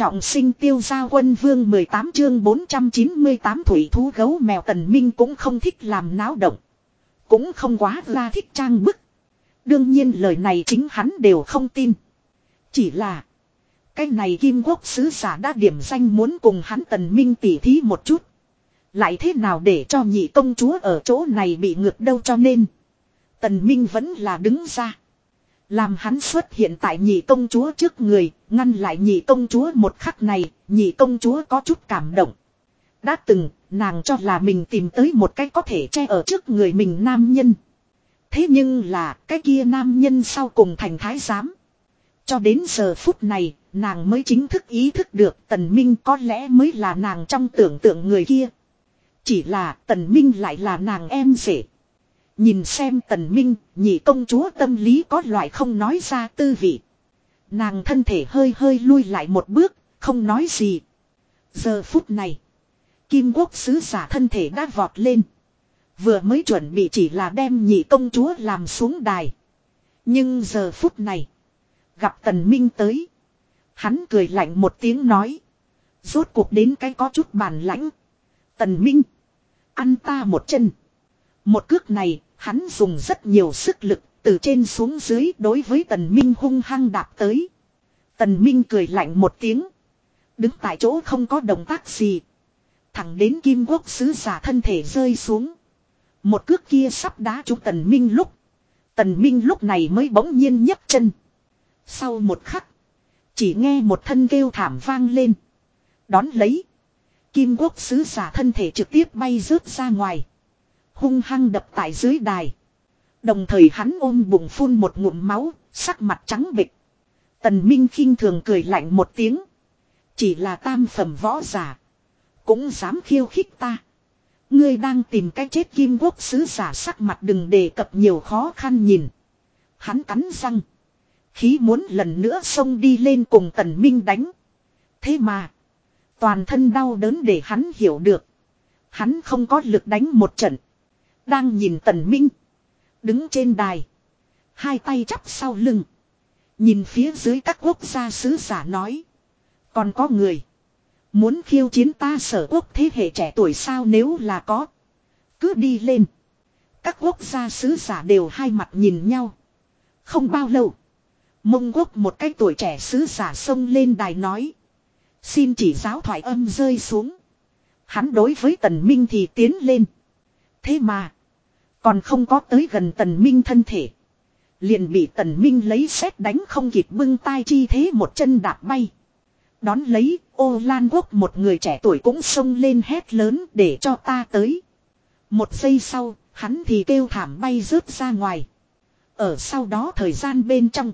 Trọng sinh tiêu gia quân vương 18 chương 498 thủy thú gấu mèo tần minh cũng không thích làm náo động. Cũng không quá ra thích trang bức. Đương nhiên lời này chính hắn đều không tin. Chỉ là. Cái này kim quốc sứ giả đã điểm danh muốn cùng hắn tần minh tỉ thí một chút. Lại thế nào để cho nhị công chúa ở chỗ này bị ngược đâu cho nên. Tần minh vẫn là đứng ra. Làm hắn xuất hiện tại nhị công chúa trước người, ngăn lại nhị công chúa một khắc này, nhị công chúa có chút cảm động. Đã từng, nàng cho là mình tìm tới một cái có thể che ở trước người mình nam nhân. Thế nhưng là, cái kia nam nhân sau cùng thành thái giám. Cho đến giờ phút này, nàng mới chính thức ý thức được tần minh có lẽ mới là nàng trong tưởng tượng người kia. Chỉ là tần minh lại là nàng em rể. Nhìn xem tần minh, nhị công chúa tâm lý có loại không nói ra tư vị. Nàng thân thể hơi hơi lui lại một bước, không nói gì. Giờ phút này, kim quốc sứ giả thân thể đã vọt lên. Vừa mới chuẩn bị chỉ là đem nhị công chúa làm xuống đài. Nhưng giờ phút này, gặp tần minh tới. Hắn cười lạnh một tiếng nói. Rốt cuộc đến cái có chút bản lãnh. Tần minh, ăn ta một chân. Một cước này Hắn dùng rất nhiều sức lực, từ trên xuống dưới đối với tần minh hung hăng đạp tới. Tần minh cười lạnh một tiếng. Đứng tại chỗ không có động tác gì. Thẳng đến kim quốc sứ giả thân thể rơi xuống. Một cước kia sắp đá trúng tần minh lúc. Tần minh lúc này mới bỗng nhiên nhấc chân. Sau một khắc. Chỉ nghe một thân kêu thảm vang lên. Đón lấy. Kim quốc sứ giả thân thể trực tiếp bay rớt ra ngoài hung hăng đập tại dưới đài. Đồng thời hắn ôm bụng phun một ngụm máu, sắc mặt trắng bịch. Tần Minh khinh thường cười lạnh một tiếng. Chỉ là tam phẩm võ giả. Cũng dám khiêu khích ta. Ngươi đang tìm cái chết kim quốc sứ giả sắc mặt đừng đề cập nhiều khó khăn nhìn. Hắn cắn răng. Khí muốn lần nữa xông đi lên cùng tần minh đánh. Thế mà. Toàn thân đau đớn để hắn hiểu được. Hắn không có lực đánh một trận. Đang nhìn tần minh. Đứng trên đài. Hai tay chắp sau lưng. Nhìn phía dưới các quốc gia sứ giả nói. Còn có người. Muốn khiêu chiến ta sở quốc thế hệ trẻ tuổi sao nếu là có. Cứ đi lên. Các quốc gia sứ giả đều hai mặt nhìn nhau. Không bao lâu. Mông quốc một cái tuổi trẻ sứ giả xông lên đài nói. Xin chỉ giáo thoại âm rơi xuống. Hắn đối với tần minh thì tiến lên. Thế mà. Còn không có tới gần tần minh thân thể. Liền bị tần minh lấy xét đánh không kịp bưng tay chi thế một chân đạp bay. Đón lấy, ô lan quốc một người trẻ tuổi cũng xông lên hét lớn để cho ta tới. Một giây sau, hắn thì kêu thảm bay rớt ra ngoài. Ở sau đó thời gian bên trong.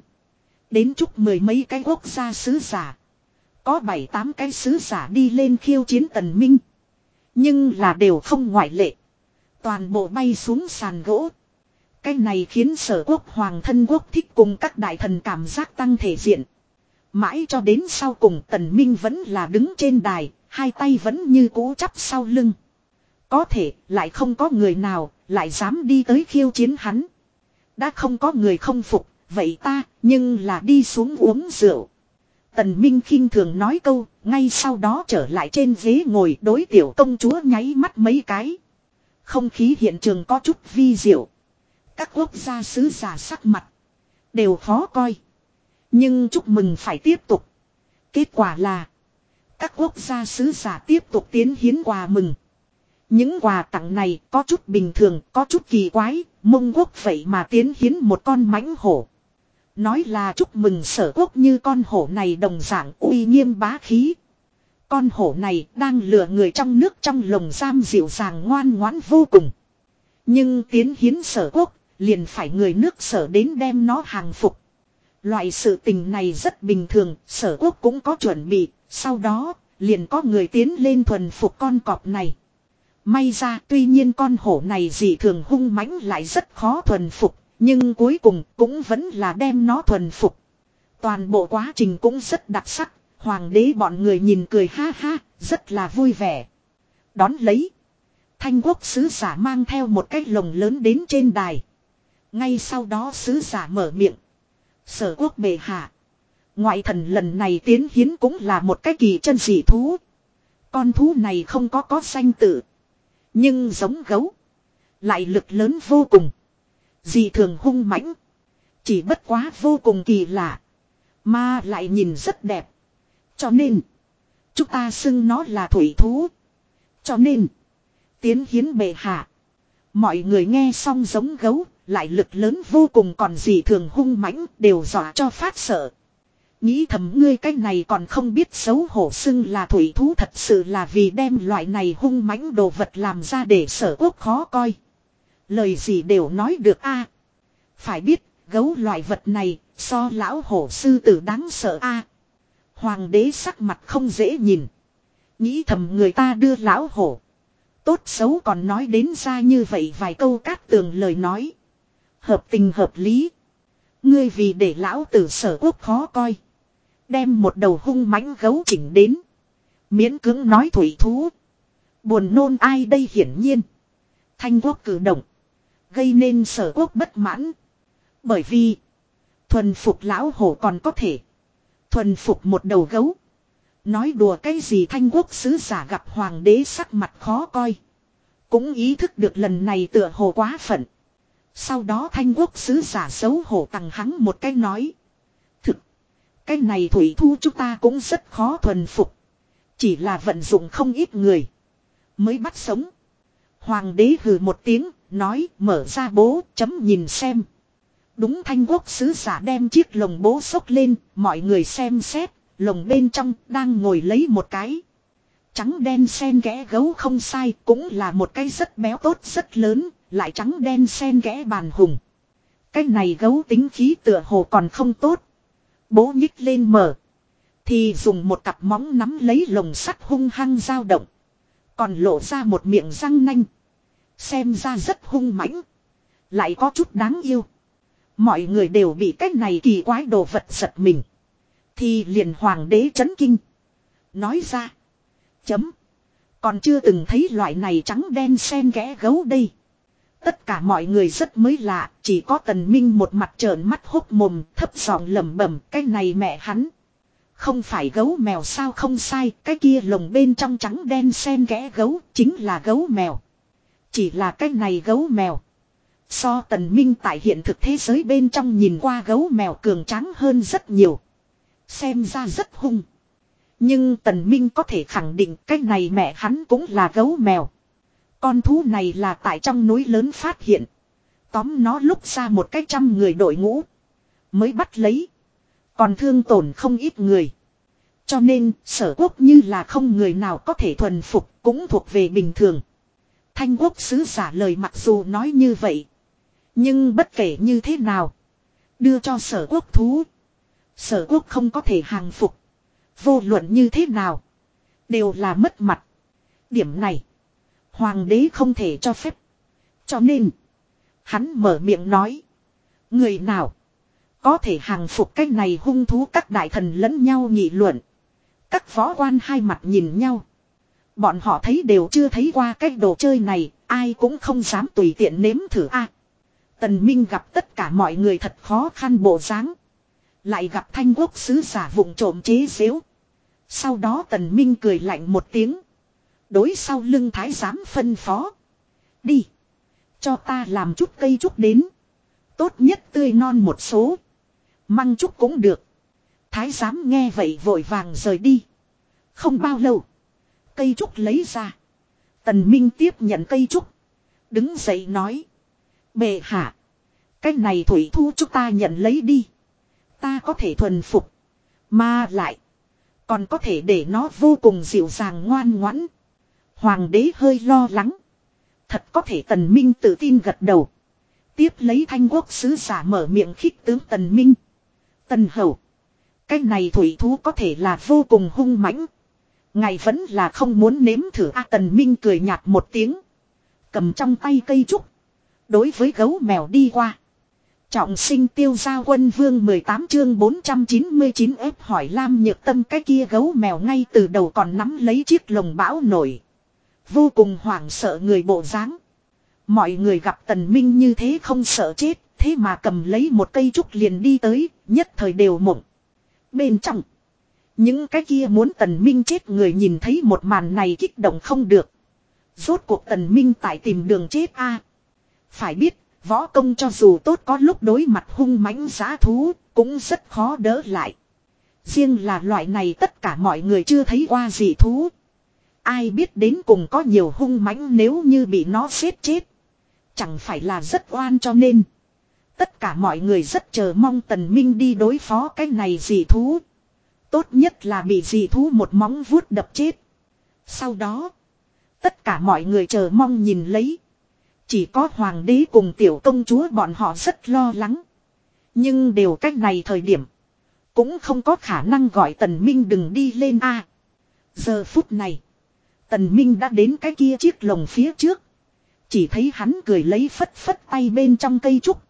Đến chúc mười mấy cái quốc gia sứ giả. Có bảy tám cái sứ giả đi lên khiêu chiến tần minh. Nhưng là đều không ngoại lệ. Toàn bộ bay xuống sàn gỗ. Cái này khiến sở quốc hoàng thân quốc thích cùng các đại thần cảm giác tăng thể diện. Mãi cho đến sau cùng tần minh vẫn là đứng trên đài, hai tay vẫn như cũ chắp sau lưng. Có thể lại không có người nào lại dám đi tới khiêu chiến hắn. Đã không có người không phục, vậy ta nhưng là đi xuống uống rượu. Tần Minh khinh thường nói câu, ngay sau đó trở lại trên ghế ngồi đối tiểu công chúa nháy mắt mấy cái. Không khí hiện trường có chút vi diệu. Các quốc gia sứ giả sắc mặt. Đều khó coi. Nhưng chúc mừng phải tiếp tục. Kết quả là. Các quốc gia sứ giả tiếp tục tiến hiến quà mừng. Những quà tặng này có chút bình thường, có chút kỳ quái, mông quốc vậy mà tiến hiến một con mãnh hổ. Nói là chúc mừng sở quốc như con hổ này đồng dạng uy nghiêm bá khí. Con hổ này đang lừa người trong nước trong lồng giam dịu dàng ngoan ngoãn vô cùng. Nhưng tiến hiến sở quốc, liền phải người nước sở đến đem nó hàng phục. Loại sự tình này rất bình thường, sở quốc cũng có chuẩn bị, sau đó, liền có người tiến lên thuần phục con cọp này. May ra tuy nhiên con hổ này dị thường hung mãnh lại rất khó thuần phục, nhưng cuối cùng cũng vẫn là đem nó thuần phục. Toàn bộ quá trình cũng rất đặc sắc, Hoàng đế bọn người nhìn cười ha ha, rất là vui vẻ. Đón lấy. Thanh quốc sứ giả mang theo một cái lồng lớn đến trên đài. Ngay sau đó sứ giả mở miệng. Sở quốc bệ hạ. Ngoại thần lần này tiến hiến cũng là một cái kỳ chân dị thú. Con thú này không có có danh tự. Nhưng giống gấu. Lại lực lớn vô cùng. Dị thường hung mãnh. Chỉ bất quá vô cùng kỳ lạ. Mà lại nhìn rất đẹp. Cho nên. Chúng ta xưng nó là thủy thú. Cho nên. Tiến hiến bệ hạ. Mọi người nghe xong giống gấu. Lại lực lớn vô cùng còn gì thường hung mãnh đều dọa cho phát sợ. Nghĩ thầm ngươi cái này còn không biết xấu hổ xưng là thủy thú thật sự là vì đem loại này hung mãnh đồ vật làm ra để sở quốc khó coi. Lời gì đều nói được a Phải biết, gấu loại vật này, so lão hổ sư tử đáng sợ a Hoàng đế sắc mặt không dễ nhìn. Nghĩ thầm người ta đưa lão hổ. Tốt xấu còn nói đến ra như vậy vài câu cát tường lời nói. Hợp tình hợp lý. Ngươi vì để lão tử sở quốc khó coi. Đem một đầu hung mãnh gấu chỉnh đến. Miễn cưỡng nói thủy thú. Buồn nôn ai đây hiển nhiên. Thanh quốc cử động. Gây nên sở quốc bất mãn. Bởi vì. Thuần phục lão hổ còn có thể. Thuần phục một đầu gấu. Nói đùa cái gì thanh quốc sứ giả gặp hoàng đế sắc mặt khó coi. Cũng ý thức được lần này tựa hồ quá phận. Sau đó thanh quốc sứ giả xấu hổ tặng hắn một cái nói. Thực. Cái này thủy thu chúng ta cũng rất khó thuần phục. Chỉ là vận dụng không ít người. Mới bắt sống. Hoàng đế hừ một tiếng, nói mở ra bố, chấm nhìn xem. Đúng thanh quốc sứ giả đem chiếc lồng bố sốc lên, mọi người xem xét, lồng bên trong đang ngồi lấy một cái. Trắng đen sen ghẽ gấu không sai, cũng là một cái rất béo tốt rất lớn, lại trắng đen sen ghẽ bàn hùng. Cái này gấu tính khí tựa hồ còn không tốt. Bố nhích lên mở. Thì dùng một cặp móng nắm lấy lồng sắt hung hăng dao động. Còn lộ ra một miệng răng nanh. Xem ra rất hung mãnh. Lại có chút đáng yêu. Mọi người đều bị cái này kỳ quái đồ vật giật mình. Thì liền hoàng đế chấn kinh. Nói ra. Chấm. Còn chưa từng thấy loại này trắng đen xen ghẽ gấu đây. Tất cả mọi người rất mới lạ, chỉ có tần minh một mặt trợn mắt hốc mồm, thấp giọng lẩm bẩm, cái này mẹ hắn. Không phải gấu mèo sao không sai, cái kia lồng bên trong trắng đen xen ghẽ gấu, chính là gấu mèo. Chỉ là cái này gấu mèo. So tần minh tại hiện thực thế giới bên trong nhìn qua gấu mèo cường tráng hơn rất nhiều. Xem ra rất hung. Nhưng tần minh có thể khẳng định cái này mẹ hắn cũng là gấu mèo. Con thú này là tại trong núi lớn phát hiện. Tóm nó lúc ra một cái trăm người đội ngũ. Mới bắt lấy. Còn thương tổn không ít người. Cho nên, sở quốc như là không người nào có thể thuần phục cũng thuộc về bình thường. Thanh quốc sứ giả lời mặc dù nói như vậy. Nhưng bất kể như thế nào. Đưa cho sở quốc thú. Sở quốc không có thể hàng phục. Vô luận như thế nào. Đều là mất mặt. Điểm này. Hoàng đế không thể cho phép. Cho nên. Hắn mở miệng nói. Người nào. Có thể hàng phục cái này hung thú các đại thần lẫn nhau nghị luận. Các võ quan hai mặt nhìn nhau. Bọn họ thấy đều chưa thấy qua cái đồ chơi này. Ai cũng không dám tùy tiện nếm thử a. Tần Minh gặp tất cả mọi người thật khó khăn bộ dáng. Lại gặp thanh quốc sứ giả vụng trộm chế xíu. Sau đó tần minh cười lạnh một tiếng. Đối sau lưng thái giám phân phó. Đi. Cho ta làm chút cây trúc đến. Tốt nhất tươi non một số. Măng trúc cũng được. Thái giám nghe vậy vội vàng rời đi. Không bao lâu. Cây trúc lấy ra. Tần Minh tiếp nhận cây trúc. Đứng dậy nói. Bệ hạ. Cái này thủy thu chúng ta nhận lấy đi. Ta có thể thuần phục. Mà lại. Còn có thể để nó vô cùng dịu dàng ngoan ngoãn. Hoàng đế hơi lo lắng. Thật có thể tần minh tự tin gật đầu. Tiếp lấy thanh quốc sứ giả mở miệng khích tướng tần minh. Tần hầu. Cái này thủy thú có thể là vô cùng hung mãnh. Ngài vẫn là không muốn nếm thử A tần minh cười nhạt một tiếng. Cầm trong tay cây trúc. Đối với gấu mèo đi qua. Trọng sinh tiêu gia quân vương 18 chương 499 ép hỏi Lam nhược tâm cái kia gấu mèo ngay từ đầu còn nắm lấy chiếc lồng bão nổi. Vô cùng hoảng sợ người bộ dáng. Mọi người gặp tần minh như thế không sợ chết, thế mà cầm lấy một cây trúc liền đi tới, nhất thời đều mộng. bên trong. Những cái kia muốn tần minh chết người nhìn thấy một màn này kích động không được. Rốt cuộc tần minh tại tìm đường chết a phải biết, võ công cho dù tốt có lúc đối mặt hung mãnh giá thú, cũng rất khó đỡ lại. Riêng là loại này tất cả mọi người chưa thấy qua gì thú. Ai biết đến cùng có nhiều hung mãnh nếu như bị nó xếp chết. Chẳng phải là rất oan cho nên. Tất cả mọi người rất chờ mong tần minh đi đối phó cái này dị thú. Tốt nhất là bị dị thú một móng vuốt đập chết. Sau đó. Tất cả mọi người chờ mong nhìn lấy. Chỉ có hoàng đế cùng tiểu công chúa bọn họ rất lo lắng. Nhưng đều cách này thời điểm. Cũng không có khả năng gọi tần minh đừng đi lên a. giờ phút này. Tần minh đã đến cái kia chiếc lồng phía trước. Chỉ thấy hắn cười lấy phất phất tay bên trong cây trúc.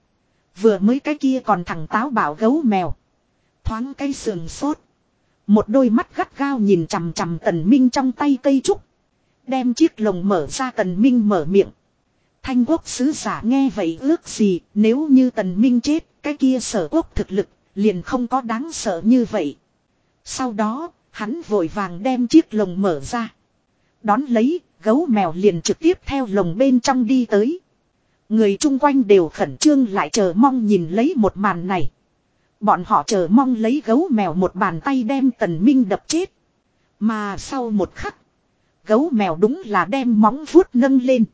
Vừa mới cái kia còn thằng táo bảo gấu mèo. Thoáng cây sườn sốt. Một đôi mắt gắt gao nhìn chằm chằm tần minh trong tay cây trúc. Đem chiếc lồng mở ra tần minh mở miệng. Thanh quốc sứ giả nghe vậy ước gì, nếu như tần minh chết, cái kia sở quốc thực lực, liền không có đáng sợ như vậy. Sau đó, hắn vội vàng đem chiếc lồng mở ra. Đón lấy, gấu mèo liền trực tiếp theo lồng bên trong đi tới. Người chung quanh đều khẩn trương lại chờ mong nhìn lấy một màn này. Bọn họ chờ mong lấy gấu mèo một bàn tay đem tần minh đập chết. Mà sau một khắc. Gấu mèo đúng là đem móng vuốt nâng lên.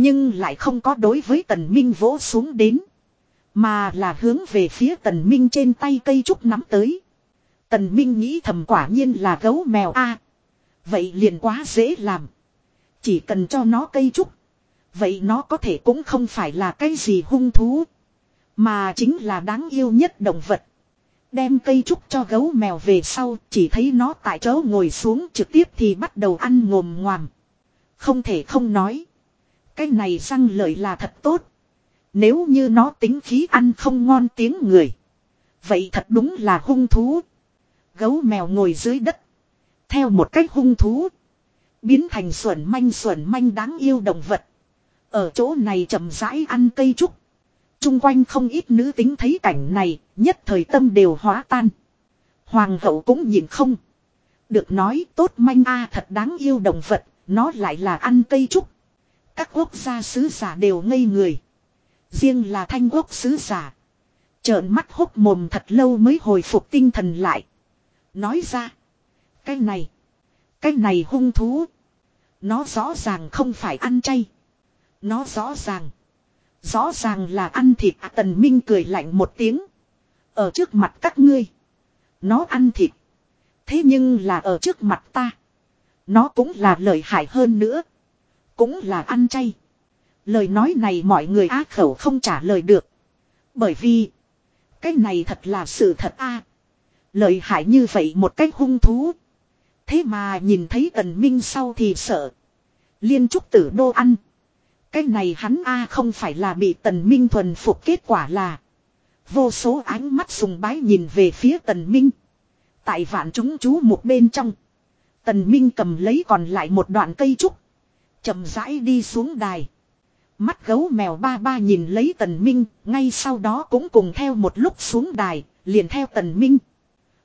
Nhưng lại không có đối với tần minh vỗ xuống đến. Mà là hướng về phía tần minh trên tay cây trúc nắm tới. Tần minh nghĩ thầm quả nhiên là gấu mèo a Vậy liền quá dễ làm. Chỉ cần cho nó cây trúc. Vậy nó có thể cũng không phải là cái gì hung thú. Mà chính là đáng yêu nhất động vật. Đem cây trúc cho gấu mèo về sau, chỉ thấy nó tại chỗ ngồi xuống trực tiếp thì bắt đầu ăn ngồm ngoàm. Không thể không nói. Cái này răng lợi là thật tốt. Nếu như nó tính khí ăn không ngon tiếng người. Vậy thật đúng là hung thú. Gấu mèo ngồi dưới đất. Theo một cách hung thú. Biến thành xuẩn manh xuẩn manh đáng yêu động vật. Ở chỗ này chậm rãi ăn cây trúc. Trung quanh không ít nữ tính thấy cảnh này, nhất thời tâm đều hóa tan. Hoàng hậu cũng nhìn không. Được nói tốt manh a à thật đáng yêu động vật, nó lại là ăn cây trúc. Các quốc gia sứ giả đều ngây người. Riêng là thanh quốc sứ giả. Trợn mắt hốc mồm thật lâu mới hồi phục tinh thần lại. Nói ra. Cái này. Cái này hung thú. Nó rõ ràng không phải ăn chay. Nó rõ ràng. Rõ ràng là ăn thịt à, tần minh cười lạnh một tiếng. Ở trước mặt các ngươi. Nó ăn thịt. Thế nhưng là ở trước mặt ta. Nó cũng là lợi hại hơn nữa. Cũng là ăn chay. Lời nói này mọi người á khẩu không trả lời được. Bởi vì. Cái này thật là sự thật a Lợi hại như vậy một cách hung thú. Thế mà nhìn thấy tần minh sau thì sợ. Liên trúc tử đô ăn. Cái này hắn a không phải là bị tần minh thuần phục kết quả là. Vô số ánh mắt sùng bái nhìn về phía tần minh. Tại vạn chúng chú một bên trong. Tần minh cầm lấy còn lại một đoạn cây trúc chậm rãi đi xuống đài. Mắt gấu mèo ba ba nhìn lấy tần minh. Ngay sau đó cũng cùng theo một lúc xuống đài. Liền theo tần minh.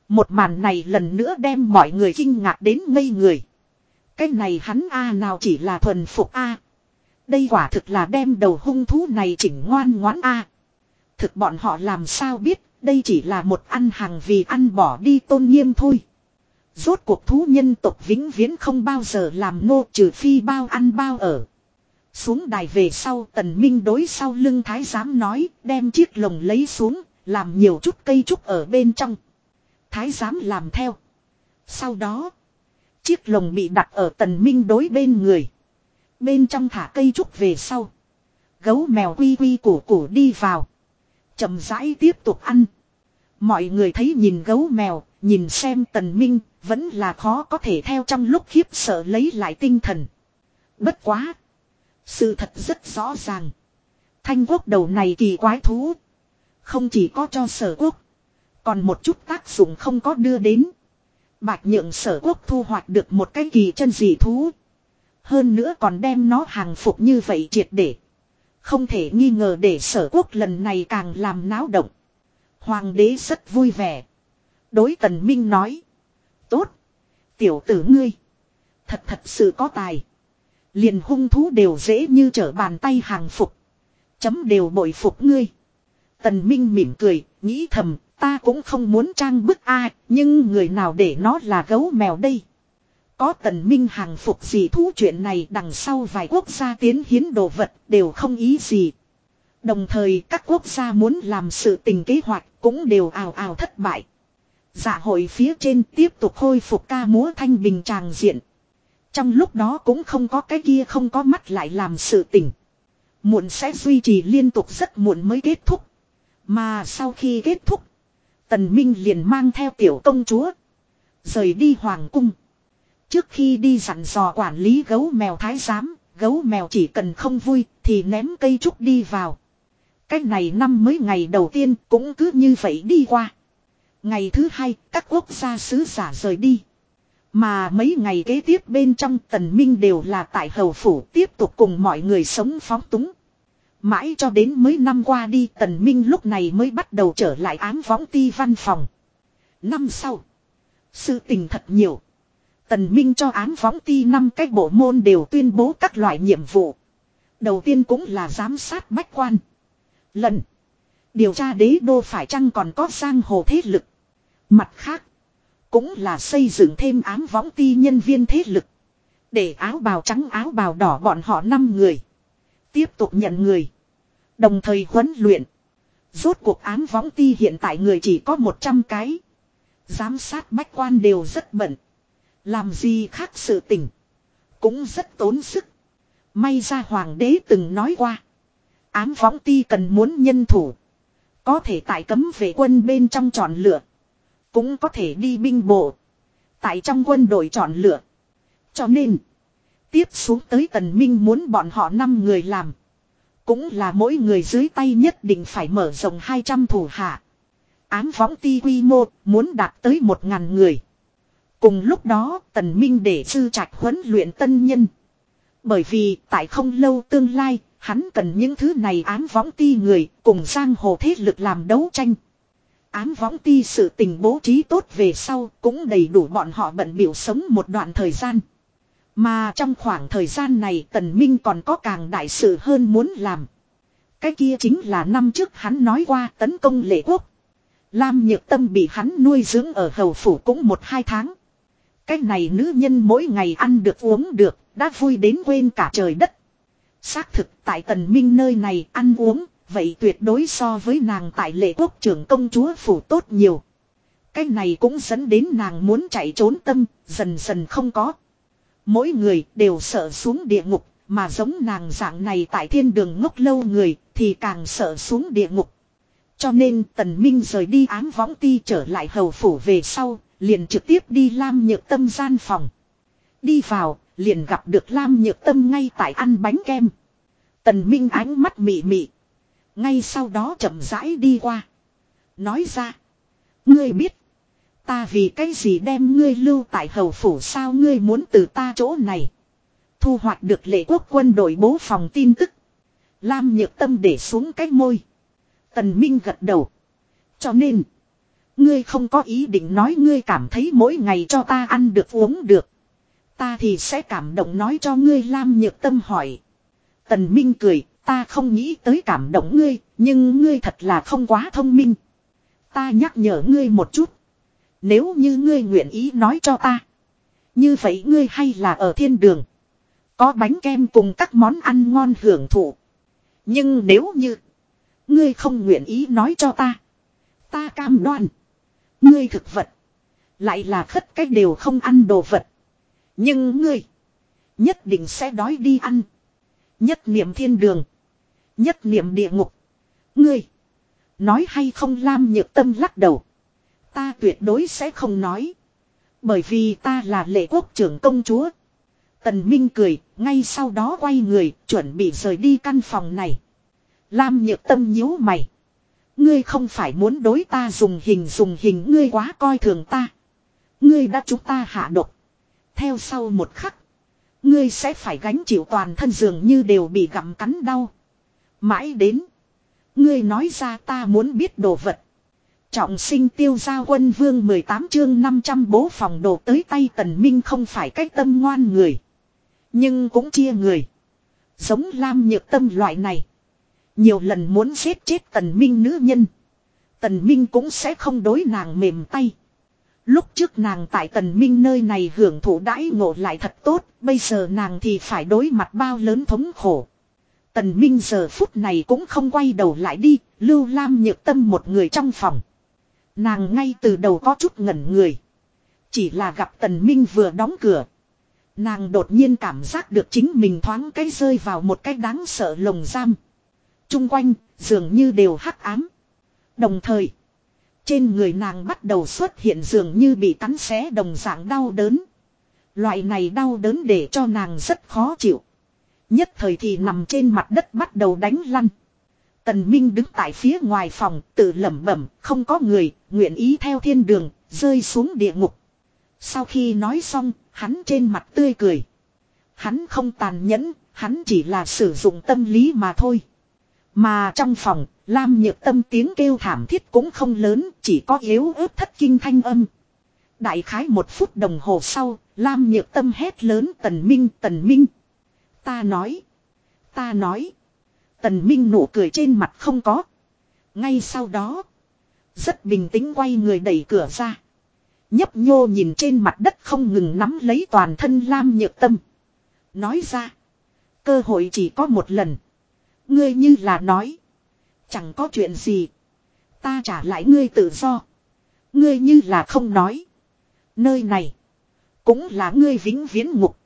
Một màn này lần nữa đem mọi người kinh ngạc đến ngây người. Cái này hắn A nào chỉ là thuần phục A. Đây quả thực là đem đầu hung thú này chỉnh ngoan ngoãn A. Thực bọn họ làm sao biết, đây chỉ là một ăn hàng vì ăn bỏ đi tôn nghiêm thôi. Rốt cuộc thú nhân tộc vĩnh viễn không bao giờ làm nô trừ phi bao ăn bao ở. Xuống đài về sau tần minh đối sau lưng thái giám nói đem chiếc lồng lấy xuống làm nhiều chút cây trúc ở bên trong. Thái giám làm theo. Sau đó. Chiếc lồng bị đặt ở tần minh đối bên người. Bên trong thả cây trúc về sau. Gấu mèo quy quy củ củ đi vào. chậm rãi tiếp tục ăn. Mọi người thấy nhìn gấu mèo, nhìn xem tần minh, vẫn là khó có thể theo trong lúc khiếp sợ lấy lại tinh thần. Bất quá. Sự thật rất rõ ràng. Thanh quốc đầu này kỳ quái thú. Không chỉ có cho sở quốc. Còn một chút tác dụng không có đưa đến. Bạch nhượng sở quốc thu hoạch được một cái kỳ chân dị thú. Hơn nữa còn đem nó hàng phục như vậy triệt để. Không thể nghi ngờ để sở quốc lần này càng làm náo động. Hoàng đế rất vui vẻ. Đối tần minh nói. Tốt. Tiểu tử ngươi. Thật thật sự có tài. Liền hung thú đều dễ như trở bàn tay hàng phục. Chấm đều bội phục ngươi. Tần Minh mỉm cười, nghĩ thầm, ta cũng không muốn trang bức ai, nhưng người nào để nó là gấu mèo đây. Có tần minh hàng phục gì thú chuyện này đằng sau vài quốc gia tiến hiến đồ vật đều không ý gì. Đồng thời các quốc gia muốn làm sự tình kế hoạch cũng đều ào ào thất bại. Dạ hội phía trên tiếp tục khôi phục ca múa thanh bình tràng diện. Trong lúc đó cũng không có cái kia không có mắt lại làm sự tình. Muộn sẽ duy trì liên tục rất muộn mới kết thúc. Mà sau khi kết thúc. Tần Minh liền mang theo tiểu công chúa. Rời đi hoàng cung. Trước khi đi dặn dò quản lý gấu mèo thái giám. Gấu mèo chỉ cần không vui thì ném cây trúc đi vào. Cách này năm mới ngày đầu tiên cũng cứ như vậy đi qua. Ngày thứ hai, các quốc gia sứ giả rời đi. Mà mấy ngày kế tiếp bên trong, tần minh đều là tại hầu phủ tiếp tục cùng mọi người sống phóng túng. Mãi cho đến mấy năm qua đi, tần minh lúc này mới bắt đầu trở lại ám võng ti văn phòng. Năm sau. Sự tình thật nhiều. Tần minh cho ám võng ti năm cách bộ môn đều tuyên bố các loại nhiệm vụ. Đầu tiên cũng là giám sát bách quan. Lần. Điều tra đế đô phải chăng còn có sang hồ thế lực. Mặt khác. Cũng là xây dựng thêm ám võng ti nhân viên thế lực. Để áo bào trắng áo bào đỏ bọn họ 5 người. Tiếp tục nhận người. Đồng thời huấn luyện. Rốt cuộc ám võng ti hiện tại người chỉ có 100 cái. Giám sát bách quan đều rất bận. Làm gì khác sự tình. Cũng rất tốn sức. May ra hoàng đế từng nói qua. Ám võng ti cần muốn nhân thủ. Có thể tại cấm vệ quân bên trong chọn lựa. Cũng có thể đi binh bộ. Tại trong quân đội chọn lựa. Cho nên. Tiếp xuống tới tần minh muốn bọn họ 5 người làm. Cũng là mỗi người dưới tay nhất định phải mở rộng 200 thủ hạ. Ám võng ti quy mô muốn đạt tới 1.000 người. Cùng lúc đó, tần minh để sư trạch huấn luyện tân nhân. Bởi vì tại không lâu tương lai, hắn cần những thứ này ám võng ti người cùng sang hồ thế lực làm đấu tranh. Ám võng ti sự tình bố trí tốt về sau cũng đầy đủ bọn họ bận biểu sống một đoạn thời gian. Mà trong khoảng thời gian này Tần Minh còn có càng đại sự hơn muốn làm. Cái kia chính là năm trước hắn nói qua tấn công lệ quốc. Lam Nhược Tâm bị hắn nuôi dưỡng ở hầu phủ cũng một hai tháng. Cái này nữ nhân mỗi ngày ăn được uống được, đã vui đến quên cả trời đất. Xác thực tại Tần Minh nơi này ăn uống, vậy tuyệt đối so với nàng tại lệ quốc trưởng công chúa phủ tốt nhiều. Cái này cũng dẫn đến nàng muốn chạy trốn tâm, dần dần không có. Mỗi người đều sợ xuống địa ngục, mà giống nàng dạng này tại thiên đường ngốc lâu người thì càng sợ xuống địa ngục. Cho nên tần minh rời đi ám võng ti trở lại hầu phủ về sau, liền trực tiếp đi Lam Nhược Tâm gian phòng. Đi vào, liền gặp được Lam Nhược Tâm ngay tại ăn bánh kem. Tần Minh ánh mắt mị mị. Ngay sau đó chậm rãi đi qua. Nói ra. Ngươi biết. Ta vì cái gì đem ngươi lưu tại hầu phủ sao ngươi muốn từ ta chỗ này. Thu hoạch được lệ quốc quân đội bố phòng tin tức. Lam nhược tâm để xuống cái môi. Tần Minh gật đầu. Cho nên. Ngươi không có ý định nói ngươi cảm thấy mỗi ngày cho ta ăn được uống được. Ta thì sẽ cảm động nói cho ngươi Lam nhược tâm hỏi. Tần Minh cười, ta không nghĩ tới cảm động ngươi, nhưng ngươi thật là không quá thông minh. Ta nhắc nhở ngươi một chút. Nếu như ngươi nguyện ý nói cho ta. Như vậy ngươi hay là ở thiên đường. Có bánh kem cùng các món ăn ngon hưởng thụ. Nhưng nếu như. Ngươi không nguyện ý nói cho ta. Ta cam đoan. Ngươi thực vật. Lại là khất cách đều không ăn đồ vật. Nhưng ngươi. Nhất định sẽ đói đi ăn. Nhất niệm thiên đường. Nhất niệm địa ngục. Ngươi. Nói hay không Lam nhược tâm lắc đầu. Ta tuyệt đối sẽ không nói. Bởi vì ta là lệ quốc trưởng công chúa. Tần Minh cười, ngay sau đó quay người, chuẩn bị rời đi căn phòng này. Lam nhược tâm nhíu mày. Ngươi không phải muốn đối ta dùng hình dùng hình ngươi quá coi thường ta. Ngươi đã chúng ta hạ độc. Theo sau một khắc. Ngươi sẽ phải gánh chịu toàn thân dường như đều bị gặm cắn đau. Mãi đến. Ngươi nói ra ta muốn biết đồ vật. Trọng sinh tiêu gia quân vương 18 chương 500 bố phòng đồ tới tay tần minh không phải cách tâm ngoan người. Nhưng cũng chia người. Giống Lam nhược tâm loại này. Nhiều lần muốn giết chết tần minh nữ nhân. Tần minh cũng sẽ không đối nàng mềm tay. Lúc trước nàng tại tần minh nơi này hưởng thụ đãi ngộ lại thật tốt. Bây giờ nàng thì phải đối mặt bao lớn thống khổ. Tần minh giờ phút này cũng không quay đầu lại đi. Lưu Lam nhược tâm một người trong phòng. Nàng ngay từ đầu có chút ngẩn người. Chỉ là gặp tần minh vừa đóng cửa. Nàng đột nhiên cảm giác được chính mình thoáng cái rơi vào một cái đáng sợ lồng giam. Trung quanh, dường như đều hắc ám. Đồng thời, trên người nàng bắt đầu xuất hiện dường như bị cắn xé đồng dạng đau đớn. Loại này đau đớn để cho nàng rất khó chịu. Nhất thời thì nằm trên mặt đất bắt đầu đánh lăn. Tần Minh đứng tại phía ngoài phòng, tự lẩm bẩm, không có người, nguyện ý theo thiên đường, rơi xuống địa ngục. Sau khi nói xong, hắn trên mặt tươi cười. Hắn không tàn nhẫn, hắn chỉ là sử dụng tâm lý mà thôi. Mà trong phòng, Lam nhược tâm tiếng kêu thảm thiết cũng không lớn, chỉ có yếu ớt thất kinh thanh âm. Đại khái một phút đồng hồ sau, Lam nhược tâm hét lớn tần minh tần minh. Ta nói. Ta nói. Tần minh nụ cười trên mặt không có. Ngay sau đó. Rất bình tĩnh quay người đẩy cửa ra. Nhấp nhô nhìn trên mặt đất không ngừng nắm lấy toàn thân Lam nhược tâm. Nói ra. Cơ hội chỉ có một lần. Ngươi như là nói. Chẳng có chuyện gì. Ta trả lại ngươi tự do. Ngươi như là không nói. Nơi này. Cũng là ngươi vĩnh viễn ngục.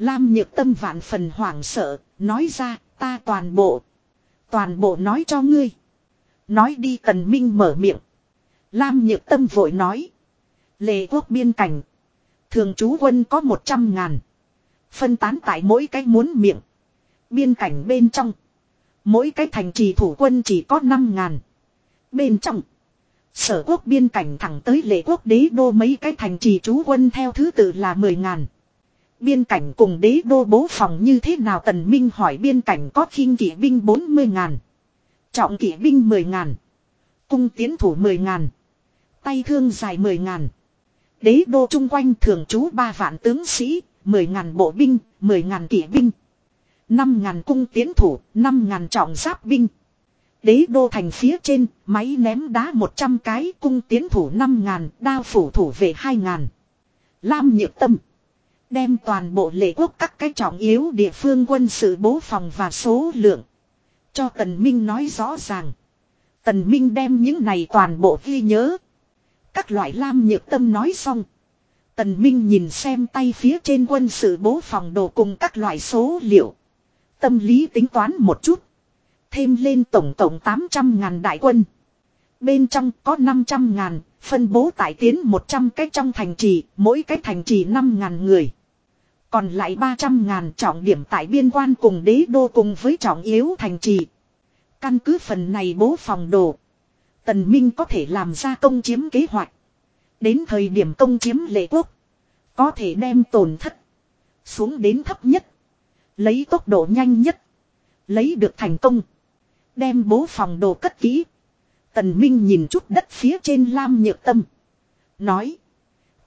Lam nhược tâm vạn phần hoảng sợ. Nói ra, ta toàn bộ. Toàn bộ nói cho ngươi. Nói đi, tần minh mở miệng. Lam nhược tâm vội nói. Lệ quốc biên cảnh. Thường trú quân có một trăm ngàn. Phân tán tại mỗi cái muốn miệng. Biên cảnh bên trong. Mỗi cái thành trì thủ quân chỉ có năm ngàn. Bên trong. Sở quốc biên cảnh thẳng tới lệ quốc đế đô mấy cái thành trì trú quân theo thứ tự là mười ngàn. Biên cảnh cùng đế đô bố phòng như thế nào tần minh hỏi biên cảnh có khinh kỵ binh bốn mươi ngàn. Trọng kỵ binh mười ngàn. Cung tiến thủ mười ngàn. Tay thương dài mười ngàn. Đế đô chung quanh thường trú ba vạn tướng sĩ, mười ngàn bộ binh, mười ngàn kỵ binh. năm ngàn cung tiến thủ, năm ngàn trọng giáp binh. Đế đô thành phía trên, máy ném đá một trăm cái, cung tiến thủ năm ngàn, đao phủ thủ về hai ngàn. Lam nhược tâm. Đem toàn bộ lệ quốc các cái trọng yếu địa phương quân sự bố phòng và số lượng. Cho Tần Minh nói rõ ràng. Tần Minh đem những này toàn bộ ghi nhớ. Các loại lam nhược tâm nói xong. Tần Minh nhìn xem tay phía trên quân sự bố phòng đồ cùng các loại số liệu. Tâm lý tính toán một chút. Thêm lên tổng tổng 800 ngàn đại quân. Bên trong có 500 ngàn, phân bố tại tiến 100 cái trong thành trì, mỗi cái thành trì 5 ngàn người. Còn lại 300 ngàn trọng điểm tại biên quan cùng đế đô cùng với trọng yếu thành trì. Căn cứ phần này bố phòng đồ. Tần Minh có thể làm ra công chiếm kế hoạch. Đến thời điểm công chiếm lệ quốc. Có thể đem tổn thất. Xuống đến thấp nhất. Lấy tốc độ nhanh nhất. Lấy được thành công. Đem bố phòng đồ cất kỹ. Tần Minh nhìn chút đất phía trên Lam Nhược Tâm. Nói.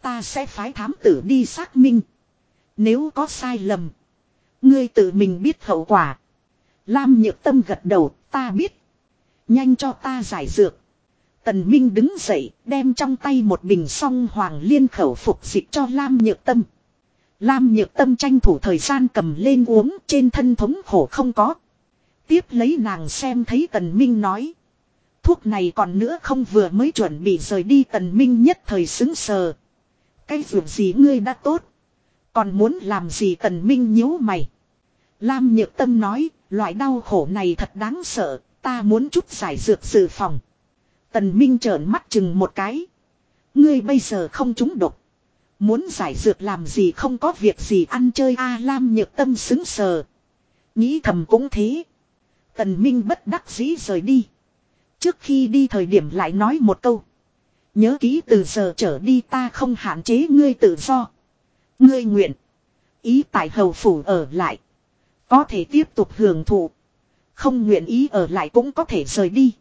Ta sẽ phái thám tử đi xác minh. Nếu có sai lầm. Ngươi tự mình biết hậu quả. Lam Nhược Tâm gật đầu. Ta biết. Nhanh cho ta giải dược. Tần Minh đứng dậy, đem trong tay một bình song hoàng liên khẩu phục dịch cho Lam Nhược Tâm. Lam Nhược Tâm tranh thủ thời gian cầm lên uống trên thân thống khổ không có. Tiếp lấy nàng xem thấy Tần Minh nói. Thuốc này còn nữa không vừa mới chuẩn bị rời đi Tần Minh nhất thời xứng sờ. Cái việc gì ngươi đã tốt. Còn muốn làm gì Tần Minh nhíu mày. Lam Nhược Tâm nói, loại đau khổ này thật đáng sợ, ta muốn chút giải dược dự phòng. Tần Minh trợn mắt chừng một cái. Ngươi bây giờ không trúng độc. Muốn giải dược làm gì không có việc gì ăn chơi A à, Lam nhược tâm xứng sờ. Nghĩ thầm cũng thế. Tần Minh bất đắc dĩ rời đi. Trước khi đi thời điểm lại nói một câu. Nhớ kỹ từ giờ trở đi ta không hạn chế ngươi tự do. Ngươi nguyện. Ý tại hầu phủ ở lại. Có thể tiếp tục hưởng thụ. Không nguyện ý ở lại cũng có thể rời đi.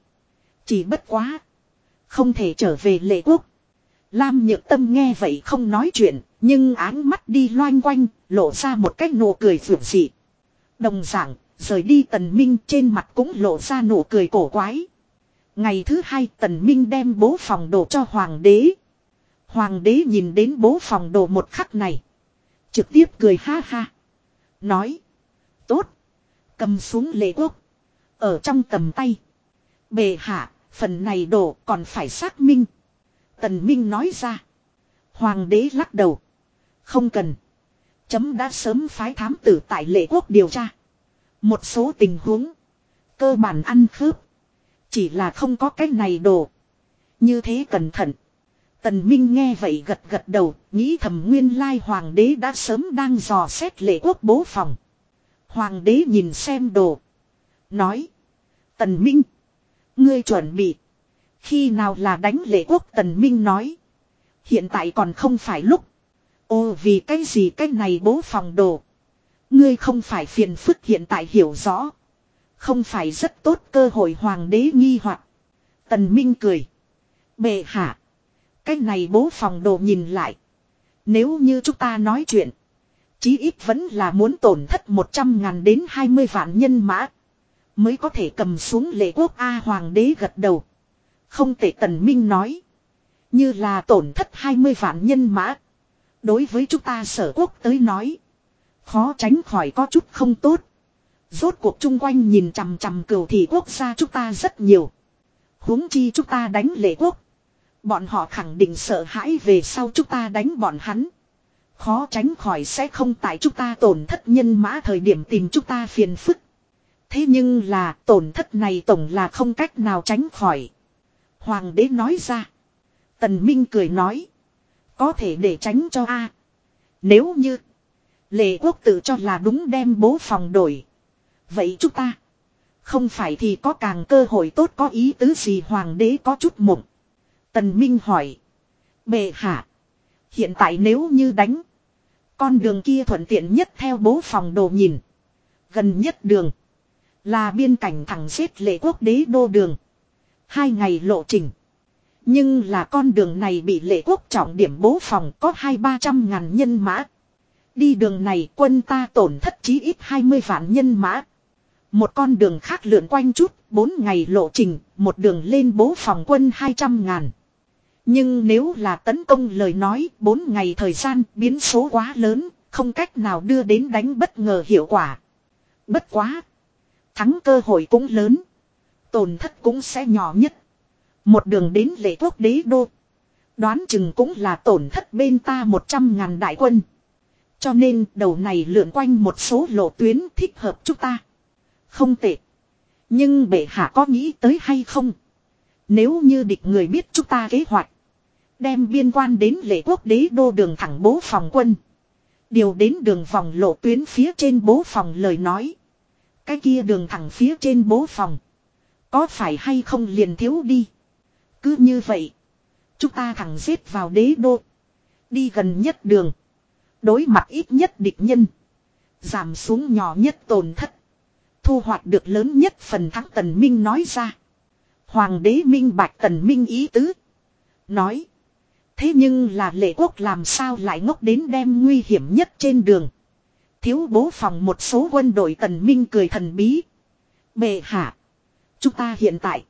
Chỉ bất quá. Không thể trở về lệ quốc. Lam nhược tâm nghe vậy không nói chuyện, nhưng áng mắt đi loanh quanh, lộ ra một cái nụ cười vượt dị. Đồng dạng, rời đi tần minh trên mặt cũng lộ ra nụ cười cổ quái. Ngày thứ hai tần minh đem bố phòng đồ cho hoàng đế. Hoàng đế nhìn đến bố phòng đồ một khắc này. Trực tiếp cười ha ha. Nói. Tốt. Cầm xuống lệ quốc. Ở trong tầm tay. Bề hạ, phần này đổ còn phải xác minh. Tần Minh nói ra. Hoàng đế lắc đầu. Không cần. Chấm đã sớm phái thám tử tại lệ quốc điều tra. Một số tình huống. Cơ bản ăn khớp. Chỉ là không có cái này đồ. Như thế cẩn thận. Tần Minh nghe vậy gật gật đầu, nghĩ thầm nguyên lai hoàng đế đã sớm đang dò xét lệ quốc bố phòng. Hoàng đế nhìn xem đồ. Nói. Tần Minh. Ngươi chuẩn bị. Khi nào là đánh lệ quốc Tần Minh nói. Hiện tại còn không phải lúc. Ô vì cái gì cái này bố phòng đồ. Ngươi không phải phiền phức hiện tại hiểu rõ. Không phải rất tốt cơ hội hoàng đế nghi hoặc Tần Minh cười. Bệ hạ. Cái này bố phòng đồ nhìn lại. Nếu như chúng ta nói chuyện. Chí ít vẫn là muốn tổn thất 100 ngàn đến 20 vạn nhân mã. Mới có thể cầm xuống lệ quốc A hoàng đế gật đầu. Không thể tần minh nói. Như là tổn thất 20 vạn nhân mã. Đối với chúng ta sở quốc tới nói. Khó tránh khỏi có chút không tốt. Rốt cuộc chung quanh nhìn chằm chằm cửu thị quốc gia chúng ta rất nhiều. huống chi chúng ta đánh lệ quốc. Bọn họ khẳng định sợ hãi về sau chúng ta đánh bọn hắn. Khó tránh khỏi sẽ không tại chúng ta tổn thất nhân mã thời điểm tìm chúng ta phiền phức. Thế nhưng là tổn thất này tổng là không cách nào tránh khỏi. Hoàng đế nói ra. Tần Minh cười nói. Có thể để tránh cho A. Nếu như. Lệ quốc tự cho là đúng đem bố phòng đổi. Vậy chúng ta. Không phải thì có càng cơ hội tốt có ý tứ gì hoàng đế có chút mộng. Tần Minh hỏi. Bệ hạ. Hiện tại nếu như đánh. Con đường kia thuận tiện nhất theo bố phòng đồ nhìn. Gần nhất đường. Là biên cảnh thẳng xếp lệ quốc đế đô đường. Hai ngày lộ trình. Nhưng là con đường này bị lệ quốc trọng điểm bố phòng có hai ba trăm ngàn nhân mã. Đi đường này quân ta tổn thất chí ít 20 vạn nhân mã. Một con đường khác lượn quanh chút, bốn ngày lộ trình, một đường lên bố phòng quân 200 ngàn. Nhưng nếu là tấn công lời nói, bốn ngày thời gian biến số quá lớn, không cách nào đưa đến đánh bất ngờ hiệu quả. Bất quá. Thắng cơ hội cũng lớn. Tổn thất cũng sẽ nhỏ nhất. Một đường đến lệ quốc đế đô. Đoán chừng cũng là tổn thất bên ta 100 ngàn đại quân. Cho nên đầu này lượn quanh một số lộ tuyến thích hợp chúng ta. Không tệ. Nhưng bệ hạ có nghĩ tới hay không? Nếu như địch người biết chúng ta kế hoạch. Đem biên quan đến lệ quốc đế đô đường thẳng bố phòng quân. Điều đến đường vòng lộ tuyến phía trên bố phòng lời nói. Cái kia đường thẳng phía trên bố phòng. Có phải hay không liền thiếu đi. Cứ như vậy. Chúng ta thẳng giết vào đế đô. Đi gần nhất đường. Đối mặt ít nhất địch nhân. Giảm xuống nhỏ nhất tổn thất. Thu hoạch được lớn nhất phần thắng tần minh nói ra. Hoàng đế minh bạch tần minh ý tứ. Nói. Thế nhưng là lệ quốc làm sao lại ngốc đến đem nguy hiểm nhất trên đường. Thiếu bố phòng một số quân đội tần minh cười thần bí. Bệ hạ. Chúng ta hiện tại.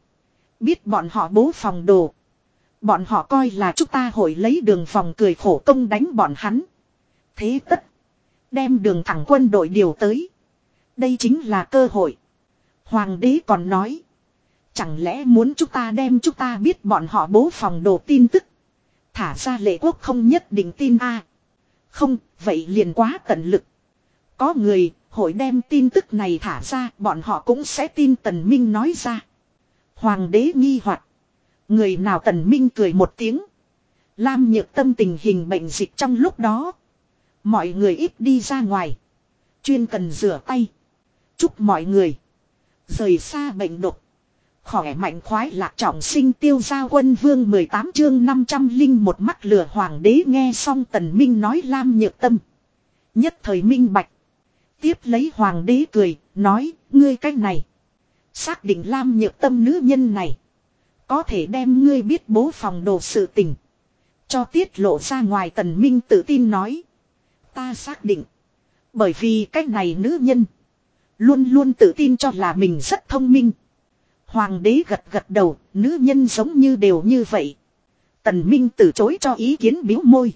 Biết bọn họ bố phòng đồ. Bọn họ coi là chúng ta hội lấy đường phòng cười khổ công đánh bọn hắn. Thế tất. Đem đường thẳng quân đội điều tới. Đây chính là cơ hội. Hoàng đế còn nói. Chẳng lẽ muốn chúng ta đem chúng ta biết bọn họ bố phòng đồ tin tức. Thả ra lệ quốc không nhất định tin a Không, vậy liền quá tận lực. Có người, hội đem tin tức này thả ra, bọn họ cũng sẽ tin Tần Minh nói ra. Hoàng đế nghi hoặc Người nào Tần Minh cười một tiếng. Lam nhược tâm tình hình bệnh dịch trong lúc đó. Mọi người ít đi ra ngoài. Chuyên cần rửa tay. Chúc mọi người. Rời xa bệnh độc. Khỏe mạnh khoái lạc trọng sinh tiêu gia quân vương 18 chương 500 linh một mắt lửa hoàng đế nghe xong tần minh nói lam nhược tâm. Nhất thời minh bạch. Tiếp lấy hoàng đế cười, nói, ngươi cách này. Xác định lam nhược tâm nữ nhân này. Có thể đem ngươi biết bố phòng đồ sự tình. Cho tiết lộ ra ngoài tần minh tự tin nói. Ta xác định. Bởi vì cách này nữ nhân. Luôn luôn tự tin cho là mình rất thông minh. Hoàng đế gật gật đầu, nữ nhân giống như đều như vậy. Tần Minh từ chối cho ý kiến biếu môi.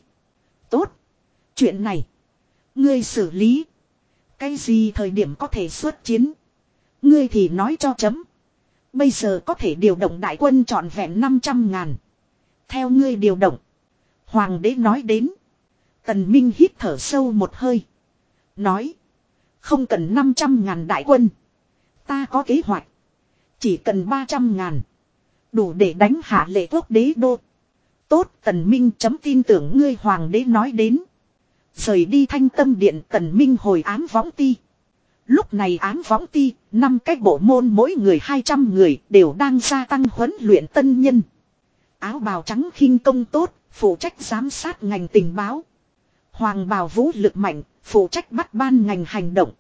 Tốt. Chuyện này. Ngươi xử lý. Cái gì thời điểm có thể xuất chiến. Ngươi thì nói cho chấm. Bây giờ có thể điều động đại quân trọn vẹn 500 ngàn. Theo ngươi điều động. Hoàng đế nói đến. Tần Minh hít thở sâu một hơi. Nói. Không cần 500 ngàn đại quân. Ta có kế hoạch. Chỉ cần 300 ngàn. Đủ để đánh hạ lệ quốc đế đô. Tốt tần minh chấm tin tưởng ngươi hoàng đế nói đến. Rời đi thanh tâm điện tần minh hồi ám võng ti. Lúc này ám võng ti, năm cái bộ môn mỗi người 200 người đều đang gia tăng huấn luyện tân nhân. Áo bào trắng khinh công tốt, phụ trách giám sát ngành tình báo. Hoàng bào vũ lực mạnh, phụ trách bắt ban ngành hành động.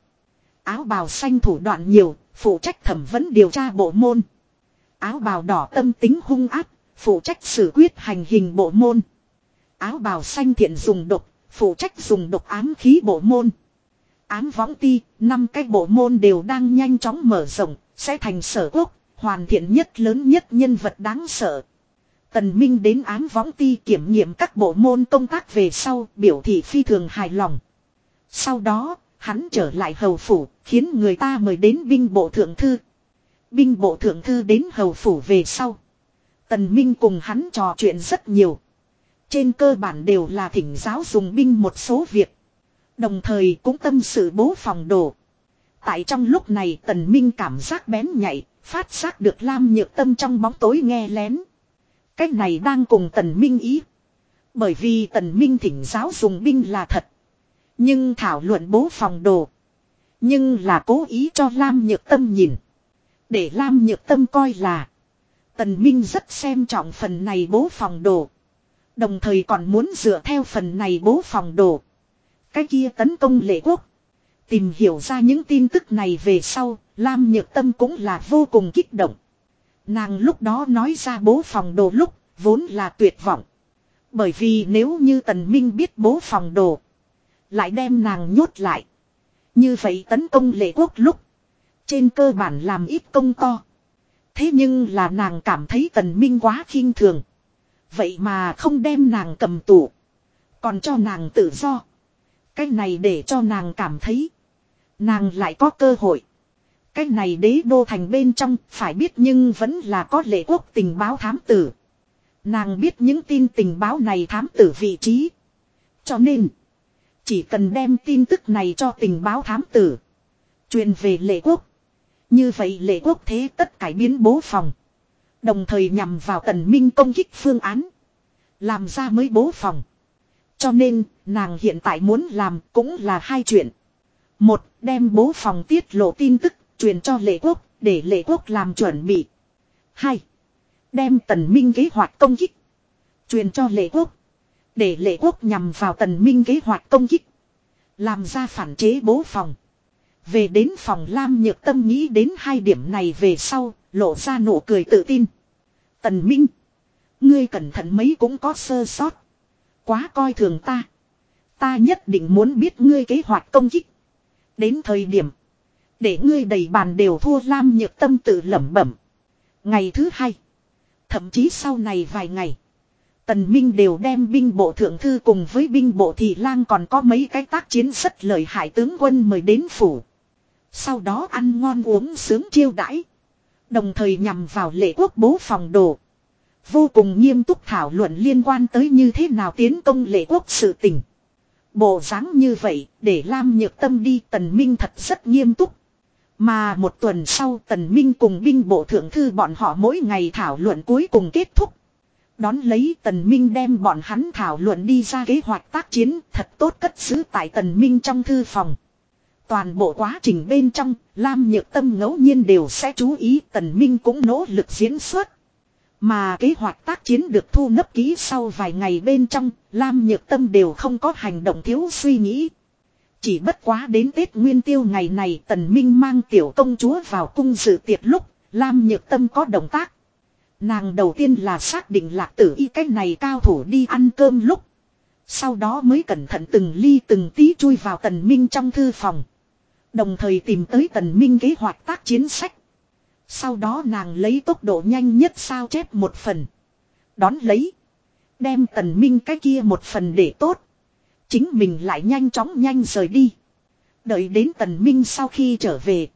Áo bào xanh thủ đoạn nhiều, phụ trách thẩm vấn điều tra bộ môn. Áo bào đỏ tâm tính hung ác, phụ trách xử quyết hành hình bộ môn. Áo bào xanh thiện dùng độc, phụ trách dùng độc ám khí bộ môn. Ám võng ti, năm cái bộ môn đều đang nhanh chóng mở rộng, sẽ thành sở quốc, hoàn thiện nhất lớn nhất nhân vật đáng sợ. Tần Minh đến ám võng ti kiểm nghiệm các bộ môn công tác về sau, biểu thị phi thường hài lòng. Sau đó, hắn trở lại hầu phủ, khiến người ta mời đến binh bộ thượng thư. Binh bộ thượng thư đến hầu phủ về sau. Tần Minh cùng hắn trò chuyện rất nhiều. Trên cơ bản đều là thỉnh giáo dùng binh một số việc. Đồng thời cũng tâm sự bố phòng đồ. Tại trong lúc này tần minh cảm giác bén nhạy, phát giác được Lam Nhược Tâm trong bóng tối nghe lén. Cách này đang cùng tần minh ý. Bởi vì tần minh thỉnh giáo dùng binh là thật. Nhưng thảo luận bố phòng đồ. Nhưng là cố ý cho Lam Nhược Tâm nhìn. Để Lam Nhược Tâm coi là. Tần Minh rất xem trọng phần này bố phòng đồ. Đồng thời còn muốn dựa theo phần này bố phòng đồ. Cái kia tấn công lệ quốc. Tìm hiểu ra những tin tức này về sau, Lam Nhược Tâm cũng là vô cùng kích động. Nàng lúc đó nói ra bố phòng đồ lúc, vốn là tuyệt vọng. Bởi vì nếu như Tần Minh biết bố phòng đồ, lại đem nàng nhốt lại. Như vậy tấn công lệ quốc lúc, trên cơ bản làm ít công to. Thế nhưng là nàng cảm thấy Tần Minh quá khinh thường. Vậy mà không đem nàng cầm tù. Còn cho nàng tự do. Cái này để cho nàng cảm thấy. Nàng lại có cơ hội. Cái này đế đô thành bên trong phải biết nhưng vẫn là có lệ quốc tình báo thám tử. Nàng biết những tin tình báo này thám tử vị trí. Cho nên. Chỉ cần đem tin tức này cho tình báo thám tử. Truyền về lệ quốc. Như vậy lệ quốc thế tất cải biến bố phòng. Đồng thời nhằm vào tần minh công kích phương án. Làm ra mới bố phòng. Cho nên, nàng hiện tại muốn làm cũng là hai chuyện. Một, đem bố phòng tiết lộ tin tức, truyền cho lệ quốc, để lệ quốc làm chuẩn bị. Hai, đem tần minh kế hoạch công kích. Truyền cho lệ quốc. Để lệ quốc nhằm vào tần minh kế hoạch công kích. Làm ra phản chế bố phòng. Về đến phòng Lam Nhược Tâm nghĩ đến hai điểm này về sau, lộ ra nụ cười tự tin. Tần Minh. Ngươi cẩn thận mấy cũng có sơ sót. Quá coi thường ta. Ta nhất định muốn biết ngươi kế hoạch công kích. Đến thời điểm. Để ngươi đầy bàn đều thua Lam Nhược Tâm tự lẩm bẩm. Ngày thứ hai. Thậm chí sau này vài ngày. Tần Minh đều đem binh bộ thượng thư cùng với binh bộ thị lang còn có mấy cái tác chiến rất lợi hại tướng quân mời đến phủ. Sau đó ăn ngon uống sướng chiêu đãi. Đồng thời nhằm vào lệ quốc bố phòng đồ. Vô cùng nghiêm túc thảo luận liên quan tới như thế nào tiến công lệ quốc sự tình. Bộ dáng như vậy, để Lam Nhược Tâm đi Tần Minh thật rất nghiêm túc. Mà một tuần sau Tần Minh cùng binh bộ thượng thư bọn họ mỗi ngày thảo luận cuối cùng kết thúc. Đón lấy Tần Minh đem bọn hắn thảo luận đi ra kế hoạch tác chiến thật tốt cất giữ tại Tần Minh trong thư phòng. Toàn bộ quá trình bên trong, Lam Nhược Tâm ngẫu nhiên đều sẽ chú ý Tần Minh cũng nỗ lực diễn xuất. Mà kế hoạch tác chiến được thu nấp ký sau vài ngày bên trong, Lam Nhược Tâm đều không có hành động thiếu suy nghĩ. Chỉ bất quá đến Tết Nguyên Tiêu ngày này Tần Minh mang tiểu công chúa vào cung dự tiệc lúc, Lam Nhược Tâm có động tác. Nàng đầu tiên là xác định lạc tử y cách này cao thủ đi ăn cơm lúc. Sau đó mới cẩn thận từng ly từng tí chui vào tần minh trong thư phòng. Đồng thời tìm tới tần minh kế hoạch tác chiến sách. Sau đó nàng lấy tốc độ nhanh nhất sao chép một phần. Đón lấy. Đem tần minh cái kia một phần để tốt. Chính mình lại nhanh chóng nhanh rời đi. Đợi đến tần minh sau khi trở về.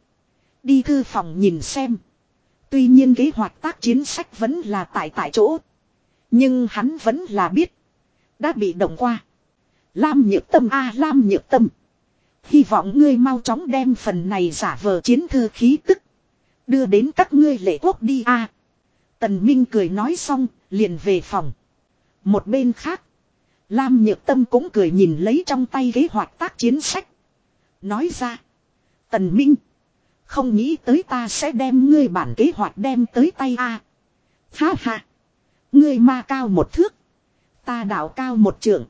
Đi thư phòng nhìn xem. Tuy nhiên kế hoạch tác chiến sách vẫn là tại tại chỗ. Nhưng hắn vẫn là biết. Đã bị động qua. Lam nhược tâm a Lam nhược tâm. Hy vọng ngươi mau chóng đem phần này giả vờ chiến thư khí tức. Đưa đến các ngươi lệ quốc đi a Tần Minh cười nói xong, liền về phòng. Một bên khác. Lam Nhược Tâm cũng cười nhìn lấy trong tay kế hoạch tác chiến sách. Nói ra. Tần Minh. Không nghĩ tới ta sẽ đem ngươi bản kế hoạch đem tới tay a. À. Ha ha. Ngươi ma cao một thước. Ta đạo cao một trượng.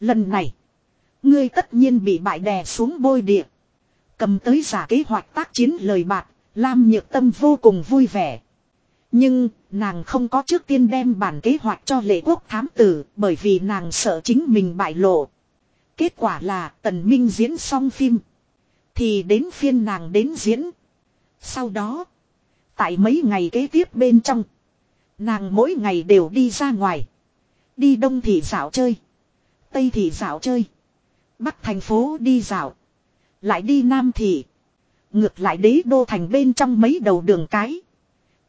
Lần này. Ngươi tất nhiên bị bại đè xuống bôi địa. Cầm tới giả kế hoạch tác chiến lời bạc. Lam nhược tâm vô cùng vui vẻ. Nhưng, nàng không có trước tiên đem bản kế hoạch cho lệ quốc thám tử, bởi vì nàng sợ chính mình bại lộ. Kết quả là tần minh diễn xong phim. Thì đến phiên nàng đến diễn. Sau đó, tại mấy ngày kế tiếp bên trong, nàng mỗi ngày đều đi ra ngoài. Đi đông thì dạo chơi. Tây thì dạo chơi. Bắc thành phố đi dạo. Lại đi nam thị. Ngược lại đế đô thành bên trong mấy đầu đường cái.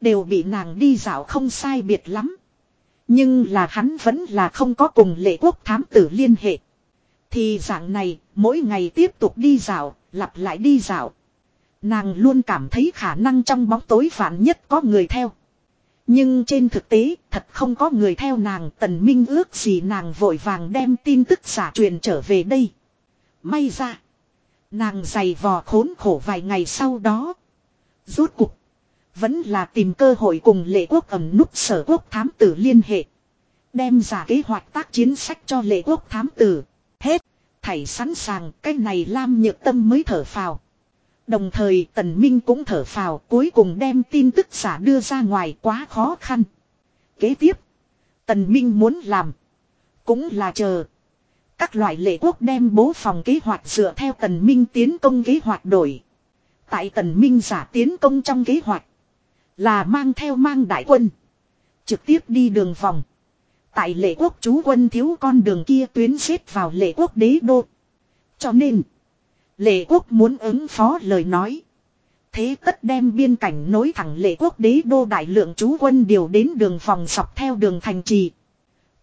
Đều bị nàng đi dạo không sai biệt lắm. Nhưng là hắn vẫn là không có cùng lệ quốc thám tử liên hệ. Thì dạng này, mỗi ngày tiếp tục đi dạo, lặp lại đi dạo. Nàng luôn cảm thấy khả năng trong bóng tối vạn nhất có người theo. Nhưng trên thực tế, thật không có người theo nàng, tần minh ước gì nàng vội vàng đem tin tức giả truyền trở về đây. May ra, nàng dày vò khốn khổ vài ngày sau đó. Rốt cục, vẫn là tìm cơ hội cùng lệ quốc ẩm núp sở quốc thám tử liên hệ. Đem giả kế hoạch tác chiến sách cho lệ quốc thám tử. Hết, thảy sẵn sàng, cái này Lam Nhược Tâm mới thở phào. Đồng thời Tần Minh cũng thở phào cuối cùng đem tin tức giả đưa ra ngoài quá khó khăn. Kế tiếp, Tần Minh muốn làm, cũng là chờ. Các loại lệ quốc đem bố phòng kế hoạch dựa theo Tần Minh tiến công kế hoạch đổi. Tại Tần Minh giả tiến công trong kế hoạch, là mang theo mang đại quân. Trực tiếp đi đường vòng. Tại lệ quốc chú quân thiếu con đường kia tuyến xếp vào lệ quốc đế đô. Cho nên. Lệ quốc muốn ứng phó lời nói. Thế tất đem biên cảnh nối thẳng lệ quốc đế đô đại lượng chú quân điều đến đường phòng sọc theo đường thành trì.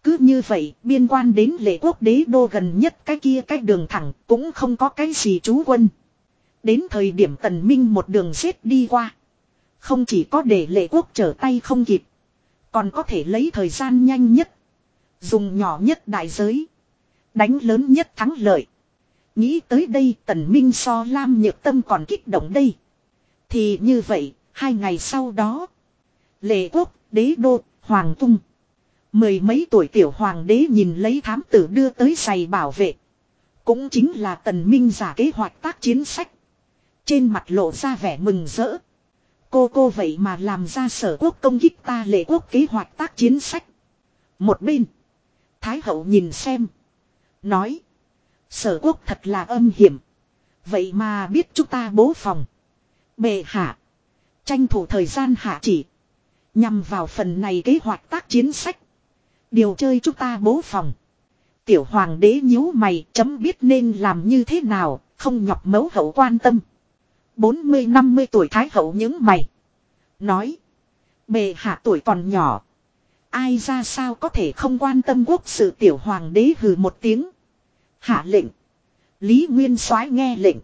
Cứ như vậy, biên quan đến lệ quốc đế đô gần nhất cái kia cái đường thẳng cũng không có cái gì chú quân. Đến thời điểm tần minh một đường xếp đi qua. Không chỉ có để lệ quốc trở tay không kịp. Còn có thể lấy thời gian nhanh nhất. Dùng nhỏ nhất đại giới. Đánh lớn nhất thắng lợi. Nghĩ tới đây tần minh so Lam Nhược Tâm còn kích động đây. Thì như vậy, hai ngày sau đó. Lệ quốc, đế đô, hoàng cung. Mười mấy tuổi tiểu hoàng đế nhìn lấy thám tử đưa tới giày bảo vệ. Cũng chính là tần minh giả kế hoạch tác chiến sách. Trên mặt lộ ra vẻ mừng rỡ. Cô cô vậy mà làm ra sở quốc công kích ta lệ quốc kế hoạch tác chiến sách. Một bên. Thái hậu nhìn xem. Nói. Sở quốc thật là âm hiểm. Vậy mà biết chúng ta bố phòng. Bệ hạ. Tranh thủ thời gian hạ chỉ. Nhằm vào phần này kế hoạch tác chiến sách. Điều chơi chúng ta bố phòng. Tiểu hoàng đế nhíu mày chấm biết nên làm như thế nào, không nhọc mấu hậu quan tâm. 40-50 tuổi thái hậu những mày. Nói. Bệ hạ tuổi còn nhỏ. Ai ra sao có thể không quan tâm quốc sự tiểu hoàng đế hừ một tiếng. Hạ lệnh. Lý Nguyên soái nghe lệnh.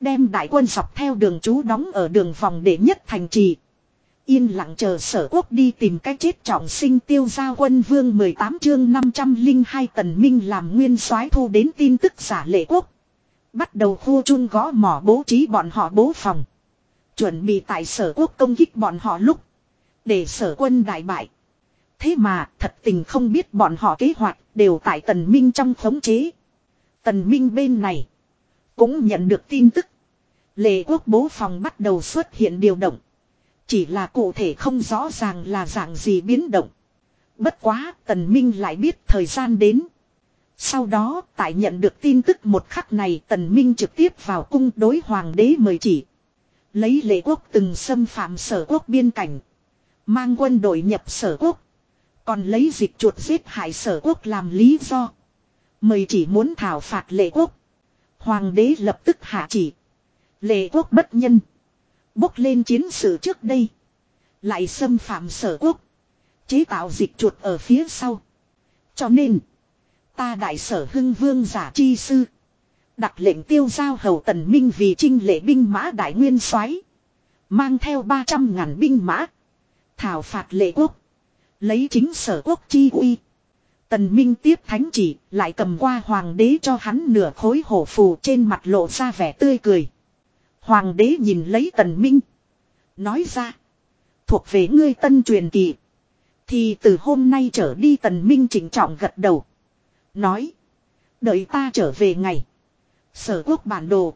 Đem đại quân dọc theo đường chú đóng ở đường vòng để nhất thành trì. Yên lặng chờ sở quốc đi tìm cách chết trọng sinh tiêu gia quân vương 18 chương 502 tần minh làm nguyên soái thu đến tin tức giả lệ quốc. Bắt đầu khu chun gõ mỏ bố trí bọn họ bố phòng. Chuẩn bị tại sở quốc công kích bọn họ lúc. Để sở quân đại bại. Thế mà thật tình không biết bọn họ kế hoạch đều tại tần minh trong khống chế. Tần minh bên này. Cũng nhận được tin tức. Lệ quốc bố phòng bắt đầu xuất hiện điều động. Chỉ là cụ thể không rõ ràng là dạng gì biến động. Bất quá, Tần Minh lại biết thời gian đến. Sau đó, tại nhận được tin tức một khắc này Tần Minh trực tiếp vào cung đối hoàng đế mời chỉ. Lấy lệ quốc từng xâm phạm sở quốc biên cảnh. Mang quân đội nhập sở quốc. Còn lấy dịch chuột giết hại sở quốc làm lý do. Mời chỉ muốn thảo phạt lệ quốc. Hoàng đế lập tức hạ chỉ. Lệ quốc bất nhân. Bốc lên chiến sự trước đây. Lại xâm phạm sở quốc. Chế tạo dịch chuột ở phía sau. Cho nên. Ta đại sở hưng vương giả chi sư. Đặt lệnh tiêu giao hầu tần minh vì trinh lệ binh mã đại nguyên soái Mang theo 300 ngàn binh mã. Thảo phạt lệ quốc. Lấy chính sở quốc chi uy. Tần Minh tiếp thánh chỉ, lại cầm qua hoàng đế cho hắn nửa khối hổ phù trên mặt lộ ra vẻ tươi cười. Hoàng đế nhìn lấy tần Minh. Nói ra. Thuộc về ngươi tân truyền kỳ. Thì từ hôm nay trở đi tần Minh chỉnh trọng gật đầu. Nói. Đợi ta trở về ngày. Sở quốc bản đồ.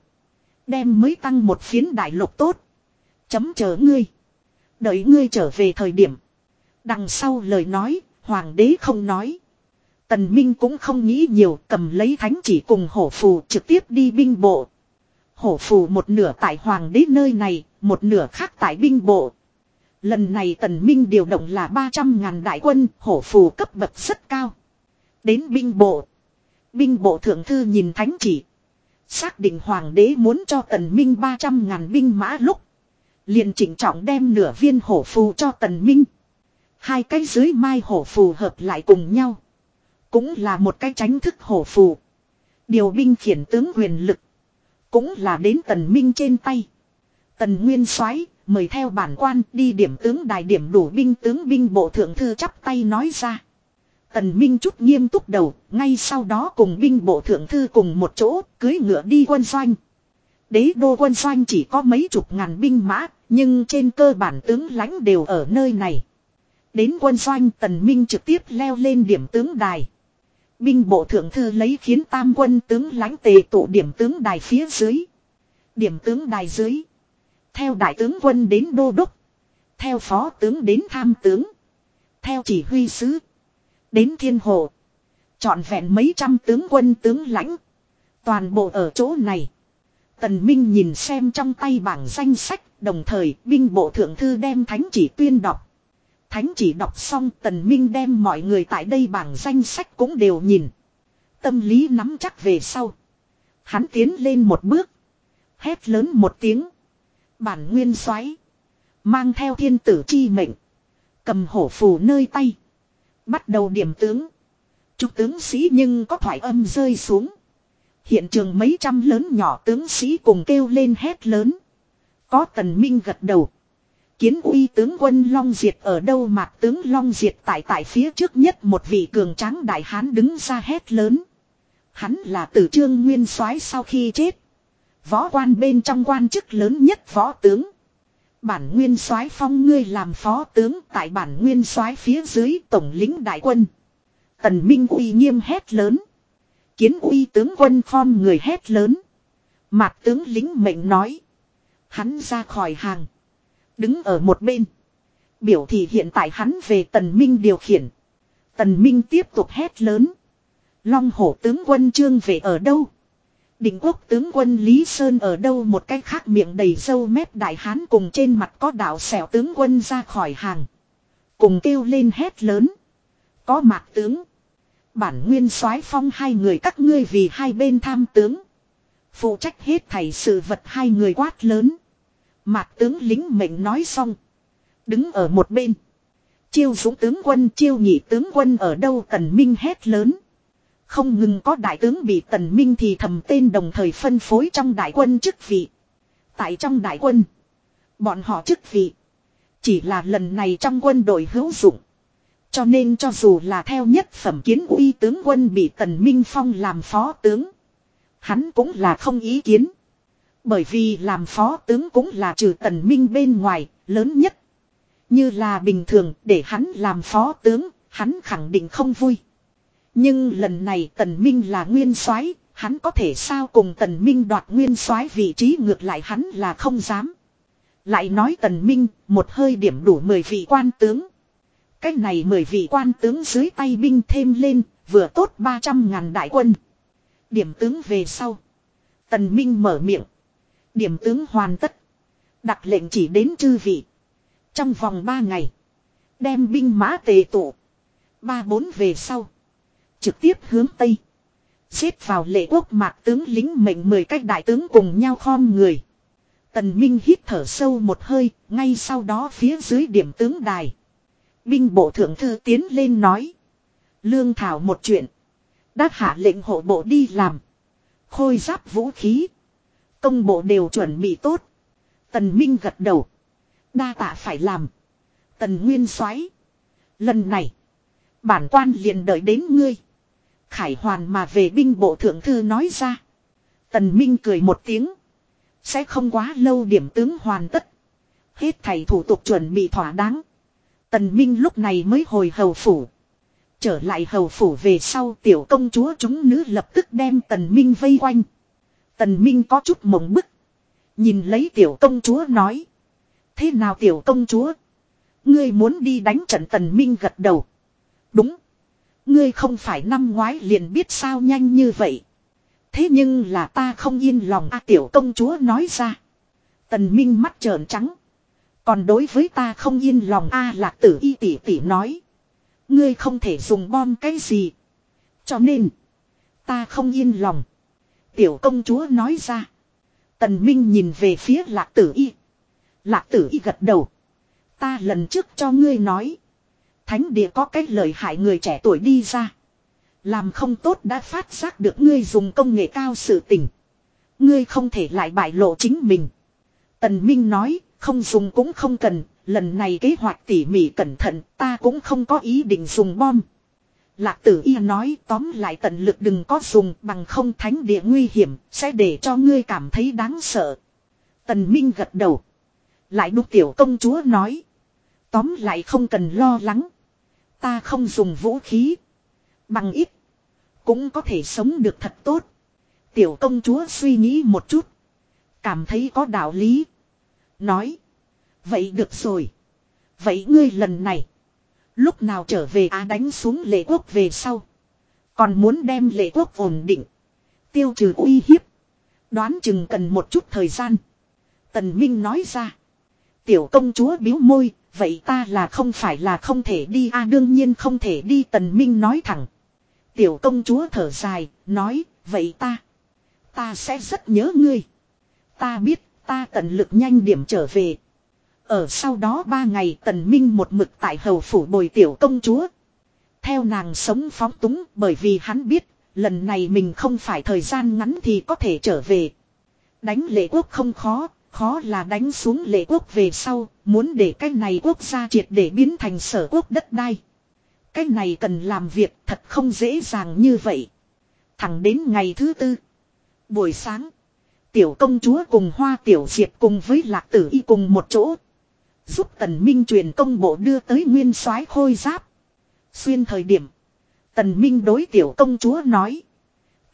Đem mới tăng một phiến đại lục tốt. Chấm chờ ngươi. Đợi ngươi trở về thời điểm. Đằng sau lời nói, hoàng đế không nói. Tần Minh cũng không nghĩ nhiều cầm lấy thánh chỉ cùng hổ phù trực tiếp đi binh bộ. Hổ phù một nửa tại hoàng đế nơi này, một nửa khác tại binh bộ. Lần này tần minh điều động là 300 ngàn đại quân, hổ phù cấp bậc rất cao. Đến binh bộ. Binh bộ thượng thư nhìn thánh chỉ. Xác định hoàng đế muốn cho tần minh 300 ngàn binh mã lúc. Liền chỉnh trọng đem nửa viên hổ phù cho tần minh. Hai cái dưới mai hổ phù hợp lại cùng nhau. Cũng là một cái tránh thức hổ phù. Điều binh khiển tướng quyền lực. Cũng là đến tần minh trên tay. Tần Nguyên soái mời theo bản quan đi điểm tướng đài điểm đủ binh tướng binh bộ thượng thư chắp tay nói ra. Tần Minh chút nghiêm túc đầu, ngay sau đó cùng binh bộ thượng thư cùng một chỗ, cưới ngựa đi quân doanh. Đế đô quân doanh chỉ có mấy chục ngàn binh mã, nhưng trên cơ bản tướng lãnh đều ở nơi này. Đến quân doanh Tần Minh trực tiếp leo lên điểm tướng đài. Binh bộ thượng thư lấy khiến tam quân tướng lãnh tề tụ điểm tướng đài phía dưới. Điểm tướng đài dưới. Theo đại tướng quân đến đô đốc. Theo phó tướng đến tham tướng. Theo chỉ huy sứ. Đến thiên hồ. Chọn vẹn mấy trăm tướng quân tướng lãnh. Toàn bộ ở chỗ này. Tần Minh nhìn xem trong tay bảng danh sách, đồng thời binh bộ thượng thư đem thánh chỉ tuyên đọc. Thánh chỉ đọc xong Tần Minh đem mọi người tại đây bảng danh sách cũng đều nhìn. Tâm lý nắm chắc về sau. Hắn tiến lên một bước. Hét lớn một tiếng. Bản nguyên xoáy. Mang theo thiên tử chi mệnh. Cầm hổ phù nơi tay. Bắt đầu điểm tướng. Chúc tướng sĩ nhưng có thoại âm rơi xuống. Hiện trường mấy trăm lớn nhỏ tướng sĩ cùng kêu lên hét lớn. Có tần minh gật đầu. Kiến uy tướng quân Long Diệt ở đâu mạc tướng Long Diệt tại tại phía trước nhất một vị cường tráng đại hán đứng ra hét lớn. Hắn là tử trương nguyên soái sau khi chết. Võ quan bên trong quan chức lớn nhất võ tướng. Bản nguyên soái phong ngươi làm phó tướng tại bản nguyên soái phía dưới tổng lính đại quân. Tần Minh uy nghiêm hét lớn. Kiến uy tướng quân phong người hét lớn. Mạc tướng lính mệnh nói. Hắn ra khỏi hàng. Đứng ở một bên. Biểu thị hiện tại hắn về tần minh điều khiển. Tần minh tiếp tục hét lớn. Long hổ tướng quân trương về ở đâu? Định quốc tướng quân Lý Sơn ở đâu một cách khác miệng đầy sâu mép đại hán cùng trên mặt có đạo xẻo tướng quân ra khỏi hàng. Cùng kêu lên hét lớn. Có mạc tướng. Bản nguyên soái phong hai người các ngươi vì hai bên tham tướng. Phụ trách hết thảy sự vật hai người quát lớn. Mạc tướng lính mệnh nói xong. Đứng ở một bên. Chiêu dũng tướng quân, chiêu nhị tướng quân ở đâu tần minh hét lớn. Không ngừng có đại tướng bị tần minh thì thầm tên đồng thời phân phối trong đại quân chức vị. Tại trong đại quân. Bọn họ chức vị. Chỉ là lần này trong quân đội hữu dụng. Cho nên cho dù là theo nhất phẩm kiến uy tướng quân bị tần minh phong làm phó tướng. Hắn cũng là không ý kiến. Bởi vì làm phó tướng cũng là trừ tần minh bên ngoài, lớn nhất. Như là bình thường để hắn làm phó tướng, hắn khẳng định không vui. Nhưng lần này tần minh là nguyên soái, hắn có thể sao cùng tần minh đoạt nguyên soái vị trí ngược lại hắn là không dám. Lại nói tần minh, một hơi điểm đủ 10 vị quan tướng. Cách này 10 vị quan tướng dưới tay binh thêm lên, vừa tốt 300 ngàn đại quân. Điểm tướng về sau. Tần minh mở miệng. Điểm tướng hoàn tất. Đặt lệnh chỉ đến chư vị. Trong vòng 3 ngày. Đem binh mã tề tụ. Ba bốn về sau. Trực tiếp hướng Tây. Xếp vào lệ quốc mạc tướng lính mệnh mười cách đại tướng cùng nhau khom người. Tần Minh hít thở sâu một hơi, ngay sau đó phía dưới điểm tướng đài. Binh bộ thượng thư tiến lên nói. Lương thảo một chuyện. Đã hạ lệnh hộ bộ đi làm. Khôi giáp vũ khí. Công bộ đều chuẩn bị tốt. Tần Minh gật đầu. Đa tạ phải làm. Tần Nguyên xoáy, Lần này. Bản quan liền đợi đến ngươi. Khải hoàn mà về binh bộ thượng thư nói ra. Tần Minh cười một tiếng. Sẽ không quá lâu điểm tướng hoàn tất. Hết thầy thủ tục chuẩn bị thỏa đáng. Tần Minh lúc này mới hồi hầu phủ. Trở lại hầu phủ về sau tiểu công chúa chúng nữ lập tức đem Tần Minh vây quanh. Tần Minh có chút mộng bức. Nhìn lấy tiểu công chúa nói. Thế nào tiểu công chúa? Ngươi muốn đi đánh trận Tần Minh gật đầu. Đúng. Ngươi không phải năm ngoái liền biết sao nhanh như vậy. Thế nhưng là ta không yên lòng a, tiểu công chúa nói ra. Tần Minh mắt trợn trắng. Còn đối với ta không yên lòng a, lạc tử y tỷ tỷ nói. Ngươi không thể dùng bom cái gì. Cho nên. Ta không yên lòng. Tiểu công chúa nói ra. Tần Minh nhìn về phía lạc tử y. Lạc tử y gật đầu. Ta lần trước cho ngươi nói. Thánh địa có cái lời hại người trẻ tuổi đi ra. Làm không tốt đã phát giác được ngươi dùng công nghệ cao sự tình. Ngươi không thể lại bại lộ chính mình. Tần Minh nói, không dùng cũng không cần, lần này kế hoạch tỉ mỉ cẩn thận, ta cũng không có ý định dùng bom. Lạc tử y nói tóm lại tận lực đừng có dùng bằng không thánh địa nguy hiểm, sẽ để cho ngươi cảm thấy đáng sợ. Tần Minh gật đầu. Lại đúc tiểu công chúa nói. Tóm lại không cần lo lắng. Ta không dùng vũ khí. Bằng ít. Cũng có thể sống được thật tốt. Tiểu công chúa suy nghĩ một chút. Cảm thấy có đạo lý. Nói. Vậy được rồi. Vậy ngươi lần này. Lúc nào trở về Á đánh xuống lệ quốc về sau. Còn muốn đem lệ quốc ổn định. Tiêu trừ uy hiếp. Đoán chừng cần một chút thời gian. Tần Minh nói ra. Tiểu công chúa biếu môi. Vậy ta là không phải là không thể đi a đương nhiên không thể đi Tần Minh nói thẳng. Tiểu công chúa thở dài, nói, vậy ta, ta sẽ rất nhớ ngươi. Ta biết, ta tận lực nhanh điểm trở về. Ở sau đó ba ngày tần minh một mực tại hầu phủ bồi tiểu công chúa. Theo nàng sống phóng túng bởi vì hắn biết, lần này mình không phải thời gian ngắn thì có thể trở về. Đánh lệ quốc không khó, khó là đánh xuống lệ quốc về sau, muốn để cái này quốc gia triệt để biến thành sở quốc đất đai. Cái này cần làm việc thật không dễ dàng như vậy. Thẳng đến ngày thứ tư. Buổi sáng. Tiểu công chúa cùng hoa tiểu diệp cùng với lạc tử y cùng một chỗ. Giúp tần minh truyền công bộ đưa tới nguyên soái khôi giáp. Xuyên thời điểm. Tần minh đối tiểu công chúa nói.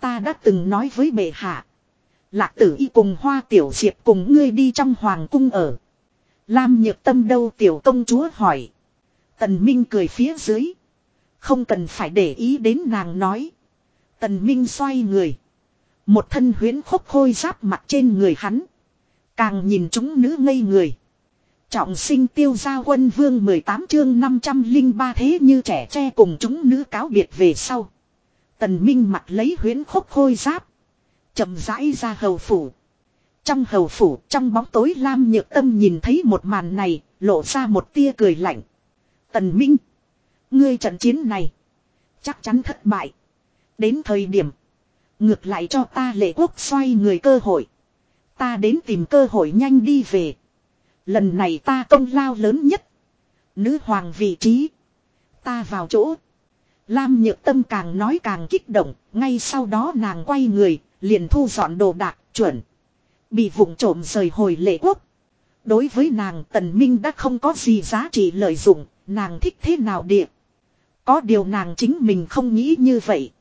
Ta đã từng nói với bệ hạ. Lạc tử y cùng hoa tiểu diệp cùng ngươi đi trong hoàng cung ở. Lam nhược tâm đâu tiểu công chúa hỏi. Tần minh cười phía dưới. Không cần phải để ý đến nàng nói. Tần Minh xoay người. Một thân huyến khúc khôi giáp mặt trên người hắn. Càng nhìn chúng nữ ngây người. Trọng sinh tiêu gia quân vương 18 chương 503 thế như trẻ tre cùng chúng nữ cáo biệt về sau. Tần Minh mặt lấy huyến khúc khôi giáp. chậm rãi ra hầu phủ. Trong hầu phủ, trong bóng tối Lam Nhược Tâm nhìn thấy một màn này, lộ ra một tia cười lạnh. Tần Minh. Ngươi trận chiến này. Chắc chắn thất bại. Đến thời điểm. Ngược lại cho ta lệ quốc xoay người cơ hội. Ta đến tìm cơ hội nhanh đi về. Lần này ta công lao lớn nhất. Nữ hoàng vị trí. Ta vào chỗ. Lam nhược tâm càng nói càng kích động. Ngay sau đó nàng quay người. Liền thu dọn đồ đạc, chuẩn. Bị vụng trộm rời hồi lệ quốc. Đối với nàng tần minh đã không có gì giá trị lợi dụng. Nàng thích thế nào địa. Có điều nàng chính mình không nghĩ như vậy.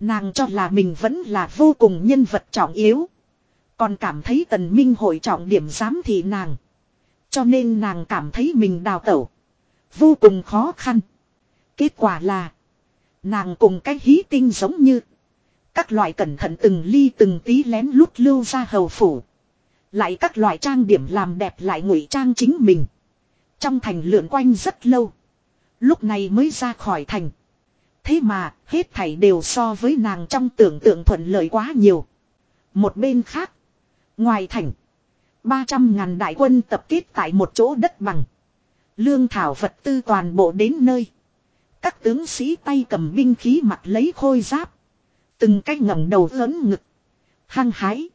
Nàng cho là mình vẫn là vô cùng nhân vật trọng yếu. Còn cảm thấy tần minh hội trọng điểm dám thì nàng. Cho nên nàng cảm thấy mình đào tẩu. Vô cùng khó khăn. Kết quả là. Nàng cùng cái hí tinh giống như. Các loại cẩn thận từng ly từng tí lén lút lưu ra hầu phủ. Lại các loại trang điểm làm đẹp lại ngụy trang chính mình. Trong thành lượn quanh rất lâu. Lúc này mới ra khỏi thành. Thế mà, hết thảy đều so với nàng trong tưởng tượng thuận lợi quá nhiều. Một bên khác. Ngoài thành. 300 ngàn đại quân tập kết tại một chỗ đất bằng. Lương thảo vật tư toàn bộ đến nơi. Các tướng sĩ tay cầm binh khí mặt lấy khôi giáp. Từng cách ngẩng đầu lớn ngực. Hăng hái.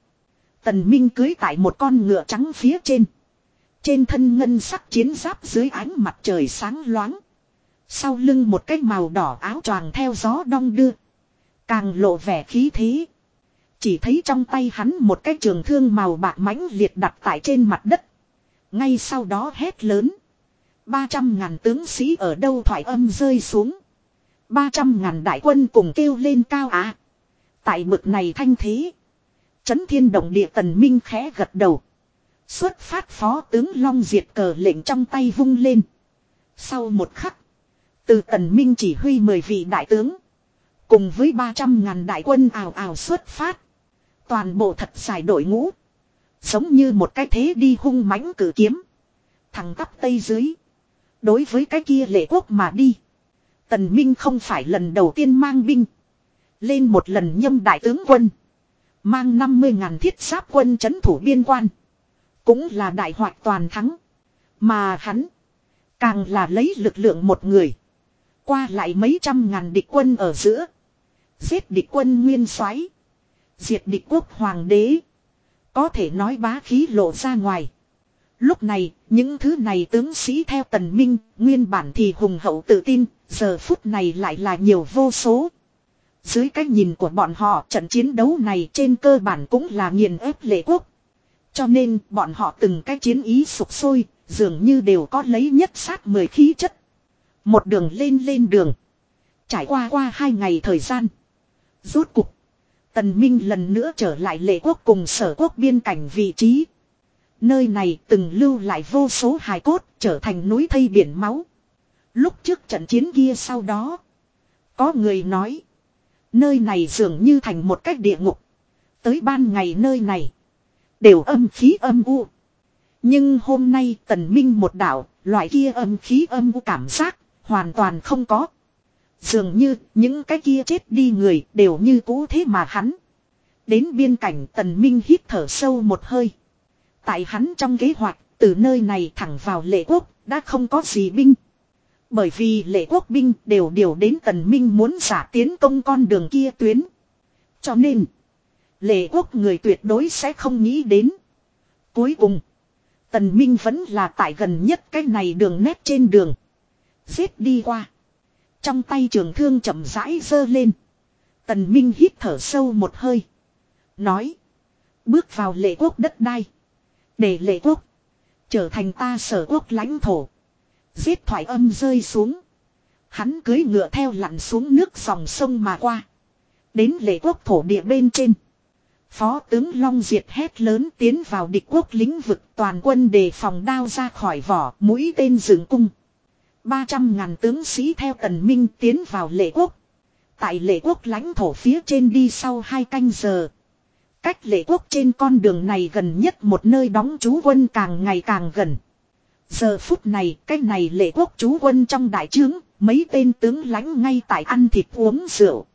Tần Minh cưới tại một con ngựa trắng phía trên. Trên thân ngân sắc chiến giáp dưới ánh mặt trời sáng loáng. Sau lưng một cái màu đỏ áo choàng theo gió đong đưa. Càng lộ vẻ khí thế. Chỉ thấy trong tay hắn một cái trường thương màu bạc mãnh liệt đặt tại trên mặt đất. Ngay sau đó hét lớn. ba trăm ngàn tướng sĩ ở đâu thoại âm rơi xuống. ba trăm ngàn đại quân cùng kêu lên cao á. Tại bực này thanh thế. Chấn thiên động địa tần minh khẽ gật đầu. Xuất phát phó tướng Long Diệt cờ lệnh trong tay vung lên. Sau một khắc. Từ tần minh chỉ huy mười vị đại tướng. Cùng với 300 ngàn đại quân ào ào xuất phát. Toàn bộ thật dài đội ngũ. Giống như một cái thế đi hung mãnh cử kiếm. Thằng tắp tây dưới. Đối với cái kia lệ quốc mà đi. Tần Minh không phải lần đầu tiên mang binh. Lên một lần nhâm đại tướng quân. Mang 50 ngàn thiết giáp quân chấn thủ biên quan. Cũng là đại hoạch toàn thắng. Mà hắn. Càng là lấy lực lượng một người. Qua lại mấy trăm ngàn địch quân ở giữa. Giết địch quân nguyên soái Diệt địch quốc hoàng đế. Có thể nói bá khí lộ ra ngoài. Lúc này, những thứ này tướng sĩ theo tần minh, nguyên bản thì hùng hậu tự tin, giờ phút này lại là nhiều vô số. Dưới cái nhìn của bọn họ, trận chiến đấu này trên cơ bản cũng là nghiền ép lệ quốc. Cho nên, bọn họ từng cái chiến ý sụp sôi, dường như đều có lấy nhất sát mười khí chất. Một đường lên lên đường. Trải qua qua hai ngày thời gian. Rốt cục. Tần Minh lần nữa trở lại lệ quốc cùng sở quốc biên cảnh vị trí. Nơi này từng lưu lại vô số hài cốt trở thành núi thây biển máu. Lúc trước trận chiến kia sau đó. Có người nói. Nơi này dường như thành một cách địa ngục. Tới ban ngày nơi này. Đều âm khí âm u. Nhưng hôm nay tần minh một đạo, loại kia âm khí âm u cảm giác, hoàn toàn không có. Dường như những cái kia chết đi người đều như cũ thế mà hắn. Đến biên cảnh tần minh hít thở sâu một hơi. Tại hắn trong kế hoạch, từ nơi này thẳng vào lệ quốc, đã không có gì binh. Bởi vì lệ quốc binh đều điều đến tần minh muốn giả tiến công con đường kia tuyến. Cho nên, lệ quốc người tuyệt đối sẽ không nghĩ đến. Cuối cùng, tần minh vẫn là tại gần nhất cái này đường nét trên đường. Giết đi qua. Trong tay trường thương chậm rãi giơ lên. Tần Minh hít thở sâu một hơi. Nói. Bước vào lệ quốc đất đai. Để lệ quốc. Trở thành ta sở quốc lãnh thổ. Giết thoại âm rơi xuống. Hắn cưới ngựa theo lặn xuống nước dòng sông mà qua. Đến lệ quốc thổ địa bên trên. Phó tướng Long Diệt hét lớn tiến vào địch quốc lĩnh vực toàn quân đề phòng đao ra khỏi vỏ, mũi tên dựng cung. 300 ngàn tướng sĩ theo tần minh tiến vào lệ quốc. Tại lệ quốc lãnh thổ phía trên đi sau hai canh giờ. Cách lệ quốc trên con đường này gần nhất một nơi đóng trú quân càng ngày càng gần. Giờ phút này, cái này lệ quốc trú quân trong đại trướng, mấy tên tướng lãnh ngay tại ăn thịt uống rượu.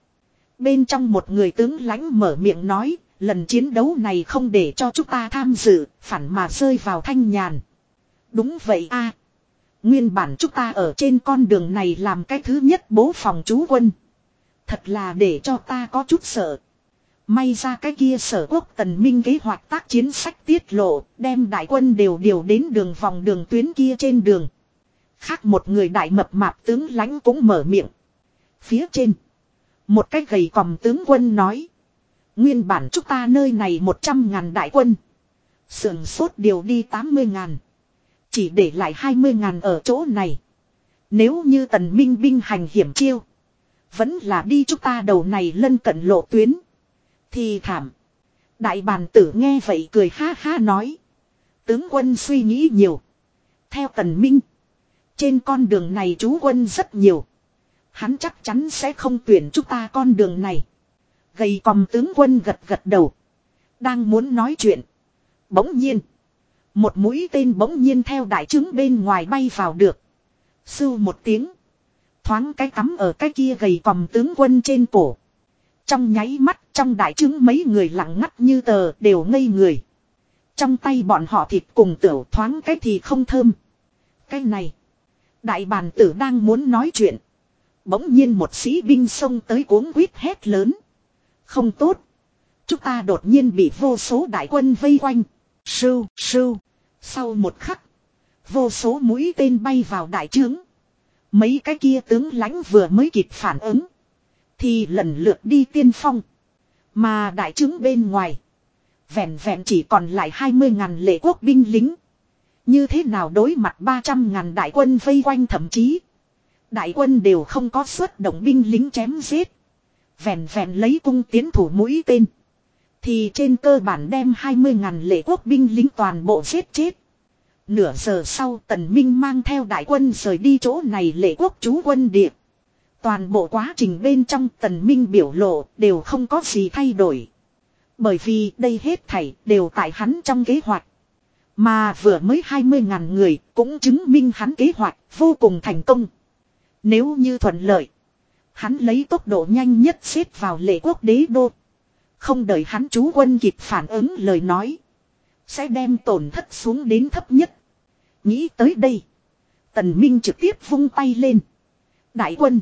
Bên trong một người tướng lãnh mở miệng nói, lần chiến đấu này không để cho chúng ta tham dự, phản mà rơi vào thanh nhàn. Đúng vậy a Nguyên bản chúng ta ở trên con đường này làm cái thứ nhất bố phòng chú quân. Thật là để cho ta có chút sợ. May ra cái kia sở quốc tần minh kế hoạch tác chiến sách tiết lộ, đem đại quân đều điều đến đường vòng đường tuyến kia trên đường. Khác một người đại mập mạp tướng lãnh cũng mở miệng. Phía trên, một cái gầy còm tướng quân nói. Nguyên bản chúng ta nơi này một trăm ngàn đại quân. Sườn sốt điều đi tám mươi ngàn. Chỉ để lại 20 ngàn ở chỗ này. Nếu như tần minh binh hành hiểm chiêu. Vẫn là đi chúng ta đầu này lân cận lộ tuyến. Thì thảm. Đại bàn tử nghe vậy cười ha ha nói. Tướng quân suy nghĩ nhiều. Theo tần minh. Trên con đường này chú quân rất nhiều. Hắn chắc chắn sẽ không tuyển chúng ta con đường này. Gầy còm tướng quân gật gật đầu. Đang muốn nói chuyện. Bỗng nhiên. Một mũi tên bỗng nhiên theo đại trứng bên ngoài bay vào được. Sưu một tiếng. Thoáng cái cắm ở cái kia gầy còm tướng quân trên cổ. Trong nháy mắt trong đại trứng mấy người lặng ngắt như tờ đều ngây người. Trong tay bọn họ thịt cùng tiểu thoáng cái thì không thơm. Cái này. Đại bàn tử đang muốn nói chuyện. Bỗng nhiên một sĩ binh xông tới cuống quýt hét lớn. Không tốt. Chúng ta đột nhiên bị vô số đại quân vây quanh. Sưu, sưu. Sau một khắc. Vô số mũi tên bay vào đại trướng. Mấy cái kia tướng lãnh vừa mới kịp phản ứng. Thì lần lượt đi tiên phong. Mà đại trướng bên ngoài. Vẹn vẹn chỉ còn lại 20 ngàn lệ quốc binh lính. Như thế nào đối mặt 300 ngàn đại quân vây quanh thậm chí. Đại quân đều không có xuất động binh lính chém giết. Vẹn vẹn lấy cung tiến thủ mũi tên. Thì trên cơ bản đem 20 ngàn lệ quốc binh lính toàn bộ giết chết. Nửa giờ sau, tần minh mang theo đại quân rời đi chỗ này lệ quốc chú quân địa. Toàn bộ quá trình bên trong, tần minh biểu lộ đều không có gì thay đổi. Bởi vì đây hết thảy đều tại hắn trong kế hoạch. Mà vừa mới 20 ngàn người cũng chứng minh hắn kế hoạch vô cùng thành công. Nếu như thuận lợi. Hắn lấy tốc độ nhanh nhất xếp vào lệ quốc đế đô. Không đợi hắn chú quân kịp phản ứng lời nói. Sẽ đem tổn thất xuống đến thấp nhất. Nghĩ tới đây. Tần Minh trực tiếp vung tay lên. Đại quân.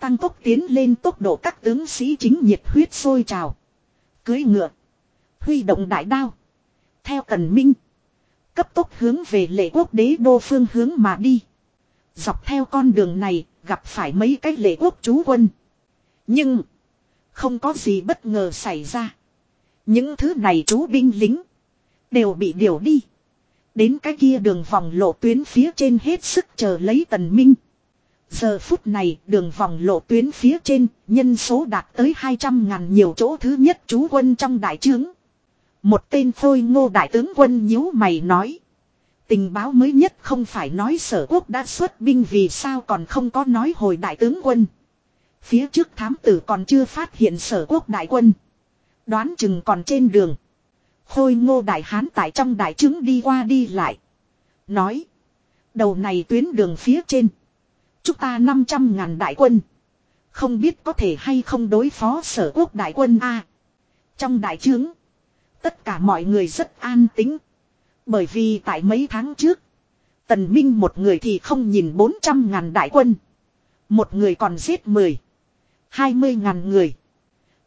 Tăng tốc tiến lên tốc độ các tướng sĩ chính nhiệt huyết sôi trào. Cưới ngựa. Huy động đại đao. Theo Tần Minh. Cấp tốc hướng về lệ quốc đế đô phương hướng mà đi. Dọc theo con đường này, gặp phải mấy cái lệ quốc chú quân. Nhưng. Không có gì bất ngờ xảy ra. Những thứ này chú binh lính. Đều bị điều đi. Đến cái kia đường vòng lộ tuyến phía trên hết sức chờ lấy tần minh. Giờ phút này, đường vòng lộ tuyến phía trên, nhân số đạt tới 200 ngàn nhiều chỗ thứ nhất chú quân trong đại trướng. Một tên phôi ngô đại tướng quân nhíu mày nói. Tình báo mới nhất không phải nói sở quốc đã xuất binh vì sao còn không có nói hồi đại tướng quân. Phía trước thám tử còn chưa phát hiện sở quốc đại quân. Đoán chừng còn trên đường. Khôi ngô đại hán tại trong đại trứng đi qua đi lại. Nói. Đầu này tuyến đường phía trên. Chúng ta 500 ngàn đại quân. Không biết có thể hay không đối phó sở quốc đại quân A. trong đại trướng. Tất cả mọi người rất an tính. Bởi vì tại mấy tháng trước. Tần Minh một người thì không nhìn 400 ngàn đại quân. Một người còn giết 10. 20 ngàn người.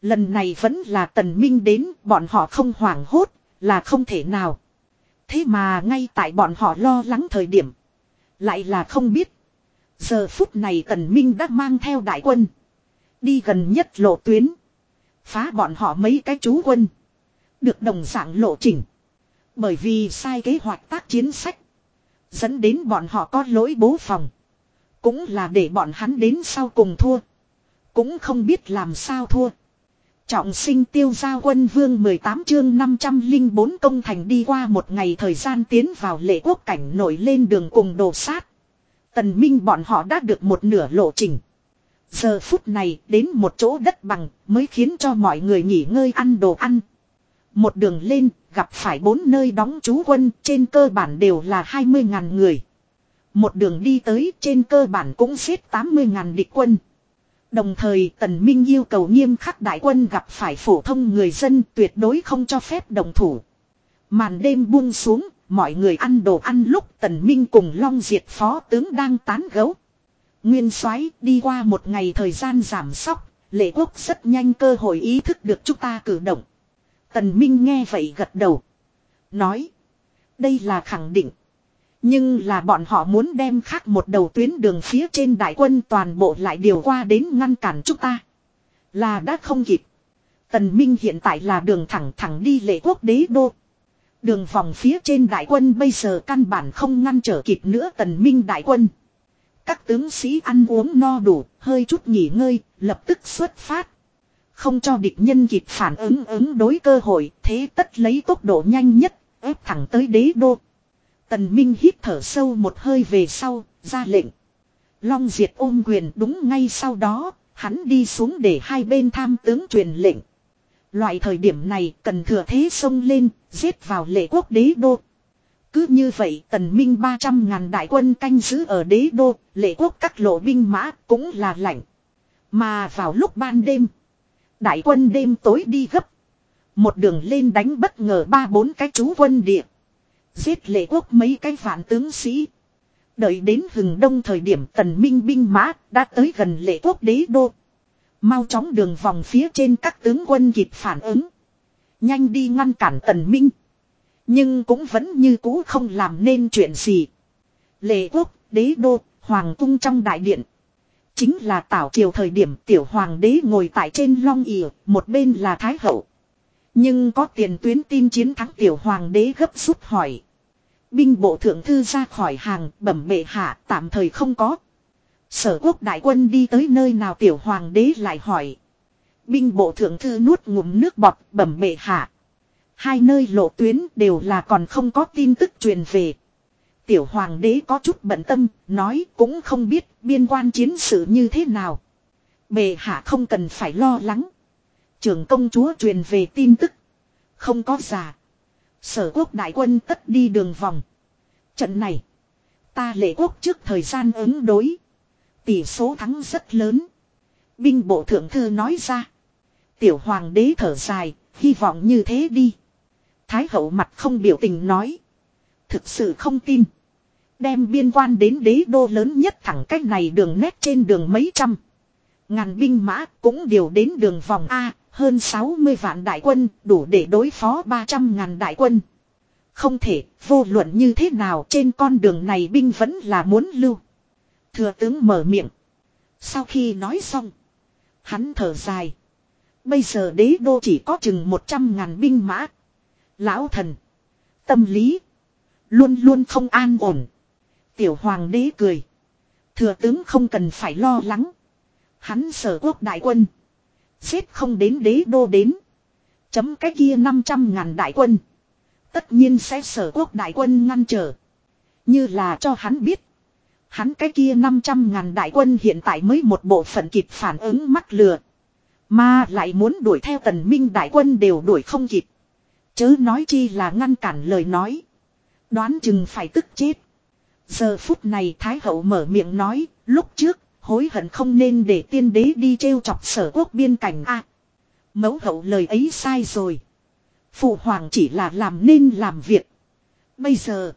Lần này vẫn là tần minh đến, bọn họ không hoảng hốt, là không thể nào. Thế mà ngay tại bọn họ lo lắng thời điểm. Lại là không biết. Giờ phút này tần minh đã mang theo đại quân. Đi gần nhất lộ tuyến. Phá bọn họ mấy cái chú quân. Được đồng dạng lộ trình. Bởi vì sai kế hoạch tác chiến sách. Dẫn đến bọn họ có lỗi bố phòng. Cũng là để bọn hắn đến sau cùng thua. Cũng không biết làm sao thua. Trọng sinh tiêu gia quân vương 18 chương 504 công thành đi qua một ngày thời gian tiến vào lệ quốc cảnh nổi lên đường cùng đồ sát. Tần Minh bọn họ đã được một nửa lộ trình. Giờ phút này đến một chỗ đất bằng mới khiến cho mọi người nghỉ ngơi ăn đồ ăn. Một đường lên gặp phải bốn nơi đóng trú quân trên cơ bản đều là 20.000 người. Một đường đi tới trên cơ bản cũng xếp 80.000 địch quân. Đồng thời Tần Minh yêu cầu nghiêm khắc đại quân gặp phải phổ thông người dân tuyệt đối không cho phép đồng thủ. Màn đêm buông xuống, mọi người ăn đồ ăn lúc Tần Minh cùng Long Diệt phó tướng đang tán gấu. Nguyên soái đi qua một ngày thời gian giảm sóc, lệ quốc rất nhanh cơ hội ý thức được chúng ta cử động. Tần Minh nghe vậy gật đầu. Nói, đây là khẳng định. Nhưng là bọn họ muốn đem khác một đầu tuyến đường phía trên đại quân toàn bộ lại điều qua đến ngăn cản chúng ta. Là đã không kịp. Tần Minh hiện tại là đường thẳng thẳng đi lệ quốc đế đô. Đường vòng phía trên đại quân bây giờ căn bản không ngăn trở kịp nữa tần minh đại quân. Các tướng sĩ ăn uống no đủ, hơi chút nghỉ ngơi, lập tức xuất phát. Không cho địch nhân kịp phản ứng ứng đối cơ hội, thế tất lấy tốc độ nhanh nhất, ép thẳng tới đế đô. Tần Minh hít thở sâu một hơi về sau, ra lệnh. Long Diệt ôm quyền đúng ngay sau đó, hắn đi xuống để hai bên tham tướng truyền lệnh. Loại thời điểm này cần thừa thế sông lên, giết vào lệ quốc đế đô. Cứ như vậy tần minh 300 ngàn đại quân canh giữ ở đế đô, lệ quốc các lộ binh mã cũng là lạnh. Mà vào lúc ban đêm, đại quân đêm tối đi gấp. Một đường lên đánh bất ngờ ba bốn cái chú quân địa. Giết lệ quốc mấy cái phản tướng sĩ. Đợi đến hừng đông thời điểm tần minh binh mã đã tới gần lệ quốc đế đô. Mau chóng đường vòng phía trên các tướng quân kịp phản ứng. Nhanh đi ngăn cản tần minh. Nhưng cũng vẫn như cũ không làm nên chuyện gì. Lệ quốc, đế đô, hoàng cung trong đại điện. Chính là tảo triều thời điểm tiểu hoàng đế ngồi tại trên long ỉa, một bên là thái hậu. Nhưng có tiền tuyến tin chiến thắng tiểu hoàng đế gấp rút hỏi. Binh bộ thượng thư ra khỏi hàng bẩm bệ hạ tạm thời không có. Sở quốc đại quân đi tới nơi nào tiểu hoàng đế lại hỏi. Binh bộ thượng thư nuốt ngụm nước bọt bẩm bệ hạ. Hai nơi lộ tuyến đều là còn không có tin tức truyền về. Tiểu hoàng đế có chút bận tâm, nói cũng không biết biên quan chiến sự như thế nào. Bệ hạ không cần phải lo lắng. Trưởng công chúa truyền về tin tức. Không có giả. Sở quốc đại quân tất đi đường vòng. Trận này. Ta lệ quốc trước thời gian ứng đối. Tỷ số thắng rất lớn. Binh bộ thượng thư nói ra. Tiểu hoàng đế thở dài. Hy vọng như thế đi. Thái hậu mặt không biểu tình nói. Thực sự không tin. Đem biên quan đến đế đô lớn nhất thẳng cách này đường nét trên đường mấy trăm. Ngàn binh mã cũng đều đến đường vòng A, hơn 60 vạn đại quân đủ để đối phó 300 ngàn đại quân. Không thể, vô luận như thế nào trên con đường này binh vẫn là muốn lưu. Thừa tướng mở miệng. Sau khi nói xong, hắn thở dài. Bây giờ đế đô chỉ có chừng 100 ngàn binh mã. Lão thần. Tâm lý. Luôn luôn không an ổn. Tiểu hoàng đế cười. Thừa tướng không cần phải lo lắng. Hắn sở quốc đại quân. Xếp không đến đế đô đến. Chấm cái kia 500 ngàn đại quân. Tất nhiên sẽ sở quốc đại quân ngăn trở. Như là cho hắn biết. Hắn cái kia 500 ngàn đại quân hiện tại mới một bộ phận kịp phản ứng mắc lừa. Mà lại muốn đuổi theo tần minh đại quân đều đuổi không kịp. Chớ nói chi là ngăn cản lời nói. Đoán chừng phải tức chết. Giờ phút này Thái hậu mở miệng nói, lúc trước, hối hận không nên để tiên đế đi trêu chọc sở quốc biên cảnh a. mẫu hậu lời ấy sai rồi. Phụ hoàng chỉ là làm nên làm việc. Bây giờ,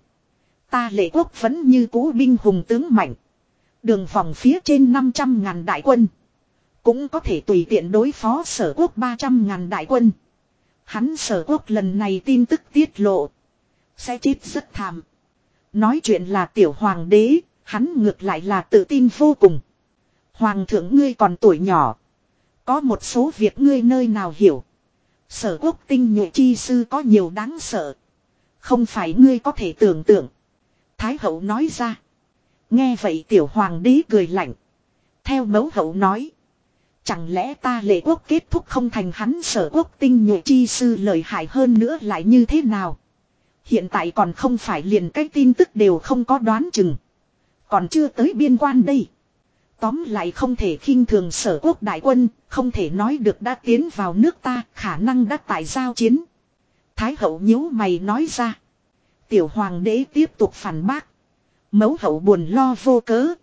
ta lệ quốc vẫn như cũ binh hùng tướng mạnh. Đường vòng phía trên 500 ngàn đại quân. Cũng có thể tùy tiện đối phó sở quốc 300 ngàn đại quân. Hắn sở quốc lần này tin tức tiết lộ. Sẽ chết rất thảm. Nói chuyện là tiểu hoàng đế, hắn ngược lại là tự tin vô cùng. Hoàng thượng ngươi còn tuổi nhỏ. Có một số việc ngươi nơi nào hiểu. Sở quốc tinh nhuệ chi sư có nhiều đáng sợ. Không phải ngươi có thể tưởng tượng. Thái hậu nói ra. Nghe vậy tiểu hoàng đế cười lạnh. Theo mẫu hậu nói. Chẳng lẽ ta lệ quốc kết thúc không thành hắn sở quốc tinh nhuệ chi sư lợi hại hơn nữa lại như thế nào? Hiện tại còn không phải liền cái tin tức đều không có đoán chừng. Còn chưa tới biên quan đây. Tóm lại không thể khinh thường sở quốc đại quân, không thể nói được đã tiến vào nước ta, khả năng đã tại giao chiến. Thái hậu nhíu mày nói ra. Tiểu hoàng đế tiếp tục phản bác. Mấu hậu buồn lo vô cớ.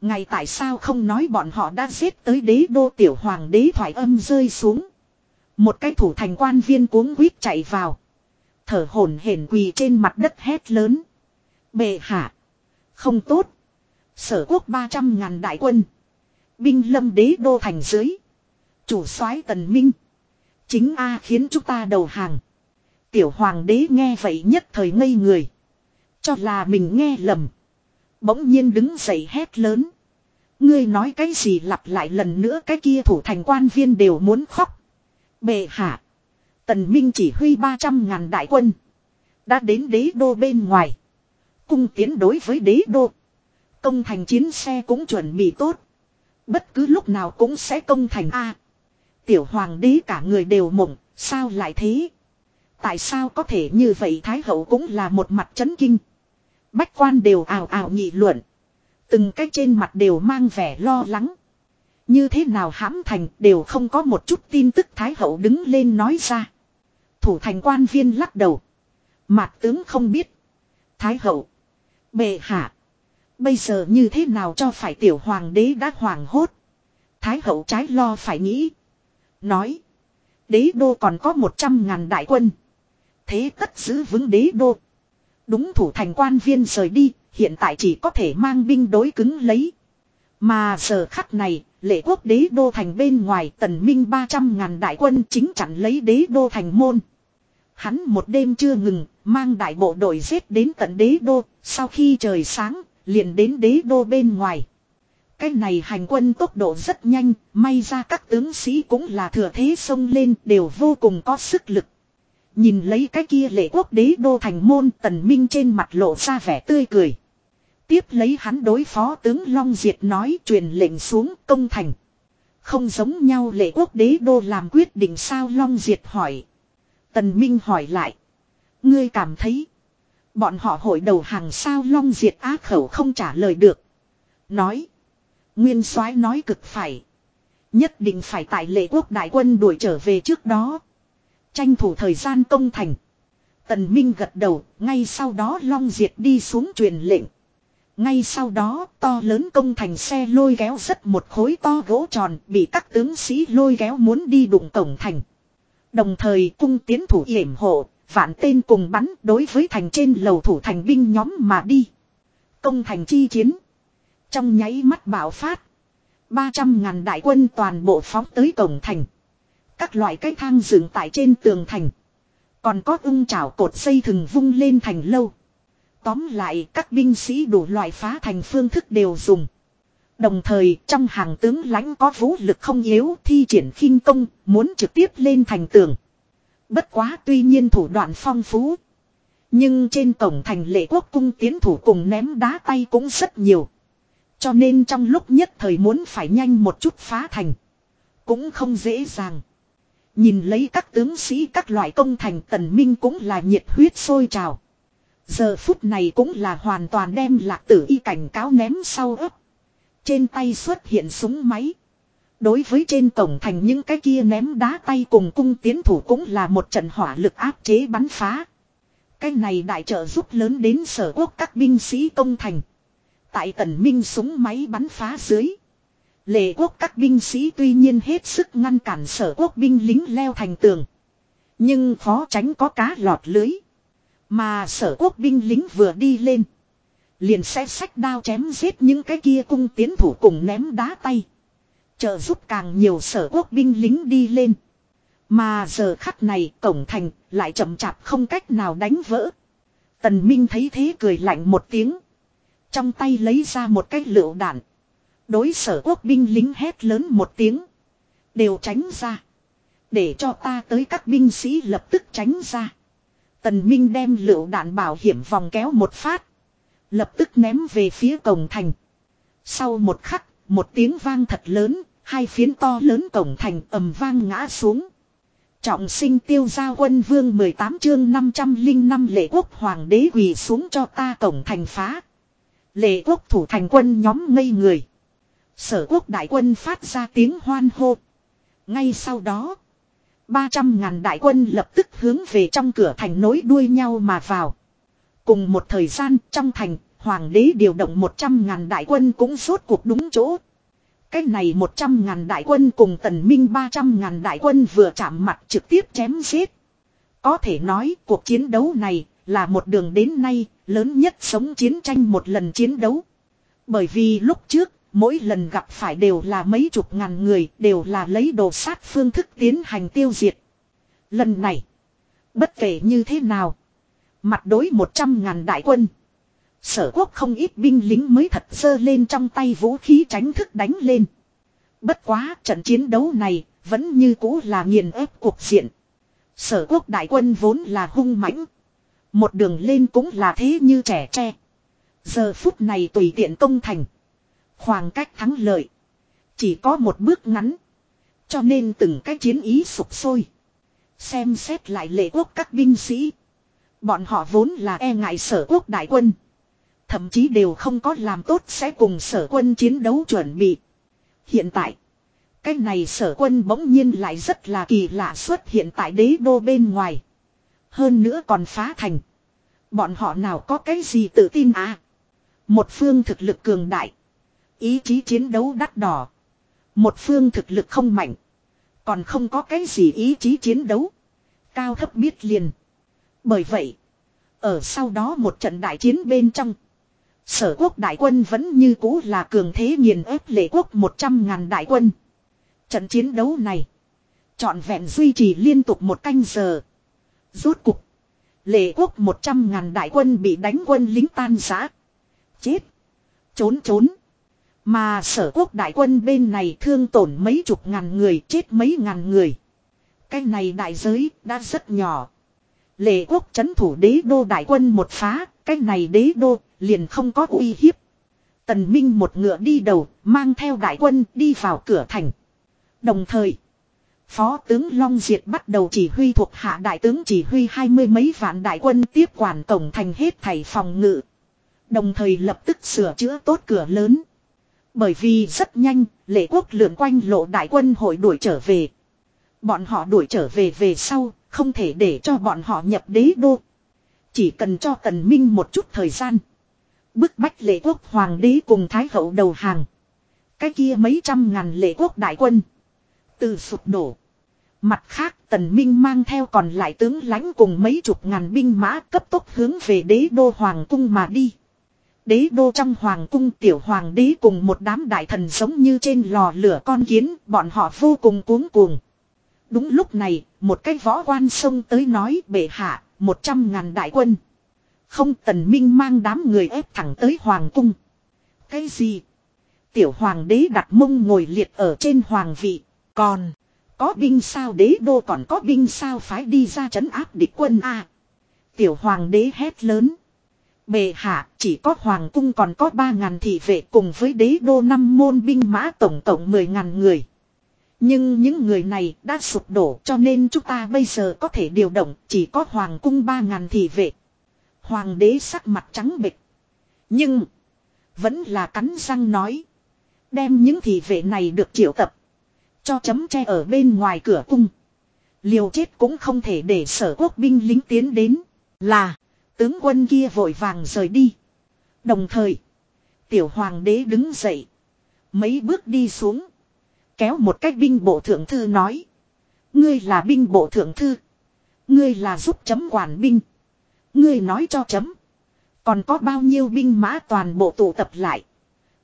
Ngày tại sao không nói bọn họ đã giết tới đế đô tiểu hoàng đế thoại âm rơi xuống. Một cái thủ thành quan viên cuống quýt chạy vào. Thở hổn hển quỳ trên mặt đất hét lớn. Bệ hạ. Không tốt. Sở quốc 300 ngàn đại quân. Binh lâm đế đô thành dưới. Chủ soái tần minh. Chính A khiến chúng ta đầu hàng. Tiểu hoàng đế nghe vậy nhất thời ngây người. Cho là mình nghe lầm. Bỗng nhiên đứng dậy hét lớn. Ngươi nói cái gì lặp lại lần nữa cái kia thủ thành quan viên đều muốn khóc. Bệ hạ. Tần Minh chỉ huy 300 ngàn đại quân. Đã đến đế đô bên ngoài. Cung tiến đối với đế đô. Công thành chiến xe cũng chuẩn bị tốt. Bất cứ lúc nào cũng sẽ công thành A. Tiểu hoàng đế cả người đều mộng. Sao lại thế? Tại sao có thể như vậy Thái hậu cũng là một mặt chấn kinh. Bách quan đều ào ào nghị luận. Từng cái trên mặt đều mang vẻ lo lắng. Như thế nào hãm thành đều không có một chút tin tức Thái hậu đứng lên nói ra. Thủ thành quan viên lắc đầu. Mạc tướng không biết. Thái hậu. Bệ hạ. Bây giờ như thế nào cho phải tiểu hoàng đế đã hoàng hốt. Thái hậu trái lo phải nghĩ. Nói. Đế đô còn có một trăm ngàn đại quân. Thế tất giữ vững đế đô. Đúng thủ thành quan viên rời đi. Hiện tại chỉ có thể mang binh đối cứng lấy. Mà giờ khắc này, lệ quốc đế đô thành bên ngoài tần minh 300 ngàn đại quân chính chặn lấy đế đô thành môn. Hắn một đêm chưa ngừng, mang đại bộ đội giết đến tận đế đô, sau khi trời sáng, liền đến đế đô bên ngoài. Cái này hành quân tốc độ rất nhanh, may ra các tướng sĩ cũng là thừa thế xông lên đều vô cùng có sức lực. Nhìn lấy cái kia lệ quốc đế đô thành môn tần minh trên mặt lộ ra vẻ tươi cười. Tiếp lấy hắn đối phó tướng Long Diệt nói truyền lệnh xuống công thành. Không giống nhau lệ quốc đế đô làm quyết định sao Long Diệt hỏi. Tần Minh hỏi lại. Ngươi cảm thấy. Bọn họ hội đầu hàng sao Long Diệt á khẩu không trả lời được. Nói. Nguyên soái nói cực phải. Nhất định phải tại lệ quốc đại quân đuổi trở về trước đó. Tranh thủ thời gian công thành. Tần Minh gật đầu, ngay sau đó Long Diệt đi xuống truyền lệnh. Ngay sau đó, to lớn công thành xe lôi kéo rất một khối to gỗ tròn bị các tướng sĩ lôi kéo muốn đi đụng tổng thành. Đồng thời cung tiến thủ yểm hộ, vạn tên cùng bắn đối với thành trên lầu thủ thành binh nhóm mà đi. Công thành chi chiến. Trong nháy mắt bạo phát. 300 ngàn đại quân toàn bộ phóng tới cổng thành. Các loại cây thang dựng tại trên tường thành. Còn có ung chảo cột xây thừng vung lên thành lâu. Tóm lại, các binh sĩ đủ loại phá thành phương thức đều dùng. Đồng thời, trong hàng tướng lãnh có vũ lực không yếu thi triển khinh công, muốn trực tiếp lên thành tường. Bất quá tuy nhiên thủ đoạn phong phú. Nhưng trên cổng thành lệ quốc cung tiến thủ cùng ném đá tay cũng rất nhiều. Cho nên trong lúc nhất thời muốn phải nhanh một chút phá thành. Cũng không dễ dàng. Nhìn lấy các tướng sĩ các loại công thành tần minh cũng là nhiệt huyết sôi trào. Giờ phút này cũng là hoàn toàn đem lạc tử y cảnh cáo ném sau ấp. Trên tay xuất hiện súng máy. Đối với trên tổng thành những cái kia ném đá tay cùng cung tiến thủ cũng là một trận hỏa lực áp chế bắn phá. Cái này đại trợ giúp lớn đến sở quốc các binh sĩ công thành. Tại tần minh súng máy bắn phá dưới. Lệ quốc các binh sĩ tuy nhiên hết sức ngăn cản sở quốc binh lính leo thành tường. Nhưng khó tránh có cá lọt lưới. Mà sở quốc binh lính vừa đi lên. Liền sẽ sách đao chém giết những cái kia cung tiến thủ cùng ném đá tay. Trợ giúp càng nhiều sở quốc binh lính đi lên. Mà giờ khắc này cổng thành lại chậm chạp không cách nào đánh vỡ. Tần Minh thấy thế cười lạnh một tiếng. Trong tay lấy ra một cái lựu đạn. Đối sở quốc binh lính hét lớn một tiếng. Đều tránh ra. Để cho ta tới các binh sĩ lập tức tránh ra. Tần Minh đem lựu đạn bảo hiểm vòng kéo một phát. Lập tức ném về phía cổng thành. Sau một khắc, một tiếng vang thật lớn, hai phiến to lớn cổng thành ầm vang ngã xuống. Trọng sinh tiêu gia quân vương 18 chương 505 lệ quốc hoàng đế quỳ xuống cho ta cổng thành phá. Lệ quốc thủ thành quân nhóm ngây người. Sở quốc đại quân phát ra tiếng hoan hô. Ngay sau đó. 300 ngàn đại quân lập tức hướng về trong cửa thành nối đuôi nhau mà vào. Cùng một thời gian trong thành, hoàng đế điều động 100 ngàn đại quân cũng rốt cuộc đúng chỗ. Cái này 100 ngàn đại quân cùng tần minh 300 ngàn đại quân vừa chạm mặt trực tiếp chém giết. Có thể nói cuộc chiến đấu này là một đường đến nay lớn nhất sống chiến tranh một lần chiến đấu. Bởi vì lúc trước Mỗi lần gặp phải đều là mấy chục ngàn người, đều là lấy đồ sát phương thức tiến hành tiêu diệt. Lần này, bất kể như thế nào, mặt đối một trăm ngàn đại quân. Sở quốc không ít binh lính mới thật sơ lên trong tay vũ khí tránh thức đánh lên. Bất quá, trận chiến đấu này vẫn như cũ là nghiền ép cuộc diện. Sở quốc đại quân vốn là hung mãnh. Một đường lên cũng là thế như trẻ tre. Giờ phút này tùy tiện công thành. Khoảng cách thắng lợi. Chỉ có một bước ngắn. Cho nên từng cái chiến ý sụp sôi. Xem xét lại lệ quốc các binh sĩ. Bọn họ vốn là e ngại sở quốc đại quân. Thậm chí đều không có làm tốt sẽ cùng sở quân chiến đấu chuẩn bị. Hiện tại. Cái này sở quân bỗng nhiên lại rất là kỳ lạ xuất hiện tại đế đô bên ngoài. Hơn nữa còn phá thành. Bọn họ nào có cái gì tự tin à. Một phương thực lực cường đại. Ý chí chiến đấu đắt đỏ. Một phương thực lực không mạnh. Còn không có cái gì ý chí chiến đấu. Cao thấp biết liền. Bởi vậy. Ở sau đó một trận đại chiến bên trong. Sở quốc đại quân vẫn như cũ là cường thế nghiền ép lệ quốc 100 ngàn đại quân. Trận chiến đấu này. Chọn vẹn duy trì liên tục một canh giờ. Rốt cục. Lệ quốc 100 ngàn đại quân bị đánh quân lính tan giã. Chết. Trốn trốn. Mà sở quốc đại quân bên này thương tổn mấy chục ngàn người chết mấy ngàn người. Cái này đại giới đã rất nhỏ. Lệ quốc chấn thủ đế đô đại quân một phá, cái này đế đô liền không có uy hiếp. Tần Minh một ngựa đi đầu, mang theo đại quân đi vào cửa thành. Đồng thời, Phó tướng Long Diệt bắt đầu chỉ huy thuộc hạ đại tướng chỉ huy hai mươi mấy vạn đại quân tiếp quản cổng thành hết thảy phòng ngự. Đồng thời lập tức sửa chữa tốt cửa lớn. Bởi vì rất nhanh, lệ quốc lượn quanh lộ đại quân hội đuổi trở về. Bọn họ đuổi trở về về sau, không thể để cho bọn họ nhập đế đô. Chỉ cần cho tần minh một chút thời gian. Bức bách lệ quốc hoàng đế cùng thái hậu đầu hàng. Cái kia mấy trăm ngàn lệ quốc đại quân. Từ sụp đổ. Mặt khác tần minh mang theo còn lại tướng lãnh cùng mấy chục ngàn binh mã cấp tốc hướng về đế đô hoàng cung mà đi. Đế đô trong hoàng cung tiểu hoàng đế cùng một đám đại thần giống như trên lò lửa con kiến, bọn họ vô cùng cuống cuồng. Đúng lúc này, một cái võ quan xông tới nói bệ hạ, một trăm ngàn đại quân. Không tần minh mang đám người ép thẳng tới hoàng cung. Cái gì? Tiểu hoàng đế đặt mông ngồi liệt ở trên hoàng vị. Còn, có binh sao đế đô còn có binh sao phái đi ra trấn áp địch quân a Tiểu hoàng đế hét lớn. Bề hạ chỉ có hoàng cung còn có ba ngàn thị vệ cùng với đế đô năm môn binh mã tổng tổng mười ngàn người. Nhưng những người này đã sụp đổ cho nên chúng ta bây giờ có thể điều động chỉ có hoàng cung ba ngàn thị vệ. Hoàng đế sắc mặt trắng bệch. Nhưng, vẫn là cắn răng nói. Đem những thị vệ này được triệu tập. Cho chấm tre ở bên ngoài cửa cung. Liều chết cũng không thể để sở quốc binh lính tiến đến. Là. Tướng quân kia vội vàng rời đi. Đồng thời. Tiểu hoàng đế đứng dậy. Mấy bước đi xuống. Kéo một cách binh bộ thượng thư nói. Ngươi là binh bộ thượng thư. Ngươi là giúp chấm quản binh. Ngươi nói cho chấm. Còn có bao nhiêu binh mã toàn bộ tụ tập lại.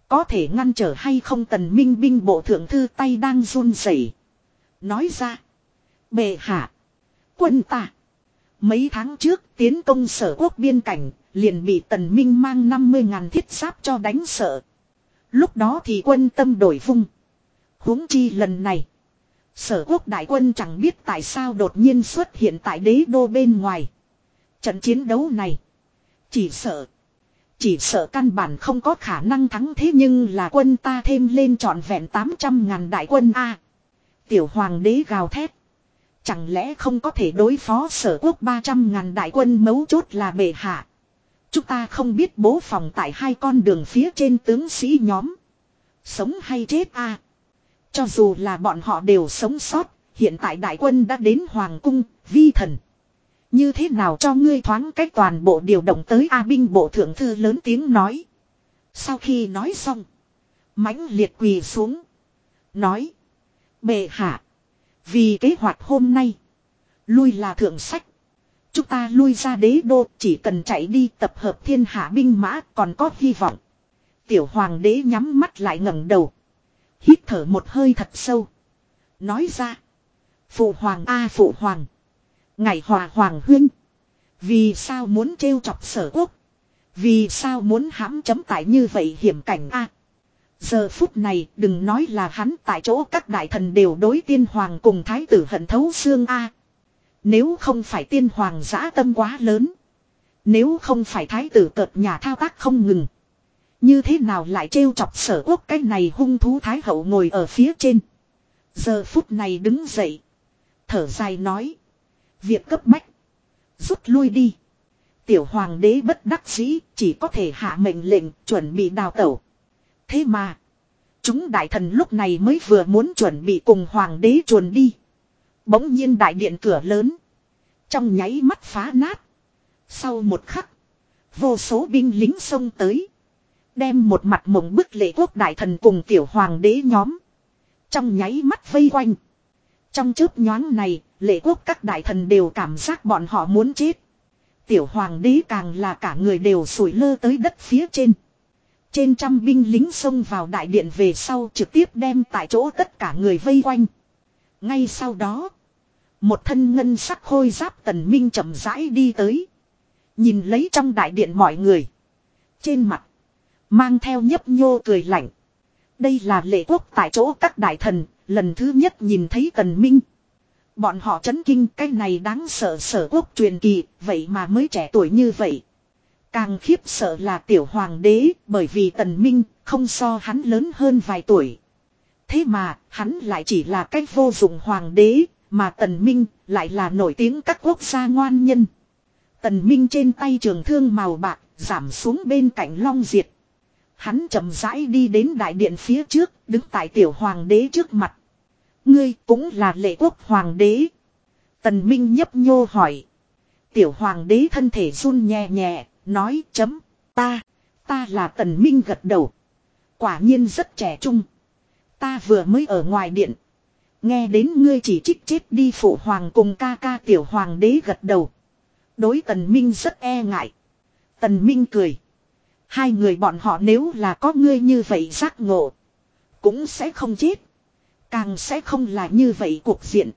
Có thể ngăn trở hay không tần minh binh bộ thượng thư tay đang run rẩy Nói ra. Bệ hạ. Quân ta. Mấy tháng trước tiến công sở quốc biên cảnh, liền bị tần minh mang 50 ngàn thiết giáp cho đánh sợ. Lúc đó thì quân tâm đổi vung huống chi lần này. Sở quốc đại quân chẳng biết tại sao đột nhiên xuất hiện tại đế đô bên ngoài. Trận chiến đấu này. Chỉ sợ. Chỉ sợ căn bản không có khả năng thắng thế nhưng là quân ta thêm lên trọn vẹn 800 ngàn đại quân A. Tiểu hoàng đế gào thét. Chẳng lẽ không có thể đối phó sở quốc 300 ngàn đại quân mấu chốt là bệ hạ. Chúng ta không biết bố phòng tại hai con đường phía trên tướng sĩ nhóm. Sống hay chết a cho dù là bọn họ đều sống sót, hiện tại đại quân đã đến Hoàng cung, vi thần. Như thế nào cho ngươi thoáng cách toàn bộ điều động tới A binh bộ thượng thư lớn tiếng nói. Sau khi nói xong. mãnh liệt quỳ xuống. Nói. Bệ hạ. Vì kế hoạch hôm nay. Lui là thượng sách. Chúng ta lui ra đế đô chỉ cần chạy đi tập hợp thiên hạ binh mã còn có hy vọng. Tiểu hoàng đế nhắm mắt lại ngẩng đầu. Hít thở một hơi thật sâu. Nói ra. Phụ hoàng a phụ hoàng. Ngày hòa hoàng huynh. Vì sao muốn trêu chọc sở quốc. Vì sao muốn hãm chấm tại như vậy hiểm cảnh a Giờ phút này đừng nói là hắn tại chỗ các đại thần đều đối tiên hoàng cùng thái tử hận thấu xương A. Nếu không phải tiên hoàng giã tâm quá lớn. Nếu không phải thái tử cợt nhà thao tác không ngừng. Như thế nào lại trêu chọc sở quốc cái này hung thú thái hậu ngồi ở phía trên. Giờ phút này đứng dậy. Thở dài nói. Việc cấp bách. Rút lui đi. Tiểu hoàng đế bất đắc dĩ, chỉ có thể hạ mệnh lệnh, chuẩn bị đào tẩu. Thế mà. Chúng đại thần lúc này mới vừa muốn chuẩn bị cùng hoàng đế chuồn đi. Bỗng nhiên đại điện cửa lớn. Trong nháy mắt phá nát. Sau một khắc. Vô số binh lính xông tới. Đem một mặt mộng bức lệ quốc đại thần cùng tiểu hoàng đế nhóm. Trong nháy mắt vây quanh. Trong chớp nhoáng này, lệ quốc các đại thần đều cảm giác bọn họ muốn chết. Tiểu hoàng đế càng là cả người đều sủi lơ tới đất phía trên. Trên trăm binh lính xông vào đại điện về sau trực tiếp đem tại chỗ tất cả người vây quanh. Ngay sau đó, một thân ngân sắc khôi giáp tần minh chậm rãi đi tới. Nhìn lấy trong đại điện mọi người. Trên mặt, mang theo nhấp nhô cười lạnh. Đây là lệ quốc tại chỗ các đại thần, lần thứ nhất nhìn thấy tần minh. Bọn họ chấn kinh cái này đáng sợ sở quốc truyền kỳ, vậy mà mới trẻ tuổi như vậy. Càng khiếp sợ là tiểu hoàng đế, bởi vì tần minh không so hắn lớn hơn vài tuổi. Thế mà, hắn lại chỉ là cách vô dụng hoàng đế, mà tần minh lại là nổi tiếng các quốc gia ngoan nhân. Tần minh trên tay trường thương màu bạc, giảm xuống bên cạnh long diệt. Hắn chậm rãi đi đến đại điện phía trước, đứng tại tiểu hoàng đế trước mặt. Ngươi cũng là lệ quốc hoàng đế. Tần Minh nhấp nhô hỏi. Tiểu hoàng đế thân thể run nhẹ nhẹ, nói chấm, ta, ta là tần Minh gật đầu. Quả nhiên rất trẻ trung. Ta vừa mới ở ngoài điện. Nghe đến ngươi chỉ trích chết đi phụ hoàng cùng ca ca tiểu hoàng đế gật đầu. Đối tần Minh rất e ngại. Tần Minh cười. Hai người bọn họ nếu là có ngươi như vậy giác ngộ. Cũng sẽ không chết. Càng sẽ không là như vậy cuộc diện.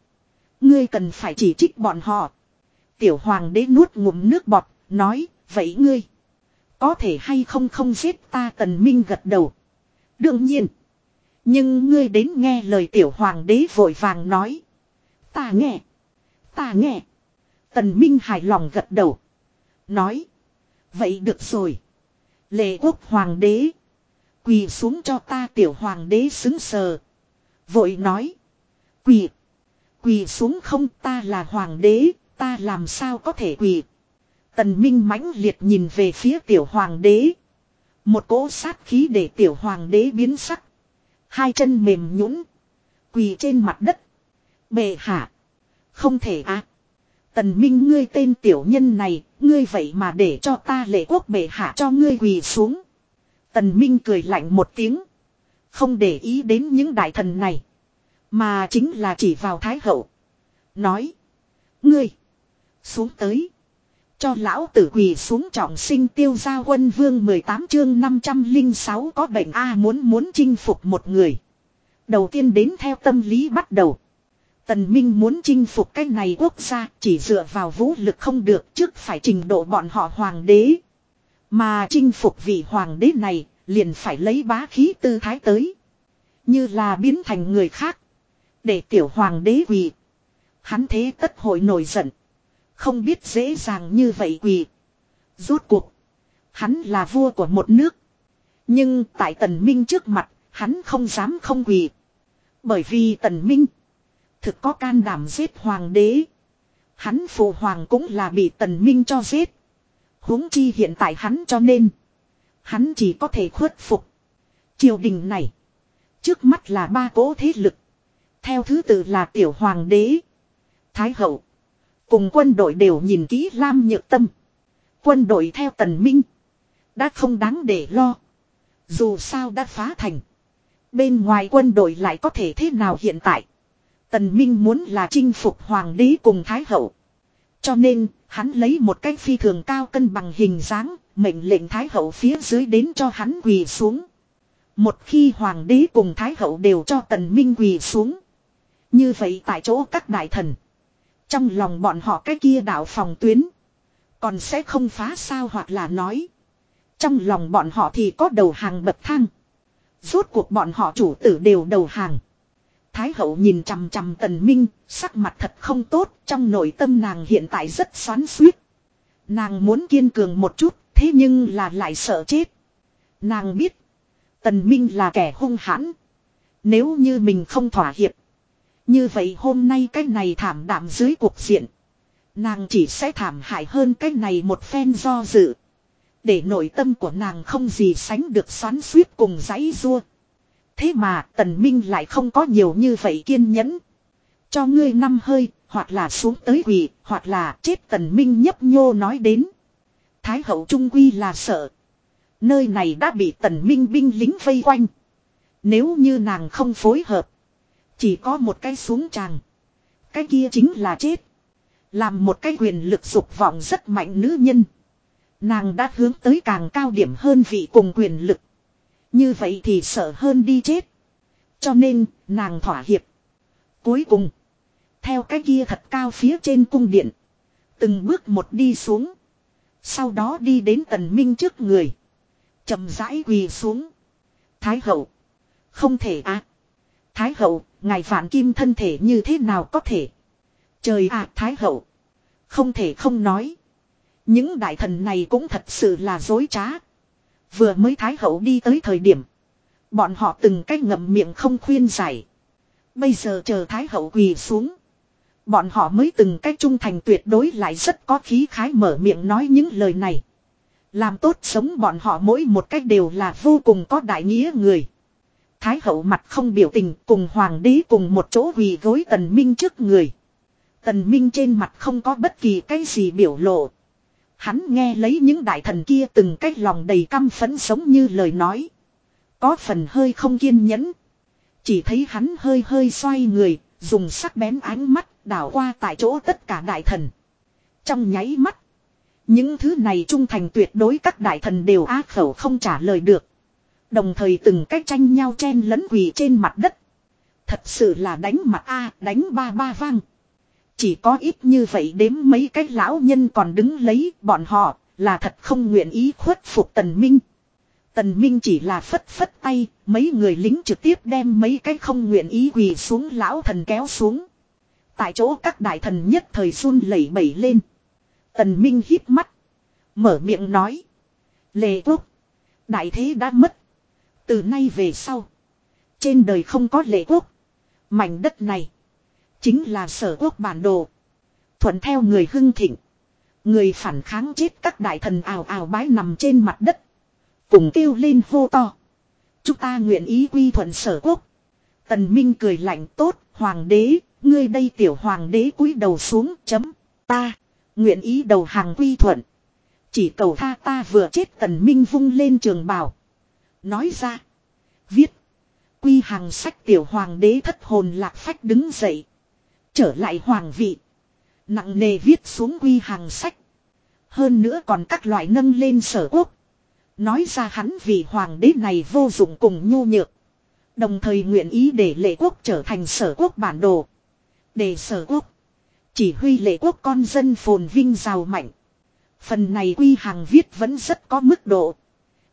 Ngươi cần phải chỉ trích bọn họ. Tiểu hoàng đế nuốt ngụm nước bọt, nói, vậy ngươi. Có thể hay không không giết ta tần minh gật đầu. Đương nhiên. Nhưng ngươi đến nghe lời tiểu hoàng đế vội vàng nói. Ta nghe. Ta nghe. Tần minh hài lòng gật đầu. Nói. Vậy được rồi. Lệ quốc hoàng đế. Quỳ xuống cho ta tiểu hoàng đế xứng sờ. Vội nói. Quỳ. Quỳ xuống không ta là hoàng đế, ta làm sao có thể quỳ. Tần Minh mãnh liệt nhìn về phía tiểu hoàng đế. Một cỗ sát khí để tiểu hoàng đế biến sắc. Hai chân mềm nhũn Quỳ trên mặt đất. Bệ hạ. Không thể à. Tần Minh ngươi tên tiểu nhân này, ngươi vậy mà để cho ta lệ quốc bệ hạ cho ngươi quỳ xuống. Tần Minh cười lạnh một tiếng. Không để ý đến những đại thần này. Mà chính là chỉ vào Thái Hậu. Nói. Ngươi. Xuống tới. Cho lão tử quỳ xuống trọng sinh tiêu gia quân vương 18 chương 506 có bệnh A muốn muốn chinh phục một người. Đầu tiên đến theo tâm lý bắt đầu. Tần Minh muốn chinh phục cái này quốc gia chỉ dựa vào vũ lực không được trước phải trình độ bọn họ hoàng đế. Mà chinh phục vị hoàng đế này liền phải lấy bá khí tư thái tới. Như là biến thành người khác. Để tiểu hoàng đế quỳ. Hắn thế tất hội nổi giận. Không biết dễ dàng như vậy quỳ. Rốt cuộc. Hắn là vua của một nước. Nhưng tại tần minh trước mặt, hắn không dám không quỳ. Bởi vì tần minh. Thực có can đảm giết hoàng đế. Hắn phụ hoàng cũng là bị tần minh cho giết. huống chi hiện tại hắn cho nên. Hắn chỉ có thể khuất phục. Triều đình này. Trước mắt là ba cố thế lực. Theo thứ tự là tiểu hoàng đế. Thái hậu. Cùng quân đội đều nhìn kỹ Lam Nhược Tâm. Quân đội theo tần minh. Đã không đáng để lo. Dù sao đã phá thành. Bên ngoài quân đội lại có thể thế nào hiện tại. Tần Minh muốn là chinh phục hoàng đế cùng thái hậu. Cho nên, hắn lấy một cái phi thường cao cân bằng hình dáng, mệnh lệnh thái hậu phía dưới đến cho hắn quỳ xuống. Một khi hoàng đế cùng thái hậu đều cho tần minh quỳ xuống. Như vậy tại chỗ các đại thần. Trong lòng bọn họ cái kia đạo phòng tuyến. Còn sẽ không phá sao hoặc là nói. Trong lòng bọn họ thì có đầu hàng bậc thang. Rốt cuộc bọn họ chủ tử đều đầu hàng. Thái hậu nhìn chằm chằm tần minh, sắc mặt thật không tốt, trong nội tâm nàng hiện tại rất xoắn xuýt. Nàng muốn kiên cường một chút, thế nhưng là lại sợ chết. Nàng biết, tần minh là kẻ hung hãn. Nếu như mình không thỏa hiệp, như vậy hôm nay cái này thảm đạm dưới cuộc diện. Nàng chỉ sẽ thảm hại hơn cái này một phen do dự. Để nội tâm của nàng không gì sánh được xoắn suýt cùng giấy rua. Thế mà tần minh lại không có nhiều như vậy kiên nhẫn. Cho ngươi năm hơi, hoặc là xuống tới quỷ, hoặc là chết tần minh nhấp nhô nói đến. Thái hậu trung quy là sợ. Nơi này đã bị tần minh binh lính vây quanh. Nếu như nàng không phối hợp. Chỉ có một cái xuống tràng. Cái kia chính là chết. Làm một cái quyền lực dục vọng rất mạnh nữ nhân. Nàng đã hướng tới càng cao điểm hơn vị cùng quyền lực. Như vậy thì sợ hơn đi chết. Cho nên, nàng thỏa hiệp. Cuối cùng, theo cái kia thật cao phía trên cung điện. Từng bước một đi xuống. Sau đó đi đến tần minh trước người. chậm rãi quỳ xuống. Thái hậu. Không thể à. Thái hậu, ngài phản kim thân thể như thế nào có thể. Trời ạ Thái hậu. Không thể không nói. Những đại thần này cũng thật sự là dối trá. Vừa mới Thái hậu đi tới thời điểm. Bọn họ từng cách ngậm miệng không khuyên giải. Bây giờ chờ Thái hậu quỳ xuống. Bọn họ mới từng cách trung thành tuyệt đối lại rất có khí khái mở miệng nói những lời này. Làm tốt sống bọn họ mỗi một cách đều là vô cùng có đại nghĩa người. Thái hậu mặt không biểu tình cùng hoàng đế cùng một chỗ quỳ gối tần minh trước người. Tần minh trên mặt không có bất kỳ cái gì biểu lộ. Hắn nghe lấy những đại thần kia từng cách lòng đầy căm phẫn sống như lời nói. Có phần hơi không kiên nhẫn. Chỉ thấy hắn hơi hơi xoay người, dùng sắc bén ánh mắt đảo qua tại chỗ tất cả đại thần. Trong nháy mắt. Những thứ này trung thành tuyệt đối các đại thần đều á khẩu không trả lời được. Đồng thời từng cách tranh nhau chen lẫn quỳ trên mặt đất. Thật sự là đánh mặt A đánh ba ba vang. Chỉ có ít như vậy đếm mấy cái lão nhân còn đứng lấy bọn họ là thật không nguyện ý khuất phục tần minh. Tần Minh chỉ là phất phất tay, mấy người lính trực tiếp đem mấy cái không nguyện ý quỳ xuống lão thần kéo xuống. Tại chỗ các đại thần nhất thời run lẩy bẩy lên. Tần Minh hít mắt. Mở miệng nói. Lệ quốc. Đại thế đã mất. Từ nay về sau. Trên đời không có lệ quốc. Mảnh đất này. Chính là sở quốc bản đồ. Thuận theo người hưng thịnh. Người phản kháng chết các đại thần ào ào bái nằm trên mặt đất. Cùng kêu lên hô to. Chúng ta nguyện ý quy thuận sở quốc. Tần Minh cười lạnh tốt, hoàng đế, ngươi đây tiểu hoàng đế cúi đầu xuống chấm. Ta, nguyện ý đầu hàng quy thuận. Chỉ cầu tha ta vừa chết tần minh vung lên trường bào. Nói ra. Viết. Quy hàng sách tiểu hoàng đế thất hồn lạc phách đứng dậy. Trở lại hoàng vị. Nặng nề viết xuống quy hàng sách. Hơn nữa còn các loại nâng lên sở quốc. Nói ra hắn vì hoàng đế này vô dụng cùng nhu nhược. Đồng thời nguyện ý để lệ quốc trở thành sở quốc bản đồ. Để sở quốc. Chỉ huy lệ quốc con dân phồn vinh giàu mạnh. Phần này quy hàng viết vẫn rất có mức độ.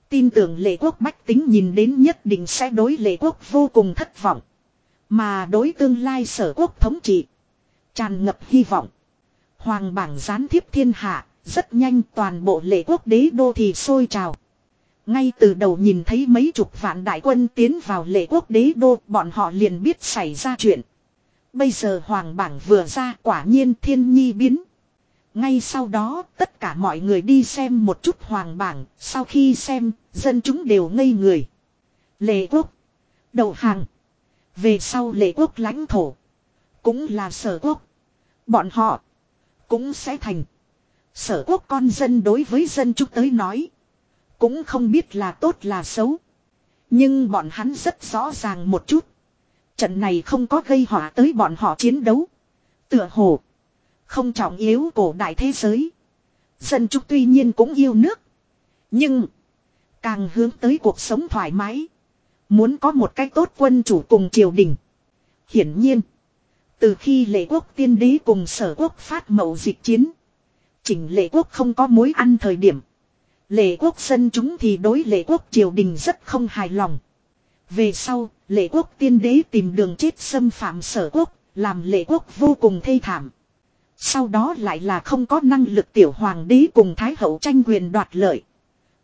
Tin tưởng lệ quốc bách tính nhìn đến nhất định sẽ đối lệ quốc vô cùng thất vọng. Mà đối tương lai sở quốc thống trị. Tràn ngập hy vọng. Hoàng bảng gián thiếp thiên hạ. Rất nhanh toàn bộ lệ quốc đế đô thì sôi trào. Ngay từ đầu nhìn thấy mấy chục vạn đại quân tiến vào lệ quốc đế đô, bọn họ liền biết xảy ra chuyện. Bây giờ hoàng bảng vừa ra quả nhiên thiên nhi biến. Ngay sau đó, tất cả mọi người đi xem một chút hoàng bảng, sau khi xem, dân chúng đều ngây người. Lệ quốc, đầu hàng, về sau lệ quốc lãnh thổ, cũng là sở quốc. Bọn họ, cũng sẽ thành. Sở quốc con dân đối với dân chúng tới nói. Cũng không biết là tốt là xấu. Nhưng bọn hắn rất rõ ràng một chút. Trận này không có gây họa tới bọn họ chiến đấu. Tựa hồ. Không trọng yếu cổ đại thế giới. Dân chúng tuy nhiên cũng yêu nước. Nhưng. Càng hướng tới cuộc sống thoải mái. Muốn có một cách tốt quân chủ cùng triều đình. Hiển nhiên. Từ khi lệ quốc tiên đế cùng sở quốc phát mậu dịch chiến. Chỉnh lệ quốc không có mối ăn thời điểm. Lệ quốc dân chúng thì đối lệ quốc triều đình rất không hài lòng. Về sau, lệ quốc tiên đế tìm đường chết xâm phạm sở quốc, làm lệ quốc vô cùng thê thảm. Sau đó lại là không có năng lực tiểu hoàng đế cùng thái hậu tranh quyền đoạt lợi.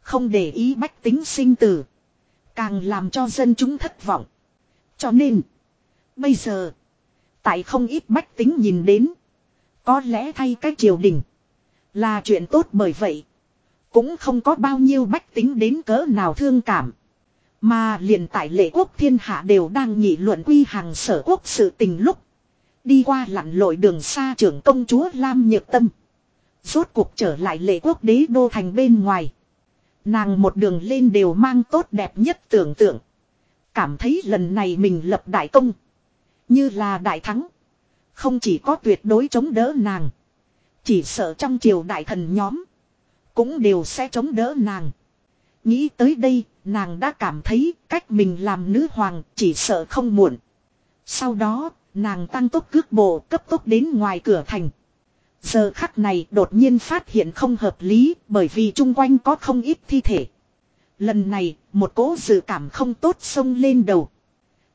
Không để ý bách tính sinh tử. Càng làm cho dân chúng thất vọng. Cho nên, bây giờ, tại không ít bách tính nhìn đến, Có lẽ thay cách triều đình. Là chuyện tốt bởi vậy. Cũng không có bao nhiêu bách tính đến cỡ nào thương cảm. Mà liền tại lệ quốc thiên hạ đều đang nghị luận quy hàng sở quốc sự tình lúc. Đi qua lặn lội đường xa trưởng công chúa Lam Nhược Tâm. Rốt cuộc trở lại lệ quốc đế đô thành bên ngoài. Nàng một đường lên đều mang tốt đẹp nhất tưởng tượng. Cảm thấy lần này mình lập đại công. Như là đại thắng. Không chỉ có tuyệt đối chống đỡ nàng. Chỉ sợ trong triều đại thần nhóm. Cũng đều sẽ chống đỡ nàng. Nghĩ tới đây, nàng đã cảm thấy cách mình làm nữ hoàng chỉ sợ không muộn. Sau đó, nàng tăng tốc cước bộ cấp tốc đến ngoài cửa thành. Giờ khắc này đột nhiên phát hiện không hợp lý bởi vì chung quanh có không ít thi thể. Lần này, một cỗ dự cảm không tốt xông lên đầu.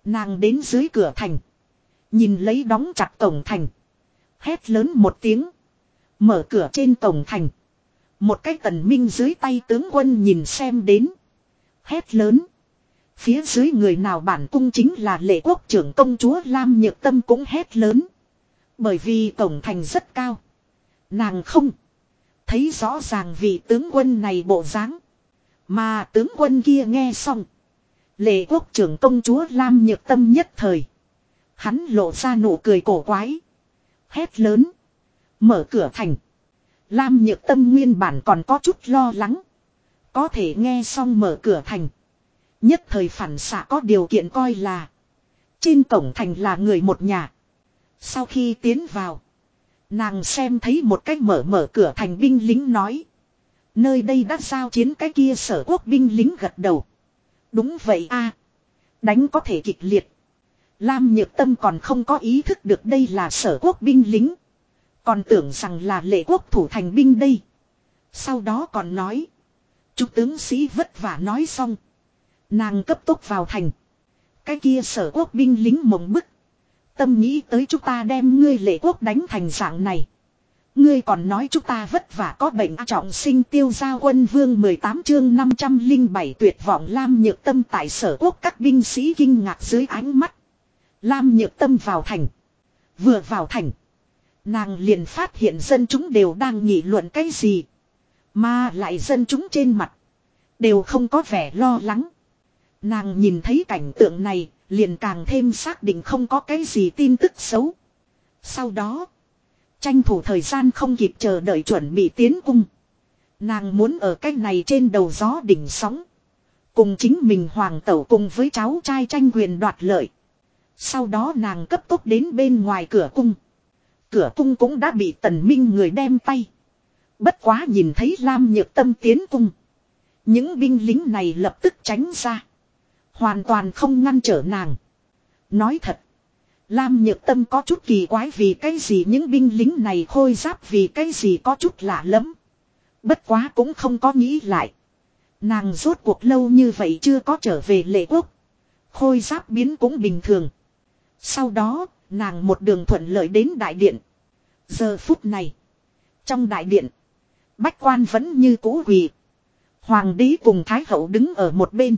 Nàng đến dưới cửa thành. Nhìn lấy đóng chặt tổng thành. Hét lớn một tiếng. Mở cửa trên tổng thành. Một cái tần minh dưới tay tướng quân nhìn xem đến. Hét lớn. Phía dưới người nào bản cung chính là lệ quốc trưởng công chúa Lam Nhược Tâm cũng hét lớn. Bởi vì tổng thành rất cao. Nàng không. Thấy rõ ràng vị tướng quân này bộ dáng Mà tướng quân kia nghe xong. Lệ quốc trưởng công chúa Lam Nhược Tâm nhất thời. Hắn lộ ra nụ cười cổ quái. Hét lớn. Mở cửa thành. Lam nhược tâm nguyên bản còn có chút lo lắng. Có thể nghe xong mở cửa thành. Nhất thời phản xạ có điều kiện coi là. Trên cổng thành là người một nhà. Sau khi tiến vào. Nàng xem thấy một cách mở mở cửa thành binh lính nói. Nơi đây đã giao chiến cái kia sở quốc binh lính gật đầu. Đúng vậy a Đánh có thể kịch liệt. Lam Nhược Tâm còn không có ý thức được đây là sở quốc binh lính. Còn tưởng rằng là lệ quốc thủ thành binh đây. Sau đó còn nói. Chú tướng sĩ vất vả nói xong. Nàng cấp tốc vào thành. Cái kia sở quốc binh lính mộng bức. Tâm nghĩ tới chúng ta đem ngươi lệ quốc đánh thành dạng này. Ngươi còn nói chúng ta vất vả có bệnh trọng sinh tiêu gia quân vương 18 chương 507 tuyệt vọng Lam nhược tâm tại sở quốc các binh sĩ kinh ngạc dưới ánh mắt. Lam nhược tâm vào thành. Vừa vào thành. Nàng liền phát hiện dân chúng đều đang nghị luận cái gì. Mà lại dân chúng trên mặt. Đều không có vẻ lo lắng. Nàng nhìn thấy cảnh tượng này. Liền càng thêm xác định không có cái gì tin tức xấu. Sau đó. Tranh thủ thời gian không kịp chờ đợi chuẩn bị tiến cung. Nàng muốn ở cách này trên đầu gió đỉnh sóng. Cùng chính mình hoàng tẩu cùng với cháu trai tranh quyền đoạt lợi. Sau đó nàng cấp tốc đến bên ngoài cửa cung. Cửa cung cũng đã bị tần minh người đem tay. Bất quá nhìn thấy Lam Nhược Tâm tiến cung. Những binh lính này lập tức tránh ra. Hoàn toàn không ngăn trở nàng. Nói thật. Lam Nhược Tâm có chút kỳ quái vì cái gì những binh lính này khôi giáp vì cái gì có chút lạ lắm. Bất quá cũng không có nghĩ lại. Nàng rốt cuộc lâu như vậy chưa có trở về lệ quốc. Khôi giáp biến cũng bình thường. Sau đó, nàng một đường thuận lợi đến đại điện. Giờ phút này, trong đại điện, bách quan vẫn như cũ quỳ. Hoàng đế cùng Thái hậu đứng ở một bên.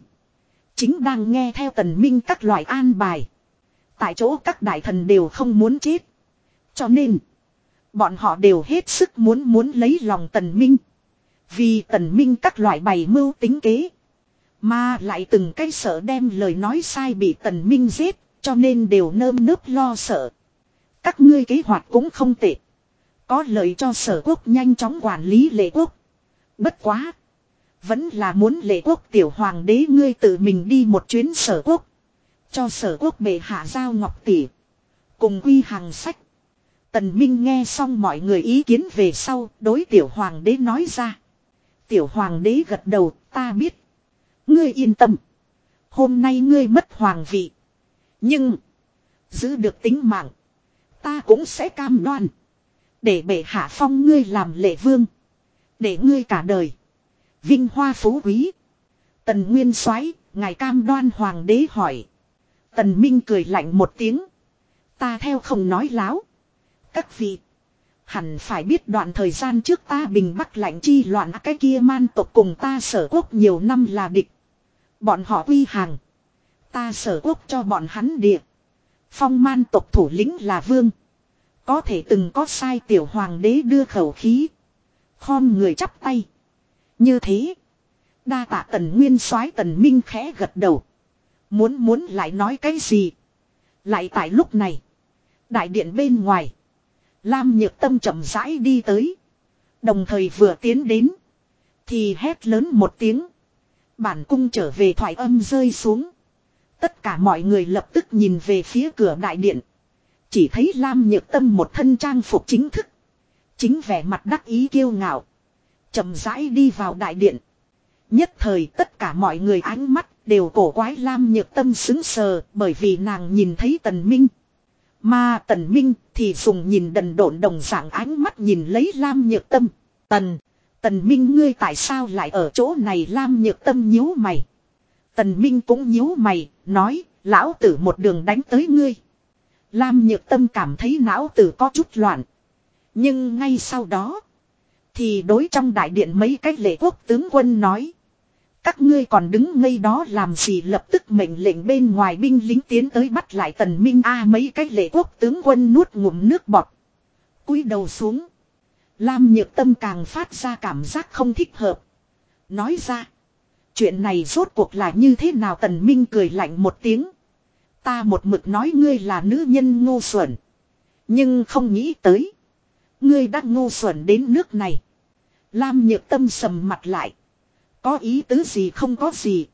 Chính đang nghe theo tần minh các loại an bài. Tại chỗ các đại thần đều không muốn chết. Cho nên, bọn họ đều hết sức muốn muốn lấy lòng tần minh. Vì tần minh các loại bày mưu tính kế. Mà lại từng cái sợ đem lời nói sai bị tần minh giết. Cho nên đều nơm nớp lo sợ. Các ngươi kế hoạch cũng không tệ. Có lợi cho sở quốc nhanh chóng quản lý lệ quốc. Bất quá. Vẫn là muốn lệ quốc tiểu hoàng đế ngươi tự mình đi một chuyến sở quốc. Cho sở quốc bệ hạ giao ngọc tỷ. Cùng quy hàng sách. Tần Minh nghe xong mọi người ý kiến về sau, đối tiểu hoàng đế nói ra. Tiểu hoàng đế gật đầu, ta biết. Ngươi yên tâm. Hôm nay ngươi mất hoàng vị. Nhưng. Giữ được tính mạng. Ta cũng sẽ cam đoan. Để bệ hạ phong ngươi làm lệ vương. Để ngươi cả đời. Vinh hoa phú quý. Tần Nguyên soái, ngài cam đoan hoàng đế hỏi. Tần Minh cười lạnh một tiếng. Ta theo không nói láo. Các vị. Hẳn phải biết đoạn thời gian trước ta bình bắc lạnh chi loạn, cái kia man tộc cùng ta sở quốc nhiều năm là địch. Bọn họ quy hàng. Ta sở quốc cho bọn hắn địa. Phong man tộc thủ lĩnh là vương. Có thể từng có sai tiểu hoàng đế đưa khẩu khí. Khom người chắp tay. Như thế. Đa tạ tần nguyên soái tần minh khẽ gật đầu. Muốn muốn lại nói cái gì. Lại tại lúc này. Đại điện bên ngoài. Lam nhược tâm chậm rãi đi tới. Đồng thời vừa tiến đến. Thì hét lớn một tiếng. Bản cung trở về thoại âm rơi xuống. Tất cả mọi người lập tức nhìn về phía cửa đại điện. Chỉ thấy Lam nhược tâm một thân trang phục chính thức. Chính vẻ mặt đắc ý kiêu ngạo. chậm rãi đi vào đại điện. Nhất thời tất cả mọi người ánh mắt đều cổ quái Lam nhược tâm xứng sờ bởi vì nàng nhìn thấy tần minh. Mà tần minh thì dùng nhìn đần độn đồng dạng ánh mắt nhìn lấy Lam nhược tâm. Tần, tần minh ngươi tại sao lại ở chỗ này Lam nhược tâm nhíu mày. Tần minh cũng nhíu mày, nói, lão tử một đường đánh tới ngươi. Lam nhược tâm cảm thấy não tử có chút loạn. Nhưng ngay sau đó, thì đối trong đại điện mấy cái lệ quốc tướng quân nói. Các ngươi còn đứng ngây đó làm gì lập tức mệnh lệnh bên ngoài binh lính tiến tới bắt lại tần minh a mấy cái lệ quốc tướng quân nuốt ngụm nước bọt. cúi đầu xuống. Lam nhược tâm càng phát ra cảm giác không thích hợp. Nói ra. Chuyện này rốt cuộc là như thế nào tần minh cười lạnh một tiếng. Ta một mực nói ngươi là nữ nhân ngu xuẩn. Nhưng không nghĩ tới. Ngươi đã ngu xuẩn đến nước này. Lam nhược tâm sầm mặt lại. Có ý tứ gì không có gì.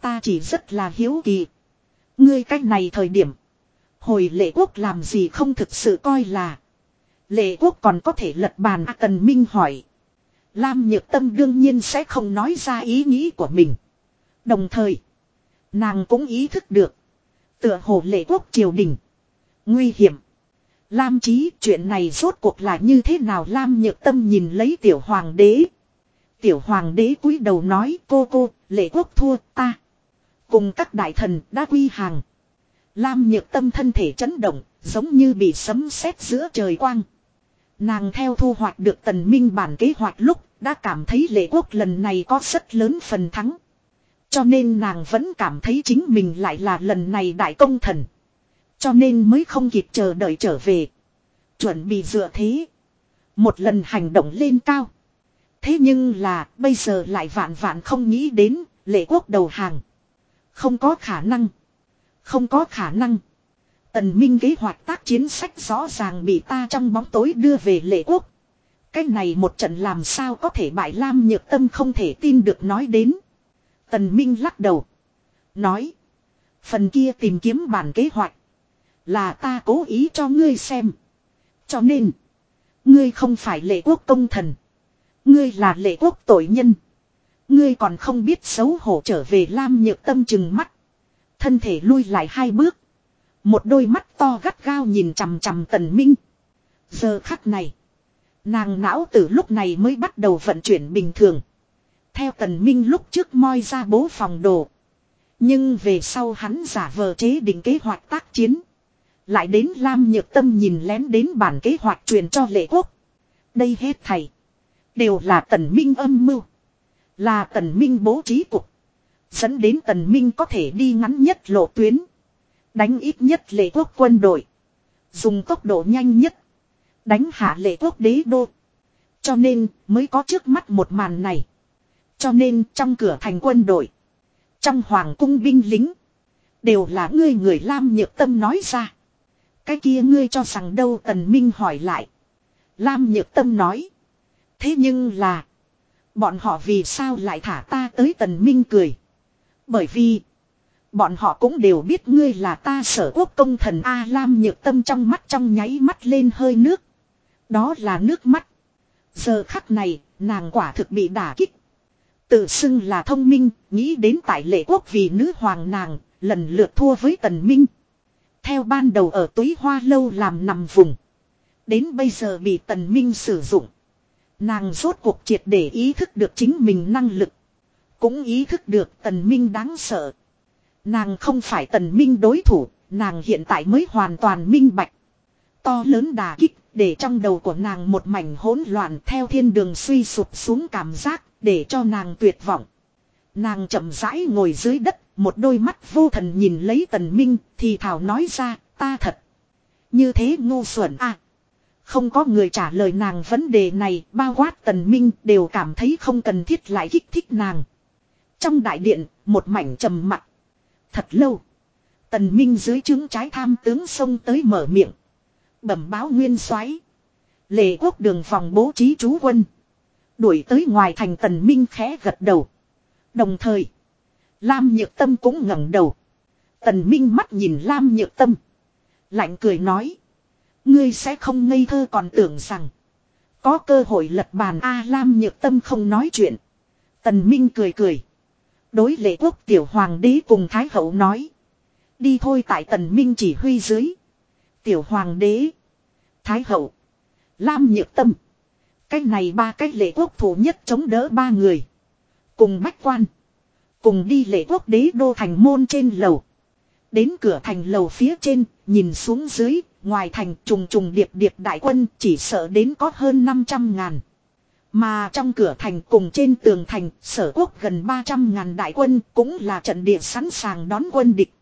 Ta chỉ rất là hiếu kỳ. Ngươi cách này thời điểm. Hồi lệ quốc làm gì không thực sự coi là. Lệ quốc còn có thể lật bàn à, Tần Minh hỏi. Lam Nhược Tâm đương nhiên sẽ không nói ra ý nghĩ của mình. Đồng thời. Nàng cũng ý thức được. Tựa hồ lệ quốc triều đình. Nguy hiểm. Lam Chí chuyện này rốt cuộc là như thế nào Lam Nhược Tâm nhìn lấy tiểu hoàng đế. Tiểu hoàng đế cúi đầu nói cô cô, lệ quốc thua ta. Cùng các đại thần đã quy hàng. Lam nhược tâm thân thể chấn động, giống như bị sấm sét giữa trời quang. Nàng theo thu hoạch được tần minh bản kế hoạch lúc, đã cảm thấy lệ quốc lần này có rất lớn phần thắng. Cho nên nàng vẫn cảm thấy chính mình lại là lần này đại công thần. Cho nên mới không kịp chờ đợi trở về. Chuẩn bị dựa thế. Một lần hành động lên cao. Thế nhưng là bây giờ lại vạn vạn không nghĩ đến lệ quốc đầu hàng. Không có khả năng. Không có khả năng. Tần Minh kế hoạch tác chiến sách rõ ràng bị ta trong bóng tối đưa về lệ quốc. Cái này một trận làm sao có thể bại Lam Nhược Tâm không thể tin được nói đến. Tần Minh lắc đầu. Nói. Phần kia tìm kiếm bản kế hoạch. Là ta cố ý cho ngươi xem. Cho nên. Ngươi không phải lệ quốc công thần. Ngươi là lệ quốc tội nhân. Ngươi còn không biết xấu hổ trở về Lam nhược tâm chừng mắt. Thân thể lui lại hai bước. Một đôi mắt to gắt gao nhìn chằm chằm tần minh. Giờ khắc này. Nàng não từ lúc này mới bắt đầu vận chuyển bình thường. Theo tần minh lúc trước moi ra bố phòng đồ. Nhưng về sau hắn giả vờ chế định kế hoạch tác chiến. Lại đến Lam Nhược Tâm nhìn lén đến bản kế hoạch truyền cho lệ quốc. Đây hết thầy. Đều là tần minh âm mưu. Là tần minh bố trí cục. Dẫn đến tần minh có thể đi ngắn nhất lộ tuyến. Đánh ít nhất lệ quốc quân đội. Dùng tốc độ nhanh nhất. Đánh hạ lệ quốc đế đô. Cho nên mới có trước mắt một màn này. Cho nên trong cửa thành quân đội. Trong hoàng cung binh lính. Đều là ngươi người Lam Nhược Tâm nói ra. Cái kia ngươi cho rằng đâu Tần Minh hỏi lại. Lam Nhược Tâm nói. Thế nhưng là. Bọn họ vì sao lại thả ta tới tần minh cười. Bởi vì. Bọn họ cũng đều biết ngươi là ta sở quốc công thần A Lam nhược tâm trong mắt trong nháy mắt lên hơi nước. Đó là nước mắt. Giờ khắc này, nàng quả thực bị đả kích. Tự xưng là thông minh, nghĩ đến tại lệ quốc vì nữ hoàng nàng, lần lượt thua với tần minh. Theo ban đầu ở túi hoa lâu làm nằm vùng. Đến bây giờ bị tần minh sử dụng. Nàng rốt cuộc triệt để ý thức được chính mình năng lực. Cũng ý thức được tần minh đáng sợ. Nàng không phải tần minh đối thủ, nàng hiện tại mới hoàn toàn minh bạch. To lớn đà kích, để trong đầu của nàng một mảnh hỗn loạn theo thiên đường suy sụp xuống cảm giác, để cho nàng tuyệt vọng. Nàng chậm rãi ngồi dưới đất, một đôi mắt vô thần nhìn lấy tần minh, thì thảo nói ra, ta thật. Như thế ngu xuẩn à. Không có người trả lời nàng vấn đề này, bao quát tần minh đều cảm thấy không cần thiết lại kích thích nàng. Trong đại điện, một mảnh trầm mặc. Thật lâu. Tần minh dưới chứng trái tham tướng xông tới mở miệng. Bẩm báo nguyên soái Lệ quốc đường phòng bố trí trú quân. Đuổi tới ngoài thành tần minh khẽ gật đầu. Đồng thời. Lam nhược tâm cũng ngẩng đầu. Tần minh mắt nhìn Lam nhược tâm. Lạnh cười nói. Ngươi sẽ không ngây thơ còn tưởng rằng. Có cơ hội lật bàn A Lam nhược tâm không nói chuyện. Tần Minh cười cười. Đối lệ quốc tiểu hoàng đế cùng Thái hậu nói. Đi thôi tại tần Minh chỉ huy dưới. Tiểu hoàng đế. Thái hậu. Lam nhược tâm. Cách này ba cách lệ quốc thủ nhất chống đỡ ba người. Cùng bách quan. Cùng đi lệ quốc đế đô thành môn trên lầu. Đến cửa thành lầu phía trên, nhìn xuống dưới, ngoài thành trùng trùng điệp điệp đại quân chỉ sợ đến có hơn 500 ngàn. Mà trong cửa thành cùng trên tường thành, sở quốc gần 300 ngàn đại quân cũng là trận địa sẵn sàng đón quân địch.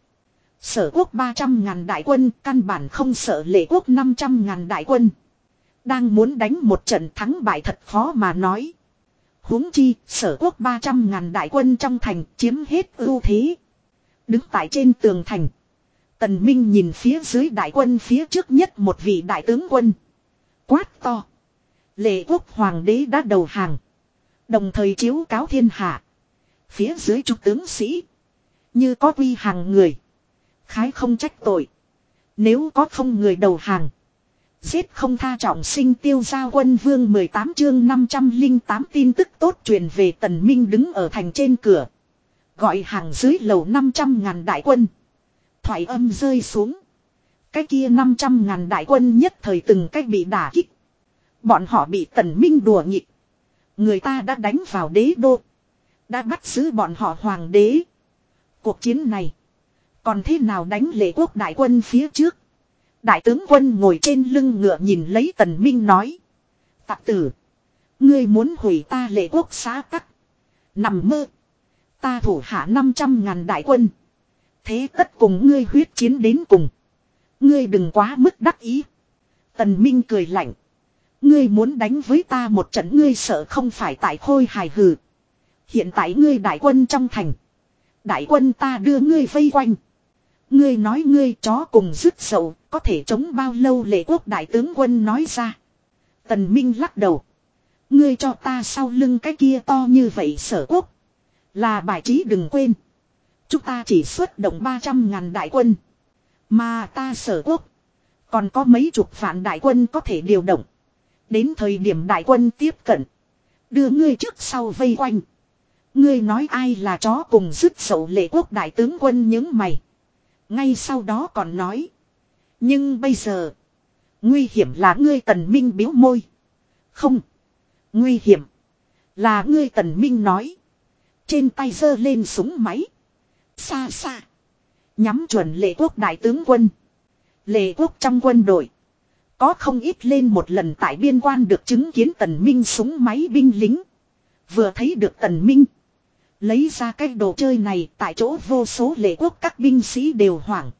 Sở quốc 300 ngàn đại quân, căn bản không sợ lệ quốc 500 ngàn đại quân. Đang muốn đánh một trận thắng bại thật khó mà nói. huống chi, sở quốc 300 ngàn đại quân trong thành chiếm hết ưu thế. Đứng tại trên tường thành. Tần Minh nhìn phía dưới đại quân phía trước nhất một vị đại tướng quân. Quát to. Lệ quốc hoàng đế đã đầu hàng. Đồng thời chiếu cáo thiên hạ. Phía dưới trục tướng sĩ. Như có quy hàng người. Khái không trách tội. Nếu có không người đầu hàng. Giết không tha trọng sinh tiêu gia quân vương 18 chương 508 tin tức tốt truyền về tần minh đứng ở thành trên cửa. Gọi hàng dưới lầu 500 ngàn đại quân. Thoại âm rơi xuống. Cái kia 500 ngàn đại quân nhất thời từng cách bị đả kích. Bọn họ bị tần minh đùa nghịch. Người ta đã đánh vào đế đô. Đã bắt giữ bọn họ hoàng đế. Cuộc chiến này. Còn thế nào đánh lệ quốc đại quân phía trước. Đại tướng quân ngồi trên lưng ngựa nhìn lấy tần minh nói. Tạc tử. Ngươi muốn hủy ta lệ quốc xá tắc. Nằm mơ. Ta thủ hạ 500 ngàn đại quân. Thế tất cùng ngươi huyết chiến đến cùng. Ngươi đừng quá mức đắc ý. Tần Minh cười lạnh. Ngươi muốn đánh với ta một trận ngươi sợ không phải tại khôi hài hừ. Hiện tại ngươi đại quân trong thành. Đại quân ta đưa ngươi vây quanh. Ngươi nói ngươi chó cùng rứt sầu, có thể chống bao lâu lệ quốc đại tướng quân nói ra. Tần Minh lắc đầu. Ngươi cho ta sau lưng cái kia to như vậy sở quốc. Là bài trí đừng quên. Chúng ta chỉ xuất động 300 ngàn đại quân. Mà ta sở quốc. Còn có mấy chục vạn đại quân có thể điều động. Đến thời điểm đại quân tiếp cận. Đưa ngươi trước sau vây quanh. Ngươi nói ai là chó cùng dứt sầu lệ quốc đại tướng quân những mày. Ngay sau đó còn nói. Nhưng bây giờ. Nguy hiểm là ngươi tần minh biếu môi. Không. Nguy hiểm. Là ngươi tần minh nói. Trên tay giơ lên súng máy. Xa xa. Nhắm chuẩn lệ quốc đại tướng quân. Lệ quốc trong quân đội. Có không ít lên một lần tại biên quan được chứng kiến tần minh súng máy binh lính. Vừa thấy được tần minh. Lấy ra cái đồ chơi này, tại chỗ vô số lệ quốc các binh sĩ đều hoảng.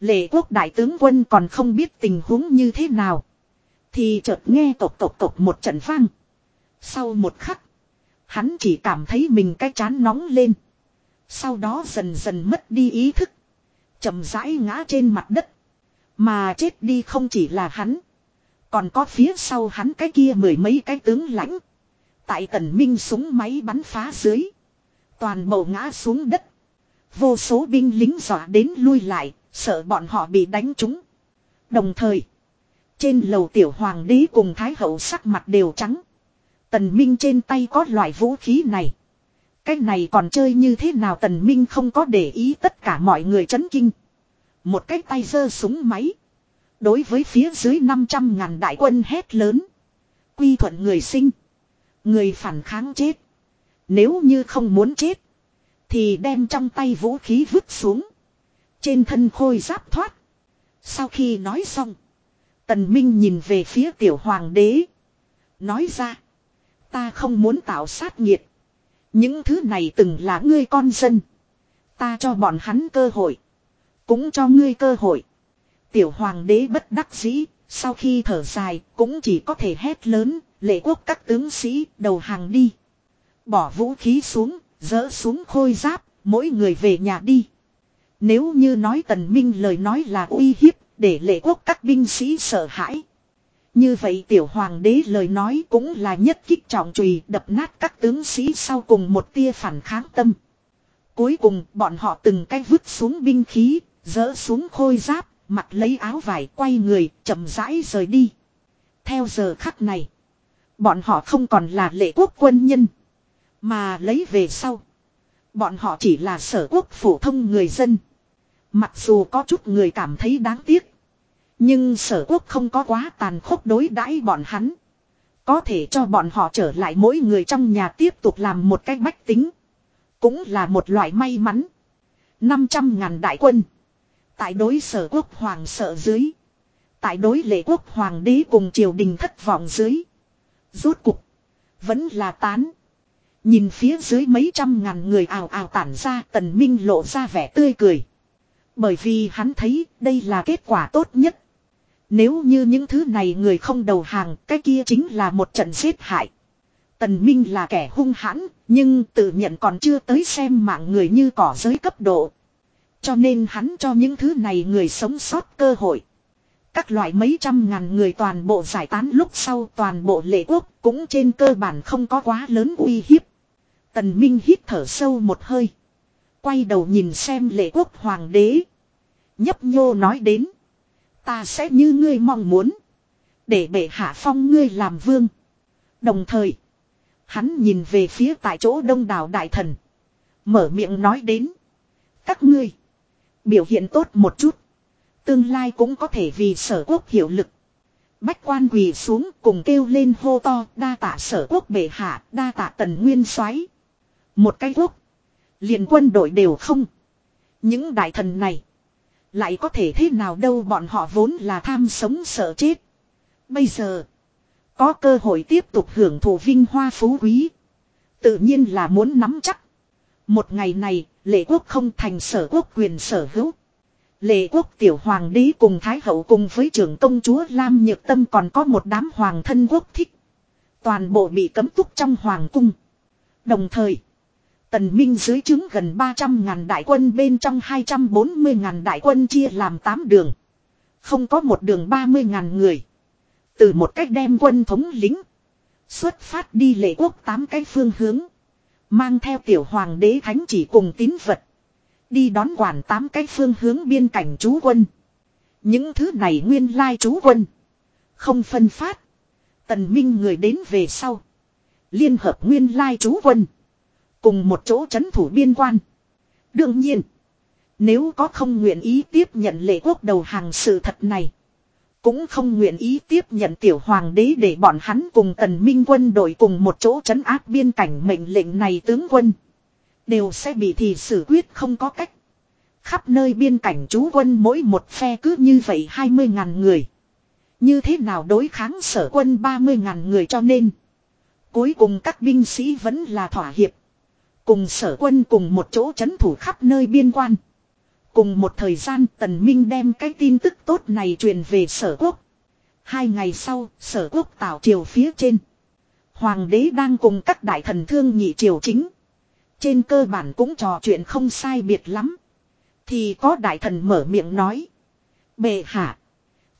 Lệ quốc đại tướng quân còn không biết tình huống như thế nào. Thì chợt nghe tộc tộc tộc một trận vang. Sau một khắc. Hắn chỉ cảm thấy mình cái chán nóng lên. Sau đó dần dần mất đi ý thức. chậm rãi ngã trên mặt đất. Mà chết đi không chỉ là hắn. Còn có phía sau hắn cái kia mười mấy cái tướng lãnh. Tại tần minh súng máy bắn phá dưới. Toàn bộ ngã xuống đất. Vô số binh lính dọa đến lui lại, sợ bọn họ bị đánh trúng. Đồng thời, trên lầu tiểu hoàng đế cùng thái hậu sắc mặt đều trắng. Tần Minh trên tay có loại vũ khí này. Cái này còn chơi như thế nào Tần Minh không có để ý tất cả mọi người chấn kinh. Một cái tay giơ súng máy. Đối với phía dưới 500 ngàn đại quân hét lớn. Quy thuận người sinh. Người phản kháng chết. Nếu như không muốn chết. Thì đem trong tay vũ khí vứt xuống. Trên thân khôi giáp thoát. Sau khi nói xong. Tần Minh nhìn về phía tiểu hoàng đế. Nói ra. Ta không muốn tạo sát nghiệt. Những thứ này từng là ngươi con dân. Ta cho bọn hắn cơ hội. Cũng cho ngươi cơ hội. Tiểu hoàng đế bất đắc dĩ, Sau khi thở dài cũng chỉ có thể hét lớn, lệ quốc các tướng sĩ đầu hàng đi. Bỏ vũ khí xuống, dỡ xuống khôi giáp, mỗi người về nhà đi. Nếu như nói tần minh lời nói là uy hiếp, để lệ quốc các binh sĩ sợ hãi. Như vậy tiểu hoàng đế lời nói cũng là nhất kích trọng trùy đập nát các tướng sĩ sau cùng một tia phản kháng tâm. Cuối cùng bọn họ từng cái vứt xuống binh khí, dỡ xuống khôi giáp, mặc lấy áo vải quay người, chậm rãi rời đi. Theo giờ khắc này, bọn họ không còn là lệ quốc quân nhân, mà lấy về sau. Bọn họ chỉ là sở quốc phổ thông người dân. Mặc dù có chút người cảm thấy đáng tiếc. Nhưng sở quốc không có quá tàn khốc đối đãi bọn hắn. Có thể cho bọn họ trở lại mỗi người trong nhà tiếp tục làm một cách bách tính. Cũng là một loại may mắn. 500 ngàn đại quân. Tại đối sở quốc hoàng sợ dưới. Tại đối lệ quốc hoàng đế cùng triều đình thất vọng dưới. Rốt cục. Vẫn là tán. Nhìn phía dưới mấy trăm ngàn người ào ào tản ra tần minh lộ ra vẻ tươi cười. Bởi vì hắn thấy đây là kết quả tốt nhất. Nếu như những thứ này người không đầu hàng, cái kia chính là một trận giết hại. Tần Minh là kẻ hung hãn, nhưng tự nhận còn chưa tới xem mạng người như cỏ giới cấp độ. Cho nên hắn cho những thứ này người sống sót cơ hội. Các loại mấy trăm ngàn người toàn bộ giải tán lúc sau toàn bộ lệ quốc cũng trên cơ bản không có quá lớn uy hiếp. Tần Minh hít thở sâu một hơi. Quay đầu nhìn xem lệ quốc hoàng đế. Nhấp nhô nói đến. Ta sẽ như ngươi mong muốn. Để bệ hạ phong ngươi làm vương. Đồng thời. Hắn nhìn về phía tại chỗ đông đảo đại thần. Mở miệng nói đến. Các ngươi. Biểu hiện tốt một chút. Tương lai cũng có thể vì sở quốc hiệu lực. Bách quan quỳ xuống cùng kêu lên hô to đa tạ sở quốc bệ hạ đa tạ tần nguyên soái Một cái quốc. liền quân đội đều không. Những đại thần này. Lại có thể thế nào đâu bọn họ vốn là tham sống sợ chết. Bây giờ. Có cơ hội tiếp tục hưởng thụ vinh hoa phú quý. Tự nhiên là muốn nắm chắc. Một ngày này, lệ quốc không thành sở quốc quyền sở hữu. Lệ quốc tiểu hoàng đế cùng thái hậu cùng với trưởng công chúa Lam Nhược Tâm còn có một đám hoàng thân quốc thích. Toàn bộ bị cấm túc trong hoàng cung. Đồng thời, Tần Minh dưới chứng gần 300 ngàn đại quân bên trong 240 ngàn đại quân chia làm 8 đường. Không có một đường 30 ngàn người. Từ một cách đem quân thống lính. Xuất phát đi lệ quốc 8 cái phương hướng. Mang theo tiểu hoàng đế thánh chỉ cùng tín vật. Đi đón quản tám cái phương hướng biên cảnh chú quân. Những thứ này nguyên lai chú quân. Không phân phát. Tần Minh người đến về sau. Liên hợp nguyên lai chú quân. Cùng một chỗ chấn thủ biên quan. Đương nhiên. Nếu có không nguyện ý tiếp nhận lệ quốc đầu hàng sự thật này. Cũng không nguyện ý tiếp nhận tiểu hoàng đế để bọn hắn cùng tần minh quân đội cùng một chỗ chấn áp biên cảnh mệnh lệnh này tướng quân. Đều sẽ bị thì xử quyết không có cách. Khắp nơi biên cảnh chú quân mỗi một phe cứ như vậy 20.000 người. Như thế nào đối kháng sở quân 30.000 người cho nên. Cuối cùng các binh sĩ vẫn là thỏa hiệp. Cùng sở quân cùng một chỗ chấn thủ khắp nơi biên quan. Cùng một thời gian tần minh đem cái tin tức tốt này truyền về sở quốc. Hai ngày sau, sở quốc tạo triều phía trên. Hoàng đế đang cùng các đại thần thương nhị triều chính. Trên cơ bản cũng trò chuyện không sai biệt lắm. Thì có đại thần mở miệng nói. Bệ hạ.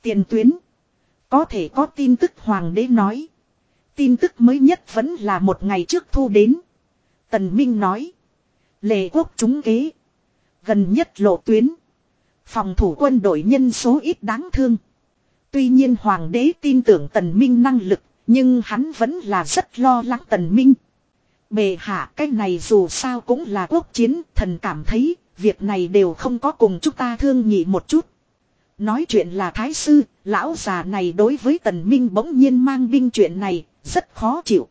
Tiền tuyến. Có thể có tin tức hoàng đế nói. Tin tức mới nhất vẫn là một ngày trước thu đến. Tần Minh nói. Lệ quốc chúng kế. Gần nhất lộ tuyến. Phòng thủ quân đội nhân số ít đáng thương. Tuy nhiên hoàng đế tin tưởng tần minh năng lực. Nhưng hắn vẫn là rất lo lắng tần minh. Bề hạ cái này dù sao cũng là quốc chiến. Thần cảm thấy việc này đều không có cùng chúng ta thương nhị một chút. Nói chuyện là thái sư, lão già này đối với tần minh bỗng nhiên mang binh chuyện này, rất khó chịu.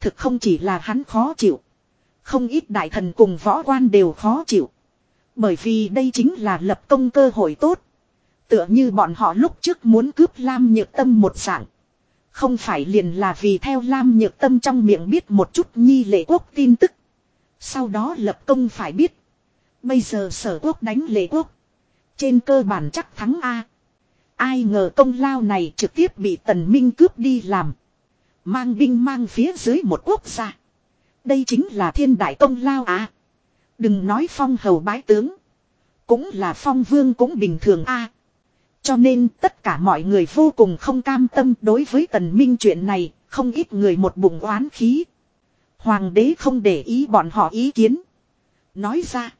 Thực không chỉ là hắn khó chịu. Không ít đại thần cùng võ quan đều khó chịu. Bởi vì đây chính là lập công cơ hội tốt. Tựa như bọn họ lúc trước muốn cướp Lam Nhược Tâm một dạng. Không phải liền là vì theo Lam Nhược Tâm trong miệng biết một chút nhi lệ quốc tin tức. Sau đó lập công phải biết. Bây giờ sở quốc đánh lệ quốc. Trên cơ bản chắc thắng A. Ai ngờ công lao này trực tiếp bị tần minh cướp đi làm. Mang binh mang phía dưới một quốc gia. Đây chính là thiên đại công lao a. Đừng nói phong hầu bái tướng. Cũng là phong vương cũng bình thường a Cho nên tất cả mọi người vô cùng không cam tâm đối với tần minh chuyện này, không ít người một bụng oán khí. Hoàng đế không để ý bọn họ ý kiến. Nói ra,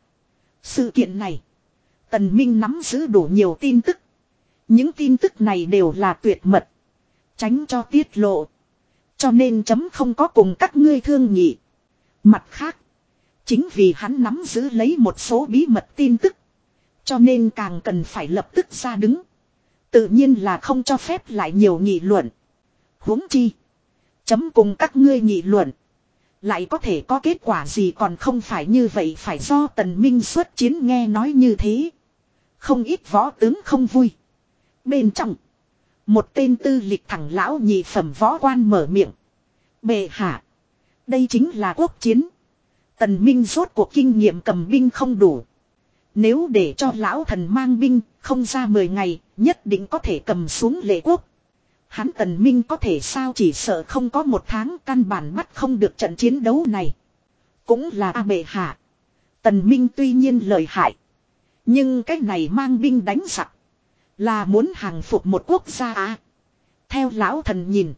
sự kiện này, tần minh nắm giữ đủ nhiều tin tức. Những tin tức này đều là tuyệt mật. Tránh cho tiết lộ. Cho nên chấm không có cùng các ngươi thương nhị. Mặt khác. Chính vì hắn nắm giữ lấy một số bí mật tin tức. Cho nên càng cần phải lập tức ra đứng. Tự nhiên là không cho phép lại nhiều nghị luận. huống chi. Chấm cùng các ngươi nghị luận. Lại có thể có kết quả gì còn không phải như vậy phải do tần minh xuất chiến nghe nói như thế. Không ít võ tướng không vui. Bên trong. Một tên tư lịch thẳng lão nhị phẩm võ quan mở miệng. Bệ hạ. Đây chính là quốc chiến. Tần Minh rốt cuộc kinh nghiệm cầm binh không đủ. Nếu để cho lão thần mang binh, không ra 10 ngày, nhất định có thể cầm xuống lệ quốc. Hắn tần minh có thể sao chỉ sợ không có một tháng căn bản bắt không được trận chiến đấu này. Cũng là A bệ hạ. Tần minh tuy nhiên lợi hại. Nhưng cái này mang binh đánh giặc. Là muốn hàng phục một quốc gia à. Theo lão thần nhìn.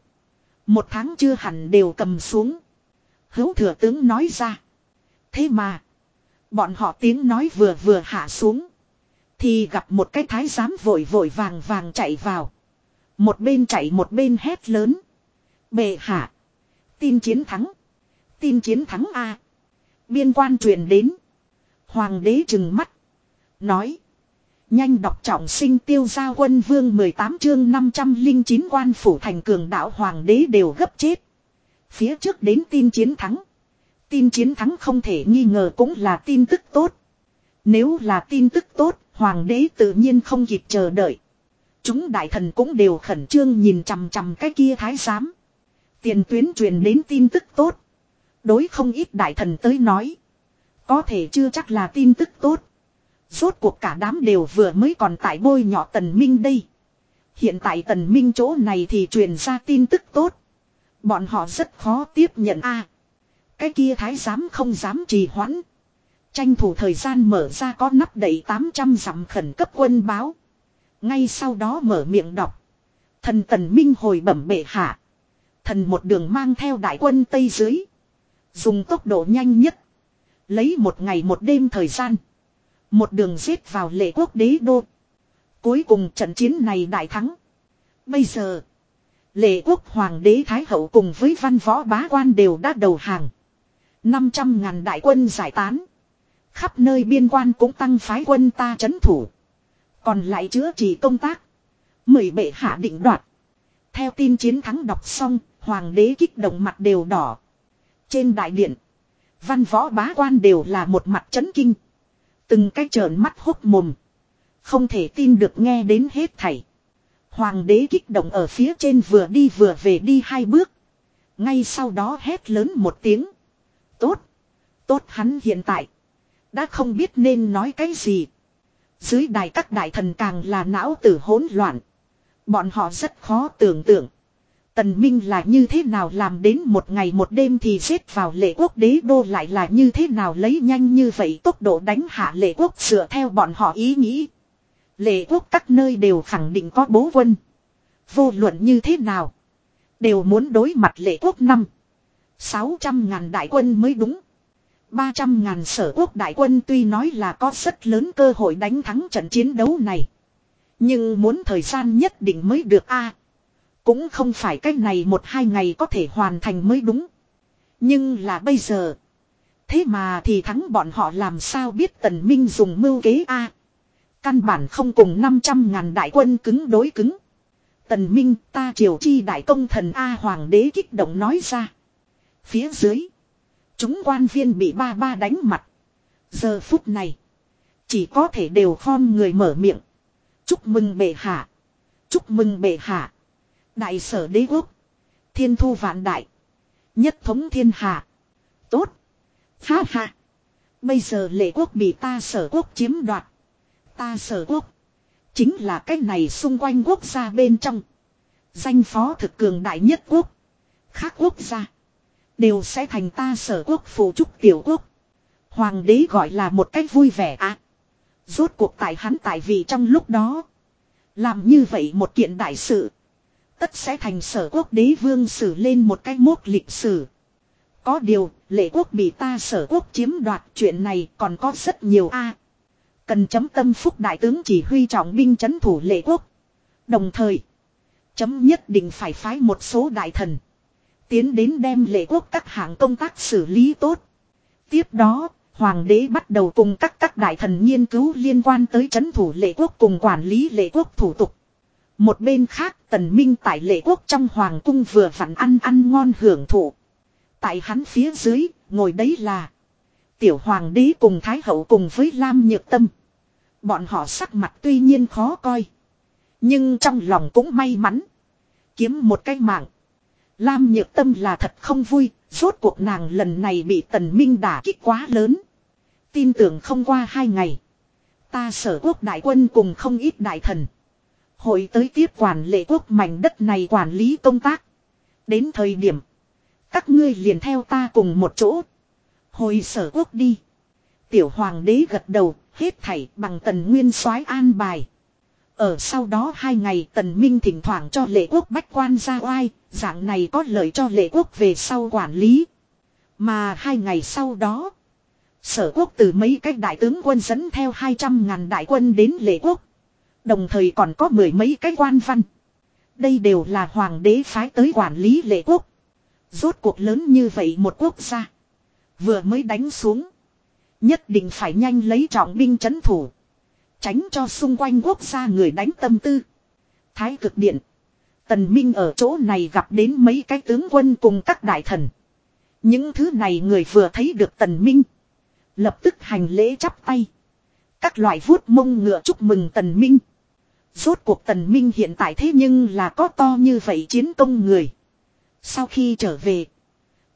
Một tháng chưa hẳn đều cầm xuống. Hữu thừa tướng nói ra. Thế mà. Bọn họ tiếng nói vừa vừa hạ xuống. Thì gặp một cái thái giám vội vội vàng vàng chạy vào. Một bên chạy một bên hét lớn. Bệ hạ. Tin chiến thắng. Tin chiến thắng A. Biên quan truyền đến. Hoàng đế trừng mắt. Nói. Nhanh đọc trọng sinh tiêu gia quân vương 18 chương 509 quan phủ thành cường đạo hoàng đế đều gấp chết. Phía trước đến tin chiến thắng. Tin chiến thắng không thể nghi ngờ cũng là tin tức tốt. Nếu là tin tức tốt, hoàng đế tự nhiên không kịp chờ đợi. Chúng đại thần cũng đều khẩn trương nhìn chằm chằm cái kia thái giám. Tiền tuyến truyền đến tin tức tốt. Đối không ít đại thần tới nói. Có thể chưa chắc là tin tức tốt. Rốt cuộc cả đám đều vừa mới còn tại bôi nhọ tần minh đây. Hiện tại tần minh chỗ này thì truyền ra tin tức tốt. Bọn họ rất khó tiếp nhận a cái kia thái giám không dám trì hoãn. Tranh thủ thời gian mở ra có nắp đậy 800 dặm khẩn cấp quân báo. Ngay sau đó mở miệng đọc. Thần tần minh hồi bẩm bệ hạ. Thần một đường mang theo đại quân Tây dưới. Dùng tốc độ nhanh nhất. Lấy một ngày một đêm thời gian. Một đường giết vào lệ quốc đế đô. Cuối cùng trận chiến này đại thắng. Bây giờ. Lệ quốc hoàng đế Thái Hậu cùng với văn võ bá quan đều đã đầu hàng. 500 ngàn đại quân giải tán. Khắp nơi biên quan cũng tăng phái quân ta chấn thủ. Còn lại chữa trị công tác. Mời bệ hạ định đoạt. Theo tin chiến thắng đọc xong, hoàng đế kích động mặt đều đỏ. Trên đại điện, văn võ bá quan đều là một mặt chấn kinh. Từng cái trợn mắt hốc mồm. Không thể tin được nghe đến hết thảy. Hoàng đế kích động ở phía trên vừa đi vừa về đi hai bước. Ngay sau đó hét lớn một tiếng. Tốt. Tốt hắn hiện tại. Đã không biết nên nói cái gì. Dưới đài các đại thần càng là não tử hỗn loạn. Bọn họ rất khó tưởng tượng. Tần Minh là như thế nào làm đến một ngày một đêm thì xếp vào lệ quốc đế đô lại là như thế nào lấy nhanh như vậy tốc độ đánh hạ lệ quốc sửa theo bọn họ ý nghĩ. Lệ quốc các nơi đều khẳng định có bố quân. Vô luận như thế nào. Đều muốn đối mặt lệ quốc năm sáu trăm ngàn đại quân mới đúng. ba trăm ngàn sở quốc đại quân tuy nói là có rất lớn cơ hội đánh thắng trận chiến đấu này. Nhưng muốn thời gian nhất định mới được a cũng không phải cách này một hai ngày có thể hoàn thành mới đúng. Nhưng là bây giờ. Thế mà thì thắng bọn họ làm sao biết tần minh dùng mưu kế A. Căn bản không cùng 500 ngàn đại quân cứng đối cứng. Tần minh, ta triều chi đại công thần A hoàng đế kích động nói ra. Phía dưới. Chúng quan viên bị ba ba đánh mặt. Giờ phút này. Chỉ có thể đều khom người mở miệng. Chúc mừng bệ hạ. Chúc mừng bệ hạ. Đại sở đế quốc. Thiên thu vạn đại. Nhất thống thiên hạ. Tốt. Ha ha. Bây giờ lệ quốc bị ta sở quốc chiếm đoạt. Ta sở quốc. Chính là cái này xung quanh quốc gia bên trong. Danh phó thực cường đại nhất quốc. Khác quốc gia. Đều sẽ thành ta sở quốc phụ trúc tiểu quốc. Hoàng đế gọi là một cách vui vẻ à. Rốt cuộc tại hắn tại vì trong lúc đó. Làm như vậy một kiện đại sự. Tất sẽ thành sở quốc đế vương xử lên một cách mốt lịch sử. Có điều, lệ quốc bị ta sở quốc chiếm đoạt chuyện này còn có rất nhiều a Cần chấm tâm phúc đại tướng chỉ huy trọng binh chấn thủ lệ quốc. Đồng thời, chấm nhất định phải phái một số đại thần. Tiến đến đem lệ quốc các hạng công tác xử lý tốt. Tiếp đó, Hoàng đế bắt đầu cùng các các đại thần nghiên cứu liên quan tới chấn thủ lệ quốc cùng quản lý lệ quốc thủ tục. Một bên khác tần minh tại lệ quốc trong hoàng cung vừa vặn ăn ăn ngon hưởng thụ. Tại hắn phía dưới, ngồi đấy là tiểu hoàng đế cùng thái hậu cùng với Lam Nhược Tâm. Bọn họ sắc mặt tuy nhiên khó coi. Nhưng trong lòng cũng may mắn. Kiếm một cái mạng. Lam Nhược Tâm là thật không vui, rốt cuộc nàng lần này bị tần minh đả kích quá lớn. Tin tưởng không qua hai ngày. Ta sở quốc đại quân cùng không ít đại thần. Hội tới tiếp quản lệ quốc mảnh đất này quản lý công tác. Đến thời điểm. Các ngươi liền theo ta cùng một chỗ. Hồi sở quốc đi. Tiểu hoàng đế gật đầu, hết thảy bằng tần nguyên soái an bài. Ở sau đó hai ngày tần minh thỉnh thoảng cho lệ quốc bách quan ra oai, dạng này có lợi cho lệ quốc về sau quản lý. Mà hai ngày sau đó, sở quốc từ mấy cách đại tướng quân dẫn theo 200 ngàn đại quân đến lệ quốc. Đồng thời còn có mười mấy cái quan văn. Đây đều là hoàng đế phái tới quản lý lệ quốc. Rốt cuộc lớn như vậy một quốc gia. Vừa mới đánh xuống. Nhất định phải nhanh lấy trọng binh chấn thủ. Tránh cho xung quanh quốc gia người đánh tâm tư. Thái cực điện. Tần Minh ở chỗ này gặp đến mấy cái tướng quân cùng các đại thần. Những thứ này người vừa thấy được Tần Minh. Lập tức hành lễ chắp tay. Các loại vuốt mông ngựa chúc mừng Tần Minh. Rốt cuộc Tần Minh hiện tại thế nhưng là có to như vậy chiến công người. Sau khi trở về.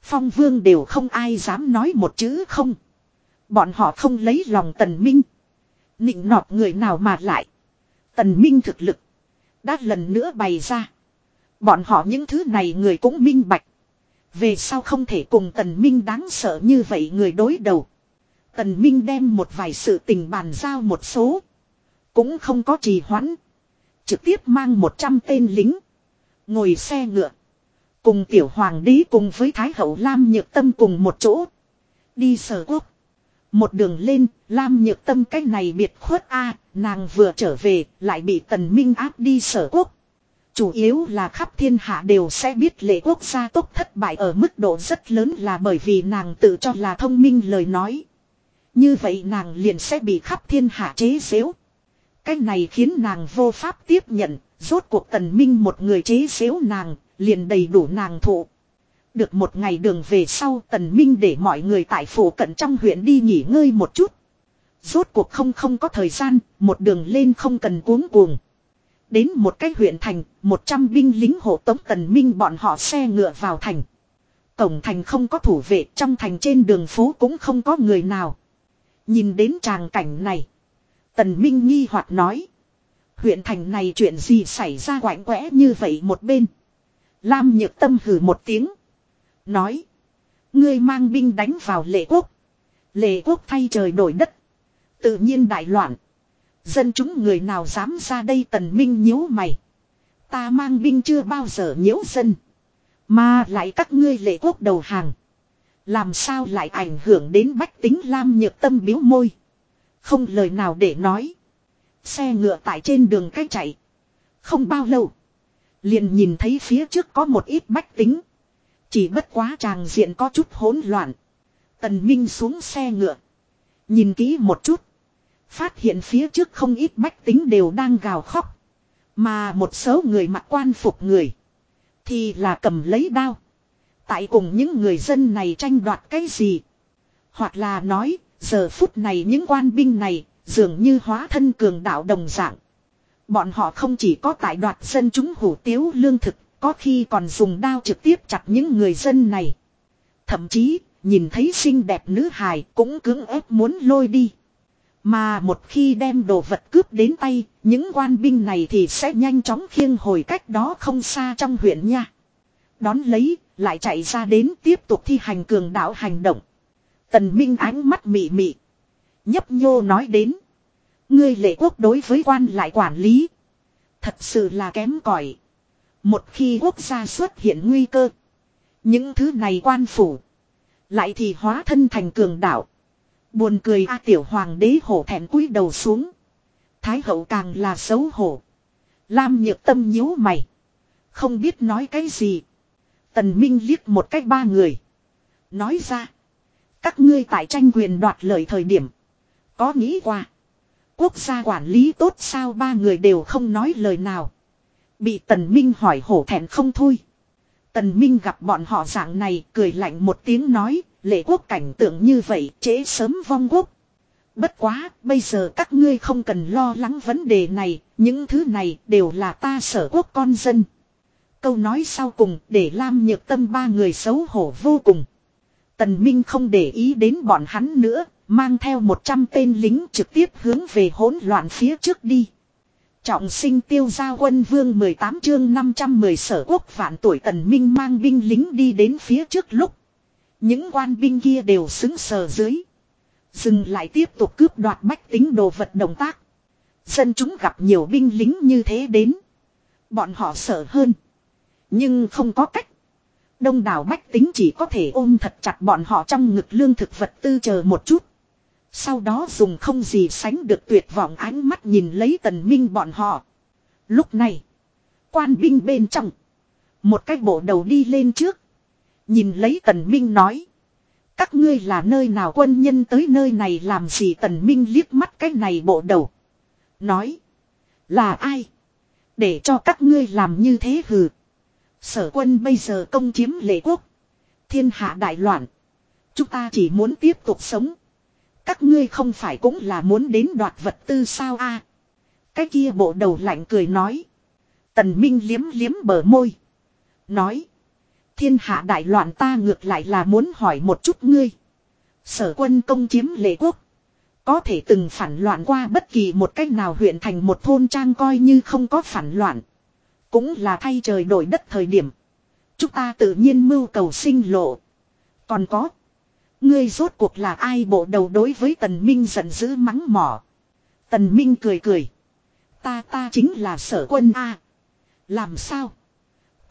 Phong vương đều không ai dám nói một chữ không. Bọn họ không lấy lòng Tần Minh. Nịnh nọt người nào mà lại. Tần Minh thực lực. Đã lần nữa bày ra. Bọn họ những thứ này người cũng minh bạch. Về sau không thể cùng Tần Minh đáng sợ như vậy người đối đầu. Tần Minh đem một vài sự tình bàn giao một số. Cũng không có trì hoãn. Trực tiếp mang 100 tên lính. Ngồi xe ngựa. Cùng tiểu hoàng đế cùng với Thái hậu Lam Nhược Tâm cùng một chỗ. Đi sở quốc. Một đường lên, Lam Nhược Tâm cái này biệt khuất a nàng vừa trở về, lại bị Tần Minh áp đi sở quốc. Chủ yếu là khắp thiên hạ đều sẽ biết lệ quốc gia tốt thất bại ở mức độ rất lớn là bởi vì nàng tự cho là thông minh lời nói. Như vậy nàng liền sẽ bị khắp thiên hạ chế xếu. Cái này khiến nàng vô pháp tiếp nhận, rốt cuộc tần minh một người chế xếu nàng, liền đầy đủ nàng thụ. Được một ngày đường về sau tần minh để mọi người tại phủ cận trong huyện đi nghỉ ngơi một chút. Rốt cuộc không không có thời gian, một đường lên không cần cuống cuồng. Đến một cái huyện thành, 100 binh lính hộ tống tần minh bọn họ xe ngựa vào thành. Cổng thành không có thủ vệ, trong thành trên đường phố cũng không có người nào. Nhìn đến tràng cảnh này. Tần Minh nghi hoặc nói. Huyện thành này chuyện gì xảy ra quạnh quẽ như vậy một bên. Lam nhược tâm hử một tiếng. Nói. Ngươi mang binh đánh vào lệ quốc. Lệ quốc thay trời đổi đất. Tự nhiên đại loạn. Dân chúng người nào dám ra đây tần minh nhíu mày. Ta mang binh chưa bao giờ nhiễu dân. Mà lại các ngươi lệ quốc đầu hàng. Làm sao lại ảnh hưởng đến bách tính Lam nhược tâm biếu môi. Không lời nào để nói. Xe ngựa tại trên đường cách chạy. Không bao lâu. Liền nhìn thấy phía trước có một ít bách tính. Chỉ bất quá tràng diện có chút hỗn loạn. Tần Minh xuống xe ngựa. Nhìn kỹ một chút. Phát hiện phía trước không ít bách tính đều đang gào khóc. Mà một số người mặc quan phục người. Thì là cầm lấy đao. Tại cùng những người dân này tranh đoạt cái gì. Hoặc là nói Giờ phút này những quan binh này dường như hóa thân cường đạo đồng dạng. Bọn họ không chỉ có tại đoạt dân chúng hủ tiếu lương thực, có khi còn dùng đao trực tiếp chặt những người dân này. Thậm chí, nhìn thấy xinh đẹp nữ hài cũng cưỡng ép muốn lôi đi. Mà một khi đem đồ vật cướp đến tay, những quan binh này thì sẽ nhanh chóng khiêng hồi cách đó không xa trong huyện nha. Đón lấy, lại chạy ra đến tiếp tục thi hành cường đạo hành động. Tần Minh ánh mắt mị mị. Nhấp nhô nói đến. Ngươi lệ quốc đối với quan lại quản lý. Thật sự là kém cỏi. Một khi quốc gia xuất hiện nguy cơ. Những thứ này quan phủ. Lại thì hóa thân thành cường đạo. Buồn cười a tiểu hoàng đế hổ thẹn cúi đầu xuống. Thái hậu càng là xấu hổ. Lam nhược tâm nhíu mày. Không biết nói cái gì. Tần Minh liếc một cách ba người. Nói ra. Các ngươi tại tranh quyền đoạt lợi thời điểm. Có nghĩ qua. Quốc gia quản lý tốt sao ba người đều không nói lời nào. Bị Tần Minh hỏi hổ thẹn không thôi. Tần Minh gặp bọn họ dạng này cười lạnh một tiếng nói. Lệ quốc cảnh tượng như vậy chế sớm vong quốc. Bất quá, bây giờ các ngươi không cần lo lắng vấn đề này, những thứ này đều là ta sở quốc con dân. Câu nói sau cùng để Lam Nhược Tâm ba người xấu hổ vô cùng. Tần Minh không để ý đến bọn hắn nữa, mang theo 100 tên lính trực tiếp hướng về hỗn loạn phía trước đi. Trọng sinh tiêu gia quân vương 18 chương 510 sở quốc vạn tuổi tần minh mang binh lính đi đến phía trước lúc. Những quan binh kia đều xứng sờ dưới. Dừng lại tiếp tục cướp đoạt bách tính đồ vật động tác. Dân chúng gặp nhiều binh lính như thế đến. Bọn họ sợ hơn. Nhưng không có cách. Đông đảo bách tính chỉ có thể ôm thật chặt bọn họ trong ngực lương thực vật tư chờ một chút. Sau đó dùng không gì sánh được tuyệt vọng ánh mắt nhìn lấy tần minh bọn họ. Lúc này, quan binh bên trong, một cái bộ đầu đi lên trước. Nhìn lấy tần minh nói. Các ngươi là nơi nào quân nhân tới nơi này làm gì tần minh liếc mắt cái này bộ đầu. Nói. Là ai? Để cho các ngươi làm như thế hừ. Sở quân bây giờ công chiếm lệ quốc. Thiên hạ đại loạn. Chúng ta chỉ muốn tiếp tục sống. Các ngươi không phải cũng là muốn đến đoạt vật tư sao a? Cái kia bộ đầu lạnh cười nói. Tần Minh liếm liếm bờ môi. Nói. Thiên hạ đại loạn ta ngược lại là muốn hỏi một chút ngươi. Sở quân công chiếm lệ quốc. Có thể từng phản loạn qua bất kỳ một cách nào huyện thành một thôn trang coi như không có phản loạn. Cũng là thay trời đổi đất thời điểm. Chúng ta tự nhiên mưu cầu sinh lộ. Còn có. Ngươi rốt cuộc là ai bộ đầu đối với tần minh giận dữ mắng mỏ. Tần minh cười cười. Ta ta chính là sở quân A. Làm sao?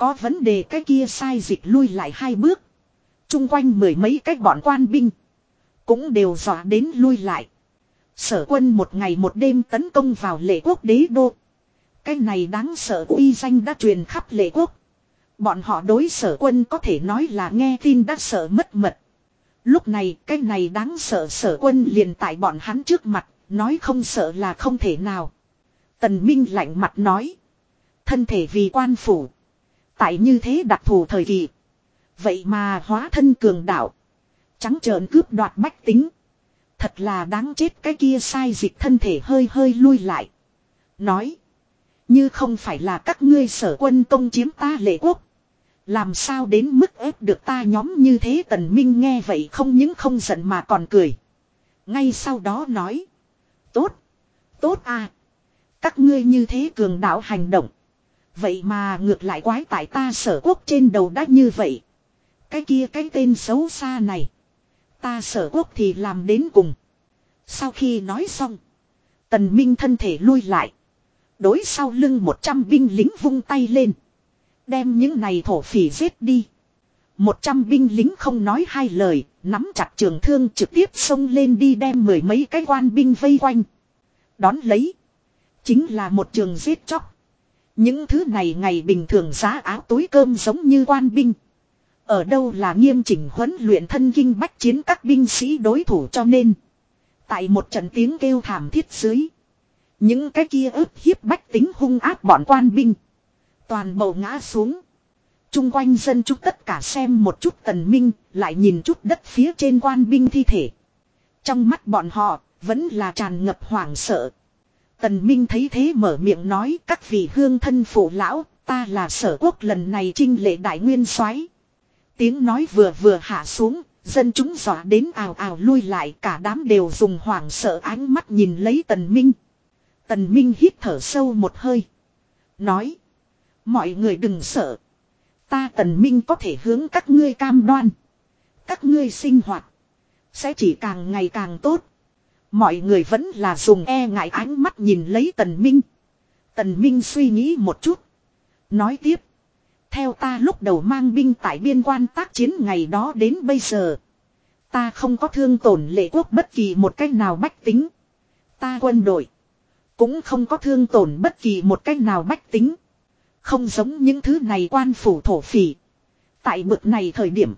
Có vấn đề cái kia sai dịch lui lại hai bước. Trung quanh mười mấy cách bọn quan binh. Cũng đều dọa đến lui lại. Sở quân một ngày một đêm tấn công vào lệ quốc đế đô. Cái này đáng sợ uy danh đã truyền khắp lệ quốc. Bọn họ đối sở quân có thể nói là nghe tin đã sợ mất mật. Lúc này cái này đáng sợ sở quân liền tại bọn hắn trước mặt, nói không sợ là không thể nào. Tần Minh lạnh mặt nói. Thân thể vì quan phủ. Tại như thế đặc thù thời kỳ. Vậy mà hóa thân cường đạo. Trắng trợn cướp đoạt bách tính. Thật là đáng chết cái kia sai dịch thân thể hơi hơi lui lại. Nói. Như không phải là các ngươi sở quân công chiếm ta lệ quốc. Làm sao đến mức ép được ta nhóm như thế tần minh nghe vậy không những không giận mà còn cười. Ngay sau đó nói. Tốt. Tốt à. Các ngươi như thế cường đạo hành động. Vậy mà ngược lại quái tại ta sở quốc trên đầu đã như vậy. Cái kia cái tên xấu xa này. Ta sở quốc thì làm đến cùng. Sau khi nói xong. Tần Minh thân thể lui lại. Đối sau lưng một trăm binh lính vung tay lên. Đem những này thổ phỉ giết đi. Một trăm binh lính không nói hai lời, nắm chặt trường thương trực tiếp xông lên đi đem mười mấy cái quan binh vây quanh. Đón lấy. Chính là một trường giết chóc. Những thứ này ngày bình thường giá áo túi cơm giống như quan binh. Ở đâu là nghiêm chỉnh huấn luyện thân kinh bách chiến các binh sĩ đối thủ cho nên. Tại một trận tiếng kêu thảm thiết dưới. Những cái kia ức hiếp bách tính hung áp bọn quan binh. Toàn bộ ngã xuống. Trung quanh dân chúng tất cả xem một chút tần minh, lại nhìn chút đất phía trên quan binh thi thể. Trong mắt bọn họ, vẫn là tràn ngập hoảng sợ. Tần Minh thấy thế mở miệng nói các vị hương thân phụ lão, ta là sở quốc lần này trinh lệ đại nguyên soái. Tiếng nói vừa vừa hạ xuống, Dân chúng dọa đến ào ào lui lại cả đám đều dùng hoảng sợ ánh mắt nhìn lấy tần minh. Tần minh hít thở sâu một hơi. Nói. Mọi người đừng sợ. Ta tần minh có thể hướng các ngươi cam đoan. Các ngươi sinh hoạt. Sẽ chỉ càng ngày càng tốt. Mọi người vẫn là dùng e ngại ánh mắt nhìn lấy tần minh. Tần minh suy nghĩ một chút. Nói tiếp. Theo ta lúc đầu mang binh tại biên quan tác chiến ngày đó đến bây giờ. Ta không có thương tổn lệ quốc bất kỳ một cách nào bách tính. Ta quân đội. Cũng không có thương tổn bất kỳ một cách nào bách tính. Không giống những thứ này quan phủ thổ phỉ. Tại bực này thời điểm.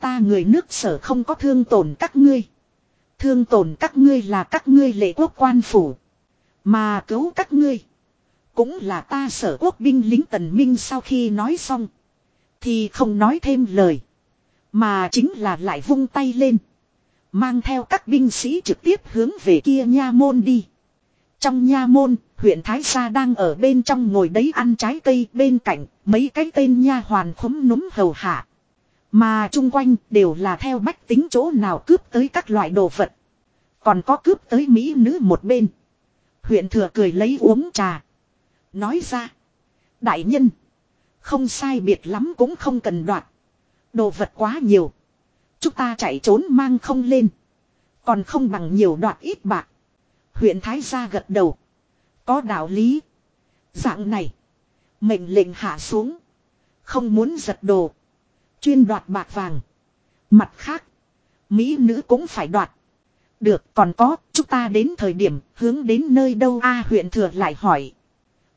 Ta người nước sở không có thương tổn các ngươi. Thương tổn các ngươi là các ngươi lệ quốc quan phủ. Mà cứu các ngươi. Cũng là ta sở quốc binh lính tần minh sau khi nói xong. Thì không nói thêm lời. Mà chính là lại vung tay lên. Mang theo các binh sĩ trực tiếp hướng về kia nha môn đi. Trong nha môn, huyện Thái Sa đang ở bên trong ngồi đấy ăn trái cây bên cạnh, mấy cái tên nha hoàn khống núm hầu hạ. Mà chung quanh đều là theo bách tính chỗ nào cướp tới các loại đồ vật. Còn có cướp tới Mỹ nữ một bên. Huyện thừa cười lấy uống trà. Nói ra. Đại nhân. Không sai biệt lắm cũng không cần đoạt. Đồ vật quá nhiều. Chúng ta chạy trốn mang không lên. Còn không bằng nhiều đoạt ít bạc. Huyện Thái gia gật đầu. Có đạo lý. Dạng này. Mệnh lệnh hạ xuống. Không muốn giật đồ. Chuyên đoạt bạc vàng. Mặt khác. Mỹ nữ cũng phải đoạt. Được, còn có. Chúng ta đến thời điểm, hướng đến nơi đâu a huyện thừa lại hỏi.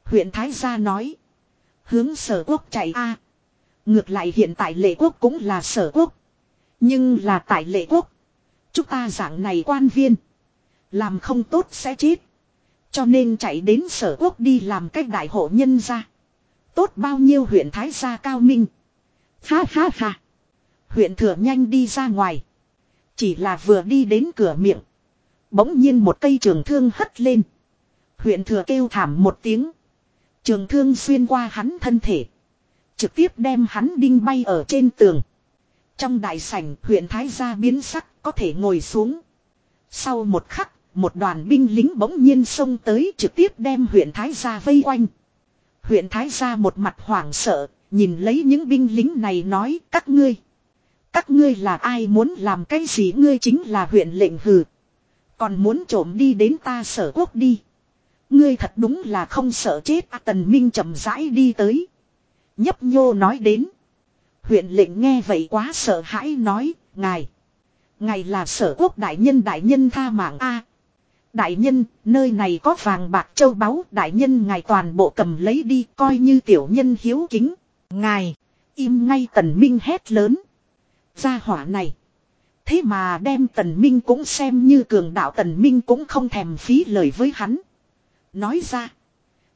Huyện Thái gia nói. Hướng sở quốc chạy a Ngược lại hiện tại lệ quốc cũng là sở quốc. Nhưng là tại lệ quốc. Chúng ta dạng này quan viên. Làm không tốt sẽ chết. Cho nên chạy đến sở quốc đi làm cách đại hộ nhân ra. Tốt bao nhiêu huyện Thái gia cao minh. Ha ha ha. Huyện thừa nhanh đi ra ngoài. Chỉ là vừa đi đến cửa miệng. Bỗng nhiên một cây trường thương hất lên. Huyện thừa kêu thảm một tiếng. Trường thương xuyên qua hắn thân thể. Trực tiếp đem hắn đinh bay ở trên tường. Trong đại sảnh huyện Thái gia biến sắc có thể ngồi xuống. Sau một khắc, một đoàn binh lính bỗng nhiên xông tới trực tiếp đem huyện Thái gia vây quanh. Huyện Thái gia một mặt hoảng sợ, nhìn lấy những binh lính này nói các ngươi. Các ngươi là ai muốn làm cái gì ngươi chính là huyện lệnh hừ. Còn muốn trộm đi đến ta sở quốc đi. Ngươi thật đúng là không sợ chết à, tần minh chậm rãi đi tới. Nhấp nhô nói đến. Huyện lệnh nghe vậy quá sợ hãi nói, ngài. Ngài là sở quốc đại nhân đại nhân tha mạng A. đại nhân, nơi này có vàng bạc châu báu, đại nhân ngài toàn bộ cầm lấy đi, coi như tiểu nhân hiếu kính. Ngài, im ngay tần minh hét lớn. Gia hỏa này. Thế mà đem tần minh cũng xem như cường đạo tần minh cũng không thèm phí lời với hắn. Nói ra.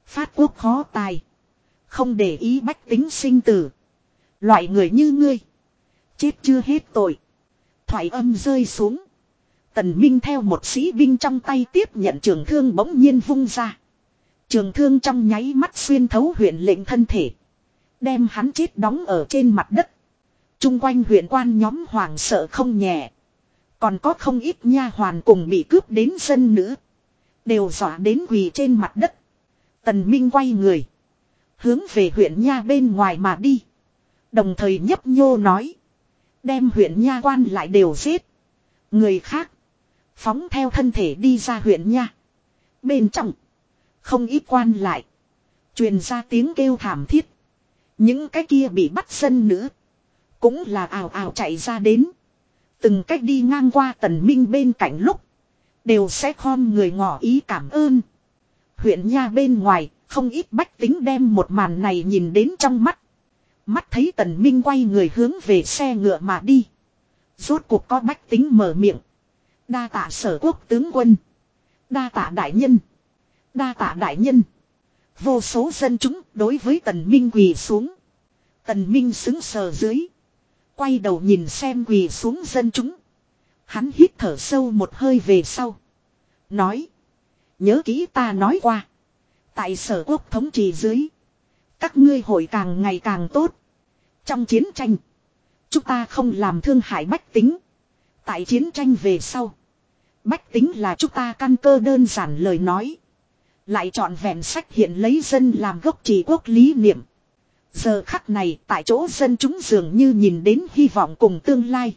Phát quốc khó tài. Không để ý bách tính sinh tử. Loại người như ngươi. Chết chưa hết tội. Thoại âm rơi xuống. Tần Minh theo một sĩ binh trong tay tiếp nhận trường thương bỗng nhiên vung ra. Trường thương trong nháy mắt xuyên thấu huyện lệnh thân thể. Đem hắn chết đóng ở trên mặt đất. Trung quanh huyện quan nhóm hoàng sợ không nhẹ. Còn có không ít nha hoàn cùng bị cướp đến dân nữ. Đều dọa đến quỳ trên mặt đất. Tần Minh quay người. Hướng về huyện nha bên ngoài mà đi. Đồng thời nhấp nhô nói. Đem huyện nha quan lại đều giết. Người khác. Phóng theo thân thể đi ra huyện nha. Bên trong. Không ít quan lại. Truyền ra tiếng kêu thảm thiết. Những cái kia bị bắt dân nữa. Cũng là ảo ảo chạy ra đến. Từng cách đi ngang qua tần minh bên cạnh lúc. Đều sẽ khom người ngỏ ý cảm ơn. Huyện nha bên ngoài, không ít bách tính đem một màn này nhìn đến trong mắt. Mắt thấy tần minh quay người hướng về xe ngựa mà đi. Rốt cuộc có bách tính mở miệng. Đa tạ sở quốc tướng quân. Đa tạ đại nhân. Đa tạ đại nhân. Vô số dân chúng đối với tần minh quỳ xuống. Tần minh xứng sờ dưới. Quay đầu nhìn xem quỳ xuống dân chúng. Hắn hít thở sâu một hơi về sau. Nói. Nhớ kỹ ta nói qua. Tại sở quốc thống trị dưới. Các ngươi hội càng ngày càng tốt. Trong chiến tranh. Chúng ta không làm thương hại bách tính. Tại chiến tranh về sau. Bách tính là chúng ta căn cơ đơn giản lời nói. Lại chọn vẹn sách hiện lấy dân làm gốc trì quốc lý niệm. Giờ khắc này tại chỗ dân chúng dường như nhìn đến hy vọng cùng tương lai.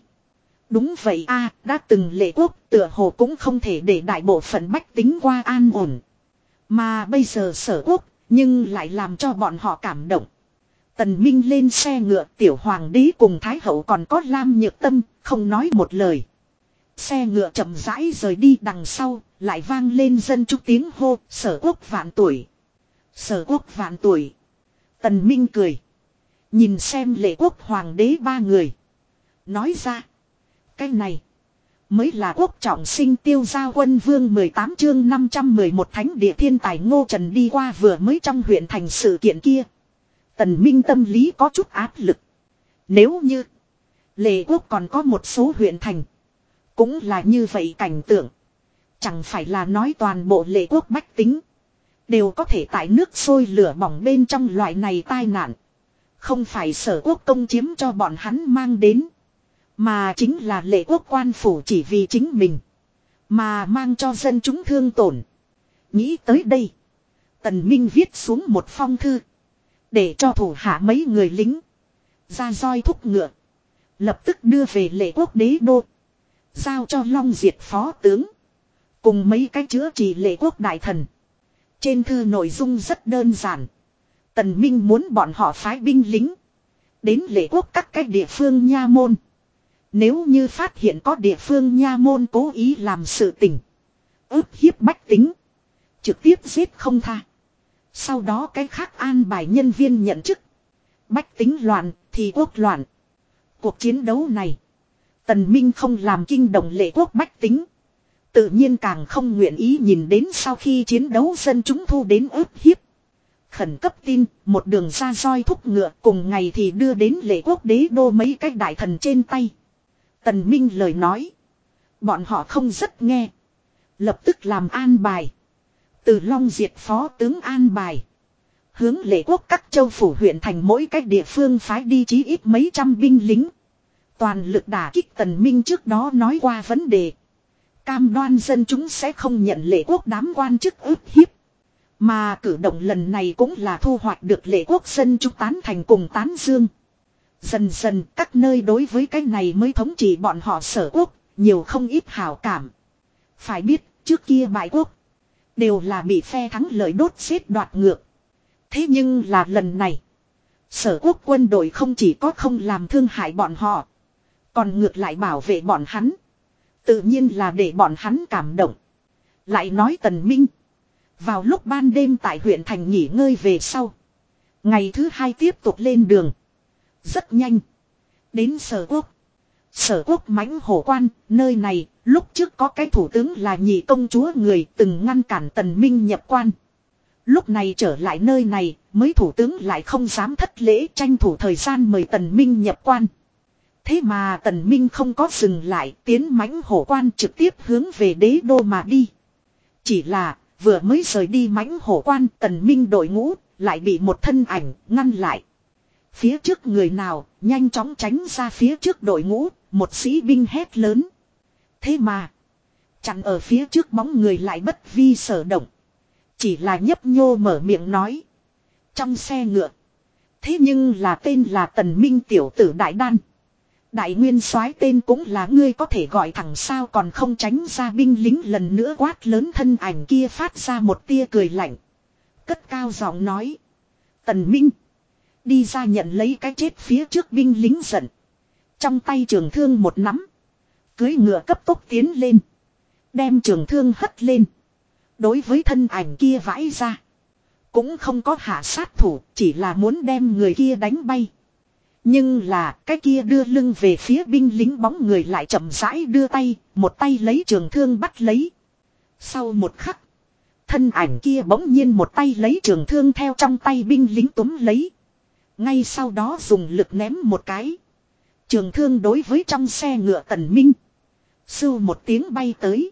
Đúng vậy a đã từng lệ quốc tựa hồ cũng không thể để đại bộ phận bách tính qua an ổn. Mà bây giờ sở quốc nhưng lại làm cho bọn họ cảm động. Tần Minh lên xe ngựa tiểu hoàng đế cùng Thái hậu còn có Lam Nhược Tâm, không nói một lời. Xe ngựa chậm rãi rời đi đằng sau, lại vang lên dân chúc tiếng hô, sở quốc vạn tuổi. Sở quốc vạn tuổi. Tần Minh cười. Nhìn xem lệ quốc hoàng đế ba người. Nói ra. Cái này. Mới là quốc trọng sinh tiêu gia quân vương 18 chương 511 thánh địa thiên tài ngô trần đi qua vừa mới trong huyện thành sự kiện kia. Tần Minh tâm lý có chút áp lực. Nếu như. Lệ quốc còn có một số huyện thành. Cũng là như vậy cảnh tượng. Chẳng phải là nói toàn bộ lệ quốc bách tính. Đều có thể tại nước sôi lửa bỏng bên trong loại này tai nạn. Không phải sở quốc công chiếm cho bọn hắn mang đến. Mà chính là lệ quốc quan phủ chỉ vì chính mình. Mà mang cho dân chúng thương tổn. Nghĩ tới đây. Tần Minh viết xuống một phong thư. Để cho thủ hạ mấy người lính. Ra roi thúc ngựa. Lập tức đưa về lệ quốc đế đô. Giao cho Long Diệt phó tướng. Cùng mấy cái chữa trị lệ quốc đại thần. Trên thư nội dung rất đơn giản. Tần Minh muốn bọn họ phái binh lính. Đến lệ quốc các cái địa phương nha môn. Nếu như phát hiện có địa phương nha môn cố ý làm sự tình. ức hiếp bách tính. Trực tiếp giết không tha. Sau đó cái khác an bài nhân viên nhận chức. Bách tính loạn thì quốc loạn. Cuộc chiến đấu này. Tần Minh không làm kinh động lệ quốc bách tính. Tự nhiên càng không nguyện ý nhìn đến sau khi chiến đấu dân chúng thu đến ức hiếp. Khẩn cấp tin, một đường ra roi thúc ngựa cùng ngày thì đưa đến lệ quốc đế đô mấy cái đại thần trên tay. Tần Minh lời nói. Bọn họ không rất nghe. Lập tức làm an bài. Từ Long Diệt phó tướng an bài. Hướng lệ quốc các châu phủ huyện thành mỗi cách địa phương phái đi chí ít mấy trăm binh lính. Toàn lực đả kích tần minh trước đó nói qua vấn đề. Cam đoan dân chúng sẽ không nhận lệ quốc đám quan chức ức hiếp. Mà cử động lần này cũng là thu hoạch được lệ quốc dân chúng tán thành cùng tán dương. Dần dần các nơi đối với cái này mới thống trị bọn họ sở quốc, nhiều không ít hảo cảm. Phải biết, trước kia bại quốc, đều là bị phe thắng lợi đốt xếp đoạt ngược. Thế nhưng là lần này, sở quốc quân đội không chỉ có không làm thương hại bọn họ, còn ngược lại bảo vệ bọn hắn. Tự nhiên là để bọn hắn cảm động. Lại nói tần minh. Vào lúc ban đêm tại huyện thành nghỉ ngơi về sau. Ngày thứ hai tiếp tục lên đường. Rất nhanh. Đến sở quốc. Sở quốc mãnh hổ quan, nơi này, lúc trước có cái thủ tướng là nhị công chúa người từng ngăn cản tần minh nhập quan. Lúc này trở lại nơi này, mới thủ tướng lại không dám thất lễ tranh thủ thời gian mời tần minh nhập quan. Thế mà tần minh không có dừng lại, tiến mãnh hổ quan trực tiếp hướng về đế đô mà đi. Chỉ là, vừa mới rời đi mãnh hổ quan, tần minh đội ngũ lại bị một thân ảnh ngăn lại. Phía trước người nào, nhanh chóng tránh ra phía trước đội ngũ, một sĩ binh hét lớn. Thế mà, chặn ở phía trước bóng người lại bất vi sở động. Chỉ là nhấp nhô mở miệng nói. Trong xe ngựa. Thế nhưng là tên là Tần Minh tiểu tử Đại Đan. Đại nguyên soái tên cũng là ngươi có thể gọi thẳng sao còn không tránh ra binh lính lần nữa quát lớn thân ảnh kia phát ra một tia cười lạnh. Cất cao giọng nói. Tần Minh. Đi ra nhận lấy cái chết phía trước binh lính giận. Trong tay trường thương một nắm. Cưới ngựa cấp tốc tiến lên. Đem trường thương hất lên. Đối với thân ảnh kia vãi ra. Cũng không có hạ sát thủ, chỉ là muốn đem người kia đánh bay. Nhưng là cái kia đưa lưng về phía binh lính bóng người lại chậm rãi đưa tay, một tay lấy trường thương bắt lấy. Sau một khắc, thân ảnh kia bỗng nhiên một tay lấy trường thương theo trong tay binh lính túm lấy. Ngay sau đó dùng lực ném một cái. Trường thương đối với trong xe ngựa tần minh. Sưu một tiếng bay tới.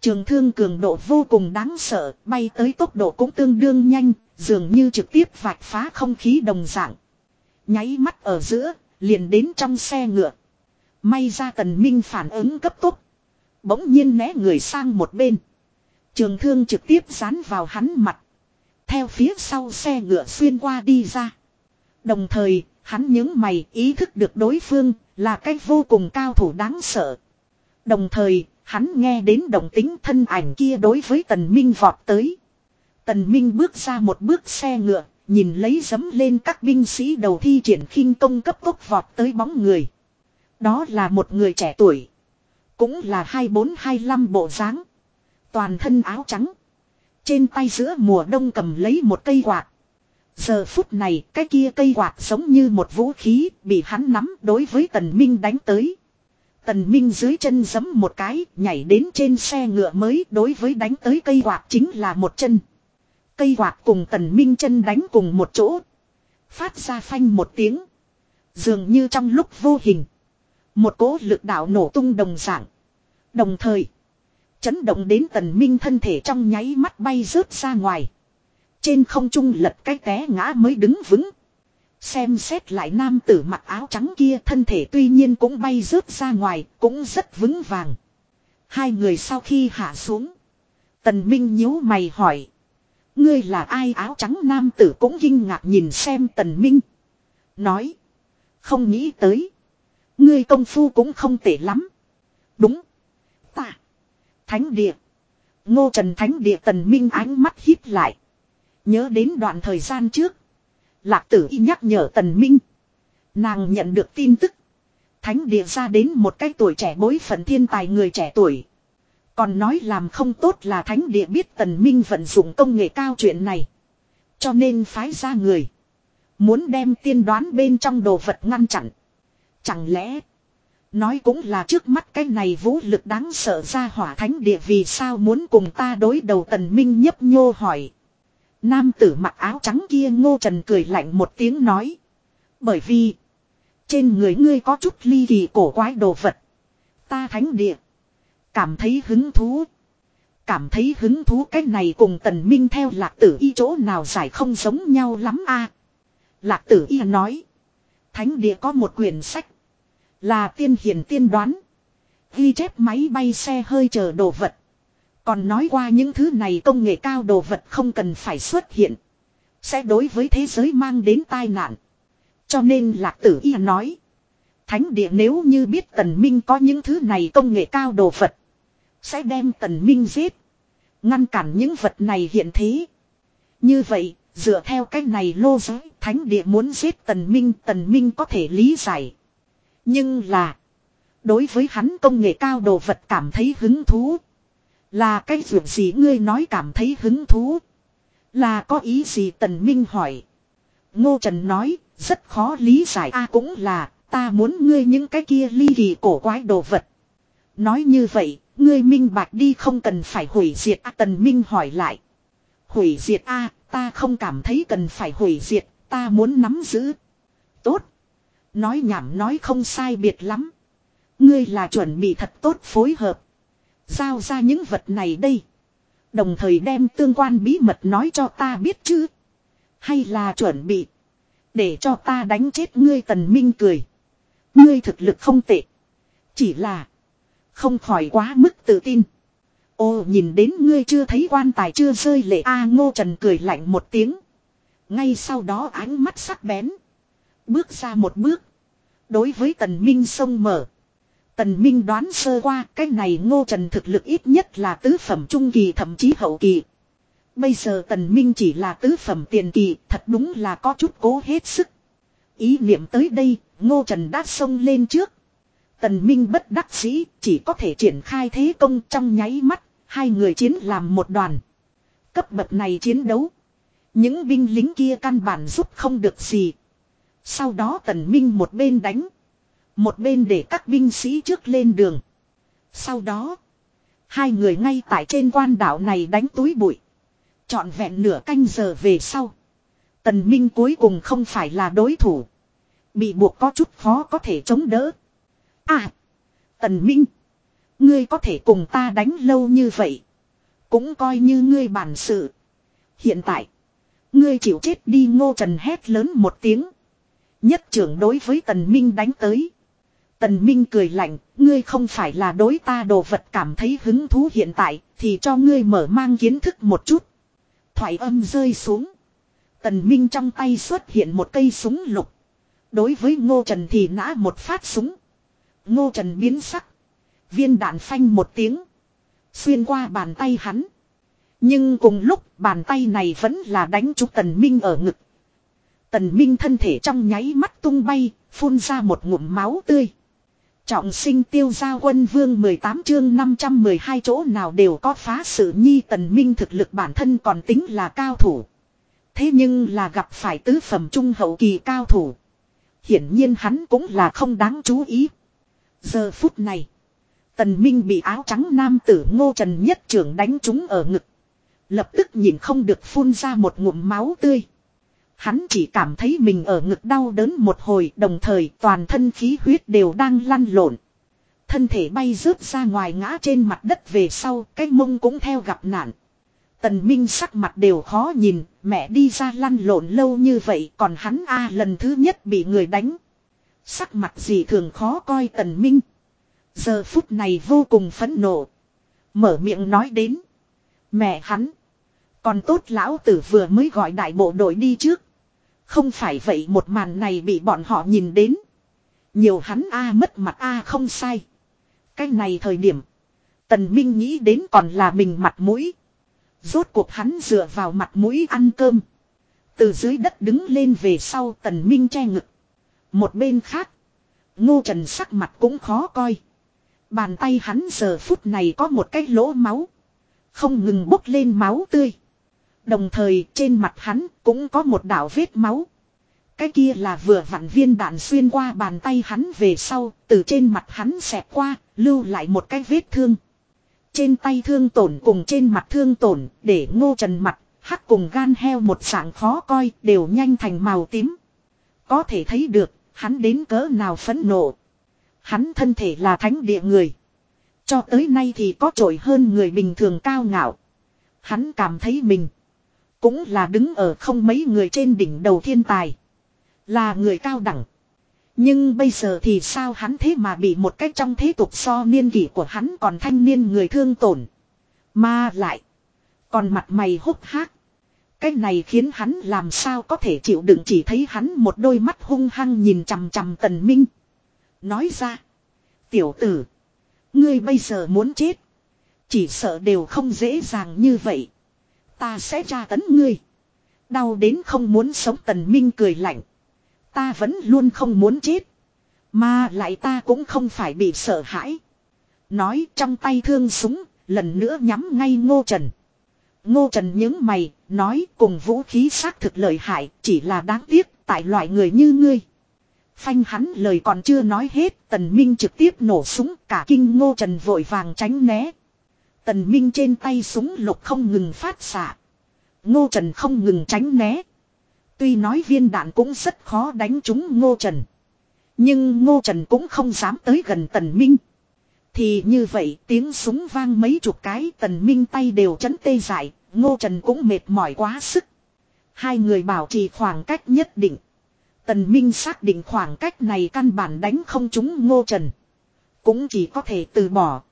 Trường thương cường độ vô cùng đáng sợ, bay tới tốc độ cũng tương đương nhanh, dường như trực tiếp vạch phá không khí đồng dạng. Nháy mắt ở giữa, liền đến trong xe ngựa. May ra tần minh phản ứng cấp tốc. Bỗng nhiên né người sang một bên. Trường thương trực tiếp dán vào hắn mặt. Theo phía sau xe ngựa xuyên qua đi ra. Đồng thời, hắn những mày ý thức được đối phương là cái vô cùng cao thủ đáng sợ. Đồng thời, hắn nghe đến động tính thân ảnh kia đối với tần minh vọt tới. Tần minh bước ra một bước xe ngựa, nhìn lấy dấm lên các binh sĩ đầu thi triển khinh công cấp tốc vọt tới bóng người. Đó là một người trẻ tuổi. Cũng là 24-25 bộ dáng Toàn thân áo trắng. Trên tay giữa mùa đông cầm lấy một cây quạt. Giờ phút này cái kia cây quạt giống như một vũ khí bị hắn nắm đối với tần minh đánh tới. Tần Minh dưới chân giẫm một cái, nhảy đến trên xe ngựa mới đối với đánh tới cây quạt chính là một chân. Cây quạt cùng Tần Minh chân đánh cùng một chỗ. Phát ra phanh một tiếng. Dường như trong lúc vô hình. Một cỗ lực đạo nổ tung đồng dạng. Đồng thời. Chấn động đến Tần Minh thân thể trong nháy mắt bay rớt ra ngoài. Trên không trung lật cái té ngã mới đứng vững. Xem xét lại nam tử mặc áo trắng kia thân thể tuy nhiên cũng bay rớt ra ngoài, cũng rất vững vàng. Hai người sau khi hạ xuống. Tần Minh nhíu mày hỏi. Ngươi là ai áo trắng nam tử cũng kinh ngạc nhìn xem tần Minh. Nói. Không nghĩ tới. Ngươi công phu cũng không tệ lắm. Đúng. Ta. Thánh địa. Ngô Trần Thánh địa tần Minh ánh mắt híp lại. Nhớ đến đoạn thời gian trước. Lạc tử y nhắc nhở tần minh. Nàng nhận được tin tức. Thánh địa ra đến một cái tuổi trẻ bối phận thiên tài người trẻ tuổi. Còn nói làm không tốt là thánh địa biết tần minh vận dụng công nghệ cao chuyện này. Cho nên phái ra người. Muốn đem tiên đoán bên trong đồ vật ngăn chặn. Chẳng lẽ. Nói cũng là trước mắt cái này vũ lực đáng sợ ra hỏa thánh địa vì sao muốn cùng ta đối đầu tần minh nhấp nhô hỏi. Nam tử mặc áo trắng kia ngô trần cười lạnh một tiếng nói. Bởi vì. Trên người ngươi có chút ly kỳ cổ quái đồ vật. Ta thánh địa. Cảm thấy hứng thú. Cảm thấy hứng thú cái này cùng tần minh theo lạc tử y chỗ nào giải không giống nhau lắm a Lạc tử y nói. Thánh địa có một quyển sách. Là tiên hiền tiên đoán. Ghi chép máy bay xe hơi chờ đồ vật. Còn nói qua những thứ này công nghệ cao đồ vật không cần phải xuất hiện. Sẽ đối với thế giới mang đến tai nạn. Cho nên lạc tử y nói. Thánh địa nếu như biết tần minh có những thứ này công nghệ cao đồ vật. Sẽ đem tần minh giết. Ngăn cản những vật này hiện thế. Như vậy, dựa theo cách này lô giới, thánh địa muốn giết tần minh, tần minh có thể lý giải. Nhưng là, đối với hắn công nghệ cao đồ vật cảm thấy hứng thú. Là cái việc gì ngươi nói cảm thấy hứng thú? Là có ý gì Tần Minh hỏi. Ngô Trần nói, rất khó lý giải a cũng là, ta muốn ngươi những cái kia ly kỳ cổ quái đồ vật. Nói như vậy, ngươi minh bạch đi không cần phải hủy diệt a Tần Minh hỏi lại. Hủy diệt a ta không cảm thấy cần phải hủy diệt, ta muốn nắm giữ. Tốt. Nói nhảm nói không sai biệt lắm. Ngươi là chuẩn bị thật tốt phối hợp. Giao ra những vật này đây. Đồng thời đem tương quan bí mật nói cho ta biết chứ. Hay là chuẩn bị. Để cho ta đánh chết ngươi tần minh cười. Ngươi thực lực không tệ. Chỉ là. Không khỏi quá mức tự tin. Ô, nhìn đến ngươi chưa thấy quan tài chưa rơi lệ, A ngô trần cười lạnh một tiếng. Ngay sau đó ánh mắt sắc bén. Bước ra một bước. Đối với tần minh sông mở. Tần Minh đoán sơ qua, cái này ngô trần thực lực ít nhất là tứ phẩm trung kỳ thậm chí hậu kỳ. Bây giờ tần Minh chỉ là tứ phẩm tiền kỳ, thật đúng là có chút cố hết sức. Ý niệm tới đây, ngô trần đã xông lên trước. Tần Minh bất đắc dĩ, chỉ có thể triển khai thế công trong nháy mắt. Hai người chiến làm một đoàn. Cấp bậc này chiến đấu. Những binh lính kia căn bản giúp không được gì. Sau đó tần Minh một bên đánh. Một bên để các binh sĩ trước lên đường. Sau đó. Hai người ngay tại trên quan đảo này đánh túi bụi. Chọn vẹn nửa canh giờ về sau. Tần Minh cuối cùng không phải là đối thủ. Bị buộc có chút khó có thể chống đỡ. À. Tần Minh. Ngươi có thể cùng ta đánh lâu như vậy. Cũng coi như ngươi bản sự. Hiện tại. Ngươi chịu chết đi ngô trần hét lớn một tiếng. Nhất trưởng đối với Tần Minh đánh tới. Tần Minh cười lạnh, ngươi không phải là đối ta đồ vật cảm thấy hứng thú hiện tại, thì cho ngươi mở mang kiến thức một chút. Thoại âm rơi xuống. Tần Minh trong tay xuất hiện một cây súng lục. Đối với Ngô Trần thì nã một phát súng. Ngô Trần biến sắc. Viên đạn phanh một tiếng. Xuyên qua bàn tay hắn. Nhưng cùng lúc bàn tay này vẫn là đánh trúng Tần Minh ở ngực. Tần Minh thân thể trong nháy mắt tung bay, phun ra một ngụm máu tươi. Trọng sinh tiêu gia quân vương 18 chương 512 chỗ nào đều có phá sự nhi Tần Minh thực lực bản thân còn tính là cao thủ. Thế nhưng là gặp phải tứ phẩm trung hậu kỳ cao thủ. Hiển nhiên hắn cũng là không đáng chú ý. Giờ phút này. Tần Minh bị áo trắng nam tử ngô trần nhất trưởng đánh trúng ở ngực. Lập tức nhìn không được phun ra một ngụm máu tươi. Hắn chỉ cảm thấy mình ở ngực đau đớn một hồi đồng thời toàn thân khí huyết đều đang lăn lộn. Thân thể bay rớt ra ngoài ngã trên mặt đất về sau cái mông cũng theo gặp nạn. Tần Minh sắc mặt đều khó nhìn, mẹ đi ra lăn lộn lâu như vậy còn hắn a lần thứ nhất bị người đánh. Sắc mặt gì thường khó coi Tần Minh. Giờ phút này vô cùng phẫn nộ. Mở miệng nói đến. Mẹ hắn. Còn tốt lão tử vừa mới gọi đại bộ đội đi trước. Không phải vậy một màn này bị bọn họ nhìn đến. Nhiều hắn a mất mặt a không sai. Cái này thời điểm. Tần Minh nghĩ đến còn là mình mặt mũi. Rốt cuộc hắn dựa vào mặt mũi ăn cơm. Từ dưới đất đứng lên về sau tần minh che ngực. Một bên khác. Ngô Trần sắc mặt cũng khó coi. Bàn tay hắn giờ phút này có một cái lỗ máu. Không ngừng bốc lên máu tươi. Đồng thời trên mặt hắn cũng có một đảo vết máu. Cái kia là vừa vặn viên đạn xuyên qua bàn tay hắn về sau, từ trên mặt hắn xẹt qua, lưu lại một cái vết thương. Trên tay thương tổn cùng trên mặt thương tổn, để ngô trần mặt, hắc cùng gan heo một dạng khó coi, đều nhanh thành màu tím. Có thể thấy được, hắn đến cỡ nào phẫn nộ. Hắn thân thể là thánh địa người. Cho tới nay thì có trội hơn người bình thường cao ngạo. Hắn cảm thấy mình. Cũng là đứng ở không mấy người trên đỉnh đầu thiên tài. Là người cao đẳng. Nhưng bây giờ thì sao hắn thế mà bị một cách trong thế tục so niên kỷ của hắn còn thanh niên người thương tổn. Mà lại. Còn mặt mày hốc hác. Cái này khiến hắn làm sao có thể chịu đựng chỉ thấy hắn một đôi mắt hung hăng nhìn chằm chằm tần minh. Nói ra. Tiểu tử. Ngươi bây giờ muốn chết. Chỉ sợ đều không dễ dàng như vậy. Ta sẽ tra tấn ngươi. Đau đến không muốn sống tần minh cười lạnh. Ta vẫn luôn không muốn chết. Mà lại ta cũng không phải bị sợ hãi. Nói trong tay thương súng, lần nữa nhắm ngay ngô trần. Ngô trần những mày, nói cùng vũ khí xác thực lợi hại, chỉ là đáng tiếc, tại loại người như ngươi. Phanh hắn lời còn chưa nói hết, tần minh trực tiếp nổ súng, cả kinh ngô trần vội vàng tránh né. Tần minh trên tay súng lục không ngừng phát xạ. Ngô trần không ngừng tránh né. Tuy nói viên đạn cũng rất khó đánh trúng Ngô Trần. Nhưng Ngô Trần cũng không dám tới gần Tần Minh. Thì như vậy tiếng súng vang mấy chục cái Tần Minh tay đều chấn tê dại, Ngô Trần cũng mệt mỏi quá sức. Hai người bảo trì khoảng cách nhất định. Tần Minh xác định khoảng cách này căn bản đánh không trúng Ngô Trần. Cũng chỉ có thể từ bỏ.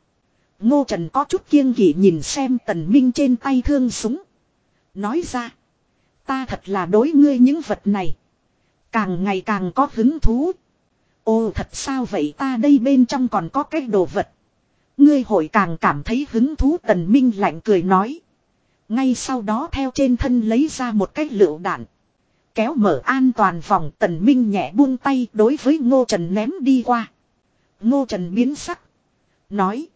Ngô Trần có chút kiêng kỵ nhìn xem Tần Minh trên tay thương súng. Nói ra. Ta thật là đối ngươi những vật này. Càng ngày càng có hứng thú. Ồ thật sao vậy ta đây bên trong còn có cái đồ vật. Ngươi hội càng cảm thấy hứng thú, tần minh lạnh cười nói. Ngay sau đó theo trên thân lấy ra một cái lựu đạn. Kéo mở an toàn vòng tần minh nhẹ buông tay đối với ngô trần ném đi qua. Ngô trần biến sắc. Nói.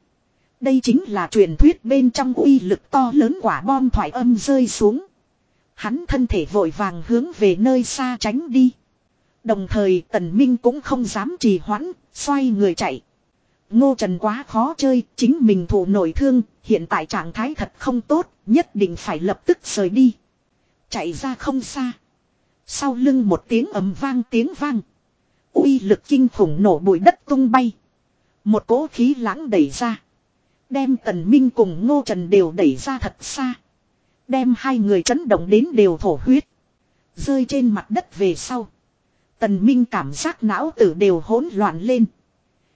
Đây chính là truyền thuyết bên trong uy lực to lớn quả bom thoại âm rơi xuống. Hắn thân thể vội vàng hướng về nơi xa tránh đi. Đồng thời tần minh cũng không dám trì hoãn, xoay người chạy. Ngô Trần quá khó chơi, chính mình thụ nổi thương, hiện tại trạng thái thật không tốt, nhất định phải lập tức rời đi. Chạy ra không xa. Sau lưng một tiếng ầm vang tiếng vang. uy lực kinh khủng nổ bụi đất tung bay. Một cỗ khí lãng đẩy ra. Đem tần minh cùng ngô trần đều đẩy ra thật xa. Đem hai người chấn động đến đều thổ huyết. Rơi trên mặt đất về sau. Tần Minh cảm giác não tử đều hỗn loạn lên.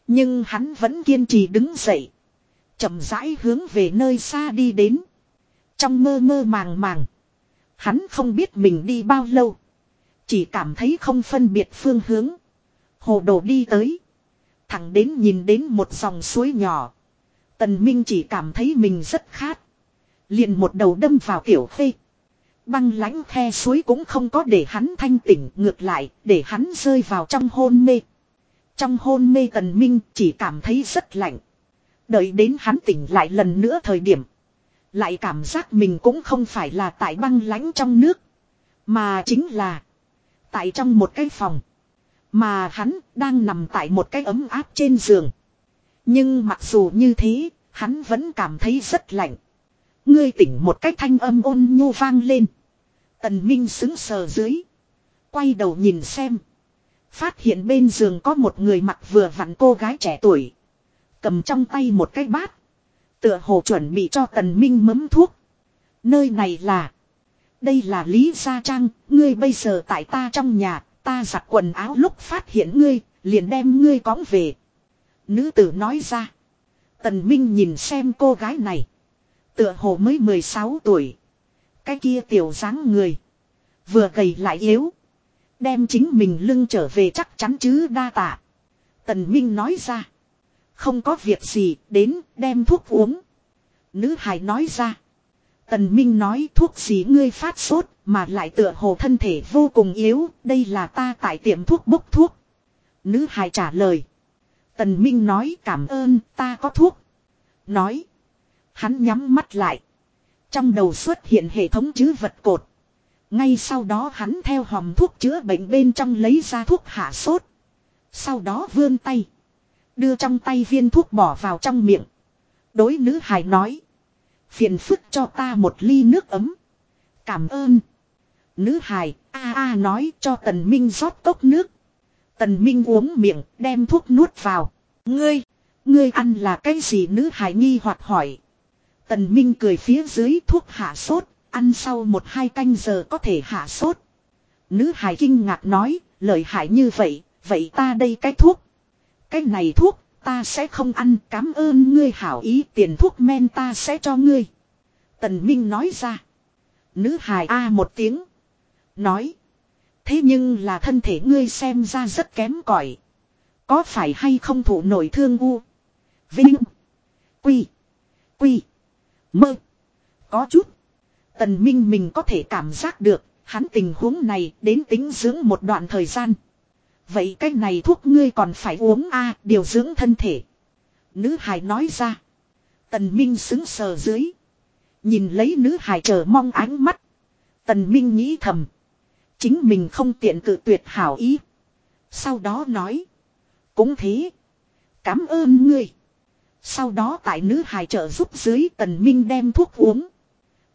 Nhưng hắn vẫn kiên trì đứng dậy. chậm rãi hướng về nơi xa đi đến. Trong mơ mơ màng màng. Hắn không biết mình đi bao lâu. Chỉ cảm thấy không phân biệt phương hướng. Hồ đồ đi tới. Thẳng đến nhìn đến một dòng suối nhỏ. Tần Minh chỉ cảm thấy mình rất khát. Liền một đầu đâm vào tiểu khê. Băng lãnh khe suối cũng không có để hắn thanh tỉnh, ngược lại, để hắn rơi vào trong hôn mê. Trong hôn mê tần minh chỉ cảm thấy rất lạnh. Đợi đến hắn tỉnh lại lần nữa thời điểm. Lại cảm giác mình cũng không phải là tại băng lãnh trong nước. Mà chính là tại trong một cái phòng. Mà hắn đang nằm tại một cái ấm áp trên giường. Nhưng mặc dù như thế, hắn vẫn cảm thấy rất lạnh. Ngươi tỉnh một cách thanh âm ôn nhu vang lên. Tần Minh xứng sờ dưới. Quay đầu nhìn xem. Phát hiện bên giường có một người mặc vừa vặn cô gái trẻ tuổi. Cầm trong tay một cái bát. Tựa hồ chuẩn bị cho tần minh mấm thuốc. Nơi này là. Đây là Lý Gia Trang, ngươi bây giờ tại ta trong nhà, ta giặt quần áo lúc phát hiện ngươi, liền đem ngươi cõng về. Nữ tử nói ra. Tần Minh nhìn xem cô gái này. Tựa hồ mới 16 tuổi. Cái kia tiểu dáng người. Vừa gầy lại yếu. Đem chính mình lưng trở về chắc chắn chứ đa tạ. Tần Minh nói ra. Không có việc gì, đến, đem thuốc uống. Nữ hài nói ra. Tần Minh nói thuốc gì ngươi phát sốt, mà lại tựa hồ thân thể vô cùng yếu, đây là ta tại tiệm thuốc bốc thuốc. Nữ hài trả lời. Tần Minh nói cảm ơn, ta có thuốc. Nói. Hắn nhắm mắt lại. Trong đầu xuất hiện hệ thống chứ vật cột. Ngay sau đó hắn theo hòm thuốc chữa bệnh bên trong lấy ra thuốc hạ sốt. Sau đó vươn tay. Đưa trong tay viên thuốc bỏ vào trong miệng. Đối nữ hài nói. Phiền phức cho ta một ly nước ấm. Cảm ơn. Nữ hài, a a nói cho tần minh rót cốc nước. Tần minh uống miệng, đem thuốc nuốt vào. Ngươi, ngươi ăn là cái gì nữ hài nghi hoặc hỏi. Tần minh cười phía dưới thuốc hạ sốt, ăn sau một hai canh giờ có thể hạ sốt. Nữ hài kinh ngạc nói, lời hại như vậy, vậy ta đây cái thuốc. Cái này thuốc, ta sẽ không ăn, cảm ơn ngươi hảo ý tiền thuốc men ta sẽ cho ngươi. Tần Minh nói ra. Nữ hài A một tiếng. Nói. Thế nhưng là thân thể ngươi xem ra rất kém cỏi Có phải hay không thủ nổi thương u? Vinh. Quy. Quy. Mơ. Có chút. Tần Minh mình có thể cảm giác được, hắn tình huống này đến tính dưỡng một đoạn thời gian. Vậy cái này thuốc ngươi còn phải uống a điều dưỡng thân thể. Nữ hài nói ra. Tần Minh xứng sờ dưới. Nhìn lấy nữ hài chờ mong ánh mắt. Tần Minh nghĩ thầm. Chính mình không tiện cự tuyệt hảo ý. Sau đó nói. Cũng thế. Cảm ơn ngươi. Sau đó tại nữ hài trợ giúp dưới tần minh đem thuốc uống.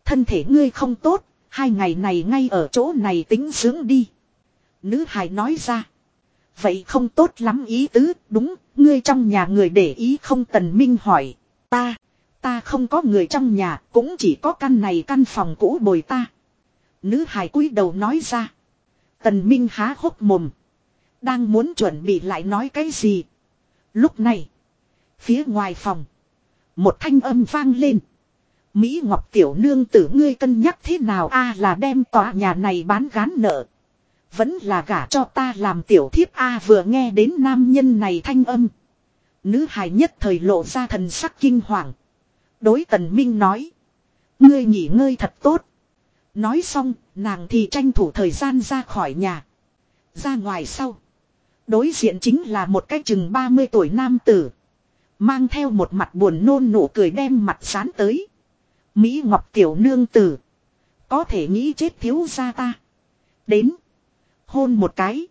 Thân thể ngươi không tốt, hai ngày này ngay ở chỗ này tính dưỡng đi. Nữ hài nói ra. Vậy không tốt lắm ý tứ, đúng, ngươi trong nhà người để ý không tần minh hỏi. Ta, ta không có người trong nhà, cũng chỉ có căn này căn phòng cũ bồi ta. Nữ hài cúi đầu nói ra. Tần minh há hốc mồm. Đang muốn chuẩn bị lại nói cái gì. Lúc này, phía ngoài phòng, một thanh âm vang lên. Mỹ Ngọc Tiểu Nương tử ngươi cân nhắc thế nào a là đem tòa nhà này bán gán nợ. Vẫn là gả cho ta làm tiểu thiếp a vừa nghe đến nam nhân này thanh âm. Nữ hài nhất thời lộ ra thần sắc kinh hoàng. Đối tần minh nói. Ngươi nghỉ ngơi thật tốt. Nói xong, nàng thì tranh thủ thời gian ra khỏi nhà. Ra ngoài sau. Đối diện chính là một cái chừng 30 tuổi nam tử. Mang theo một mặt buồn nôn nụ cười đem mặt sán tới. Mỹ Ngọc Tiểu Nương Tử. Có thể nghĩ chết thiếu gia ta. Đến. Hôn một cái.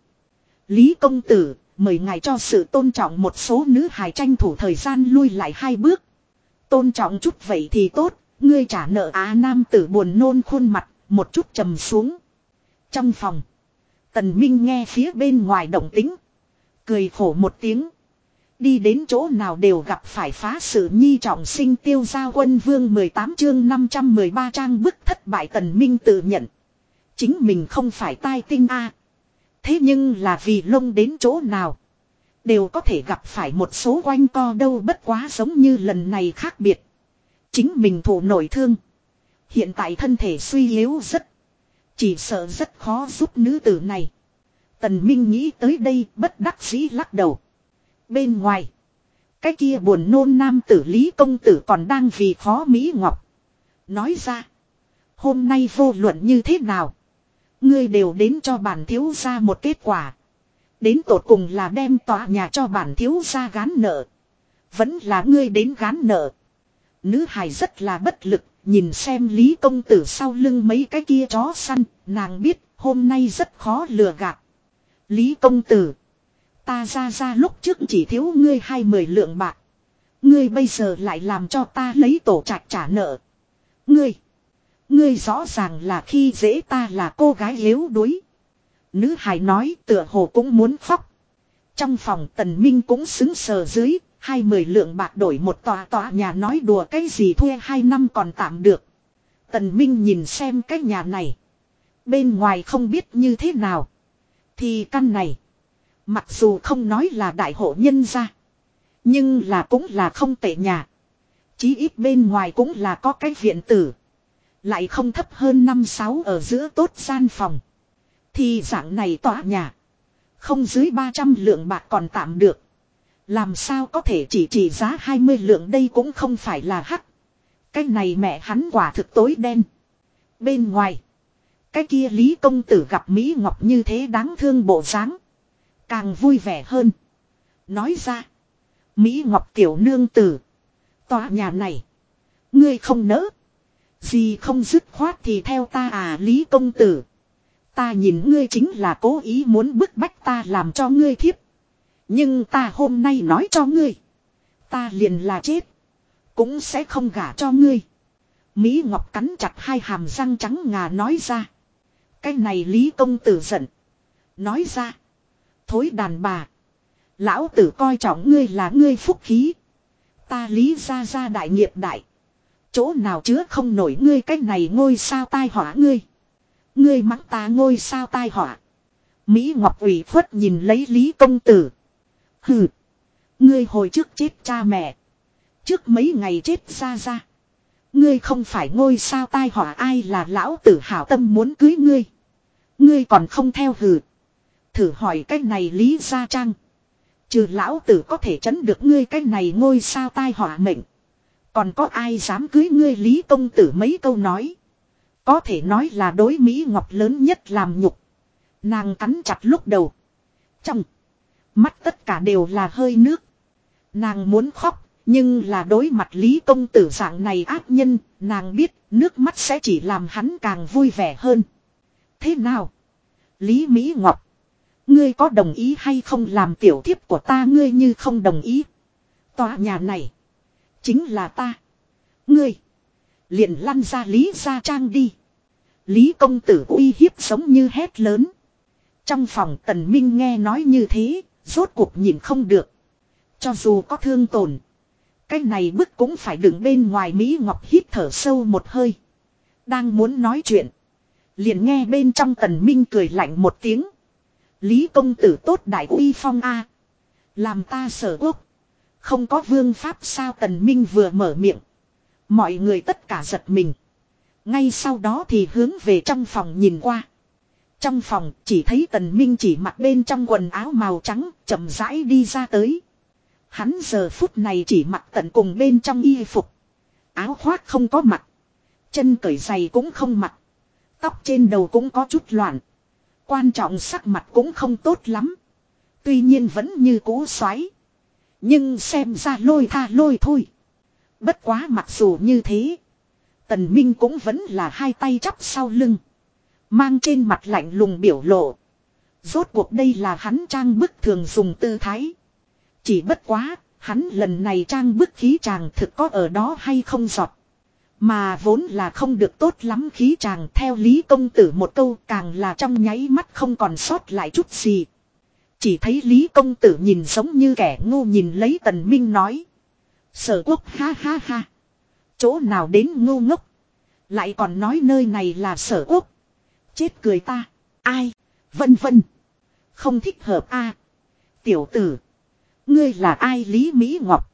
Lý công tử, mời ngài cho sự tôn trọng một số nữ hài tranh thủ thời gian lui lại hai bước. Tôn trọng chút vậy thì tốt, ngươi trả nợ á nam tử buồn nôn khuôn mặt, một chút trầm xuống. Trong phòng. Tần Minh nghe phía bên ngoài động tính. Cười khổ một tiếng. Đi đến chỗ nào đều gặp phải phá sự nhi trọng sinh tiêu gia quân vương 18 chương 513 trang bức thất bại tần minh tự nhận. Chính mình không phải tai tinh a Thế nhưng là vì lông đến chỗ nào. Đều có thể gặp phải một số quanh co đâu bất quá giống như lần này khác biệt. Chính mình thủ nổi thương. Hiện tại thân thể suy yếu rất. Chỉ sợ rất khó giúp nữ tử này. Tần Minh nghĩ tới đây bất đắc dĩ lắc đầu. Bên ngoài. Cái kia buồn nôn nam tử Lý Công Tử còn đang vì khó Mỹ Ngọc. Nói ra. Hôm nay vô luận như thế nào. Ngươi đều đến cho bản thiếu ra một kết quả. Đến tột cùng là đem tòa nhà cho bản thiếu ra gán nợ. Vẫn là ngươi đến gán nợ. Nữ hài rất là bất lực, nhìn xem Lý Công Tử sau lưng mấy cái kia chó săn, nàng biết hôm nay rất khó lừa gạt. Lý Công Tử. Ta ra ra lúc trước chỉ thiếu ngươi hai mười lượng bạc. Ngươi bây giờ lại làm cho ta lấy tổ trạch trả nợ. Ngươi. Ngươi rõ ràng là khi dễ ta là cô gái yếu đuối. Nữ hài nói tựa hồ cũng muốn khóc. Trong phòng tần minh cũng xứng sờ dưới, hai mười lượng bạc đổi một tòa tòa nhà nói đùa cái gì thuê hai năm còn tạm được. Tần minh nhìn xem cái nhà này. Bên ngoài không biết như thế nào. Thì căn này. Mặc dù không nói là đại hộ nhân gia. Nhưng là cũng là không tệ nhà. Chí ít bên ngoài cũng là có cái viện tử. Lại không thấp hơn năm sáu ở giữa tốt gian phòng. Thì dạng này tỏa nhà. Không dưới 300 lượng bạc còn tạm được. Làm sao có thể chỉ trị giá 20 lượng đây cũng không phải là hắc. Cái này mẹ hắn quả thực tối đen. Bên ngoài. Cái kia Lý Công Tử gặp Mỹ Ngọc như thế đáng thương bộ dáng Càng vui vẻ hơn. Nói ra. Mỹ Ngọc Tiểu Nương Tử. Tòa nhà này. Ngươi không nỡ. Gì không dứt khoát thì theo ta à Lý Công Tử. Ta nhìn ngươi chính là cố ý muốn bức bách ta làm cho ngươi thiếp. Nhưng ta hôm nay nói cho ngươi. Ta liền là chết. Cũng sẽ không gả cho ngươi. Mỹ Ngọc cắn chặt hai hàm răng trắng ngà nói ra. Cái này Lý Công Tử giận. Nói ra. Thối đàn bà. Lão tử coi trọng ngươi là ngươi phúc khí. Ta lý ra ra đại nghiệp đại. Chỗ nào chứa không nổi ngươi cái này ngôi sao tai họa ngươi. Ngươi mắng ta ngôi sao tai họa. Mỹ Ngọc ủy khuất nhìn lấy Lý Công Tử. Hừ. Ngươi hồi trước chết cha mẹ. Trước mấy ngày chết ra ra. Ngươi không phải ngôi sao tai họa ai là lão tử hảo tâm muốn cưới ngươi. Ngươi còn không theo hừ. Thử hỏi cái này Lý Gia Trang. Trừ lão tử có thể chấn được ngươi cái này ngôi sao tai họa mệnh. Còn có ai dám cưới ngươi Lý Công Tử mấy câu nói. Có thể nói là đối Mỹ Ngọc lớn nhất làm nhục. Nàng cắn chặt lúc đầu. Trong. Mắt tất cả đều là hơi nước. Nàng muốn khóc. Nhưng là đối mặt Lý Công Tử dạng này ác nhân. Nàng biết nước mắt sẽ chỉ làm hắn càng vui vẻ hơn. Thế nào? Lý Mỹ Ngọc. Ngươi có đồng ý hay không làm tiểu thiếp của ta, ngươi như không đồng ý. Tòa nhà này. Chính là ta. Ngươi. Liền lăn ra Lý Gia Trang đi. Lý công tử uy hiếp sống như hét lớn. Trong phòng tần minh nghe nói như thế, rốt cuộc nhìn không được. Cho dù có thương tổn. Cái này bức cũng phải đứng bên ngoài Mỹ Ngọc hít thở sâu một hơi. Đang muốn nói chuyện. Liền nghe bên trong tần minh cười lạnh một tiếng. Lý công tử tốt đại uy phong a Làm ta sở quốc. Không có vương pháp sao tần minh vừa mở miệng. Mọi người tất cả giật mình. Ngay sau đó thì hướng về trong phòng nhìn qua. Trong phòng chỉ thấy tần minh chỉ mặc bên trong quần áo màu trắng, chậm rãi đi ra tới. Hắn giờ phút này chỉ mặc tận cùng bên trong y phục. Áo khoác không có mặt. Chân cởi giày cũng không mặc. Tóc trên đầu cũng có chút loạn. Quan trọng sắc mặt cũng không tốt lắm. Tuy nhiên vẫn như cũ xoáy. Nhưng xem ra lôi tha lôi thôi. Bất quá mặc dù như thế. Tần Minh cũng vẫn là hai tay chắp sau lưng. Mang trên mặt lạnh lùng biểu lộ. Rốt cuộc đây là hắn trang bức thường dùng tư thái. Chỉ bất quá, hắn lần này trang bức khí chàng thực có ở đó hay không giọt. Mà vốn là không được tốt lắm khí chàng theo lý công tử một câu càng là trong nháy mắt không còn sót lại chút gì. Chỉ thấy lý công tử nhìn giống như kẻ ngu nhìn lấy tần minh nói. Sở quốc, ha ha ha. Chỗ nào đến ngu ngốc. Lại còn nói nơi này là sở quốc. Chết cười ta. Ai. Vân vân. Không thích hợp a Tiểu tử. Ngươi là ai Lý Mỹ Ngọc?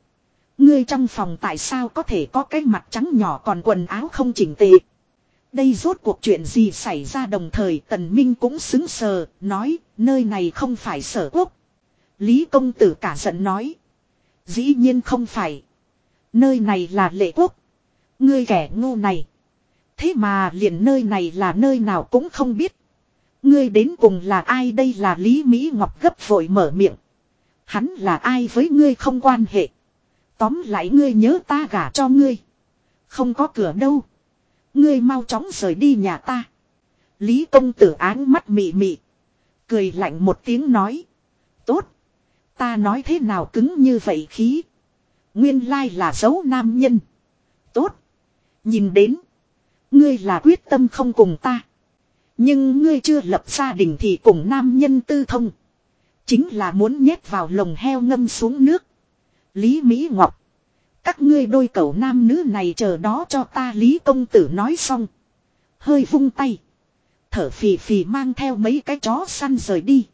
Ngươi trong phòng tại sao có thể có cái mặt trắng nhỏ còn quần áo không chỉnh tề? Đây rốt cuộc chuyện gì xảy ra đồng thời tần minh cũng xứng sờ, nói, nơi này không phải sở quốc. Lý công tử cả giận nói. Dĩ nhiên không phải. Nơi này là lệ quốc. Ngươi kẻ ngu này. Thế mà liền nơi này là nơi nào cũng không biết. Ngươi đến cùng là ai đây là Lý Mỹ Ngọc gấp vội mở miệng. Hắn là ai với ngươi không quan hệ. Tóm lại ngươi nhớ ta gả cho ngươi. Không có cửa đâu. Ngươi mau chóng rời đi nhà ta. Lý công tử áng mắt mị mị. Cười lạnh một tiếng nói. Tốt. Ta nói thế nào cứng như vậy khí. Nguyên lai là dấu nam nhân. Tốt. Nhìn đến. Ngươi là quyết tâm không cùng ta. Nhưng ngươi chưa lập gia đình thì cùng nam nhân tư thông. Chính là muốn nhét vào lồng heo ngâm xuống nước. Lý Mỹ Ngọc. Các ngươi đôi cậu nam nữ này chờ đó cho ta Lý Công Tử nói xong. Hơi vung tay. Thở phì phì mang theo mấy cái chó săn rời đi.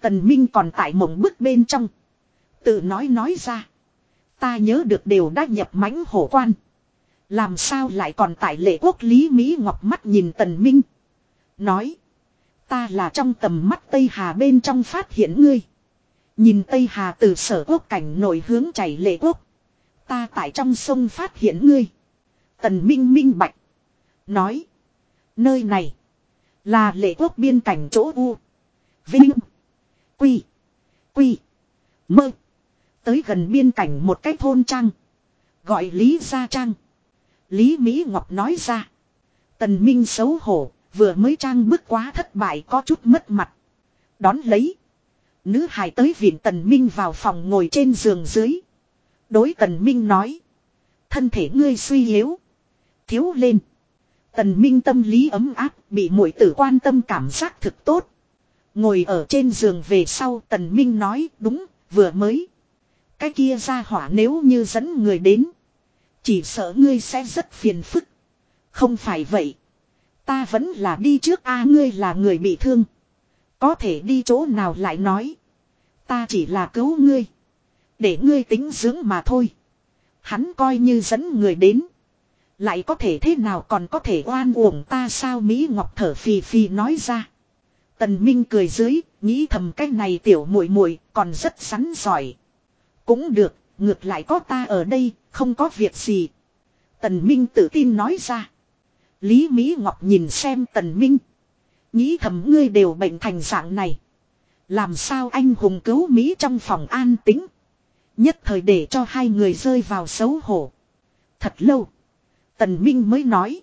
Tần Minh còn tại mộng bức bên trong. Tự nói nói ra. Ta nhớ được đều đã nhập mãnh hổ quan. Làm sao lại còn tại lệ quốc Lý Mỹ Ngọc mắt nhìn Tần Minh. Nói. Ta là trong tầm mắt Tây Hà bên trong phát hiện ngươi. Nhìn Tây Hà từ sở quốc cảnh nổi hướng chảy lệ quốc. Ta tại trong sông phát hiện ngươi. Tần Minh minh bạch. Nói. Nơi này. Là lệ quốc biên cảnh chỗ U. Vinh. Quy. Quy. Mơ. Tới gần biên cảnh một cái thôn trang. Gọi Lý Gia Trang. Lý Mỹ Ngọc nói ra. Tần Minh xấu hổ. Vừa mới trang bức quá thất bại có chút mất mặt. Đón lấy. Nữ hài tới viện Tần Minh vào phòng ngồi trên giường dưới. Đối Tần Minh nói. Thân thể ngươi suy yếu. Thiếu lên. Tần Minh tâm lý ấm áp, bị muội tử quan tâm cảm giác thực tốt. Ngồi ở trên giường về sau Tần Minh nói đúng, vừa mới. Cái kia ra hỏa nếu như dẫn người đến. Chỉ sợ ngươi sẽ rất phiền phức. Không phải vậy. Ta vẫn là đi trước a ngươi là người bị thương. Có thể đi chỗ nào lại nói. Ta chỉ là cứu ngươi. Để ngươi tính dưỡng mà thôi. Hắn coi như dẫn người đến. Lại có thể thế nào còn có thể oan uổng ta sao Mỹ Ngọc thở phì phì nói ra. Tần Minh cười dưới, nghĩ thầm cái này tiểu muội muội còn rất sắn giỏi. Cũng được, ngược lại có ta ở đây, không có việc gì. Tần Minh tự tin nói ra. Lý Mỹ Ngọc nhìn xem Tần Minh. Nghĩ thầm ngươi đều bệnh thành dạng này. Làm sao anh hùng cứu Mỹ trong phòng an tĩnh. Nhất thời để cho hai người rơi vào xấu hổ. Thật lâu. Tần Minh mới nói.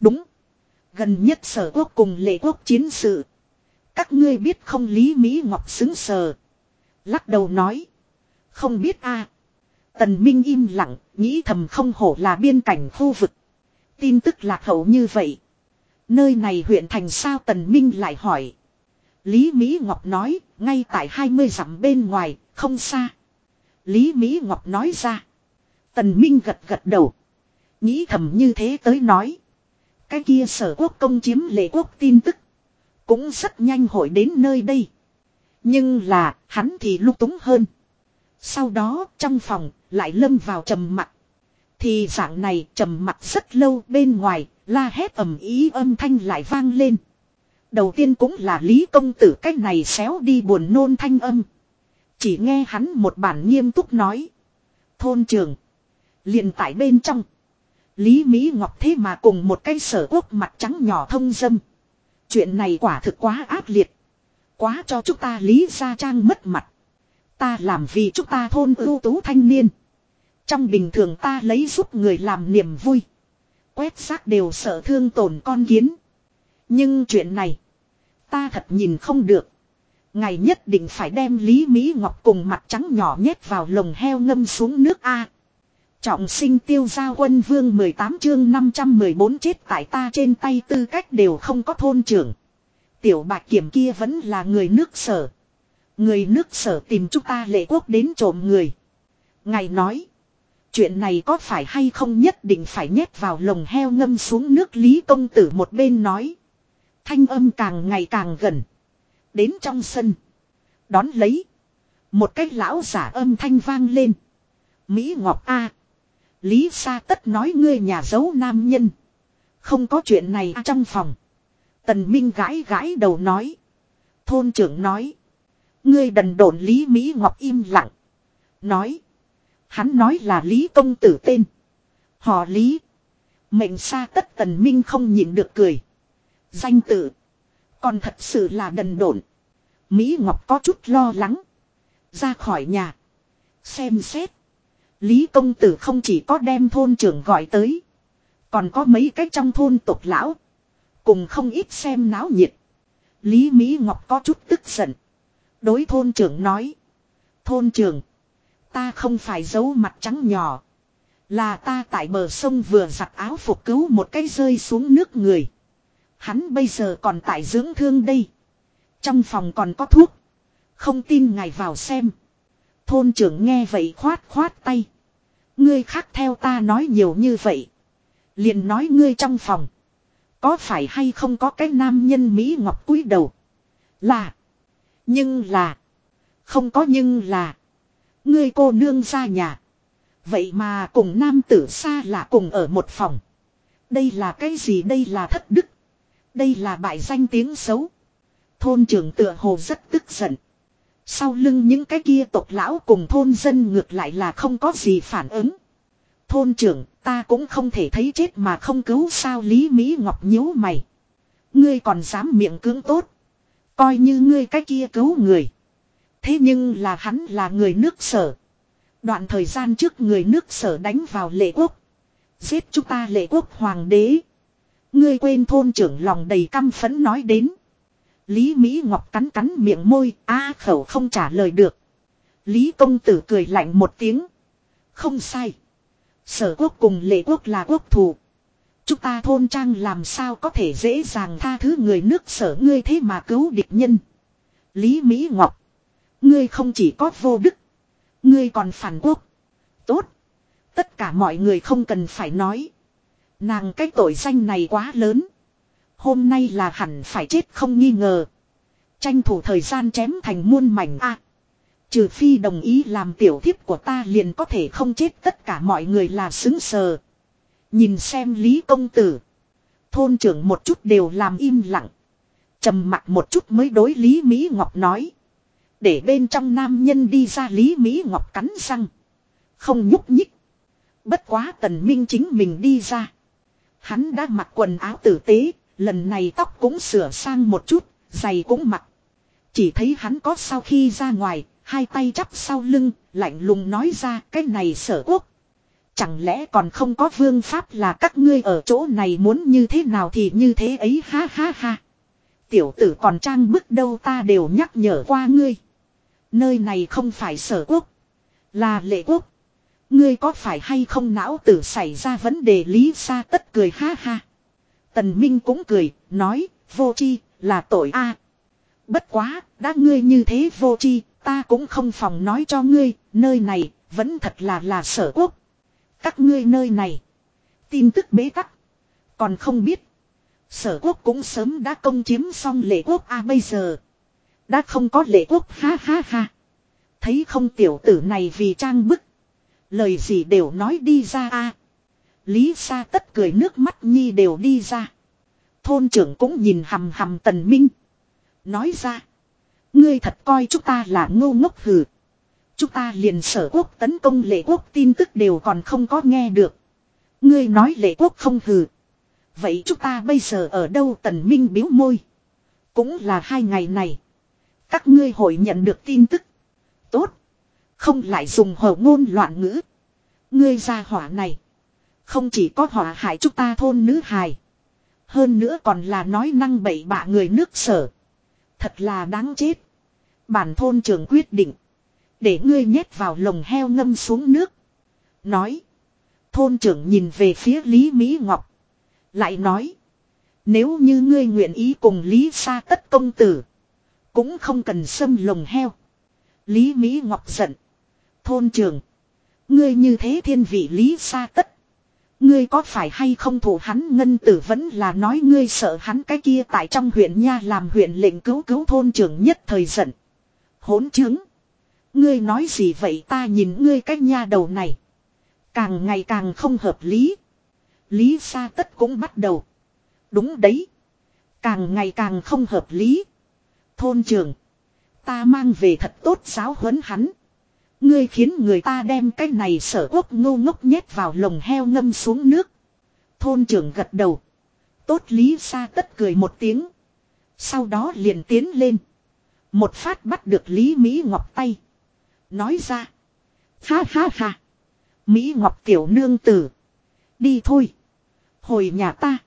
Đúng. Gần nhất sở quốc cùng lệ quốc chiến sự. Các ngươi biết không Lý Mỹ Ngọc xứng sờ. Lắc đầu nói. Không biết a. Tần Minh im lặng, nghĩ thầm không hổ là biên cảnh khu vực. Tin tức lạc hậu như vậy. Nơi này huyện thành sao Tần Minh lại hỏi. Lý Mỹ Ngọc nói, ngay tại 20 dặm bên ngoài, không xa. Lý Mỹ Ngọc nói ra. Tần Minh gật gật đầu. Nghĩ thầm như thế tới nói. Cái kia sở quốc công chiếm lệ quốc tin tức. Cũng rất nhanh hội đến nơi đây. Nhưng là, hắn thì lúc túng hơn. Sau đó, trong phòng, lại lâm vào trầm mặt. Thì dạng này trầm mặt rất lâu bên ngoài, la hét ầm ý âm thanh lại vang lên. Đầu tiên cũng là Lý Công Tử cách này xéo đi buồn nôn thanh âm. Chỉ nghe hắn một bản nghiêm túc nói. Thôn trường. liền tại bên trong. Lý Mỹ Ngọc thế mà cùng một cái sở quốc mặt trắng nhỏ thông dâm. Chuyện này quả thực quá ác liệt. Quá cho chúng ta Lý Gia Trang mất mặt. Ta làm vì chúng ta thôn ưu tú thanh niên. Trong bình thường ta lấy giúp người làm niềm vui. Quét xác đều sợ thương tổn con kiến. Nhưng chuyện này. Ta thật nhìn không được. Ngày nhất định phải đem Lý Mỹ Ngọc cùng mặt trắng nhỏ nhét vào lồng heo ngâm xuống nước A. Trọng sinh tiêu gia quân vương 18 chương 514 chết tại ta trên tay tư cách đều không có thôn trưởng. Tiểu bạch kiểm kia vẫn là người nước sở. Người nước sở tìm chúng ta lệ quốc đến trộm người. Ngài nói. Chuyện này có phải hay không nhất định phải nhét vào lồng heo ngâm xuống nước Lý Công Tử một bên nói. Thanh âm càng ngày càng gần. Đến trong sân. Đón lấy. Một cái lão giả âm thanh vang lên. Mỹ Ngọc A. Lý Sa Tất nói ngươi nhà giấu nam nhân. Không có chuyện này trong phòng. Tần Minh gãi gãi đầu nói. Thôn trưởng nói. Ngươi đần độn Lý Mỹ Ngọc im lặng. Nói. Hắn nói là Lý Công Tử tên. Họ Lý. Mệnh Sa Tất Tần Minh không nhịn được cười. Danh tự. Còn thật sự là đần độn. Mỹ Ngọc có chút lo lắng. Ra khỏi nhà. Xem xét. Lý công tử không chỉ có đem thôn trưởng gọi tới. Còn có mấy cái trong thôn tộc lão. Cùng không ít xem náo nhiệt. Lý Mỹ Ngọc có chút tức giận. Đối thôn trưởng nói. Thôn trưởng. Ta không phải giấu mặt trắng nhỏ. Là ta tại bờ sông vừa giặt áo phục cứu một cái rơi xuống nước người. Hắn bây giờ còn tại dưỡng thương đây. Trong phòng còn có thuốc. Không tin ngài vào xem. Thôn trưởng nghe vậy khoát khoát tay. Ngươi khác theo ta nói nhiều như vậy. Liền nói ngươi trong phòng. Có phải hay không có cái nam nhân Mỹ Ngọc cúi đầu. Là. Nhưng là. Không có nhưng là. Ngươi cô nương ra nhà. Vậy mà cùng nam tử xa là cùng ở một phòng. Đây là cái gì đây là thất đức. Đây là bại danh tiếng xấu. Thôn trưởng tựa hồ rất tức giận. Sau lưng những cái kia tộc lão cùng thôn dân ngược lại là không có gì phản ứng. Thôn trưởng, ta cũng không thể thấy chết mà không cứu sao Lý Mỹ Ngọc nhíu mày. Ngươi còn dám miệng cưỡng tốt. Coi như ngươi cái kia cứu người. Thế nhưng là hắn là người nước sở. Đoạn thời gian trước người nước sở đánh vào lệ quốc. Giết chúng ta lệ quốc hoàng đế. Ngươi quên thôn trưởng lòng đầy căm phẫn nói đến. Lý Mỹ Ngọc cắn cắn miệng môi, a khẩu không trả lời được. Lý công tử cười lạnh một tiếng. Không sai. Sở quốc cùng lệ quốc là quốc thù. Chúng ta thôn trang làm sao có thể dễ dàng tha thứ người nước sở ngươi thế mà cứu địch nhân. Lý Mỹ Ngọc. Ngươi không chỉ có vô đức. Ngươi còn phản quốc. Tốt. Tất cả mọi người không cần phải nói. Nàng cái tội danh này quá lớn. Hôm nay là hẳn phải chết không nghi ngờ. Tranh thủ thời gian chém thành muôn mảnh a. trừ phi đồng ý làm tiểu thiếp của ta liền có thể không chết tất cả mọi người là xứng sờ. Nhìn xem Lý Công Tử. Thôn trưởng một chút đều làm im lặng. trầm mặt một chút mới đối Lý Mỹ Ngọc nói. Để bên trong nam nhân đi ra Lý Mỹ Ngọc cắn răng. Không nhúc nhích. Bất quá tần minh chính mình đi ra. Hắn đã mặc quần áo tử tế, lần này tóc cũng sửa sang một chút, giày cũng mặc. Chỉ thấy hắn có sau khi ra ngoài, hai tay chắp sau lưng, lạnh lùng nói ra cái này sở quốc. Chẳng lẽ còn không có vương pháp là các ngươi ở chỗ này muốn như thế nào thì như thế ấy ha ha ha. Tiểu tử còn trang bức đâu ta đều nhắc nhở qua ngươi. Nơi này không phải sở quốc. Là lệ quốc. Ngươi có phải hay không não tử xảy ra vấn đề lý xa tất cười ha ha. Tần Minh cũng cười, nói, vô chi, là tội a. Bất quá, đã ngươi như thế vô chi, ta cũng không phòng nói cho ngươi, nơi này, vẫn thật là là sở quốc. Các ngươi nơi này, tin tức bế tắc, còn không biết. Sở quốc cũng sớm đã công chiếm xong lệ quốc a bây giờ. Đã không có lệ quốc ha ha ha. Thấy không tiểu tử này vì trang bức. Lời gì đều nói đi ra a. Lý Sa tất cười nước mắt nhi đều đi ra. Thôn trưởng cũng nhìn hầm hầm tần minh. Nói ra. Ngươi thật coi chúng ta là ngô ngốc hừ. Chúng ta liền sở quốc tấn công lệ quốc tin tức đều còn không có nghe được. Ngươi nói lệ quốc không hừ. Vậy chúng ta bây giờ ở đâu tần minh biếu môi. Cũng là hai ngày này. Các ngươi hội nhận được tin tức. Tốt. Không lại dùng hồ ngôn loạn ngữ. Ngươi ra hỏa này. Không chỉ có họ hại chúng ta thôn nữ hài. Hơn nữa còn là nói năng bậy bạ người nước sở. Thật là đáng chết. Bản thôn trưởng quyết định. Để ngươi nhét vào lồng heo ngâm xuống nước. Nói. Thôn trưởng nhìn về phía Lý Mỹ Ngọc. Lại nói. Nếu như ngươi nguyện ý cùng Lý Sa tất công tử. Cũng không cần xâm lồng heo. Lý Mỹ Ngọc giận. Thôn trưởng. Ngươi như thế thiên vị Lý Sa tất. Ngươi có phải hay không thủ hắn ngân tử vẫn là nói ngươi sợ hắn cái kia tại trong huyện nha làm huyện lệnh cứu cứu thôn trưởng nhất thời giận. Hỗn chứng. Ngươi nói gì vậy ta nhìn ngươi cái nha đầu này. Càng ngày càng không hợp lý. Lý Sa Tất cũng bắt đầu. Đúng đấy. Càng ngày càng không hợp lý. Thôn trưởng. Ta mang về thật tốt giáo huấn hắn. Ngươi khiến người ta đem cái này sở quốc ngô ngốc nhét vào lồng heo ngâm xuống nước. Thôn trưởng gật đầu. Tốt lý sa tất cười một tiếng. Sau đó liền tiến lên. Một phát bắt được Lý Mỹ Ngọc tay. Nói ra. Ha ha ha. Mỹ Ngọc tiểu nương tử. Đi thôi. Hồi nhà ta.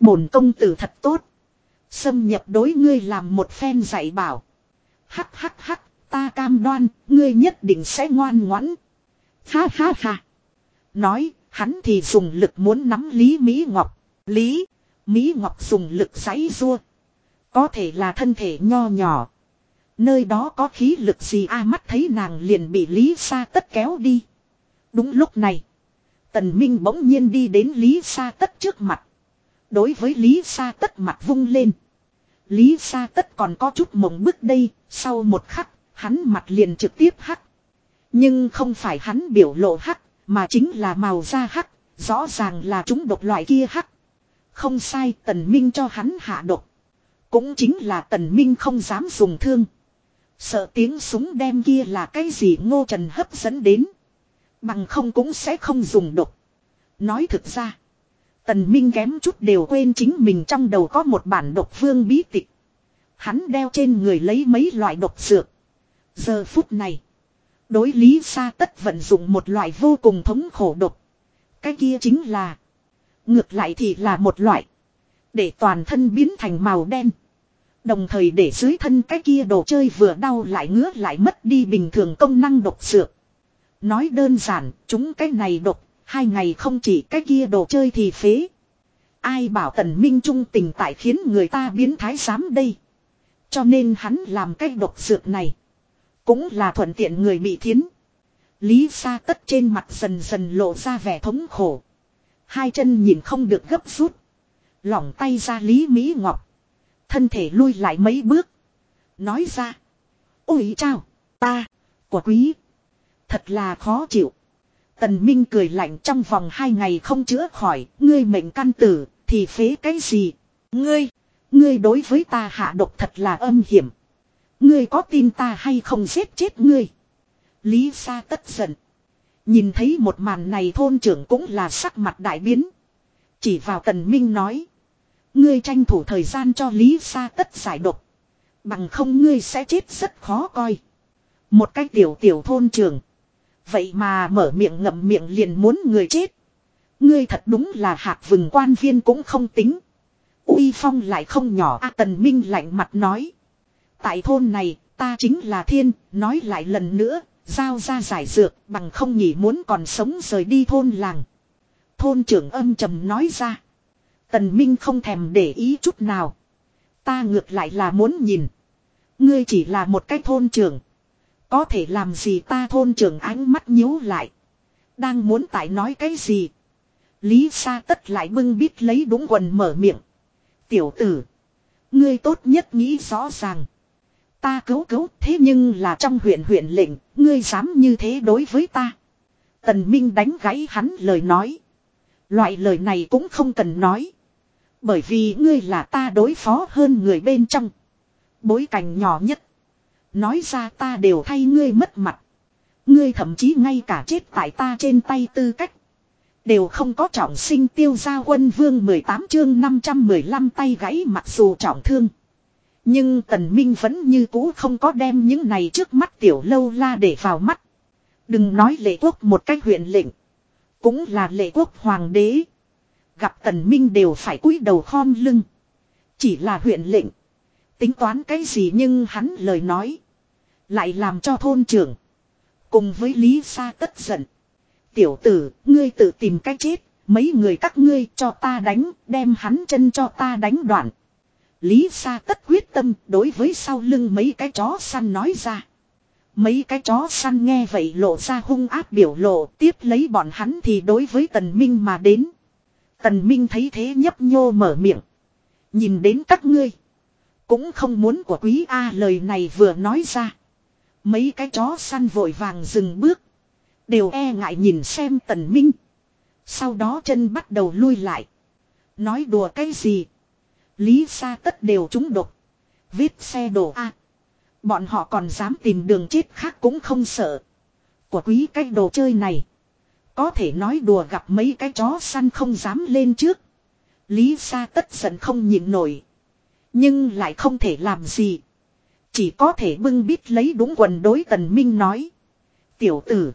Bổn công tử thật tốt. Xâm nhập đối ngươi làm một phen dạy bảo. Hắc hắc hắc, ta cam đoan, ngươi nhất định sẽ ngoan ngoãn. Ha ha ha. Nói, hắn thì dùng lực muốn nắm Lý Mỹ Ngọc. Lý, Mỹ Ngọc dùng lực giãy rua. Có thể là thân thể nho nhỏ. Nơi đó có khí lực gì a mắt thấy nàng liền bị Lý Sa Tất kéo đi. Đúng lúc này. Tần Minh bỗng nhiên đi đến Lý Sa Tất trước mặt. Đối với Lý Sa Tất mặt vung lên. Lý Sa Tất còn có chút mộng bức đây, sau một khắc, hắn mặt liền trực tiếp hắc. Nhưng không phải hắn biểu lộ hắc, mà chính là màu da hắc, rõ ràng là chúng độc loại kia hắc. Không sai, Tần Minh cho hắn hạ độc. Cũng chính là Tần Minh không dám dùng thương. Sợ tiếng súng đem kia là cái gì ngô trần hấp dẫn đến. Bằng không cũng sẽ không dùng độc. Nói thực ra. Tần Minh kém chút đều quên chính mình trong đầu có một bản độc vương bí tịch. Hắn đeo trên người lấy mấy loại độc dược. Giờ phút này. Đối lý xa tất vận dụng một loại vô cùng thống khổ độc. Cái kia chính là. Ngược lại thì là một loại. Để toàn thân biến thành màu đen. Đồng thời để dưới thân cái kia đồ chơi vừa đau lại ngứa lại mất đi bình thường công năng độc dược. Nói đơn giản, chúng cái này độc, hai ngày không chỉ cái kia đồ chơi thì phế. Ai bảo tần minh trung tình tại khiến người ta biến thái giám đây. Cho nên hắn làm cái độc dược này. Cũng là thuận tiện người bị thiến. Lý sa tất trên mặt dần dần lộ ra vẻ thống khổ. Hai chân nhìn không được gấp rút. Lỏng tay ra Lý Mỹ Ngọc. Thân thể lui lại mấy bước. Nói ra. Ôi chao, ta, của quý. Thật là khó chịu. Tần Minh cười lạnh trong vòng hai ngày không chữa khỏi, ngươi mệnh căn tử, thì phế cái gì? Ngươi, ngươi đối với ta hạ độc thật là âm hiểm. Ngươi có tin ta hay không giết chết ngươi? Lý Sa tất giận. Nhìn thấy một màn này thôn trưởng cũng là sắc mặt đại biến. Chỉ vào tần minh nói. Ngươi tranh thủ thời gian cho Lý Sa tất giải độc. Bằng không ngươi sẽ chết rất khó coi. Một cái tiểu tiểu thôn trưởng. Vậy mà mở miệng ngậm miệng liền muốn người chết. Ngươi thật đúng là hạt vừng quan viên cũng không tính. Uy phong lại không nhỏ a tần minh lạnh mặt nói. Tại thôn này, ta chính là thiên, nói lại lần nữa, giao ra giải dược, bằng không nhỉ muốn còn sống rời đi thôn làng. Thôn trưởng âm trầm nói ra. Tần Minh không thèm để ý chút nào. Ta ngược lại là muốn nhìn. Ngươi chỉ là một cái thôn trưởng. Có thể làm gì ta thôn trưởng ánh mắt nhíu lại. Đang muốn tại nói cái gì. Lý Sa tất lại bưng bít lấy đúng quần mở miệng. Tiểu tử. Ngươi tốt nhất nghĩ rõ ràng. Ta cứu cứu, thế nhưng là trong huyện huyện lệnh. Ngươi dám như thế đối với ta. Tần Minh đánh gãy hắn lời nói. Loại lời này cũng không cần nói. Bởi vì ngươi là ta đối phó hơn người bên trong. Bối cảnh nhỏ nhất. Nói ra ta đều thay ngươi mất mặt. Ngươi thậm chí ngay cả chết tại ta trên tay tư cách. Đều không có trọng sinh tiêu gia quân vương 18 chương 515 tay gãy mặc dù trọng thương. Nhưng tần minh vẫn như cũ không có đem những này trước mắt tiểu lâu la để vào mắt. Đừng nói lệ quốc một cách huyện lệnh. Cũng là lệ quốc hoàng đế. Gặp tần minh đều phải cúi đầu khom lưng. Chỉ là huyện lệnh. Tính toán cái gì nhưng hắn lời nói. Lại làm cho thôn trưởng. Cùng với Lý Sa tất giận. Tiểu tử, ngươi tự tìm cách chết. Mấy người các ngươi cho ta đánh, đem hắn chân cho ta đánh đoạn. Lý Sa tất quyết tâm đối với sau lưng mấy cái chó săn nói ra. Mấy cái chó săn nghe vậy lộ ra hung áp biểu lộ, tiếp lấy bọn hắn thì đối với Tần Minh mà đến. Tần Minh thấy thế nhấp nhô mở miệng. Nhìn đến các ngươi. Cũng không muốn của quý A lời này vừa nói ra. Mấy cái chó săn vội vàng dừng bước. Đều e ngại nhìn xem tần minh. Sau đó chân bắt đầu lui lại. Nói đùa cái gì? Lý Sa tất đều trúng độc. Viết xe đổ A. Bọn họ còn dám tìm đường chết khác cũng không sợ. Của quý cái đồ chơi này. Có thể nói đùa gặp mấy cái chó săn không dám lên trước. Lý Sa tất giận không nhịn nổi. Nhưng lại không thể làm gì. Chỉ có thể bưng bít lấy đúng quần đối tần minh nói. Tiểu tử.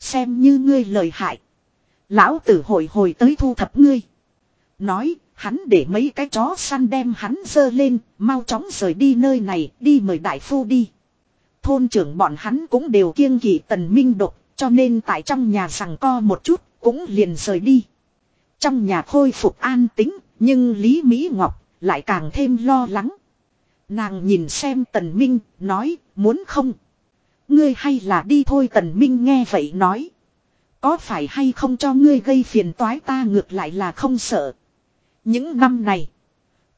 Xem như ngươi lời hại. Lão tử hồi hồi tới thu thập ngươi. Nói, hắn để mấy cái chó săn đem hắn dơ lên, mau chóng rời đi nơi này, đi mời đại phu đi. Thôn trưởng bọn hắn cũng đều kiêng kỵ tần minh độc, cho nên tại trong nhà sằng co một chút, cũng liền rời đi. Trong nhà khôi phục an tính, nhưng Lý Mỹ Ngọc lại càng thêm lo lắng. Nàng nhìn xem tần minh, nói, muốn không? Ngươi hay là đi thôi tần minh nghe vậy nói. Có phải hay không cho ngươi gây phiền toái ta ngược lại là không sợ. Những năm này.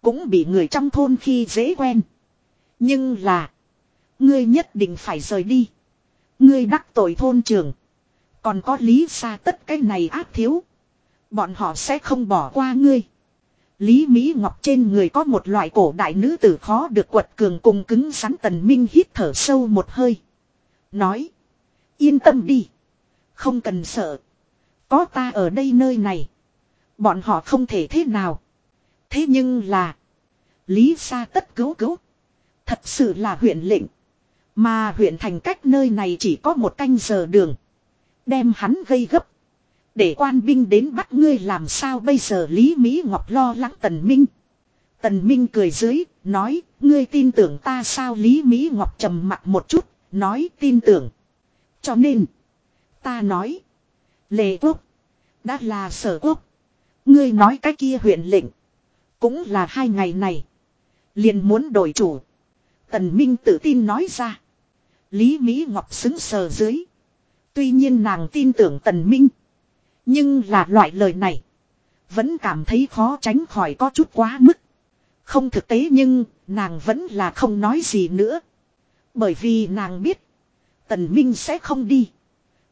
Cũng bị người trong thôn khi dễ quen. Nhưng là. Ngươi nhất định phải rời đi. Ngươi đắc tội thôn trường. Còn có lý xa tất cái này ác thiếu. Bọn họ sẽ không bỏ qua ngươi. Lý Mỹ Ngọc trên người có một loại cổ đại nữ tử khó được quật cường cùng cứng rắn tần minh hít thở sâu một hơi. Nói. Yên tâm đi. Không cần sợ. Có ta ở đây nơi này. Bọn họ không thể thế nào. Thế nhưng là. Lý Sa tất cứu cứu. Thật sự là huyện lệnh. Mà huyện thành cách nơi này chỉ có một canh giờ đường. Đem hắn gây gấp. Để quan binh đến bắt ngươi làm sao bây giờ Lý Mỹ Ngọc lo lắng Tần Minh. Tần Minh cười dưới, nói, ngươi tin tưởng ta sao Lý Mỹ Ngọc trầm mặt một chút, nói tin tưởng. Cho nên, ta nói, lệ quốc, đã là sở quốc. Ngươi nói cái kia huyện lệnh, cũng là hai ngày này. Liền muốn đổi chủ. Tần Minh tự tin nói ra. Lý Mỹ Ngọc xứng sờ dưới. Tuy nhiên nàng tin tưởng Tần Minh. Nhưng là loại lời này. Vẫn cảm thấy khó tránh khỏi có chút quá mức. Không thực tế nhưng nàng vẫn là không nói gì nữa. Bởi vì nàng biết. Tần Minh sẽ không đi.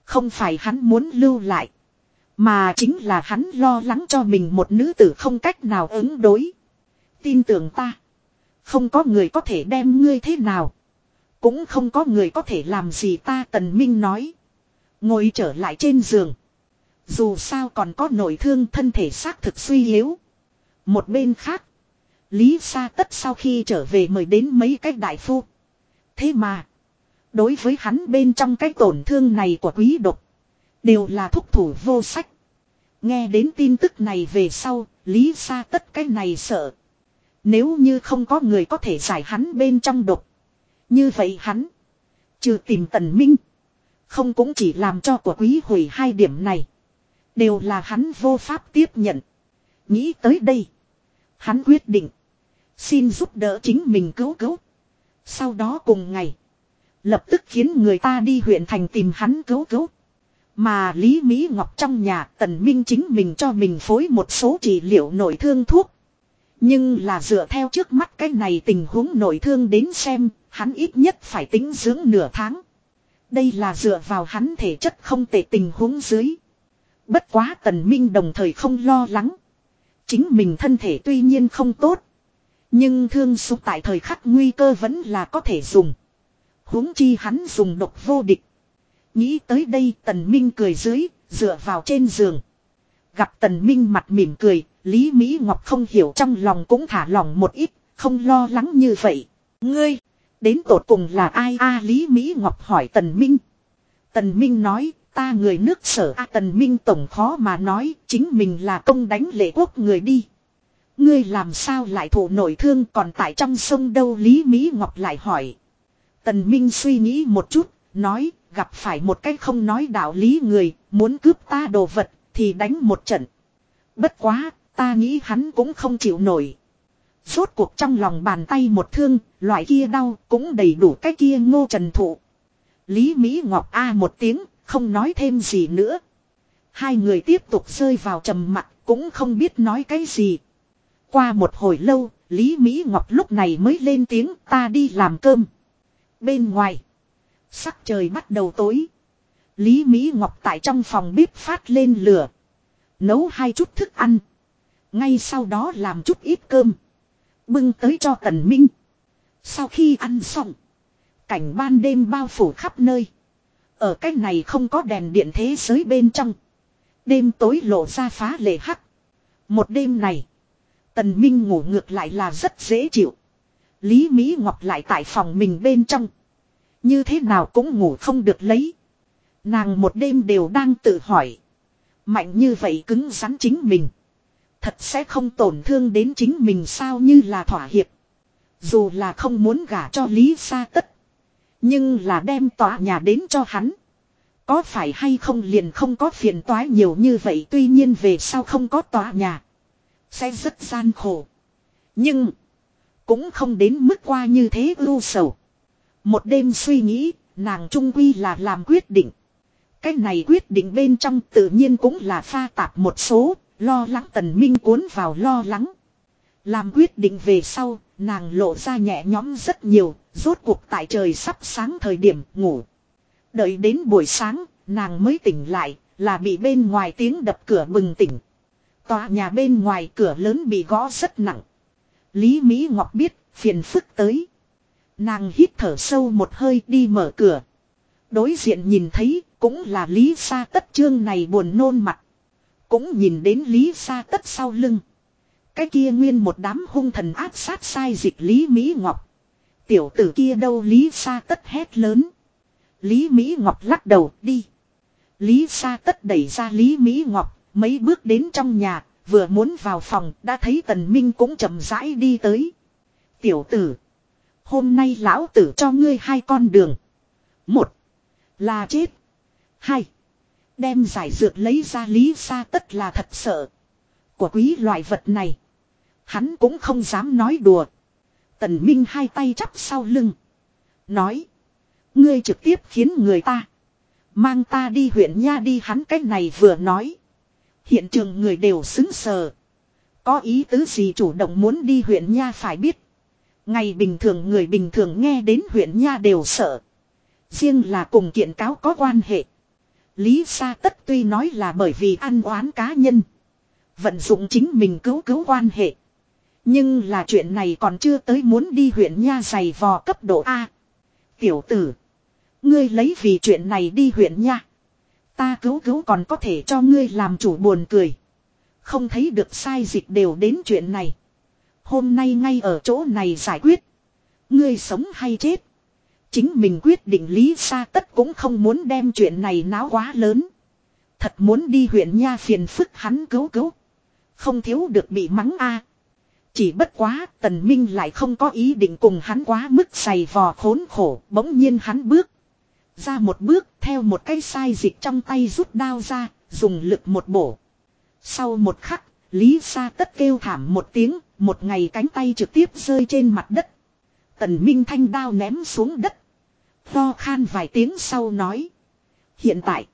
Không phải hắn muốn lưu lại. Mà chính là hắn lo lắng cho mình một nữ tử không cách nào ứng đối. Tin tưởng ta. Không có người có thể đem ngươi thế nào. Cũng không có người có thể làm gì ta tần minh nói. Ngồi trở lại trên giường. Dù sao còn có nội thương thân thể xác thực suy yếu. Một bên khác. Lý Sa Tất sau khi trở về mời đến mấy cái đại phu. Thế mà. Đối với hắn bên trong cái tổn thương này của quý độc. Đều là thúc thủ vô sách. Nghe đến tin tức này về sau, Lý Sa Tất cái này sợ. Nếu như không có người có thể giải hắn bên trong độc. Như vậy hắn. Trừ tìm tần minh. Không cũng chỉ làm cho của quý hủy hai điểm này. Đều là hắn vô pháp tiếp nhận. Nghĩ tới đây. Hắn quyết định. Xin giúp đỡ chính mình cứu cứu. Sau đó cùng ngày. Lập tức khiến người ta đi huyện thành tìm hắn cứu cứu. Mà Lý Mỹ Ngọc trong nhà tần minh chính mình cho mình phối một số trị liệu nội thương thuốc. Nhưng là dựa theo trước mắt cái này tình huống nội thương đến xem, hắn ít nhất phải tính dưỡng nửa tháng. Đây là dựa vào hắn thể chất không tệ tình huống dưới. Bất quá tần minh đồng thời không lo lắng. Chính mình thân thể tuy nhiên không tốt. Nhưng thương xúc tại thời khắc nguy cơ vẫn là có thể dùng. huống chi hắn dùng độc vô địch. Nghĩ tới đây tần minh cười dưới, dựa vào trên giường. Gặp tần minh mặt mỉm cười, Lý Mỹ Ngọc không hiểu trong lòng cũng thả lòng một ít, không lo lắng như vậy. Ngươi, đến tột cùng là ai a Lý Mỹ Ngọc hỏi tần minh. Tần minh nói, Ta người nước sở A Tần Minh Tổng khó mà nói chính mình là công đánh lệ quốc người đi. Ngươi làm sao lại thụ nổi thương còn tại trong sông đâu Lý Mỹ Ngọc lại hỏi. Tần Minh suy nghĩ một chút, nói gặp phải một cái không nói đạo lý người, muốn cướp ta đồ vật thì đánh một trận. Bất quá, ta nghĩ hắn cũng không chịu nổi. Rốt cuộc trong lòng bàn tay một thương, loại kia đau cũng đầy đủ cái kia ngô trần thụ. Lý Mỹ Ngọc A một tiếng, không nói thêm gì nữa. Hai người tiếp tục rơi vào trầm mặc cũng không biết nói cái gì. Qua một hồi lâu, Lý Mỹ Ngọc lúc này mới lên tiếng ta đi làm cơm. Bên ngoài, Sắc trời bắt đầu tối. Lý Mỹ Ngọc tại trong phòng bếp phát lên lửa. Nấu hai chút thức ăn. Ngay sau đó làm chút ít cơm. Bưng tới cho Tần Minh. Sau khi ăn xong. Cảnh ban đêm bao phủ khắp nơi. Ở cách này không có đèn điện thế giới bên trong. Đêm tối lộ ra phá lệ hắc. Một đêm này. Tần Minh ngủ ngược lại là rất dễ chịu. Lý Mỹ Ngọc lại tại phòng mình bên trong. Như thế nào cũng ngủ không được lấy. Nàng một đêm đều đang tự hỏi. Mạnh như vậy cứng rắn chính mình. Thật sẽ không tổn thương đến chính mình sao như là thỏa hiệp. Dù là không muốn gả cho Lý Sa Tất. Nhưng là đem tòa nhà đến cho hắn. Có phải hay không liền không có phiền toái nhiều như vậy tuy nhiên về sau không có tòa nhà. Sẽ rất gian khổ. Nhưng. Cũng không đến mức qua như thế ưu sầu. Một đêm suy nghĩ, nàng trung quy là làm quyết định. Cái này quyết định bên trong tự nhiên cũng là pha tạp một số, lo lắng tần minh cuốn vào lo lắng. Làm quyết định về sau, nàng lộ ra nhẹ nhõm rất nhiều, rốt cuộc tại trời sắp sáng thời điểm ngủ. Đợi đến buổi sáng, nàng mới tỉnh lại, là bị bên ngoài tiếng đập cửa bừng tỉnh. Tòa nhà bên ngoài cửa lớn bị gõ rất nặng. Lý Mỹ Ngọc biết, phiền phức tới. Nàng hít thở sâu một hơi đi mở cửa. Đối diện nhìn thấy, cũng là Lý Sa Tất trương này buồn nôn mặt. Cũng nhìn đến Lý Sa Tất sau lưng. Cái kia nguyên một đám hung thần áp sát sai dịch Lý Mỹ Ngọc. Tiểu tử kia đâu Lý Sa Tất hét lớn. Lý Mỹ Ngọc lắc đầu đi. Lý Sa Tất đẩy ra Lý Mỹ Ngọc, mấy bước đến trong nhà, vừa muốn vào phòng, đã thấy Tần Minh cũng chậm rãi đi tới. Tiểu tử, hôm nay lão tử cho ngươi hai con đường. Một, là chết. Hai, đem giải dược lấy ra Lý ra Tất là thật sợ. Của quý loại vật này, hắn cũng không dám nói đùa. Tần Minh hai tay chắp sau lưng. Nói. Ngươi trực tiếp khiến người ta. Mang ta đi huyện nha đi hắn cách này vừa nói. Hiện trường người đều xứng sờ. Có ý tứ gì chủ động muốn đi huyện nha phải biết. Ngày bình thường người bình thường nghe đến huyện nha đều sợ. Riêng là cùng kiện cáo có quan hệ. Lý Sa Tất tuy nói là bởi vì ăn oán cá nhân. Vận dụng chính mình cứu cứu quan hệ. Nhưng là chuyện này còn chưa tới muốn đi huyện nha giày vò cấp độ A. Tiểu tử. Ngươi lấy vì chuyện này đi huyện nha. Ta cứu cứu còn có thể cho ngươi làm chủ buồn cười. Không thấy được sai dịch đều đến chuyện này. Hôm nay ngay ở chỗ này giải quyết. Ngươi sống hay chết. Chính mình quyết định lý xa tất cũng không muốn đem chuyện này náo quá lớn. Thật muốn đi huyện nha phiền phức hắn cứu cứu. Không thiếu được bị mắng a. Chỉ bất quá, tần minh lại không có ý định cùng hắn quá mức dày vò khốn khổ. Bỗng nhiên hắn bước. Ra một bước, theo một cây sai dịch trong tay rút đao ra. Dùng lực một bổ. Sau một khắc. Lý Sa tất kêu thảm một tiếng. Một ngày cánh tay trực tiếp rơi trên mặt đất. Tần Minh thanh đao ném xuống đất. Tho khan vài tiếng sau nói. Hiện tại.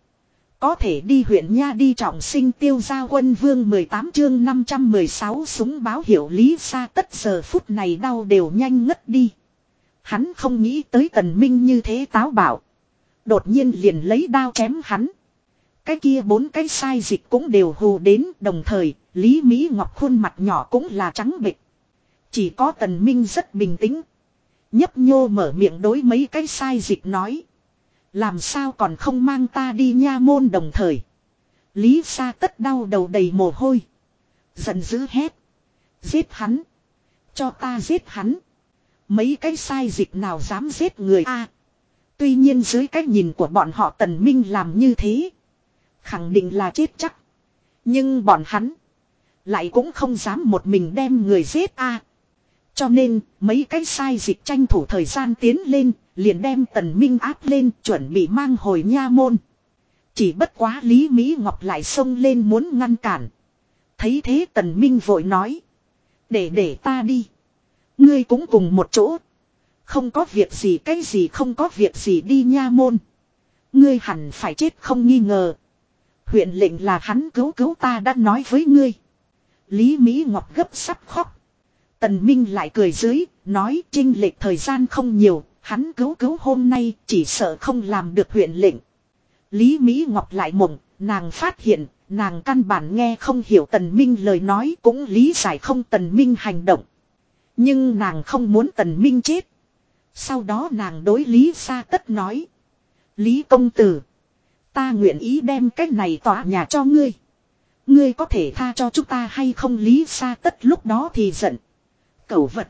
Có thể đi huyện Nha đi trọng sinh tiêu gia quân vương 18 chương 516 súng báo hiệu lý xa tất giờ phút này đau đều nhanh ngất đi. Hắn không nghĩ tới tần minh như thế táo bảo. Đột nhiên liền lấy đao chém hắn. Cái kia bốn cái sai dịch cũng đều hù đến đồng thời, Lý Mỹ Ngọc khuôn mặt nhỏ cũng là trắng bệch. Chỉ có tần minh rất bình tĩnh. Nhấp nhô mở miệng đối mấy cái sai dịch nói. Làm sao còn không mang ta đi nha môn đồng thời. Lý sa tất đau đầu đầy mồ hôi. Giận dữ hét. Giết hắn. Cho ta giết hắn. Mấy cái sai dịch nào dám giết người a? tuy nhiên dưới cái nhìn của bọn họ tần minh làm như thế. Khẳng định là chết chắc. Nhưng bọn hắn. Lại cũng không dám một mình đem người giết a. Cho nên, mấy cái sai dịch tranh thủ thời gian tiến lên, liền đem tần minh áp lên chuẩn bị mang hồi nha môn. Chỉ bất quá Lý Mỹ Ngọc lại xông lên muốn ngăn cản. Thấy thế tần minh vội nói. Để để ta đi. Ngươi cũng cùng một chỗ. Không có việc gì cái gì không có việc gì đi nha môn. Ngươi hẳn phải chết không nghi ngờ. Huyện lệnh là hắn cứu cứu ta đã nói với ngươi. Lý Mỹ Ngọc gấp sắp khóc. Tần Minh lại cười dưới, nói trinh lệch thời gian không nhiều, hắn cứu cứu hôm nay chỉ sợ không làm được huyện lệnh. Lý Mỹ Ngọc lại mộng, nàng phát hiện, nàng căn bản nghe không hiểu Tần Minh lời nói cũng lý giải không Tần Minh hành động. Nhưng nàng không muốn Tần Minh chết. Sau đó nàng đối Lý Sa Tất nói. Lý công tử. Ta nguyện ý đem cái này tỏa nhà cho ngươi. Ngươi có thể tha cho chúng ta hay không Lý Sa Tất lúc đó thì giận. Cẩu vật.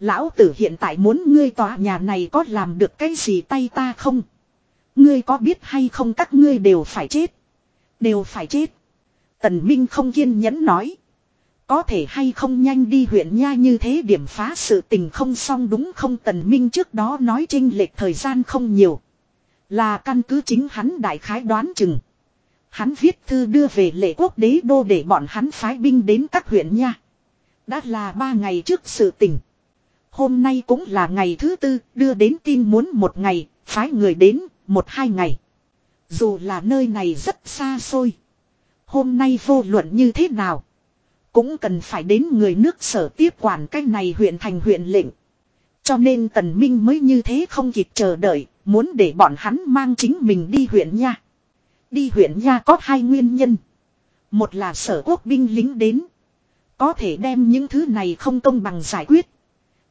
Lão tử hiện tại muốn ngươi tòa nhà này có làm được cái gì tay ta không? Ngươi có biết hay không các ngươi đều phải chết. Đều phải chết. Tần Minh không kiên nhẫn nói. Có thể hay không nhanh đi huyện nha như thế điểm phá sự tình không xong đúng không Tần Minh trước đó nói trinh lệch thời gian không nhiều. Là căn cứ chính hắn đại khái đoán chừng. Hắn viết thư đưa về lệ quốc đế đô để bọn hắn phái binh đến các huyện nha. Đã là ba ngày trước sự tình. Hôm nay cũng là ngày thứ tư, đưa đến tin muốn một ngày, phái người đến, một hai ngày. Dù là nơi này rất xa xôi. Hôm nay vô luận như thế nào. Cũng cần phải đến người nước sở tiếp quản cái này huyện thành huyện lệnh. Cho nên tần minh mới như thế không kịp chờ đợi, muốn để bọn hắn mang chính mình đi huyện nha. Đi huyện nha có hai nguyên nhân. Một là sở quốc binh lính đến. Có thể đem những thứ này không công bằng giải quyết.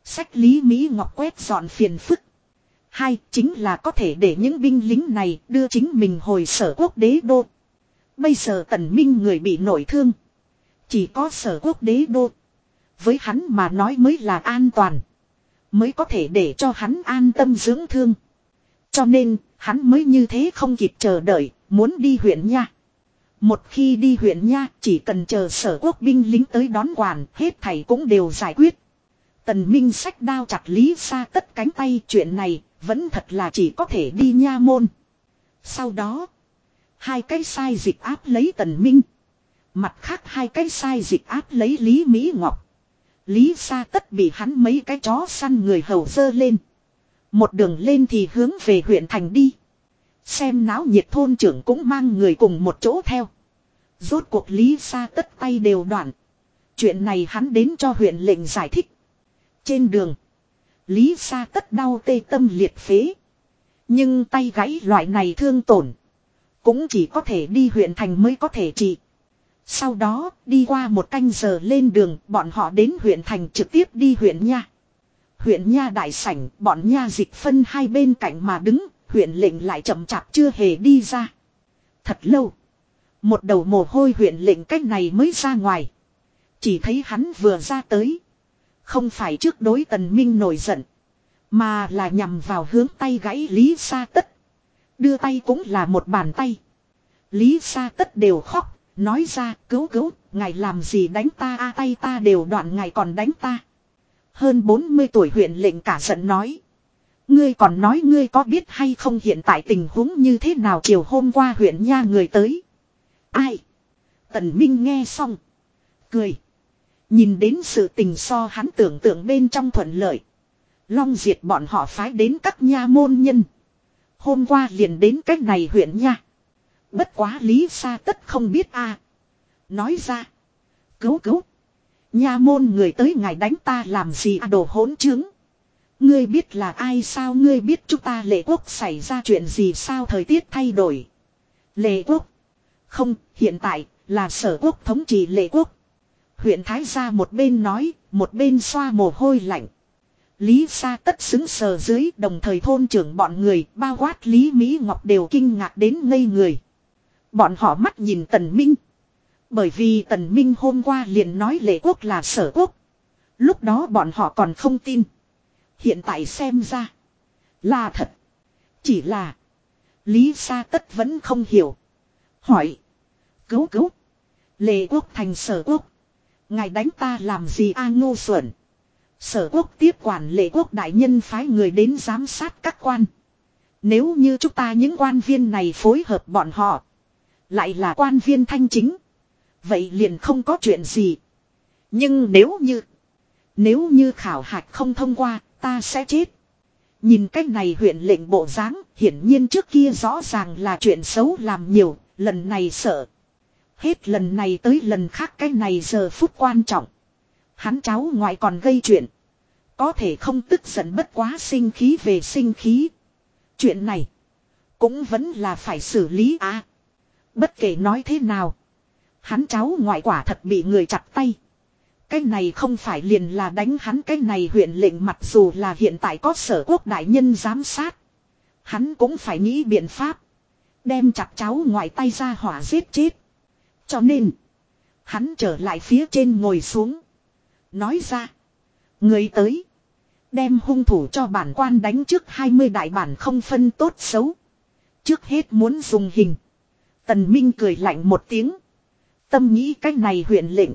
Sách Lý Mỹ Ngọc quét dọn phiền phức. Hai chính là có thể để những binh lính này đưa chính mình hồi sở quốc đế đô. Bây giờ tần minh người bị nổi thương. Chỉ có sở quốc đế đô. Với hắn mà nói mới là an toàn. Mới có thể để cho hắn an tâm dưỡng thương. Cho nên, hắn mới như thế không kịp chờ đợi, muốn đi huyện nha. Một khi đi huyện nha, chỉ cần chờ sở quốc binh lính tới đón quản, hết thảy cũng đều giải quyết. Tần Minh sách đao chặt Lý Sa tất cánh tay chuyện này, vẫn thật là chỉ có thể đi nha môn. Sau đó, hai cái sai dịch áp lấy Tần Minh. Mặt khác hai cái sai dịch áp lấy Lý Mỹ Ngọc. Lý Sa tất bị hắn mấy cái chó săn người hầu dơ lên. Một đường lên thì hướng về huyện thành đi. Xem náo nhiệt thôn trưởng cũng mang người cùng một chỗ theo. Rốt cuộc Lý Sa tất tay đều đoạn. Chuyện này hắn đến cho huyện lệnh giải thích. Trên đường. Lý Sa tất đau tê tâm liệt phế. Nhưng tay gãy loại này thương tổn. Cũng chỉ có thể đi huyện thành mới có thể trị. Sau đó, đi qua một canh giờ lên đường, bọn họ đến huyện thành trực tiếp đi huyện nha. Huyện nha đại sảnh, bọn nha dịch phân hai bên cạnh mà đứng. Huyện lệnh lại chậm chạp chưa hề đi ra. Thật lâu. Một đầu mồ hôi huyện lệnh cách này mới ra ngoài. Chỉ thấy hắn vừa ra tới. Không phải trước đối tần minh nổi giận. Mà là nhằm vào hướng tay gãy Lý Sa Tất. Đưa tay cũng là một bàn tay. Lý Sa Tất đều khóc. Nói ra, cứu cứu. Ngài làm gì đánh ta a, tay ta đều đoạn, ngài còn đánh ta. Hơn 40 tuổi huyện lệnh cả giận nói. Ngươi còn nói ngươi có biết hay không hiện tại tình huống như thế nào chiều hôm qua huyện nha người tới. Ai? Tần Minh nghe xong. Cười. Nhìn đến sự tình so hắn tưởng tượng bên trong thuận lợi. Long diệt bọn họ phái đến các nha môn nhân. Hôm qua liền đến cách này huyện nha. Bất quá lý xa tất không biết a Nói ra. Cứu cứu. Nha môn người tới ngài đánh ta làm gì à đồ hỗn trướng. Ngươi biết là ai sao ngươi biết chúng ta lệ quốc xảy ra chuyện gì sao thời tiết thay đổi. Lệ quốc. Không, hiện tại, là sở quốc thống trị lệ quốc. Huyện Thái gia một bên nói, một bên xoa mồ hôi lạnh. Lý Sa tất xứng sờ dưới đồng thời thôn trưởng bọn người bao quát Lý Mỹ Ngọc đều kinh ngạc đến ngây người. Bọn họ mắt nhìn Tần Minh. Bởi vì Tần Minh hôm qua liền nói lệ quốc là sở quốc. Lúc đó bọn họ còn không tin. Hiện tại xem ra. Là thật. Chỉ là. Lý Sa tất vẫn không hiểu. Hỏi. Cứu cứu. Lệ quốc thành sở quốc. Ngài đánh ta làm gì a ngô xuẩn. Sở quốc tiếp quản lệ quốc đại nhân phái người đến giám sát các quan. Nếu như chúng ta những quan viên này phối hợp bọn họ. Lại là quan viên thanh chính. Vậy liền không có chuyện gì. Nhưng nếu như. Nếu như khảo hạch không thông qua, ta sẽ chết. Nhìn cách này huyện lệnh bộ dáng hiển nhiên trước kia rõ ràng là chuyện xấu làm nhiều, lần này sợ. Hết lần này tới lần khác cái này giờ phút quan trọng. Hắn cháu ngoại còn gây chuyện. Có thể không tức giận bất quá sinh khí về sinh khí. Chuyện này. Cũng vẫn là phải xử lý à. Bất kể nói thế nào. Hắn cháu ngoại quả thật bị người chặt tay. Cái này không phải liền là đánh hắn, cái này huyện lệnh mặc dù là hiện tại có sở quốc đại nhân giám sát. Hắn cũng phải nghĩ biện pháp. Đem chặt cháu ngoại tay ra hỏa giết chết. Cho nên. Hắn trở lại phía trên ngồi xuống. Nói ra. Người tới. Đem hung thủ cho bản quan đánh trước 20 đại bản không phân tốt xấu. Trước hết muốn dùng hình. Tần Minh cười lạnh một tiếng. Tâm nghĩ cách này huyện lệnh.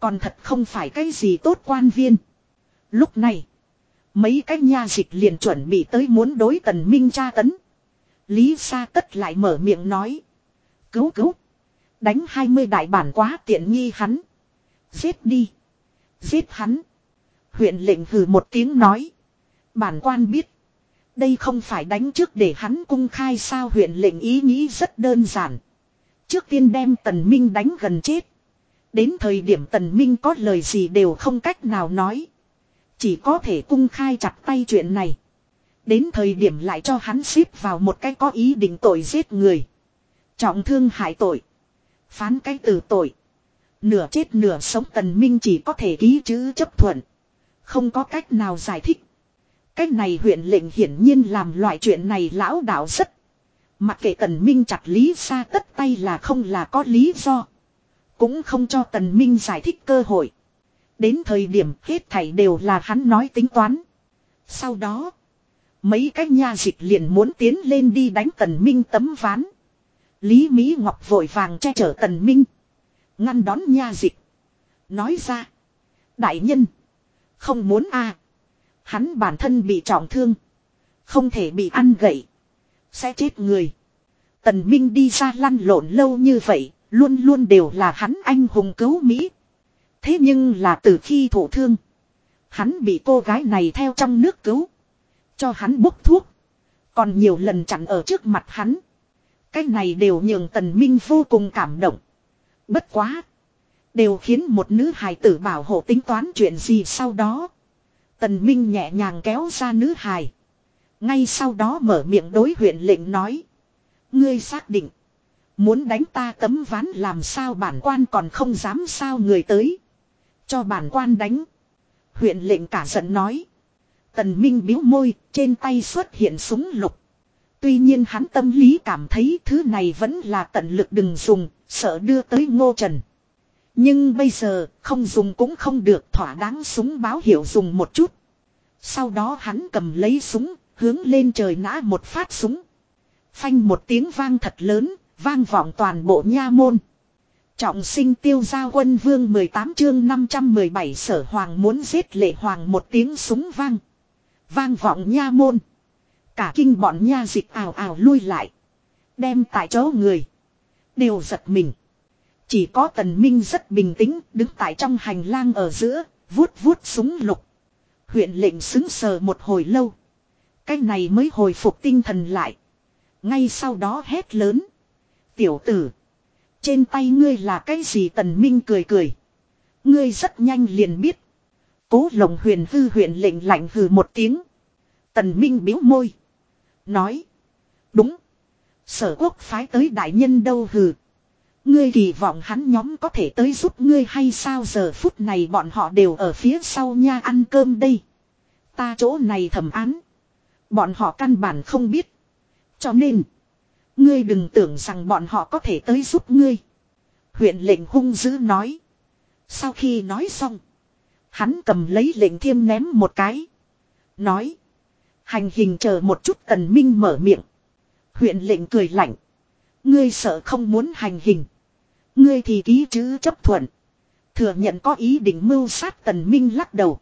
Còn thật không phải cái gì tốt quan viên. Lúc này. Mấy cái nha dịch liền chuẩn bị tới muốn đối tần minh tra tấn. Lý Sa tất lại mở miệng nói. Cứu cứu. Đánh 20 đại bản quá tiện nghi hắn. Giết đi. Giết hắn. Huyện lệnh hừ một tiếng nói. Bản quan biết. Đây không phải đánh trước để hắn cung khai sao huyện lệnh ý nghĩ rất đơn giản. Trước tiên đem tần minh đánh gần chết. Đến thời điểm tần minh có lời gì đều không cách nào nói. Chỉ có thể cung khai chặt tay chuyện này. Đến thời điểm lại cho hắn xếp vào một cái có ý định tội giết người. Trọng thương hại tội. Phán cái từ tội. Nửa chết nửa sống tần minh chỉ có thể ký chữ chấp thuận. Không có cách nào giải thích. Cách này huyện lệnh hiển nhiên làm loại chuyện này lão đạo rất. Mặc kệ tần minh chặt lý sa tất tay là không là có lý do. Cũng không cho tần minh giải thích cơ hội. Đến thời điểm hết thảy đều là hắn nói tính toán. Sau đó. Mấy cái nha dịch liền muốn tiến lên đi đánh tần minh tấm ván. Lý Mỹ Ngọc vội vàng che chở tần minh. Ngăn đón nha dịch. Nói ra. Đại nhân. Không muốn a Hắn bản thân bị trọng thương. Không thể bị ăn gậy. Sẽ chết người. Tần Minh đi ra lăn lộn lâu như vậy. Luôn luôn đều là hắn anh hùng cứu Mỹ. Thế nhưng là từ khi thổ thương. Hắn bị cô gái này theo trong nước cứu. Cho hắn bốc thuốc. Còn nhiều lần chặn ở trước mặt hắn. Cái này đều nhường tần minh vô cùng cảm động. Bất quá. Đều khiến một nữ hài tử bảo hộ tính toán chuyện gì sau đó. Tần minh nhẹ nhàng kéo ra nữ hài. Ngay sau đó mở miệng đối huyện lệnh nói. Ngươi xác định. Muốn đánh ta tấm ván làm sao bản quan còn không dám sao người tới. Cho bản quan đánh. Huyện lệnh cả giận nói. Tần Minh biếu môi, trên tay xuất hiện súng lục. Tuy nhiên hắn tâm lý cảm thấy thứ này vẫn là tận lực đừng dùng, sợ đưa tới ngô trần. Nhưng bây giờ, không dùng cũng không được thỏa đáng súng báo hiệu dùng một chút. Sau đó hắn cầm lấy súng, hướng lên trời nã một phát súng. Phanh một tiếng vang thật lớn, vang vọng toàn bộ nha môn. Trọng sinh tiêu gia quân vương 18 chương 517 sở hoàng muốn giết lệ hoàng một tiếng súng vang. Vang vọng nha môn. Cả kinh bọn nha dịch ảo ảo lui lại. Đem tại chỗ người. Đều giật mình. Chỉ có tần minh rất bình tĩnh đứng tại trong hành lang ở giữa, vuốt vuốt súng lục. Huyện lệnh xứng sờ một hồi lâu. Cái này mới hồi phục tinh thần lại. Ngay sau đó hét lớn. Tiểu tử. Trên tay ngươi là cái gì tần minh cười cười. Ngươi rất nhanh liền biết. Cố lồng huyền hư huyện lệnh lạnh hừ một tiếng. Tần minh biếu môi. Nói. Đúng. Sở quốc phái tới đại nhân đâu hừ. Ngươi kỳ vọng hắn nhóm có thể tới giúp ngươi hay sao giờ phút này bọn họ đều ở phía sau nha, ăn cơm đây. Ta chỗ này thẩm án. Bọn họ căn bản không biết. Cho nên. Ngươi đừng tưởng rằng bọn họ có thể tới giúp ngươi. Huyện lệnh hung dữ nói. Sau khi nói xong. Hắn cầm lấy lệnh thiêm ném một cái. Nói. Hành hình chờ một chút tần minh mở miệng. Huyện lệnh cười lạnh. Ngươi sợ không muốn hành hình. Ngươi thì ký chữ chấp thuận. Thừa nhận có ý định mưu sát tần minh lắc đầu.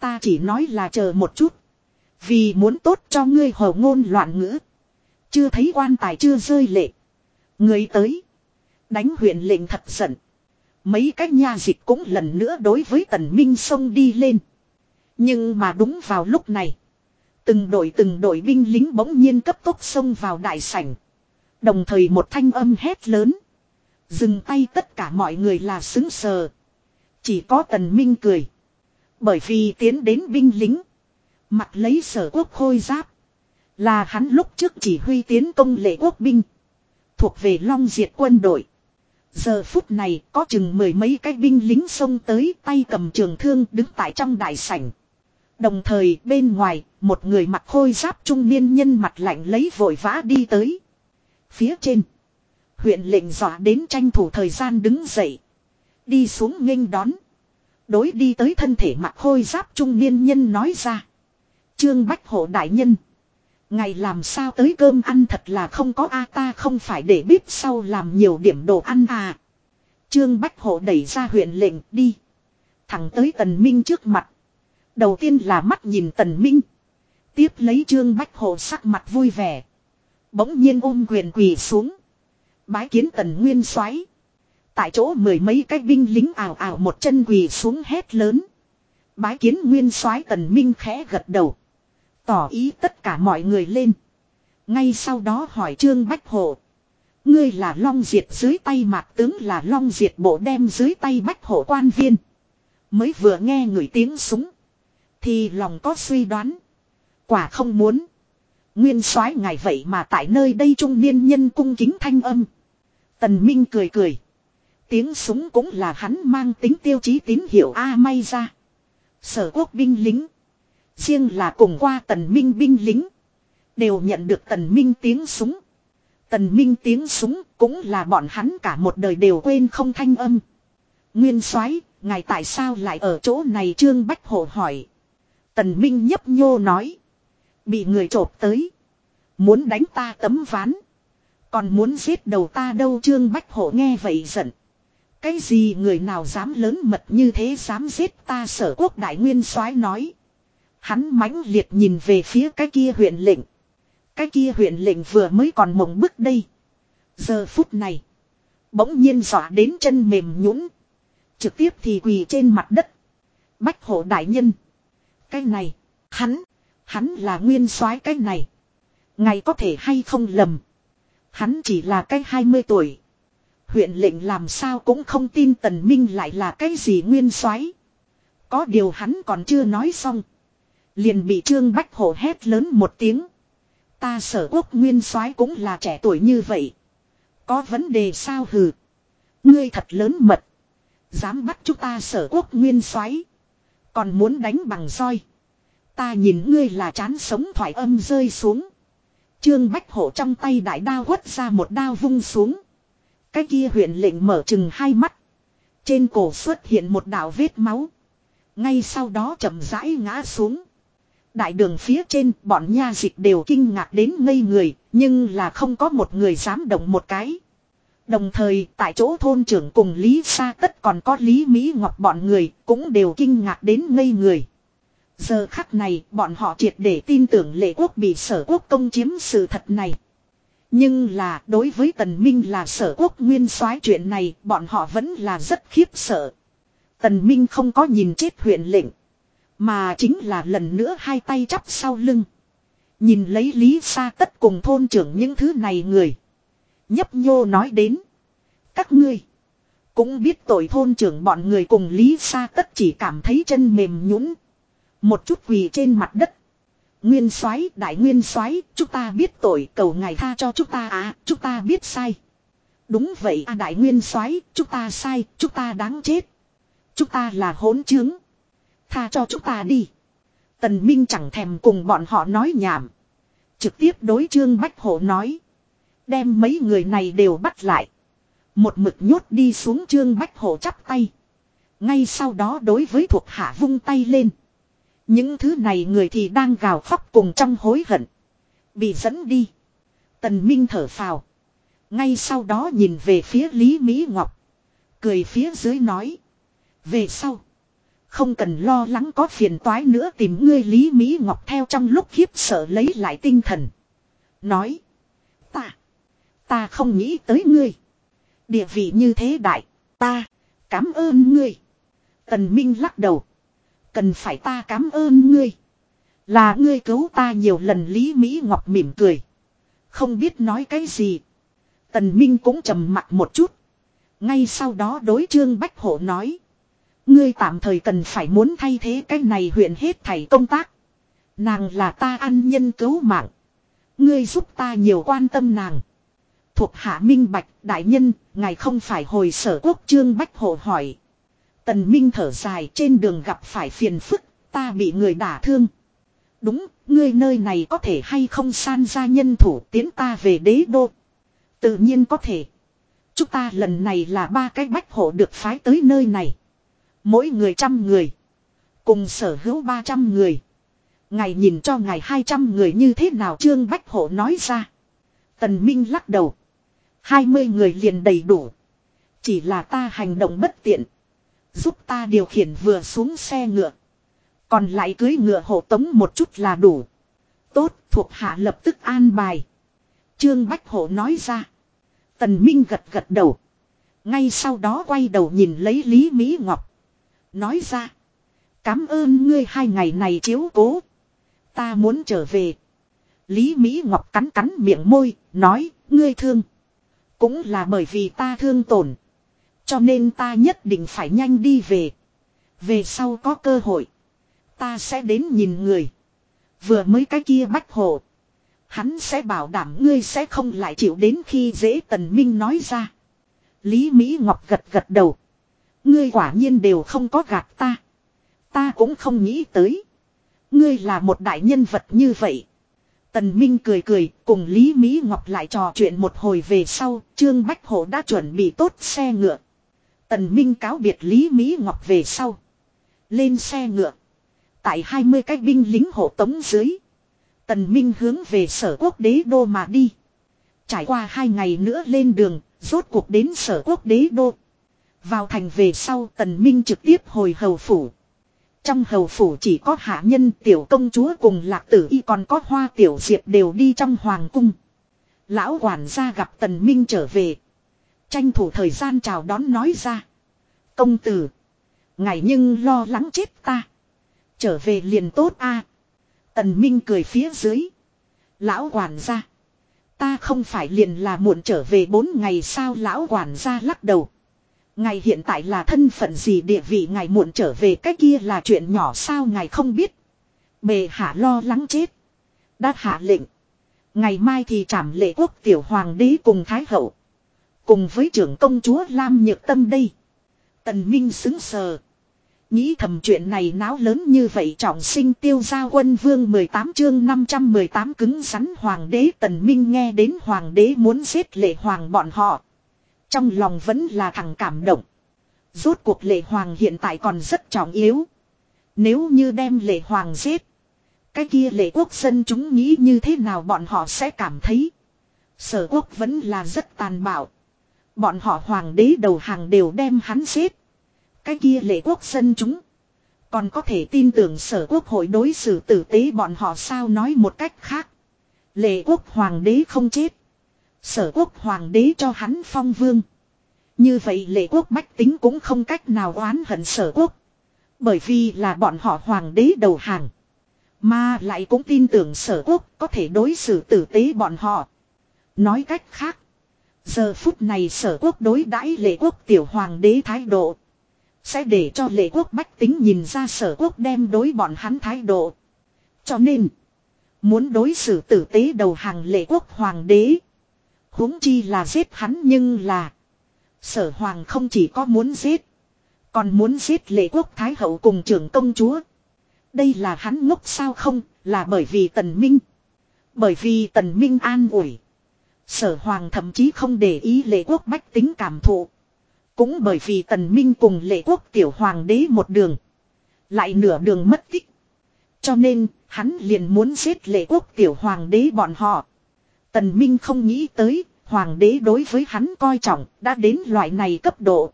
Ta chỉ nói là chờ một chút. Vì muốn tốt cho ngươi hồ ngôn loạn ngữ. Chưa thấy quan tài chưa rơi lệ. Người tới. Đánh huyện lệnh thật giận. Mấy cái nha dịch cũng lần nữa đối với tần minh sông đi lên. Nhưng mà đúng vào lúc này. Từng đội từng đội binh lính bỗng nhiên cấp tốc xông vào đại sảnh. Đồng thời một thanh âm hét lớn. Dừng tay tất cả mọi người là xứng sờ. Chỉ có tần minh cười. Bởi vì tiến đến binh lính. Mặt lấy sở quốc khôi giáp. Là hắn lúc trước chỉ huy tiến công lệ quốc binh. Thuộc về long diệt quân đội. Giờ phút này có chừng mười mấy cái binh lính xông tới tay cầm trường thương đứng tại trong đại sảnh. Đồng thời bên ngoài, một người mặc khôi giáp trung niên nhân mặt lạnh lấy vội vã đi tới. Phía trên. Huyện lệnh dọa đến tranh thủ thời gian đứng dậy. Đi xuống nghênh đón. Đối đi tới thân thể mặc khôi giáp trung niên nhân nói ra. Trương Bách Hộ Đại Nhân. Ngày làm sao tới cơm ăn thật là không có a, ta không phải để bếp sau làm nhiều điểm đồ ăn à. Trương Bách Hộ đẩy ra huyện lệnh đi. Thẳng tới Tần Minh trước mặt. Đầu tiên là mắt nhìn Tần Minh. Tiếp lấy Trương Bách Hộ sắc mặt vui vẻ. Bỗng nhiên ôm quyền quỳ xuống. Bái kiến Tần Nguyên soái Tại chỗ mười mấy cái binh lính ảo ảo một chân quỳ xuống hét lớn. Bái kiến Nguyên soái Tần Minh khẽ gật đầu. Tỏ ý tất cả mọi người lên. Ngay sau đó hỏi Trương Bách Hộ. Ngươi là long diệt dưới tay mạc tướng là long diệt bộ đem dưới tay Bách Hộ quan viên. Mới vừa nghe người tiếng súng. Thì lòng có suy đoán. Quả không muốn. Nguyên soái ngài vậy mà tại nơi đây trung niên nhân cung kính thanh âm. Tần Minh cười cười. Tiếng súng cũng là hắn mang tính tiêu chí tín hiệu A may ra. Sở quốc binh lính. Riêng là cùng qua tần minh binh lính. Đều nhận được tần minh tiếng súng. Tần minh tiếng súng cũng là bọn hắn cả một đời đều quên không thanh âm. Nguyên soái, ngài tại sao lại ở chỗ này Trương Bách hồ hỏi. Tần minh nhấp nhô nói. Bị người trộp tới. Muốn đánh ta tấm ván. Còn muốn giết đầu ta đâu Trương Bách Hổ nghe vậy giận. Cái gì người nào dám lớn mật như thế dám giết ta sở quốc đại nguyên soái nói. Hắn mãnh liệt nhìn về phía cái kia huyện lệnh. Cái kia huyện lệnh vừa mới còn mộng bức đây. Giờ phút này. Bỗng nhiên dọa đến chân mềm nhũn Trực tiếp thì quỳ trên mặt đất. Bách hộ đại nhân. Cái này. Hắn. Hắn là nguyên soái cái này. Ngày có thể hay không lầm. Hắn chỉ là cái 20 tuổi. Huyện lệnh làm sao cũng không tin tần minh lại là cái gì nguyên soái. Có điều hắn còn chưa nói xong. Liền bị Trương Bách Hổ hét lớn một tiếng. Ta sở quốc nguyên soái cũng là trẻ tuổi như vậy. Có vấn đề sao hừ. Ngươi thật lớn mật. Dám bắt chúng ta sở quốc nguyên soái Còn muốn đánh bằng roi. Ta nhìn ngươi là chán sống thoải âm rơi xuống. Trương Bách Hổ trong tay đại đao quất ra một đao vung xuống. Cái kia huyện lệnh mở chừng hai mắt. Trên cổ xuất hiện một đạo vết máu. Ngay sau đó chậm rãi ngã xuống. Đại đường phía trên bọn nha dịch đều kinh ngạc đến ngây người, nhưng là không có một người dám động một cái. Đồng thời tại chỗ thôn trưởng cùng Lý Sa Tất còn có Lý Mỹ Ngọc bọn người cũng đều kinh ngạc đến ngây người. Giờ khắc này, bọn họ triệt để tin tưởng lệ quốc bị sở quốc công chiếm sự thật này. Nhưng là, đối với tần minh là sở quốc nguyên soái chuyện này, bọn họ vẫn là rất khiếp sợ. Tần minh không có nhìn chết huyện lệnh. Mà chính là lần nữa hai tay chắp sau lưng. Nhìn lấy Lý Sa Tất cùng thôn trưởng những thứ này người. Nhấp nhô nói đến. Các ngươi. Cũng biết tội thôn trưởng bọn người cùng Lý Sa Tất chỉ cảm thấy chân mềm nhũn một chút quỳ trên mặt đất. Nguyên soái đại nguyên soái chúng ta biết tội cầu ngài tha cho chúng ta à, chúng ta biết sai. Đúng vậy à đại nguyên soái chúng ta sai, chúng ta đáng chết. Chúng ta là hỗn chứng. Tha cho chúng ta đi. Tần Minh chẳng thèm cùng bọn họ nói nhảm. Trực tiếp đối trương Bách Hổ nói. Đem mấy người này đều bắt lại. Một mực nhốt đi xuống trương Bách Hổ chắp tay. Ngay sau đó đối với thuộc hạ vung tay lên. Những thứ này người thì đang gào khóc cùng trong hối hận. Bị dẫn đi. Tần Minh thở phào. Ngay sau đó nhìn về phía Lý Mỹ Ngọc. Cười phía dưới nói. Về sau. Không cần lo lắng có phiền toái nữa tìm ngươi Lý Mỹ Ngọc theo trong lúc khiếp sợ lấy lại tinh thần. Nói. Ta. Ta không nghĩ tới ngươi. Địa vị như thế đại. Ta. Cảm ơn ngươi. Tần Minh lắc đầu. Cần phải ta cảm ơn ngươi. Là ngươi cứu ta nhiều lần Lý Mỹ Ngọc mỉm cười. Không biết nói cái gì. Tần Minh cũng trầm mặt một chút. Ngay sau đó đối Trương Bách Hổ nói. Ngươi tạm thời cần phải muốn thay thế cái này huyện hết thảy công tác. Nàng là ta ăn nhân cứu mạng. Ngươi giúp ta nhiều quan tâm nàng. Thuộc hạ minh bạch, đại nhân, ngài không phải hồi sở quốc trương bách hộ hỏi. Tần Minh thở dài trên đường gặp phải phiền phức, ta bị người đả thương. Đúng, ngươi nơi này có thể hay không san ra nhân thủ tiến ta về đế đô. Tự nhiên có thể. Chúng ta lần này là ba cái bách hộ được phái tới nơi này. Mỗi người trăm người. Cùng sở hữu ba trăm người. Ngài nhìn cho ngài hai trăm người như thế nào Trương Bách Hộ nói ra. Tần Minh lắc đầu. hai mươi người liền đầy đủ. Chỉ là ta hành động bất tiện. Giúp ta điều khiển vừa xuống xe ngựa. Còn lại cưới ngựa hộ tống một chút là đủ. Tốt, thuộc hạ lập tức an bài. Trương Bách Hộ nói ra. Tần Minh gật gật đầu. Ngay sau đó quay đầu nhìn lấy Lý Mỹ Ngọc. Nói ra. Cám ơn ngươi hai ngày này chiếu cố. Ta muốn trở về. Lý Mỹ Ngọc cắn cắn miệng môi, nói, ngươi thương. Cũng là bởi vì ta thương tổn. Cho nên ta nhất định phải nhanh đi về. Về sau có cơ hội. Ta sẽ đến nhìn người. Vừa mới cái kia bách hộ. Hắn sẽ bảo đảm ngươi sẽ không lại chịu đến khi dễ tần minh nói ra. Lý Mỹ Ngọc gật gật đầu. Ngươi quả nhiên đều không có gạt ta. Ta cũng không nghĩ tới. Ngươi là một đại nhân vật như vậy. Tần Minh cười cười, cùng Lý Mỹ Ngọc lại trò chuyện một hồi về sau, Trương Bách Hổ đã chuẩn bị tốt xe ngựa. Tần Minh cáo biệt Lý Mỹ Ngọc về sau. Lên xe ngựa. Tại 20 cái binh lính hộ tống dưới. Tần Minh hướng về sở quốc đế đô mà đi. Trải qua hai ngày nữa lên đường, rốt cuộc đến sở quốc đế đô. Vào thành về sau tần minh trực tiếp hồi hầu phủ. Trong hầu phủ chỉ có hạ nhân tiểu công chúa cùng lạc tử y còn có hoa tiểu diệp đều đi trong hoàng cung. Lão quản gia gặp tần minh trở về. Tranh thủ thời gian chào đón nói ra. Công tử. Ngài nhưng lo lắng chết ta. Trở về liền tốt a. Tần minh cười phía dưới. Lão quản gia. Ta không phải liền là muộn trở về bốn ngày sao lão quản gia lắc đầu. Ngài hiện tại là thân phận gì địa vị ngài muộn trở về cái kia là chuyện nhỏ sao ngài không biết. Bề hạ lo lắng chết. Đã hạ lệnh. Ngày mai thì trảm lệ quốc tiểu hoàng đế cùng thái hậu. Cùng với trưởng công chúa Lam Nhược Tâm đây. Tần Minh xứng sờ. Nghĩ thầm chuyện này náo lớn như vậy trọng sinh tiêu gia quân vương 18 chương 518 cứng rắn hoàng đế tần minh nghe đến hoàng đế muốn giết lệ hoàng bọn họ. Trong lòng vẫn là thằng cảm động. Rốt cuộc lệ hoàng hiện tại còn rất trọng yếu. Nếu như đem lệ hoàng giết. Cái kia lệ quốc dân chúng nghĩ như thế nào bọn họ sẽ cảm thấy. Sở quốc vẫn là rất tàn bạo. Bọn họ hoàng đế đầu hàng đều đem hắn giết. Cái kia lệ quốc dân chúng. Còn có thể tin tưởng sở quốc hội đối xử tử tế bọn họ sao nói một cách khác. Lệ quốc hoàng đế không chết. Sở quốc hoàng đế cho hắn phong vương. Như vậy lệ quốc bách tính cũng không cách nào oán hận sở quốc. Bởi vì là bọn họ hoàng đế đầu hàng. Mà lại cũng tin tưởng sở quốc có thể đối xử tử tế bọn họ. Nói cách khác. Giờ phút này sở quốc đối đãi lệ quốc tiểu hoàng đế thái độ. Sẽ để cho lệ quốc bách tính nhìn ra sở quốc đem đối bọn hắn thái độ. Cho nên. Muốn đối xử tử tế đầu hàng lệ quốc hoàng đế huống chi là giết hắn nhưng là. Sở hoàng không chỉ có muốn giết. Còn muốn giết lệ quốc thái hậu cùng trưởng công chúa. Đây là hắn ngốc sao không, là bởi vì tần minh. Bởi vì tần minh an ủi. Sở hoàng thậm chí không để ý lệ quốc bách tính cảm thụ. Cũng bởi vì tần minh cùng lệ quốc tiểu hoàng đế một đường. Lại nửa đường mất tích. Cho nên, hắn liền muốn giết lệ quốc tiểu hoàng đế bọn họ. Tần Minh không nghĩ tới, hoàng đế đối với hắn coi trọng, đã đến loại này cấp độ.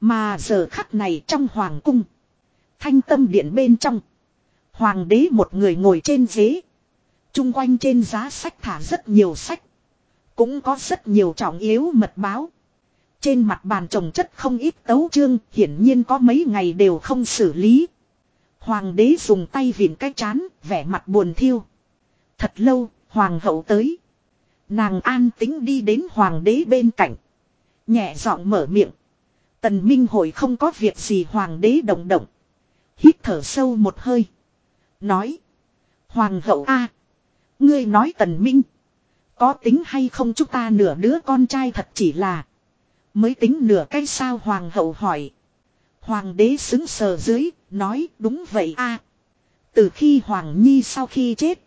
Mà giờ khắc này trong hoàng cung. Thanh tâm điện bên trong. Hoàng đế một người ngồi trên ghế. Trung quanh trên giá sách thả rất nhiều sách. Cũng có rất nhiều trọng yếu mật báo. Trên mặt bàn trồng chất không ít tấu chương, hiển nhiên có mấy ngày đều không xử lý. Hoàng đế dùng tay vịn cái chán, vẻ mặt buồn thiêu. Thật lâu, hoàng hậu tới. Nàng an tính đi đến hoàng đế bên cạnh. Nhẹ giọng mở miệng. Tần Minh hội không có việc gì hoàng đế động động. Hít thở sâu một hơi. Nói. Hoàng hậu a, Ngươi nói tần minh. Có tính hay không chúng ta nửa đứa con trai thật chỉ là. Mới tính nửa cái sao hoàng hậu hỏi. Hoàng đế xứng sờ dưới, nói đúng vậy a. Từ khi Hoàng Nhi sau khi chết.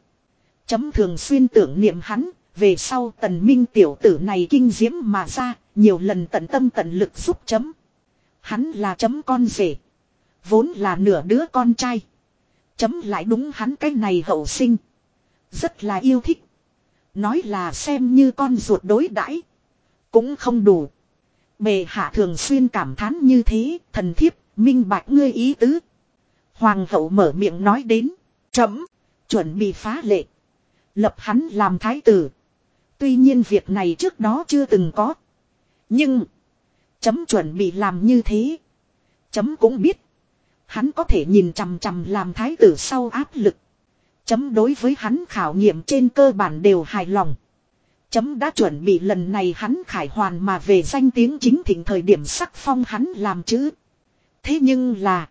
Chấm thường xuyên tưởng niệm hắn, về sau tần minh tiểu tử này kinh diễm mà ra, nhiều lần tận tâm tận lực giúp chấm. Hắn là chấm con rể. Vốn là nửa đứa con trai. Chấm lại đúng hắn cái này hậu sinh. Rất là yêu thích. Nói là xem như con ruột đối đãi Cũng không đủ. Bề hạ thường xuyên cảm thán như thế, thần thiếp, minh bạch ngươi ý tứ. Hoàng hậu mở miệng nói đến. Chấm, chuẩn bị phá lệ. Lập hắn làm thái tử. Tuy nhiên việc này trước đó chưa từng có. Nhưng, chấm chuẩn bị làm như thế. Chấm cũng biết. Hắn có thể nhìn chằm chằm làm thái tử sau áp lực. Chấm đối với hắn khảo nghiệm trên cơ bản đều hài lòng. Chấm đã chuẩn bị lần này hắn khải hoàn mà về danh tiếng chính thịnh thời điểm sắc phong hắn làm chữ. Thế nhưng là.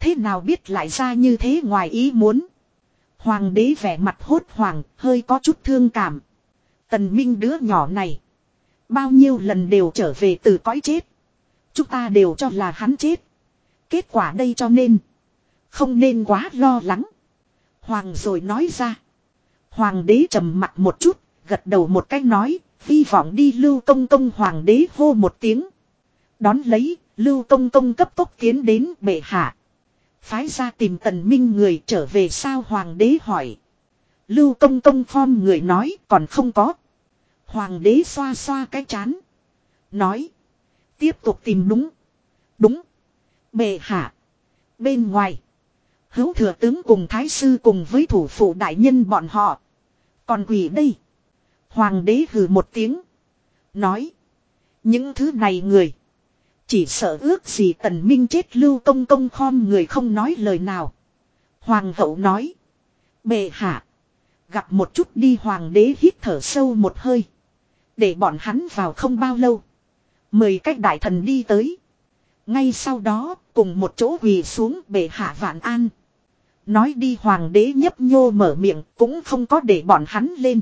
Thế nào biết lại ra như thế ngoài ý muốn. Hoàng đế vẻ mặt hốt hoảng, hơi có chút thương cảm. Tần Minh đứa nhỏ này. Bao nhiêu lần đều trở về từ cõi chết. Chúng ta đều cho là hắn chết. Kết quả đây cho nên. Không nên quá lo lắng. Hoàng rồi nói ra. Hoàng đế trầm mặt một chút, gật đầu một cách nói, hy vọng đi lưu công công hoàng đế hô một tiếng. Đón lấy, lưu công công cấp tốc tiến đến bệ hạ. Phái ra tìm tần minh người trở về sao hoàng đế hỏi. Lưu công công phom người nói còn không có. Hoàng đế xoa xoa cái chán. Nói. Tiếp tục tìm đúng. Đúng. Bệ hạ. Bên ngoài. Hữu thừa tướng cùng thái sư cùng với thủ phụ đại nhân bọn họ. Còn quỷ đây. Hoàng đế hừ một tiếng. Nói. Những thứ này người. Chỉ sợ ước gì tần minh chết lưu công công khom người không nói lời nào. Hoàng hậu nói. Bệ hạ. Gặp một chút đi hoàng đế hít thở sâu một hơi. Để bọn hắn vào không bao lâu. Mời cách đại thần đi tới. Ngay sau đó, cùng một chỗ quỳ xuống bệ hạ vạn an. Nói đi hoàng đế nhấp nhô mở miệng, cũng không có để bọn hắn lên.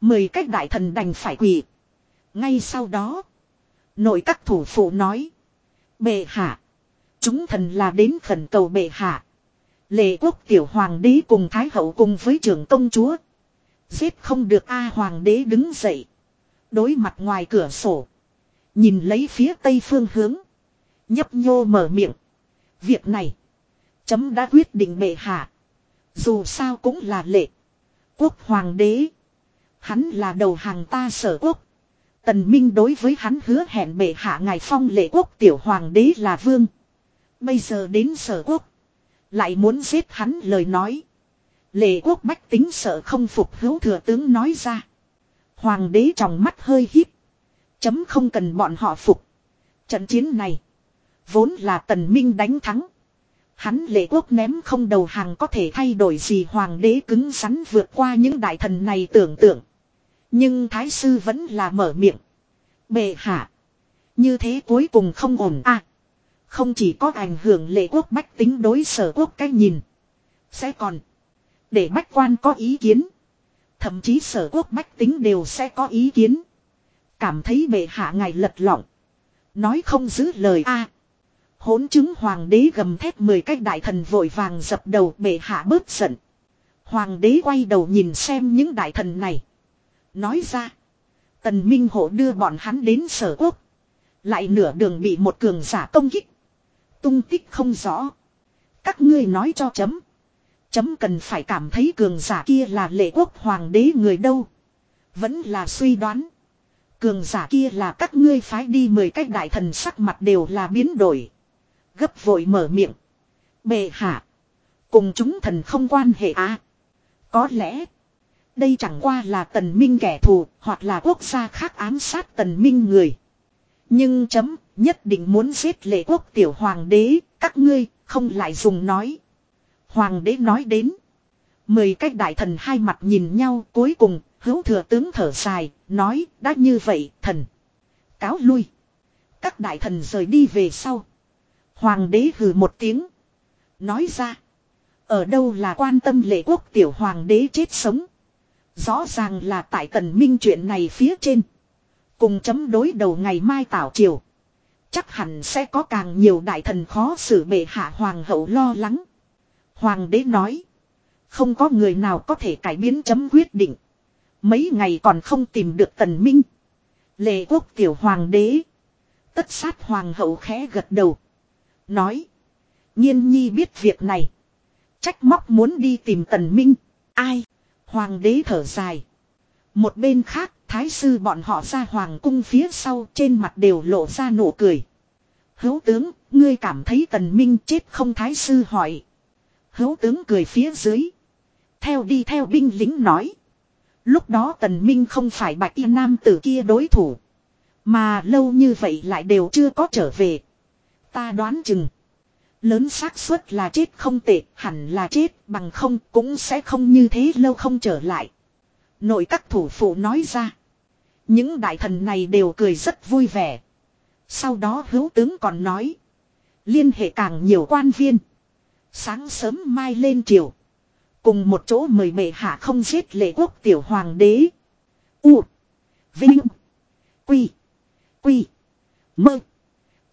Mười cách đại thần đành phải quỳ. Ngay sau đó, nội các thủ phụ nói. Bệ hạ, chúng thần là đến khẩn cầu bệ hạ. Lệ quốc tiểu hoàng đế cùng thái hậu cùng với trưởng công chúa. Giết không được A hoàng đế đứng dậy. Đối mặt ngoài cửa sổ. Nhìn lấy phía tây phương hướng. Nhấp nhô mở miệng. Việc này. Chấm đã quyết định bệ hạ. Dù sao cũng là lệ. Quốc hoàng đế. Hắn là đầu hàng ta sở quốc. Tần Minh đối với hắn hứa hẹn bệ hạ ngài phong lệ quốc tiểu hoàng đế là vương. Bây giờ đến sở quốc. Lại muốn giết hắn lời nói. Lệ quốc bách tính sợ không phục hữu thừa tướng nói ra. Hoàng đế trong mắt hơi híp. Chấm không cần bọn họ phục. Trận chiến này. Vốn là tần minh đánh thắng. Hắn lệ quốc ném không đầu hàng có thể thay đổi gì hoàng đế cứng rắn vượt qua những đại thần này tưởng tượng. Nhưng thái sư vẫn là mở miệng. Bệ hạ. Như thế cuối cùng không ổn à. Không chỉ có ảnh hưởng lệ quốc bách tính đối sở quốc cách nhìn. Sẽ còn. Để bách quan có ý kiến. Thậm chí sở quốc bách tính đều sẽ có ý kiến. Cảm thấy bệ hạ ngài lật lọng. Nói không giữ lời a Hỗn chứng hoàng đế gầm thép mười cách đại thần vội vàng dập đầu bệ hạ bớt giận. Hoàng đế quay đầu nhìn xem những đại thần này. Nói ra. Tần Minh Hộ đưa bọn hắn đến sở quốc. Lại nửa đường bị một cường giả công kích. Tung tích không rõ. Các ngươi nói cho chấm. Chấm cần phải cảm thấy cường giả kia là lệ quốc hoàng đế người đâu. Vẫn là suy đoán. Cường giả kia là các ngươi phái đi mười cách đại thần sắc mặt đều là biến đổi. Gấp vội mở miệng. Bệ hạ. Cùng chúng thần không quan hệ à. Có lẽ. Đây chẳng qua là tần minh kẻ thù, hoặc là quốc gia khác ám sát tần minh người. Nhưng chấm, nhất định muốn giết lệ quốc tiểu hoàng đế. Các ngươi, không lại dùng nói. Hoàng đế nói đến. Mười cách đại thần hai mặt nhìn nhau, cuối cùng, hữu thừa tướng thở dài, nói, đã như vậy, thần, cáo lui Các đại thần rời đi về sau. Hoàng đế hừ một tiếng. Nói ra. Ở đâu là quan tâm lệ quốc tiểu hoàng đế chết sống. Rõ ràng là tại tần minh chuyện này phía trên. Cùng chấm đối đầu ngày mai tảo triều. Chắc hẳn sẽ có càng nhiều đại thần khó xử bệ hạ hoàng hậu lo lắng. Hoàng đế nói. Không có người nào có thể cải biến chấm quyết định. Mấy ngày còn không tìm được tần minh. Lệ quốc tiểu hoàng đế. Tất sát hoàng hậu khẽ gật đầu. Nói. Nhiên nhi biết việc này. Trách móc muốn đi tìm tần minh. Ai? Hoàng đế thở dài. Một bên khác, thái sư bọn họ ra hoàng cung phía sau trên mặt đều lộ ra nụ cười. Hấu tướng, ngươi cảm thấy tần minh chết không thái sư hỏi. Hấu tướng cười phía dưới. Theo đi theo binh lính nói. Lúc đó tần minh không phải bạch y nam tử kia đối thủ. Mà lâu như vậy lại đều chưa có trở về. Ta đoán chừng. Lớn xác suất là chết không tệ, hẳn là chết, bằng không cũng sẽ không như thế lâu không trở lại. Nội các thủ phụ nói ra. Những đại thần này đều cười rất vui vẻ. Sau đó hữu tướng còn nói. Liên hệ càng nhiều quan viên. Sáng sớm mai lên triều. Cùng một chỗ mời bệ hạ không giết lệ quốc tiểu hoàng đế. U. Vinh. Quy. Quy. Mơ.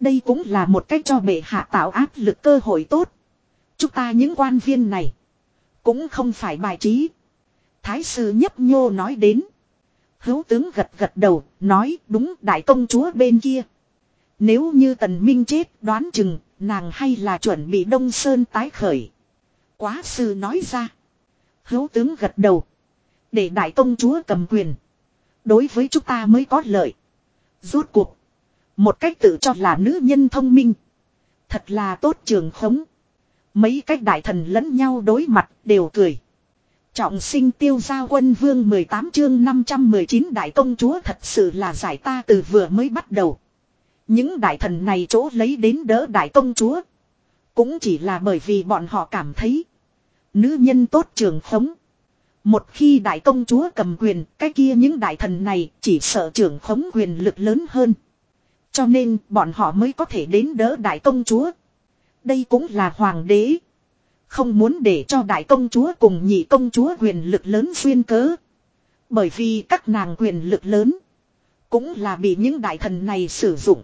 Đây cũng là một cách cho bệ hạ tạo áp lực cơ hội tốt. Chúng ta những quan viên này. Cũng không phải bài trí. Thái sư nhấp nhô nói đến. Hữu tướng gật gật đầu, nói đúng đại công chúa bên kia. Nếu như tần minh chết đoán chừng, nàng hay là chuẩn bị đông sơn tái khởi. Quá sư nói ra. Hữu tướng gật đầu. Để đại công chúa cầm quyền. Đối với chúng ta mới có lợi. Rốt cuộc. Một cách tự cho là nữ nhân thông minh. Thật là tốt trường khống. Mấy cách đại thần lẫn nhau đối mặt đều cười. Trọng sinh tiêu gia quân vương 18 chương 519 đại công chúa thật sự là giải ta từ vừa mới bắt đầu. Những đại thần này chỗ lấy đến đỡ đại công chúa. Cũng chỉ là bởi vì bọn họ cảm thấy. Nữ nhân tốt trường khống. Một khi đại công chúa cầm quyền, cái kia những đại thần này chỉ sợ trưởng khống quyền lực lớn hơn. Cho nên bọn họ mới có thể đến đỡ đại công chúa. Đây cũng là hoàng đế. Không muốn để cho đại công chúa cùng nhị công chúa quyền lực lớn xuyên cớ. Bởi vì các nàng quyền lực lớn. Cũng là bị những đại thần này sử dụng.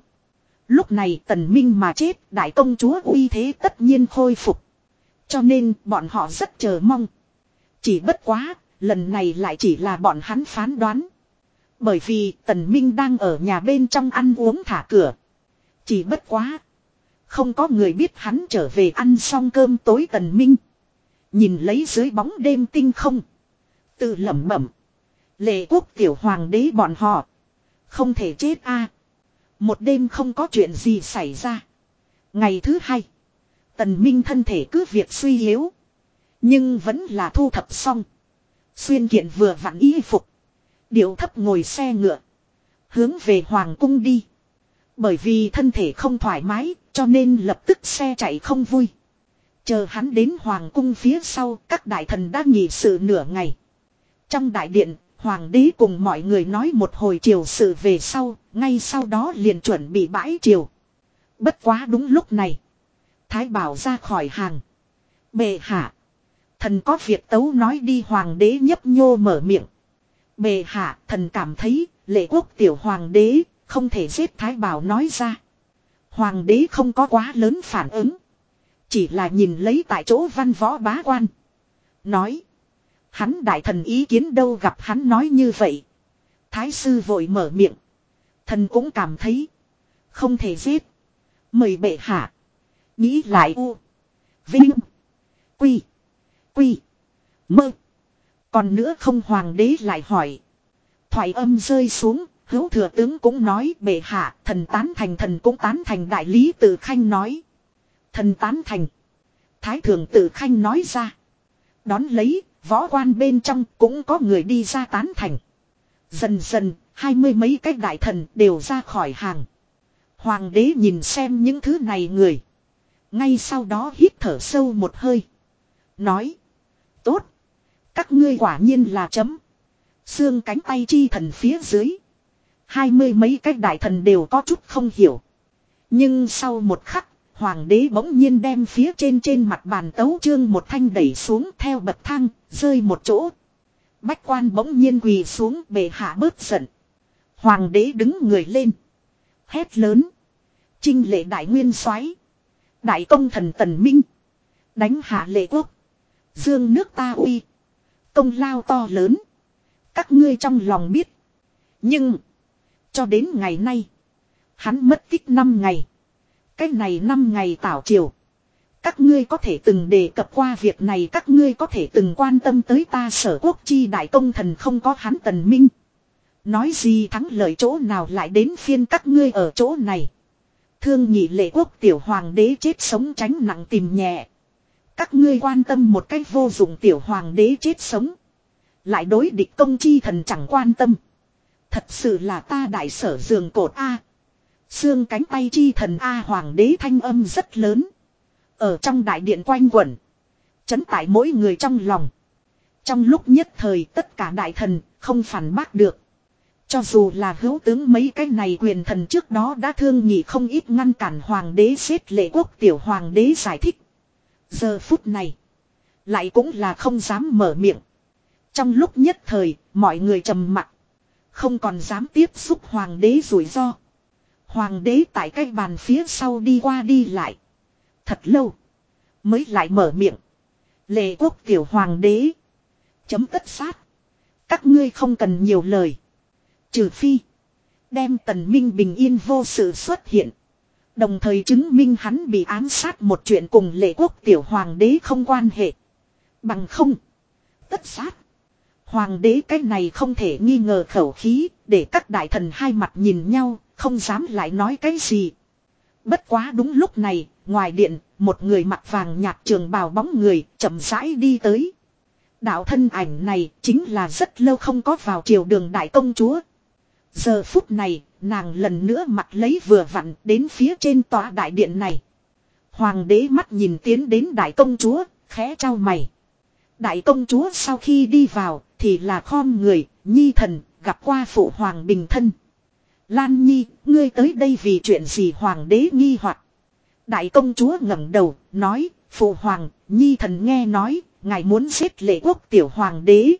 Lúc này tần minh mà chết đại công chúa uy thế tất nhiên khôi phục. Cho nên bọn họ rất chờ mong. Chỉ bất quá, lần này lại chỉ là bọn hắn phán đoán. Bởi vì tần minh đang ở nhà bên trong ăn uống thả cửa. Chỉ bất quá. Không có người biết hắn trở về ăn xong cơm tối tần minh. Nhìn lấy dưới bóng đêm tinh không. Tự lẩm bẩm. Lệ quốc tiểu hoàng đế bọn họ. Không thể chết a. Một đêm không có chuyện gì xảy ra. Ngày thứ hai. Tần Minh thân thể cứ việc suy yếu. Nhưng vẫn là thu thập xong. Xuyên kiện vừa vặn y phục. Điệu thấp ngồi xe ngựa. Hướng về Hoàng cung đi. Bởi vì thân thể không thoải mái cho nên lập tức xe chạy không vui. Chờ hắn đến Hoàng cung phía sau các đại thần đã nghỉ sự nửa ngày. Trong đại điện, Hoàng đế cùng mọi người nói một hồi chiều sự về sau, ngay sau đó liền chuẩn bị bãi chiều. Bất quá đúng lúc này. Thái bảo ra khỏi hàng. Bệ hạ. Thần có việc tấu nói đi hoàng đế nhấp nhô mở miệng. Bệ hạ, thần cảm thấy, lệ quốc tiểu hoàng đế, không thể giết thái bảo nói ra. Hoàng đế không có quá lớn phản ứng. Chỉ là nhìn lấy tại chỗ văn võ bá quan. Nói. Hắn đại thần ý kiến đâu gặp hắn nói như vậy. Thái sư vội mở miệng. Thần cũng cảm thấy. Không thể giết. Mời bệ hạ. Nghĩ lại u. Vinh. Quy. Quy. Mơ. Còn nữa không hoàng đế lại hỏi. Thoại âm rơi xuống. Hữu thừa tướng cũng nói bệ hạ thần tán thành thần cũng tán thành đại lý tự khanh nói. Thần tán thành. Thái thượng tự khanh nói ra. Đón lấy, võ quan bên trong cũng có người đi ra tán thành. Dần dần, hai mươi mấy cái đại thần đều ra khỏi hàng. Hoàng đế nhìn xem những thứ này người. Ngay sau đó hít thở sâu một hơi. Nói. Tốt. Các ngươi quả nhiên là chấm. Xương cánh tay chi thần phía dưới. Hai mươi mấy cái đại thần đều có chút không hiểu. Nhưng sau một khắc, hoàng đế bỗng nhiên đem phía trên trên mặt bàn tấu trương một thanh đẩy xuống theo bậc thang, rơi một chỗ. Bách quan bỗng nhiên quỳ xuống bề hạ bớt giận. Hoàng đế đứng người lên. Hét lớn. Trinh lệ đại nguyên soái Đại công thần tần minh. Đánh hạ lệ quốc. Dương nước ta uy. Công lao to lớn. Các ngươi trong lòng biết. Nhưng. Cho đến ngày nay. Hắn mất tích 5 ngày. Cái này 5 ngày tảo triều. Các ngươi có thể từng đề cập qua việc này, các ngươi có thể từng quan tâm tới ta sở quốc chi đại công thần không có hắn tần minh. Nói gì thắng lợi chỗ nào lại đến phiên các ngươi ở chỗ này. Thương nhị lệ quốc tiểu hoàng đế chết sống tránh nặng tìm nhẹ. Các ngươi quan tâm một cách vô dụng tiểu hoàng đế chết sống. Lại đối địch công chi thần chẳng quan tâm. Thật sự là ta đại sở giường cột A. Xương cánh tay chi thần A hoàng đế thanh âm rất lớn. Ở trong đại điện quanh quẩn. Chấn tại mỗi người trong lòng. Trong lúc nhất thời tất cả đại thần không phản bác được. Cho dù là hữu tướng mấy cái này quyền thần trước đó đã thương nhị không ít ngăn cản hoàng đế xếp lệ quốc tiểu hoàng đế giải thích. Giờ phút này. Lại cũng là không dám mở miệng. Trong lúc nhất thời, mọi người trầm mặc, Không còn dám tiếp xúc hoàng đế rủi ro. Hoàng đế tại cái bàn phía sau đi qua đi lại. Thật lâu. Mới lại mở miệng. Lệ quốc tiểu hoàng đế. Chấm tất sát. Các ngươi không cần nhiều lời. Trừ phi. Đem tần minh bình yên vô sự xuất hiện. Đồng thời chứng minh hắn bị ám sát một chuyện cùng lệ quốc tiểu hoàng đế không quan hệ. Bằng không. Tất sát. Hoàng đế cái này không thể nghi ngờ khẩu khí, để các đại thần hai mặt nhìn nhau, không dám lại nói cái gì. Bất quá đúng lúc này, ngoài điện, một người mặc vàng nhạt trường bào bóng người, chậm rãi đi tới. Đạo thân ảnh này chính là rất lâu không có vào triều đường đại công chúa. Giờ phút này, nàng lần nữa mặt lấy vừa vặn đến phía trên tòa đại điện này. Hoàng đế mắt nhìn tiến đến đại công chúa, khẽ trao mày. Đại công chúa sau khi đi vào, thì là khom người, nhi thần, gặp qua phụ hoàng bình thân. Lan nhi, ngươi tới đây vì chuyện gì hoàng đế nghi hoặc Đại công chúa ngẩng đầu, nói, phụ hoàng, nhi thần nghe nói, ngài muốn giết lệ quốc tiểu hoàng đế.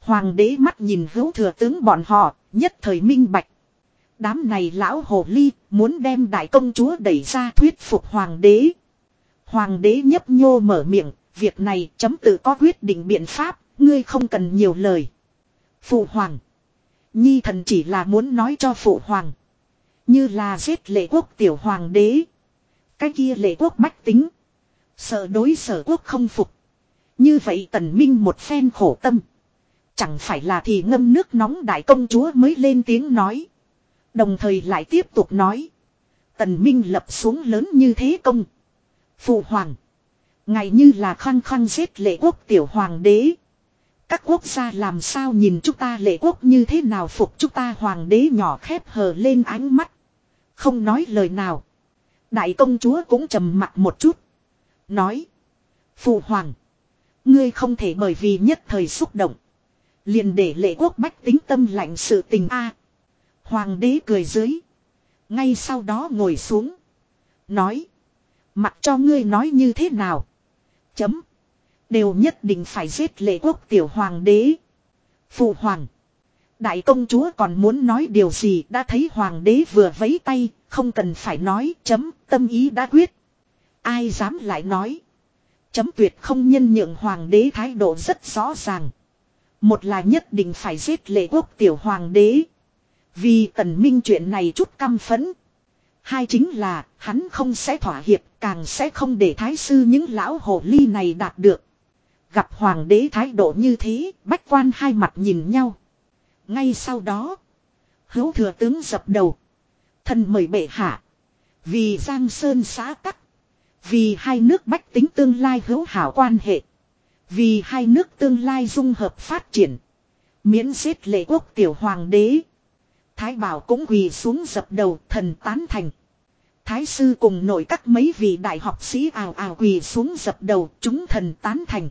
Hoàng đế mắt nhìn hữu thừa tướng bọn họ, nhất thời minh bạch. Đám này lão hồ ly, muốn đem đại công chúa đẩy ra thuyết phục hoàng đế. Hoàng đế nhấp nhô mở miệng, việc này chấm tự có quyết định biện pháp, ngươi không cần nhiều lời. Phụ hoàng. Nhi thần chỉ là muốn nói cho phụ hoàng. Như là giết lệ quốc tiểu hoàng đế. Cái kia lệ quốc bách tính. Sợ đối sở quốc không phục. Như vậy tần minh một phen khổ tâm. Chẳng phải là thì ngâm nước nóng đại công chúa mới lên tiếng nói. Đồng thời lại tiếp tục nói. Tần Minh lập xuống lớn như thế công. Phụ hoàng. Ngày như là khăng khăng giết lệ quốc tiểu hoàng đế. Các quốc gia làm sao nhìn chúng ta lệ quốc như thế nào phục chúng ta hoàng đế nhỏ khép hờ lên ánh mắt. Không nói lời nào. Đại công chúa cũng trầm mặt một chút. Nói. Phụ hoàng. Ngươi không thể bởi vì nhất thời xúc động. Liền để lệ quốc bách tính tâm lạnh sự tình a. Hoàng đế cười dưới. Ngay sau đó ngồi xuống. Nói. Mặc cho ngươi nói như thế nào. Chấm. Đều nhất định phải giết lệ quốc tiểu hoàng đế. Phụ hoàng. Đại công chúa còn muốn nói điều gì đã thấy hoàng đế vừa vấy tay, không cần phải nói, chấm, tâm ý đã quyết. Ai dám lại nói. Chấm tuyệt không nhân nhượng hoàng đế thái độ rất rõ ràng. Một là nhất định phải giết lệ quốc tiểu hoàng đế. Vì tần minh chuyện này chút căm phẫn. Hai chính là hắn không sẽ thỏa hiệp càng sẽ không để thái sư những lão hồ ly này đạt được. Gặp hoàng đế thái độ như thế, bách quan hai mặt nhìn nhau. Ngay sau đó, hữu thừa tướng dập đầu. Thần mời bệ hạ. Vì Giang Sơn xã tắc. Vì hai nước bách tính tương lai hữu hảo quan hệ. Vì hai nước tương lai dung hợp phát triển. Miễn giết lệ quốc tiểu hoàng đế. Thái bảo cũng quỳ xuống dập đầu thần tán thành. Thái sư cùng nội các mấy vị đại học sĩ ào ào quỳ xuống dập đầu chúng thần tán thành.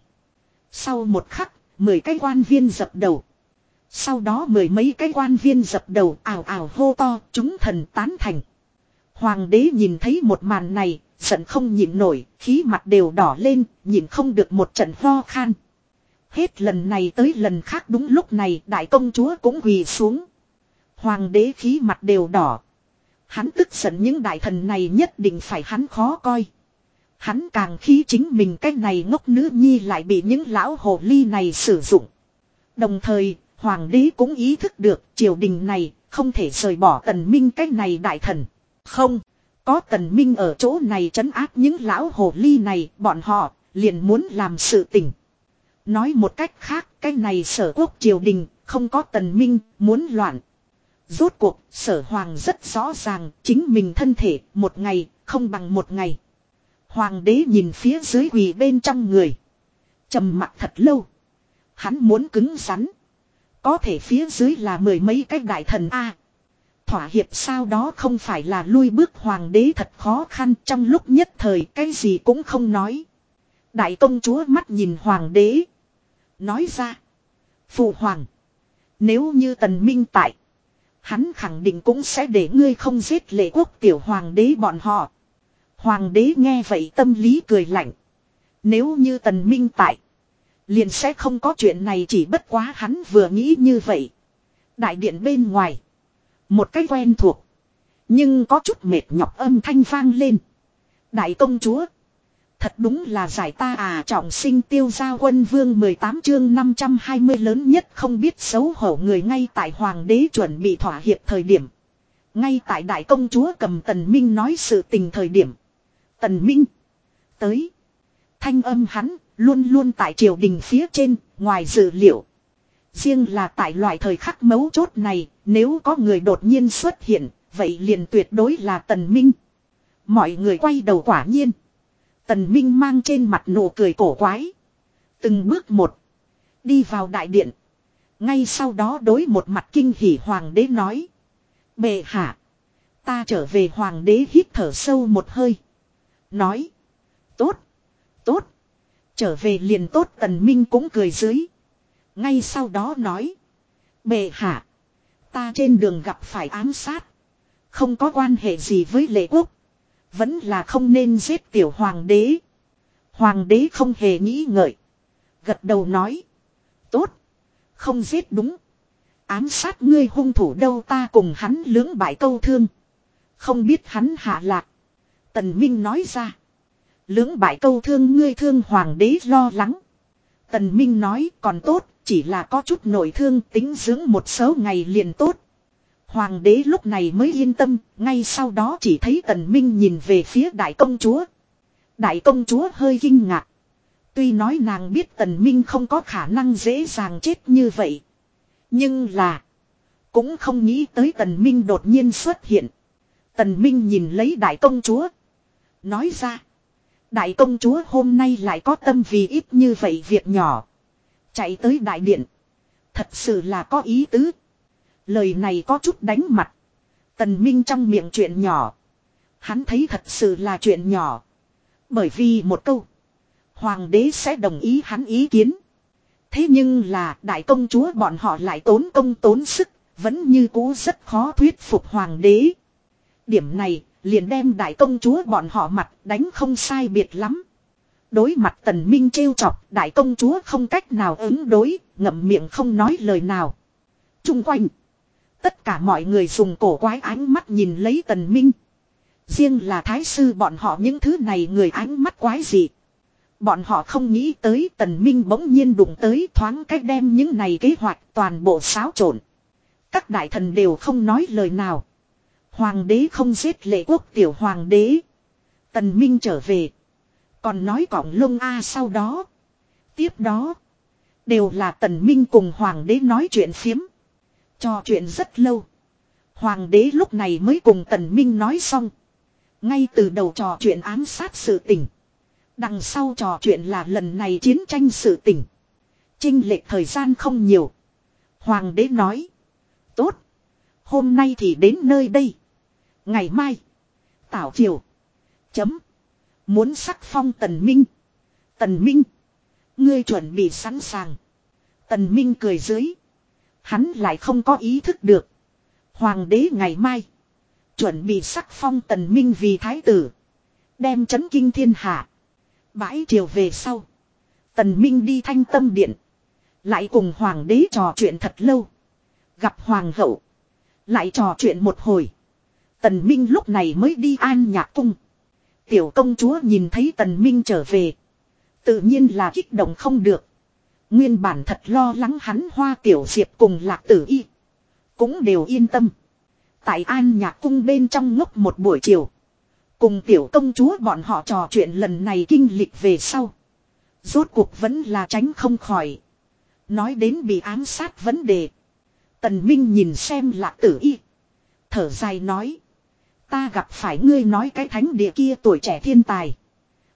Sau một khắc, mười cái quan viên dập đầu. Sau đó mười mấy cái quan viên dập đầu ào ào hô to chúng thần tán thành. Hoàng đế nhìn thấy một màn này, giận không nhịn nổi, khí mặt đều đỏ lên, nhịn không được một trận ho khan. Hết lần này tới lần khác đúng lúc này đại công chúa cũng quỳ xuống. Hoàng đế khí mặt đều đỏ. Hắn tức giận những đại thần này nhất định phải hắn khó coi. Hắn càng khí chính mình cái này ngốc nữ nhi lại bị những lão hồ ly này sử dụng. Đồng thời, hoàng đế cũng ý thức được triều đình này không thể rời bỏ tần minh cái này đại thần. Không, có tần minh ở chỗ này trấn áp những lão hồ ly này, bọn họ liền muốn làm sự tình. Nói một cách khác, cái này sở quốc triều đình, không có tần minh, muốn loạn. Rốt cuộc, sở hoàng rất rõ ràng, chính mình thân thể, một ngày, không bằng một ngày. Hoàng đế nhìn phía dưới quỳ bên trong người. trầm mặt thật lâu. Hắn muốn cứng rắn. Có thể phía dưới là mười mấy cái đại thần A. thỏa hiệp sau đó không phải là lui bước hoàng đế thật khó khăn trong lúc nhất thời cái gì cũng không nói. Đại công chúa mắt nhìn hoàng đế. Nói ra. Phụ hoàng. Nếu như tần minh tại. Hắn khẳng định cũng sẽ để ngươi không giết lệ quốc tiểu hoàng đế bọn họ. Hoàng đế nghe vậy tâm lý cười lạnh. Nếu như tần minh tại. Liền sẽ không có chuyện này chỉ bất quá hắn vừa nghĩ như vậy. Đại điện bên ngoài. Một cái quen thuộc. Nhưng có chút mệt nhọc âm thanh vang lên. Đại công chúa. Thật đúng là giải ta à trọng sinh tiêu gia quân vương 18 chương 520 lớn nhất không biết xấu hổ người ngay tại hoàng đế chuẩn bị thỏa hiệp thời điểm. Ngay tại đại công chúa cầm tần minh nói sự tình thời điểm. Tần minh. Tới. Thanh âm hắn luôn luôn tại triều đình phía trên, ngoài dự liệu. Riêng là tại loại thời khắc mấu chốt này, nếu có người đột nhiên xuất hiện, vậy liền tuyệt đối là tần minh. Mọi người quay đầu quả nhiên. Tần Minh mang trên mặt nụ cười cổ quái. Từng bước một. Đi vào đại điện. Ngay sau đó đối một mặt kinh hỉ hoàng đế nói. Bệ hạ. Ta trở về hoàng đế hít thở sâu một hơi. Nói. Tốt. Tốt. Trở về liền tốt tần minh cũng cười dưới. Ngay sau đó nói. Bệ hạ. Ta trên đường gặp phải ám sát. Không có quan hệ gì với lệ quốc. Vẫn là không nên giết tiểu hoàng đế. Hoàng đế không hề nghĩ ngợi. Gật đầu nói. Tốt. Không giết đúng. Ám sát ngươi hung thủ đâu ta cùng hắn lưỡng bại câu thương. Không biết hắn hạ lạc. Tần Minh nói ra. Lưỡng bại câu thương ngươi thương hoàng đế lo lắng. Tần Minh nói còn tốt, chỉ là có chút nội thương tính dưỡng một số ngày liền tốt. Hoàng đế lúc này mới yên tâm, ngay sau đó chỉ thấy tần minh nhìn về phía đại công chúa. Đại công chúa hơi kinh ngạc. Tuy nói nàng biết tần minh không có khả năng dễ dàng chết như vậy. Nhưng là. Cũng không nghĩ tới tần minh đột nhiên xuất hiện. Tần minh nhìn lấy đại công chúa. Nói ra. Đại công chúa hôm nay lại có tâm vì ít như vậy việc nhỏ. Chạy tới đại điện. Thật sự là có ý tứ. Lời này có chút đánh mặt. Tần Minh trong miệng chuyện nhỏ. Hắn thấy thật sự là chuyện nhỏ. Bởi vì một câu. Hoàng đế sẽ đồng ý hắn ý kiến. Thế nhưng là đại công chúa bọn họ lại tốn công tốn sức. Vẫn như cũ rất khó thuyết phục hoàng đế. Điểm này liền đem đại công chúa bọn họ mặt đánh không sai biệt lắm. Đối mặt tần minh trêu chọc đại công chúa không cách nào ứng đối, ngậm miệng không nói lời nào. Trung quanh. Tất cả mọi người dùng cổ quái ánh mắt nhìn lấy tần minh. Riêng là thái sư bọn họ những thứ này người ánh mắt quái gì. Bọn họ không nghĩ tới tần minh bỗng nhiên đụng tới thoáng cách đem những này kế hoạch toàn bộ xáo trộn. Các đại thần đều không nói lời nào. Hoàng đế không giết lệ quốc tiểu hoàng đế. Tần minh trở về. Còn nói cỏng lông A sau đó. Tiếp đó. Đều là tần minh cùng hoàng đế nói chuyện phiếm. Trò chuyện rất lâu. Hoàng đế lúc này mới cùng Tần Minh nói xong. Ngay từ đầu trò chuyện ám sát sự tình. Đằng sau trò chuyện là lần này chiến tranh sự tình. Trinh lệch thời gian không nhiều. Hoàng đế nói. Tốt. Hôm nay thì đến nơi đây. Ngày mai. Tảo triều. Chấm. Muốn sắc phong Tần Minh. Tần Minh. Ngươi chuẩn bị sẵn sàng. Tần Minh cười dưới. Hắn lại không có ý thức được. Hoàng đế ngày mai. Chuẩn bị sắc phong tần minh vì thái tử. Đem chấn kinh thiên hạ. Bãi triều về sau. Tần minh đi thanh tâm điện. Lại cùng hoàng đế trò chuyện thật lâu. Gặp hoàng hậu. Lại trò chuyện một hồi. Tần minh lúc này mới đi an nhạc cung. Tiểu công chúa nhìn thấy tần minh trở về. Tự nhiên là kích động không được. Nguyên bản thật lo lắng hắn hoa tiểu diệp cùng lạc tử y. Cũng đều yên tâm. Tại an nhạc cung bên trong ngốc một buổi chiều. Cùng tiểu công chúa bọn họ trò chuyện lần này kinh lịch về sau. Rốt cuộc vẫn là tránh không khỏi. Nói đến bị ám sát vấn đề. Tần Minh nhìn xem lạc tử y. Thở dài nói. Ta gặp phải ngươi nói cái thánh địa kia tuổi trẻ thiên tài.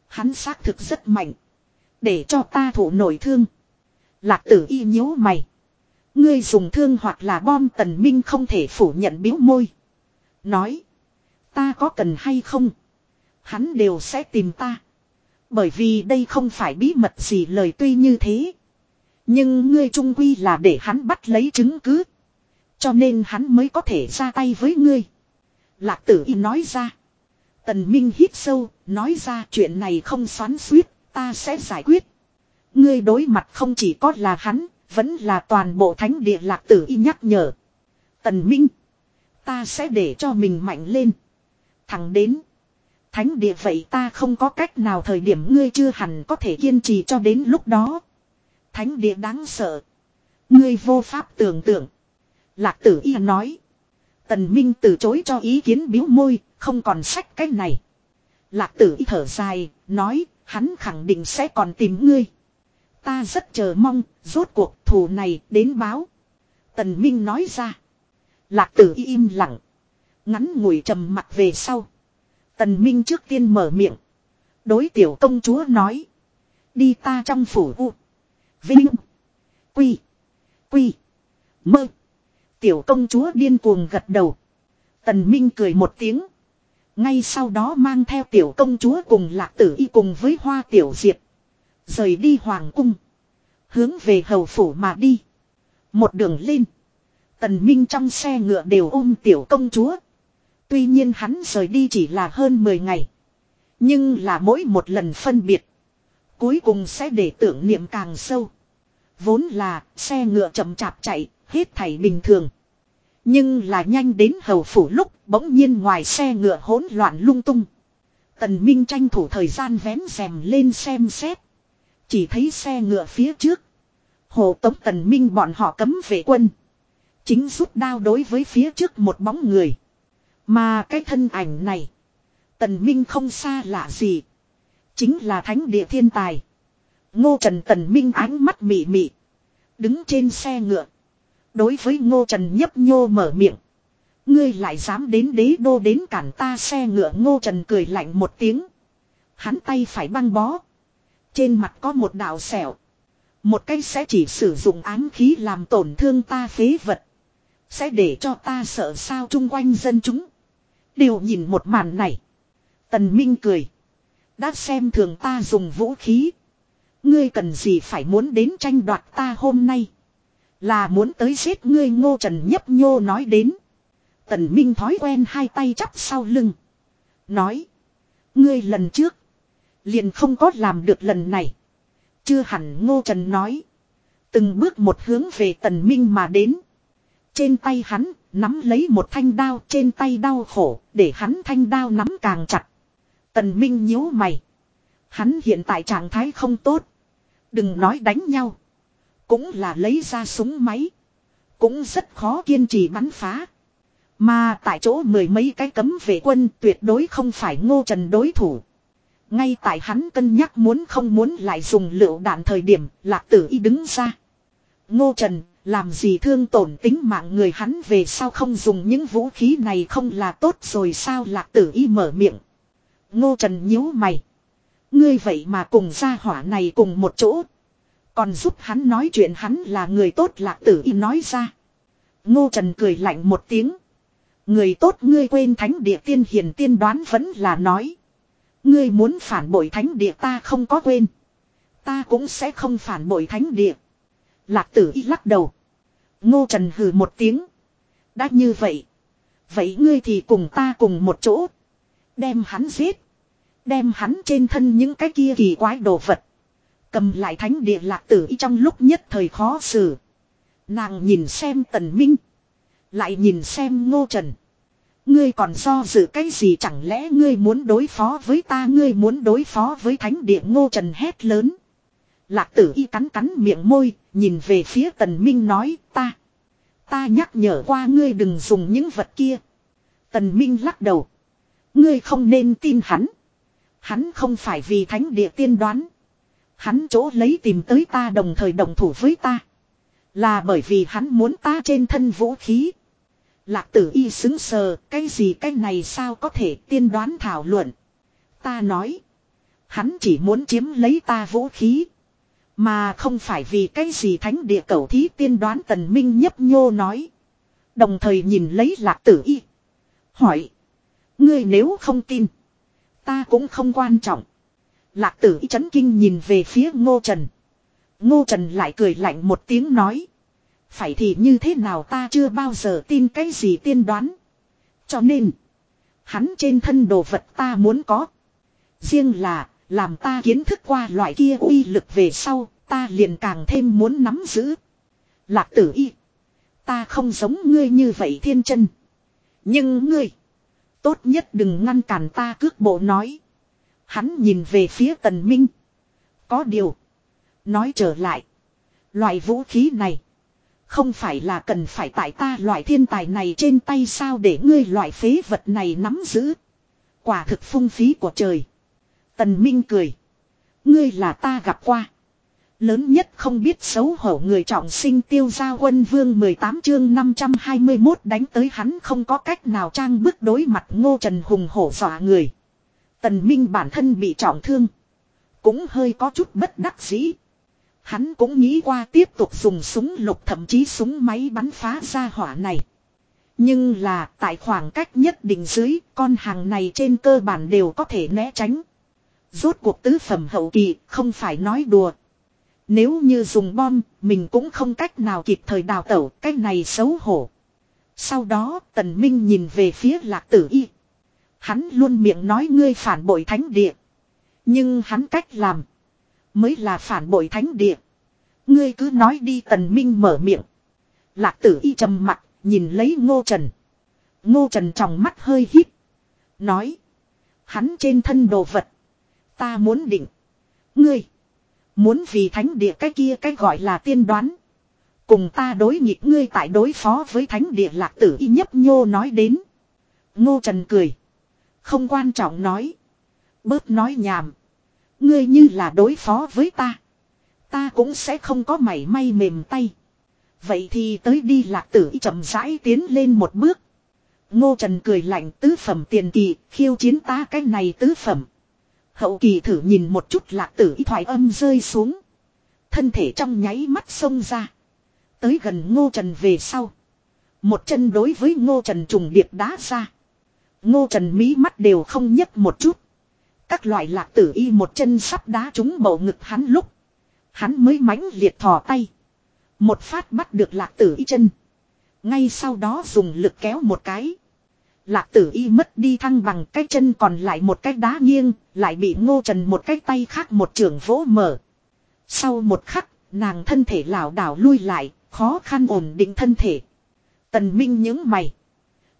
Hắn xác thực rất mạnh. Để cho ta thủ nổi thương. Lạc tử y nhíu mày. Ngươi dùng thương hoặc là bom tần minh không thể phủ nhận biếu môi. Nói. Ta có cần hay không? Hắn đều sẽ tìm ta. Bởi vì đây không phải bí mật gì lời tuy như thế. Nhưng ngươi trung quy là để hắn bắt lấy chứng cứ. Cho nên hắn mới có thể ra tay với ngươi. Lạc tử y nói ra. Tần Minh hít sâu, nói ra chuyện này không xoắn suýt, ta sẽ giải quyết. Ngươi đối mặt không chỉ có là hắn, vẫn là toàn bộ thánh địa lạc tử y nhắc nhở. Tần Minh, ta sẽ để cho mình mạnh lên. Thẳng đến. Thánh địa vậy ta không có cách nào thời điểm ngươi chưa hẳn có thể kiên trì cho đến lúc đó. Thánh địa đáng sợ. Ngươi vô pháp tưởng tượng. Lạc tử y nói. Tần Minh từ chối cho ý kiến biếu môi, không còn sách cái này. Lạc tử y thở dài, nói, hắn khẳng định sẽ còn tìm ngươi. Ta rất chờ mong, rốt cuộc thù này đến báo. Tần Minh nói ra. Lạc tử y im lặng. Ngắn ngủi trầm mặt về sau. Tần Minh trước tiên mở miệng. Đối tiểu công chúa nói. Đi ta trong phủ u. Vinh. Quy. Quy. Mơ. Tiểu công chúa điên cuồng gật đầu. Tần Minh cười một tiếng. Ngay sau đó mang theo tiểu công chúa cùng lạc tử y cùng với hoa tiểu diệp. Rời đi hoàng cung. Hướng về hầu phủ mà đi. Một đường lên. Tần Minh trong xe ngựa đều ôm tiểu công chúa. Tuy nhiên hắn rời đi chỉ là hơn 10 ngày. Nhưng là mỗi một lần phân biệt. Cuối cùng sẽ để tưởng niệm càng sâu. Vốn là xe ngựa chậm chạp chạy, hết thảy bình thường. Nhưng là nhanh đến hầu phủ lúc bỗng nhiên ngoài xe ngựa hỗn loạn lung tung. Tần Minh tranh thủ thời gian vén rèm lên xem xét. Chỉ thấy xe ngựa phía trước. Hồ Tống Tần Minh bọn họ cấm vệ quân. Chính rút đao đối với phía trước một bóng người. Mà cái thân ảnh này. Tần Minh không xa lạ gì. Chính là thánh địa thiên tài. Ngô Trần Tần Minh ánh mắt mị mị. Đứng trên xe ngựa. Đối với Ngô Trần nhấp nhô mở miệng. Ngươi lại dám đến đế đô đến cản ta xe ngựa Ngô Trần cười lạnh một tiếng. Hắn tay phải băng bó. Trên mặt có một đạo sẹo. Một cái sẽ chỉ sử dụng ám khí làm tổn thương ta phế vật. Sẽ để cho ta sợ sao chung quanh dân chúng. Đều nhìn một màn này. Tần Minh cười. Đã xem thường ta dùng vũ khí. Ngươi cần gì phải muốn đến tranh đoạt ta hôm nay. Là muốn tới giết ngươi ngô trần nhấp nhô nói đến. Tần Minh thói quen hai tay chắp sau lưng. Nói. Ngươi lần trước. Liền không có làm được lần này. Chưa hẳn ngô trần nói. Từng bước một hướng về tần minh mà đến. Trên tay hắn, nắm lấy một thanh đao trên tay đau khổ, để hắn thanh đao nắm càng chặt. Tần minh nhíu mày. Hắn hiện tại trạng thái không tốt. Đừng nói đánh nhau. Cũng là lấy ra súng máy. Cũng rất khó kiên trì bắn phá. Mà tại chỗ mười mấy cái cấm vệ quân tuyệt đối không phải ngô trần đối thủ. Ngay tại hắn cân nhắc muốn không muốn lại dùng lựu đạn thời điểm lạc tử y đứng ra. Ngô Trần, làm gì thương tổn tính mạng người hắn về sao không dùng những vũ khí này không là tốt rồi sao lạc tử y mở miệng. Ngô Trần nhíu mày. Ngươi vậy mà cùng gia hỏa này cùng một chỗ. Còn giúp hắn nói chuyện hắn là người tốt lạc tử y nói ra. Ngô Trần cười lạnh một tiếng. Người tốt ngươi quên thánh địa tiên hiền tiên đoán vẫn là nói. Ngươi muốn phản bội thánh địa ta không có quên. Ta cũng sẽ không phản bội thánh địa. Lạc tử y lắc đầu. Ngô Trần hừ một tiếng. Đã như vậy. Vậy ngươi thì cùng ta cùng một chỗ. Đem hắn giết. Đem hắn trên thân những cái kia kỳ quái đồ vật. Cầm lại thánh địa lạc tử y trong lúc nhất thời khó xử. Nàng nhìn xem tần minh. Lại nhìn xem ngô trần. Ngươi còn do dự cái gì chẳng lẽ ngươi muốn đối phó với ta ngươi muốn đối phó với thánh địa ngô trần hét lớn. Lạc tử y cắn cắn miệng môi, nhìn về phía tần minh nói ta. Ta nhắc nhở qua ngươi đừng dùng những vật kia. Tần minh lắc đầu. Ngươi không nên tin hắn. Hắn không phải vì thánh địa tiên đoán. Hắn chỗ lấy tìm tới ta đồng thời đồng thủ với ta. Là bởi vì hắn muốn ta trên thân vũ khí. Lạc tử y xứng sờ, cái gì cái này sao có thể tiên đoán thảo luận. Ta nói. Hắn chỉ muốn chiếm lấy ta vũ khí. Mà không phải vì cái gì thánh địa cầu thí tiên đoán tần minh nhấp nhô nói. Đồng thời nhìn lấy lạc tử y. Hỏi. Ngươi nếu không tin. Ta cũng không quan trọng. Lạc tử y chấn kinh nhìn về phía ngô trần. Ngô trần lại cười lạnh một tiếng nói. Phải thì như thế nào ta chưa bao giờ tin cái gì tiên đoán. Cho nên. Hắn trên thân đồ vật ta muốn có. Riêng là. Làm ta kiến thức qua loại kia uy lực về sau. Ta liền càng thêm muốn nắm giữ. Lạc tử y. Ta không giống ngươi như vậy thiên chân. Nhưng ngươi. Tốt nhất đừng ngăn cản ta cước bộ nói. Hắn nhìn về phía tần minh. Có điều. Nói trở lại. Loại vũ khí này. Không phải là cần phải tại ta loại thiên tài này trên tay sao để ngươi loại phế vật này nắm giữ. Quả thực phung phí của trời. Tần Minh cười. Ngươi là ta gặp qua. Lớn nhất không biết xấu hổ người trọng sinh tiêu gia quân vương 18 chương 521 đánh tới hắn không có cách nào trang bức đối mặt ngô trần hùng hổ dọa người. Tần Minh bản thân bị trọng thương. Cũng hơi có chút bất đắc dĩ. Hắn cũng nghĩ qua tiếp tục dùng súng lục thậm chí súng máy bắn phá ra hỏa này. Nhưng là, tại khoảng cách nhất định dưới, con hàng này trên cơ bản đều có thể né tránh. Rốt cuộc tứ phẩm hậu kỳ, không phải nói đùa. Nếu như dùng bom, mình cũng không cách nào kịp thời đào tẩu cách này xấu hổ. Sau đó, tần minh nhìn về phía lạc tử y. Hắn luôn miệng nói ngươi phản bội thánh địa. Nhưng hắn cách làm. Mới là phản bội thánh địa. Ngươi cứ nói đi tần minh mở miệng. Lạc tử y trầm mặt, nhìn lấy ngô trần. Ngô trần trong mắt hơi hít. Nói. Hắn trên thân đồ vật. Ta muốn định. Ngươi. Muốn vì thánh địa cái kia cái gọi là tiên đoán. Cùng ta đối nghịch ngươi tại đối phó với thánh địa lạc tử y nhấp nhô nói đến. Ngô Trần cười. Không quan trọng nói. Bớt nói nhảm. Ngươi như là đối phó với ta. Ta cũng sẽ không có mảy may mềm tay. Vậy thì tới đi lạc tử chậm rãi tiến lên một bước. Ngô Trần cười lạnh tứ phẩm tiền kỳ, khiêu chiến ta cái này tứ phẩm. Hậu kỳ thử nhìn một chút lạc tử thoại âm rơi xuống. Thân thể trong nháy mắt xông ra. Tới gần Ngô Trần về sau. Một chân đối với Ngô Trần trùng điệp đá ra. Ngô Trần mí mắt đều không nhấc một chút. Các loại lạc tử y một chân sắp đá trúng bầu ngực hắn lúc. Hắn mới mãnh liệt thò tay. Một phát bắt được lạc tử y chân. Ngay sau đó dùng lực kéo một cái. Lạc tử y mất đi thăng bằng cái chân còn lại một cái đá nghiêng, lại bị ngô trần một cái tay khác một trường vỗ mở. Sau một khắc, nàng thân thể lảo đảo lui lại, khó khăn ổn định thân thể. Tần Minh những mày.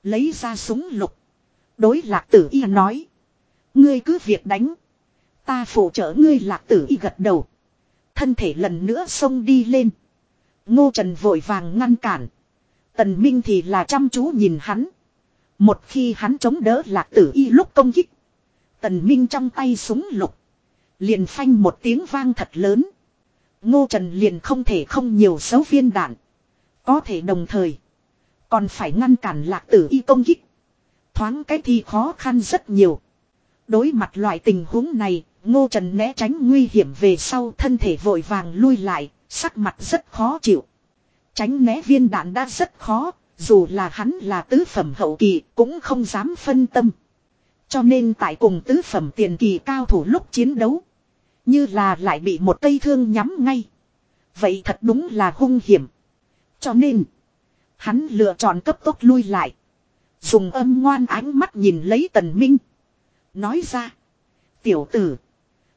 Lấy ra súng lục. Đối lạc tử y nói. Ngươi cứ việc đánh. Ta phụ trợ ngươi lạc tử y gật đầu. Thân thể lần nữa xông đi lên. Ngô Trần vội vàng ngăn cản. Tần Minh thì là chăm chú nhìn hắn. Một khi hắn chống đỡ lạc tử y lúc công kích. Tần Minh trong tay súng lục. Liền phanh một tiếng vang thật lớn. Ngô Trần liền không thể không nhiều xấu viên đạn. Có thể đồng thời. Còn phải ngăn cản lạc tử y công kích. Thoáng cái thì khó khăn rất nhiều. Đối mặt loại tình huống này, Ngô Trần né tránh nguy hiểm về sau thân thể vội vàng lui lại, sắc mặt rất khó chịu. Tránh né viên đạn đã rất khó, dù là hắn là tứ phẩm hậu kỳ cũng không dám phân tâm. Cho nên tại cùng tứ phẩm tiền kỳ cao thủ lúc chiến đấu. Như là lại bị một cây thương nhắm ngay. Vậy thật đúng là hung hiểm. Cho nên. Hắn lựa chọn cấp tốc lui lại. Dùng âm ngoan ánh mắt nhìn lấy tần minh. Nói ra. Tiểu tử.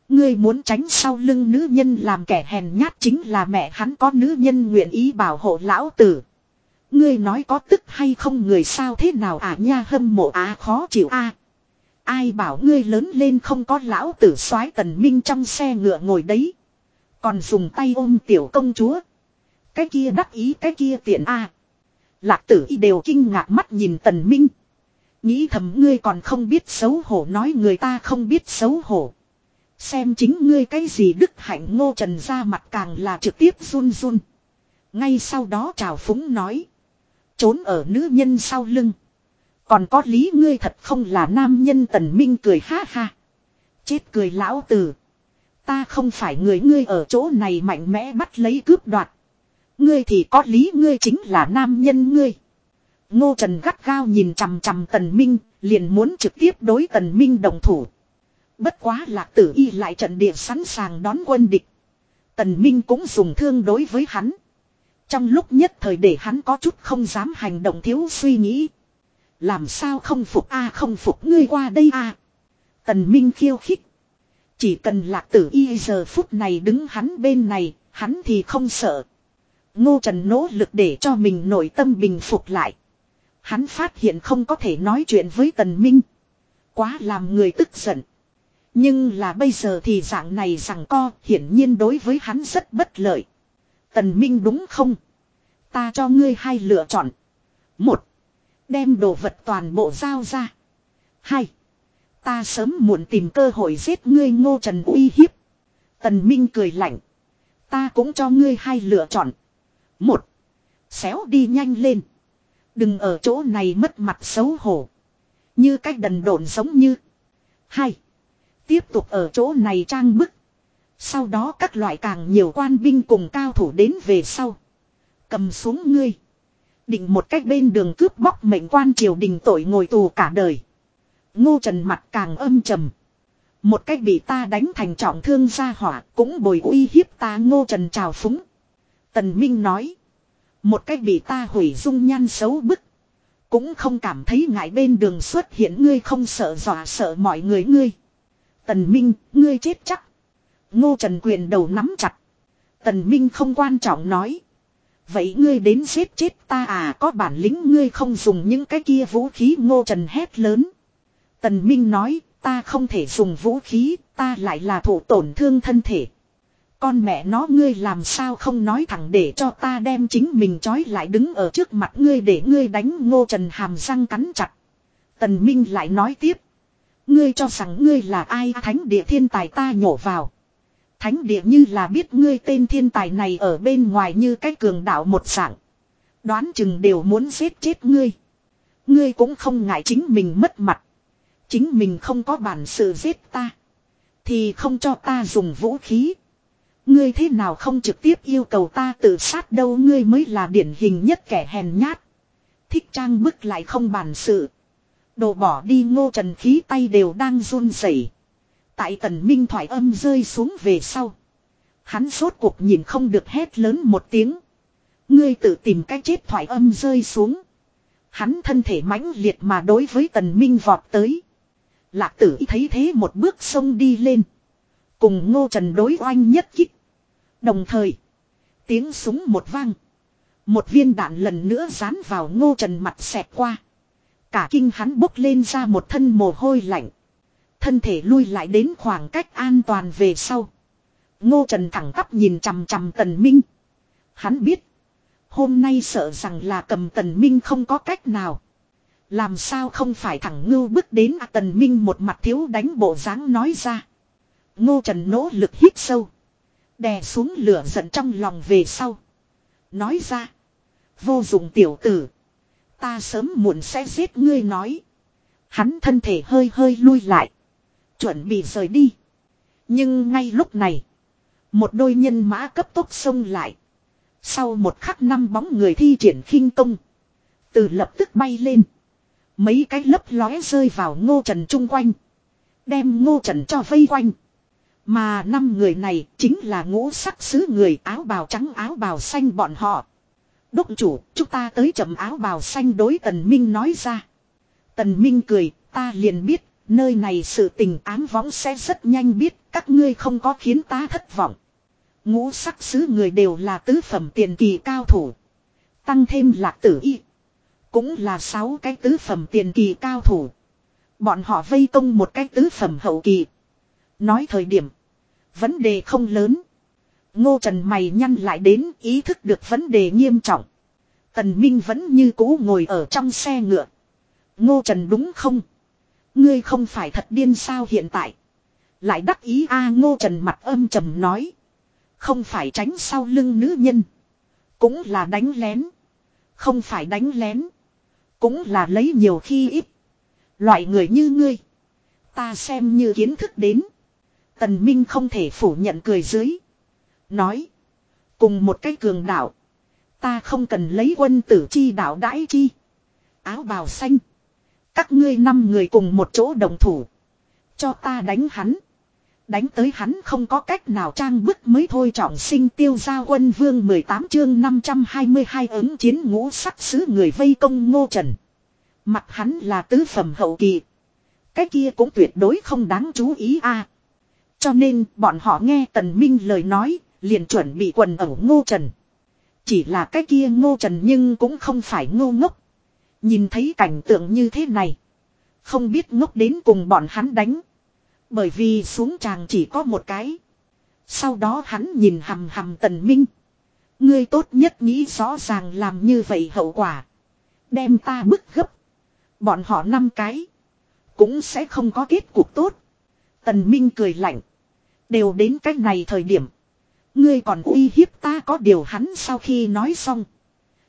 Ngươi muốn tránh sau lưng nữ nhân làm kẻ hèn nhát chính là mẹ hắn có nữ nhân nguyện ý bảo hộ lão tử. Ngươi nói có tức hay không người sao thế nào à nha hâm mộ á khó chịu a Ai bảo ngươi lớn lên không có lão tử soái tần minh trong xe ngựa ngồi đấy. Còn dùng tay ôm tiểu công chúa. Cái kia đắc ý cái kia tiện a Lạc tử y đều kinh ngạc mắt nhìn tần minh. Nghĩ thầm ngươi còn không biết xấu hổ, nói người ta không biết xấu hổ. Xem chính ngươi cái gì đức hạnh, ngô trần ra mặt càng là trực tiếp run run. Ngay sau đó chào phúng nói. Trốn ở nữ nhân sau lưng. Còn có lý ngươi thật không là nam nhân tần minh cười ha ha. Chết cười lão tử. Ta không phải người ngươi ở chỗ này mạnh mẽ bắt lấy cướp đoạt. Ngươi thì có lý ngươi chính là nam nhân ngươi. Ngô Trần gắt gao nhìn chằm chằm tần minh, liền muốn trực tiếp đối tần minh đồng thủ. Bất quá lạc tử y lại trận địa sẵn sàng đón quân địch. Tần minh cũng dùng thương đối với hắn. Trong lúc nhất thời để hắn có chút không dám hành động thiếu suy nghĩ. Làm sao không phục a không phục ngươi qua đây a Tần Minh khiêu khích. Chỉ cần lạc tử y giờ phút này đứng hắn bên này, hắn thì không sợ. Ngô Trần nỗ lực để cho mình nội tâm bình phục lại. Hắn phát hiện không có thể nói chuyện với Tần Minh. Quá làm người tức giận. Nhưng là bây giờ thì dạng này rằng co, hiển nhiên đối với hắn rất bất lợi. Tần Minh đúng không? Ta cho ngươi hai lựa chọn. Một. Đem đồ vật toàn bộ giao ra. Hai. Ta sớm muộn tìm cơ hội giết ngươi ngô trần uy hiếp. Tần Minh cười lạnh. Ta cũng cho ngươi hai lựa chọn. Một. Xéo đi nhanh lên. Đừng ở chỗ này mất mặt xấu hổ. Như cách đần độn giống như. Hai. Tiếp tục ở chỗ này trang bức. Sau đó các loại càng nhiều quan binh cùng cao thủ đến về sau. Cầm xuống ngươi. Định một cách bên đường cướp bóc mệnh quan triều đình tội ngồi tù cả đời. Ngô Trần mặt càng âm trầm. Một cách bị ta đánh thành trọng thương ra hỏa cũng bồi uy hiếp ta Ngô Trần trào phúng. Tần Minh nói. Một cách bị ta hủy dung nhan xấu bức. Cũng không cảm thấy ngại bên đường xuất hiện ngươi không sợ dọa sợ mọi người ngươi. Tần Minh, ngươi chết chắc. Ngô Trần quyền đầu nắm chặt. Tần Minh không quan trọng nói. Vậy ngươi đến giết chết ta à có bản lĩnh ngươi không dùng những cái kia vũ khí ngô trần hét lớn. Tần Minh nói ta không thể dùng vũ khí ta lại là thủ tổn thương thân thể. Con mẹ nó ngươi làm sao không nói thẳng để cho ta đem chính mình trói lại đứng ở trước mặt ngươi để ngươi đánh ngô trần hàm răng cắn chặt. Tần Minh lại nói tiếp. Ngươi cho rằng ngươi là ai thánh địa thiên tài ta nhổ vào. Thánh địa như là biết ngươi tên thiên tài này ở bên ngoài như cái cường đạo một dạng. Đoán chừng đều muốn giết chết ngươi. Ngươi cũng không ngại chính mình mất mặt. Chính mình không có bản sự giết ta. Thì không cho ta dùng vũ khí. Ngươi thế nào không trực tiếp yêu cầu ta tự sát đâu ngươi mới là điển hình nhất kẻ hèn nhát. Thích trang bức lại không bản sự. Đồ bỏ đi, ngô trần khí tay đều đang run rẩy. Tại tần minh thoại âm rơi xuống về sau. Hắn sốt cuộc nhìn không được hét lớn một tiếng. Ngươi tự tìm cách chết thoại âm rơi xuống. Hắn thân thể mãnh liệt mà đối với tần minh vọt tới. Lạc tử thấy thế một bước sông đi lên. Cùng ngô trần đối oanh nhất kích. Đồng thời. Tiếng súng một vang. Một viên đạn lần nữa dán vào ngô trần mặt xẹt qua. Cả kinh hắn bốc lên ra một thân mồ hôi lạnh. Thân thể lui lại đến khoảng cách an toàn về sau. Ngô Trần thẳng tắp nhìn chằm chằm Tần Minh. Hắn biết. Hôm nay sợ rằng là cầm Tần Minh không có cách nào. Làm sao không phải thẳng ngưu bước đến à, Tần Minh một mặt thiếu đánh bộ dáng nói ra. Ngô Trần nỗ lực hít sâu. Đè xuống lửa giận trong lòng về sau. Nói ra. Vô dụng tiểu tử. Ta sớm muộn sẽ giết ngươi nói. Hắn thân thể hơi hơi lui lại. Chuẩn bị rời đi. Nhưng ngay lúc này. Một đôi nhân mã cấp tốc xông lại. Sau một khắc năm bóng người thi triển khinh công. Từ lập tức bay lên. Mấy cái lấp lóe rơi vào ngô trần chung quanh. Đem ngô trần cho vây quanh. Mà năm người này chính là ngũ sắc sứ người áo bào trắng áo bào xanh bọn họ. Đốc chủ, chúng ta tới chậm áo bào xanh đối tần minh nói ra. Tần Minh cười, ta liền biết, nơi này sự tình ám võng sẽ rất nhanh biết, các ngươi không có khiến ta thất vọng. Ngũ sắc sứ người đều là tứ phẩm tiền kỳ cao thủ. Tăng thêm lạc tử y. Cũng là sáu cái tứ phẩm tiền kỳ cao thủ. Bọn họ vây công một cái tứ phẩm hậu kỳ. Nói thời điểm. Vấn đề không lớn. Ngô Trần mày nhăn lại đến ý thức được vấn đề nghiêm trọng. Tần Minh vẫn như cũ ngồi ở trong xe ngựa. Ngô Trần đúng không? Ngươi không phải thật điên sao hiện tại. Lại đắc ý a, Ngô Trần mặt âm trầm nói. Không phải tránh sau lưng nữ nhân. Cũng là đánh lén. Không phải đánh lén. Cũng là lấy nhiều khi ít. Loại người như ngươi. Ta xem như kiến thức đến. Tần Minh không thể phủ nhận cười dưới. Nói. Cùng một cái cường đạo. Ta không cần lấy quân tử chi đạo đãi chi. Áo bào xanh. Các ngươi năm người cùng một chỗ đồng thủ. Cho ta đánh hắn. Đánh tới hắn không có cách nào trang bức mới thôi trọng sinh tiêu gia quân vương 18 chương 522 ứng chiến ngũ sắc sứ người vây công ngô trần. Mặt hắn là tứ phẩm hậu kỳ. Cái kia cũng tuyệt đối không đáng chú ý a. Cho nên bọn họ nghe tần minh lời nói, liền chuẩn bị quần ẩu ngô trần. Chỉ là cái kia ngô trần nhưng cũng không phải ngô ngốc. Nhìn thấy cảnh tượng như thế này. Không biết ngốc đến cùng bọn hắn đánh. Bởi vì xuống tràng chỉ có một cái. Sau đó hắn nhìn hầm hầm tần minh. Ngươi tốt nhất nghĩ rõ ràng làm như vậy hậu quả. Đem ta bức gấp. Bọn họ năm cái. Cũng sẽ không có kết cục tốt. Tần Minh cười lạnh. Đều đến cách này thời điểm. Ngươi còn uy hiếp ta có điều hắn sau khi nói xong.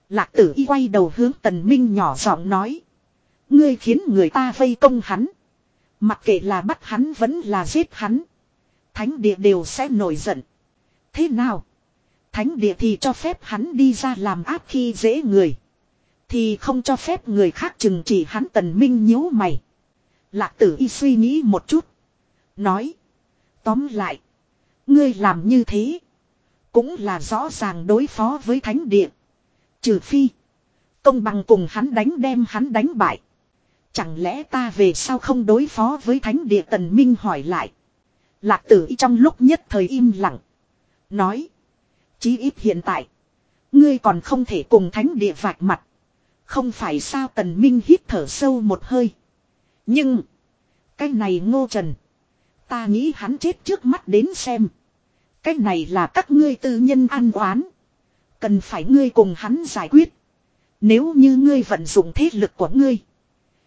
Lạc tử y quay đầu hướng tần minh nhỏ giọng nói. Ngươi khiến người ta vây công hắn. Mặc kệ là bắt hắn vẫn là giết hắn. Thánh địa đều sẽ nổi giận. Thế nào? Thánh địa thì cho phép hắn đi ra làm áp khi dễ người. Thì không cho phép người khác chừng chỉ hắn tần minh nhíu mày. Lạc tử y suy nghĩ một chút. Nói. Tóm lại. Ngươi làm như thế. Cũng là rõ ràng đối phó với thánh địa. Trừ phi. Công bằng cùng hắn đánh đem hắn đánh bại. Chẳng lẽ ta về sao không đối phó với thánh địa tần minh hỏi lại. Lạc tử y trong lúc nhất thời im lặng. Nói. Chí ít hiện tại. Ngươi còn không thể cùng thánh địa vạch mặt. Không phải sao tần minh hít thở sâu một hơi. Nhưng. Cái này ngô trần. Ta nghĩ hắn chết trước mắt đến xem. Cái này là các ngươi tư nhân an oán. Cần phải ngươi cùng hắn giải quyết. Nếu như ngươi vận dụng thế lực của ngươi.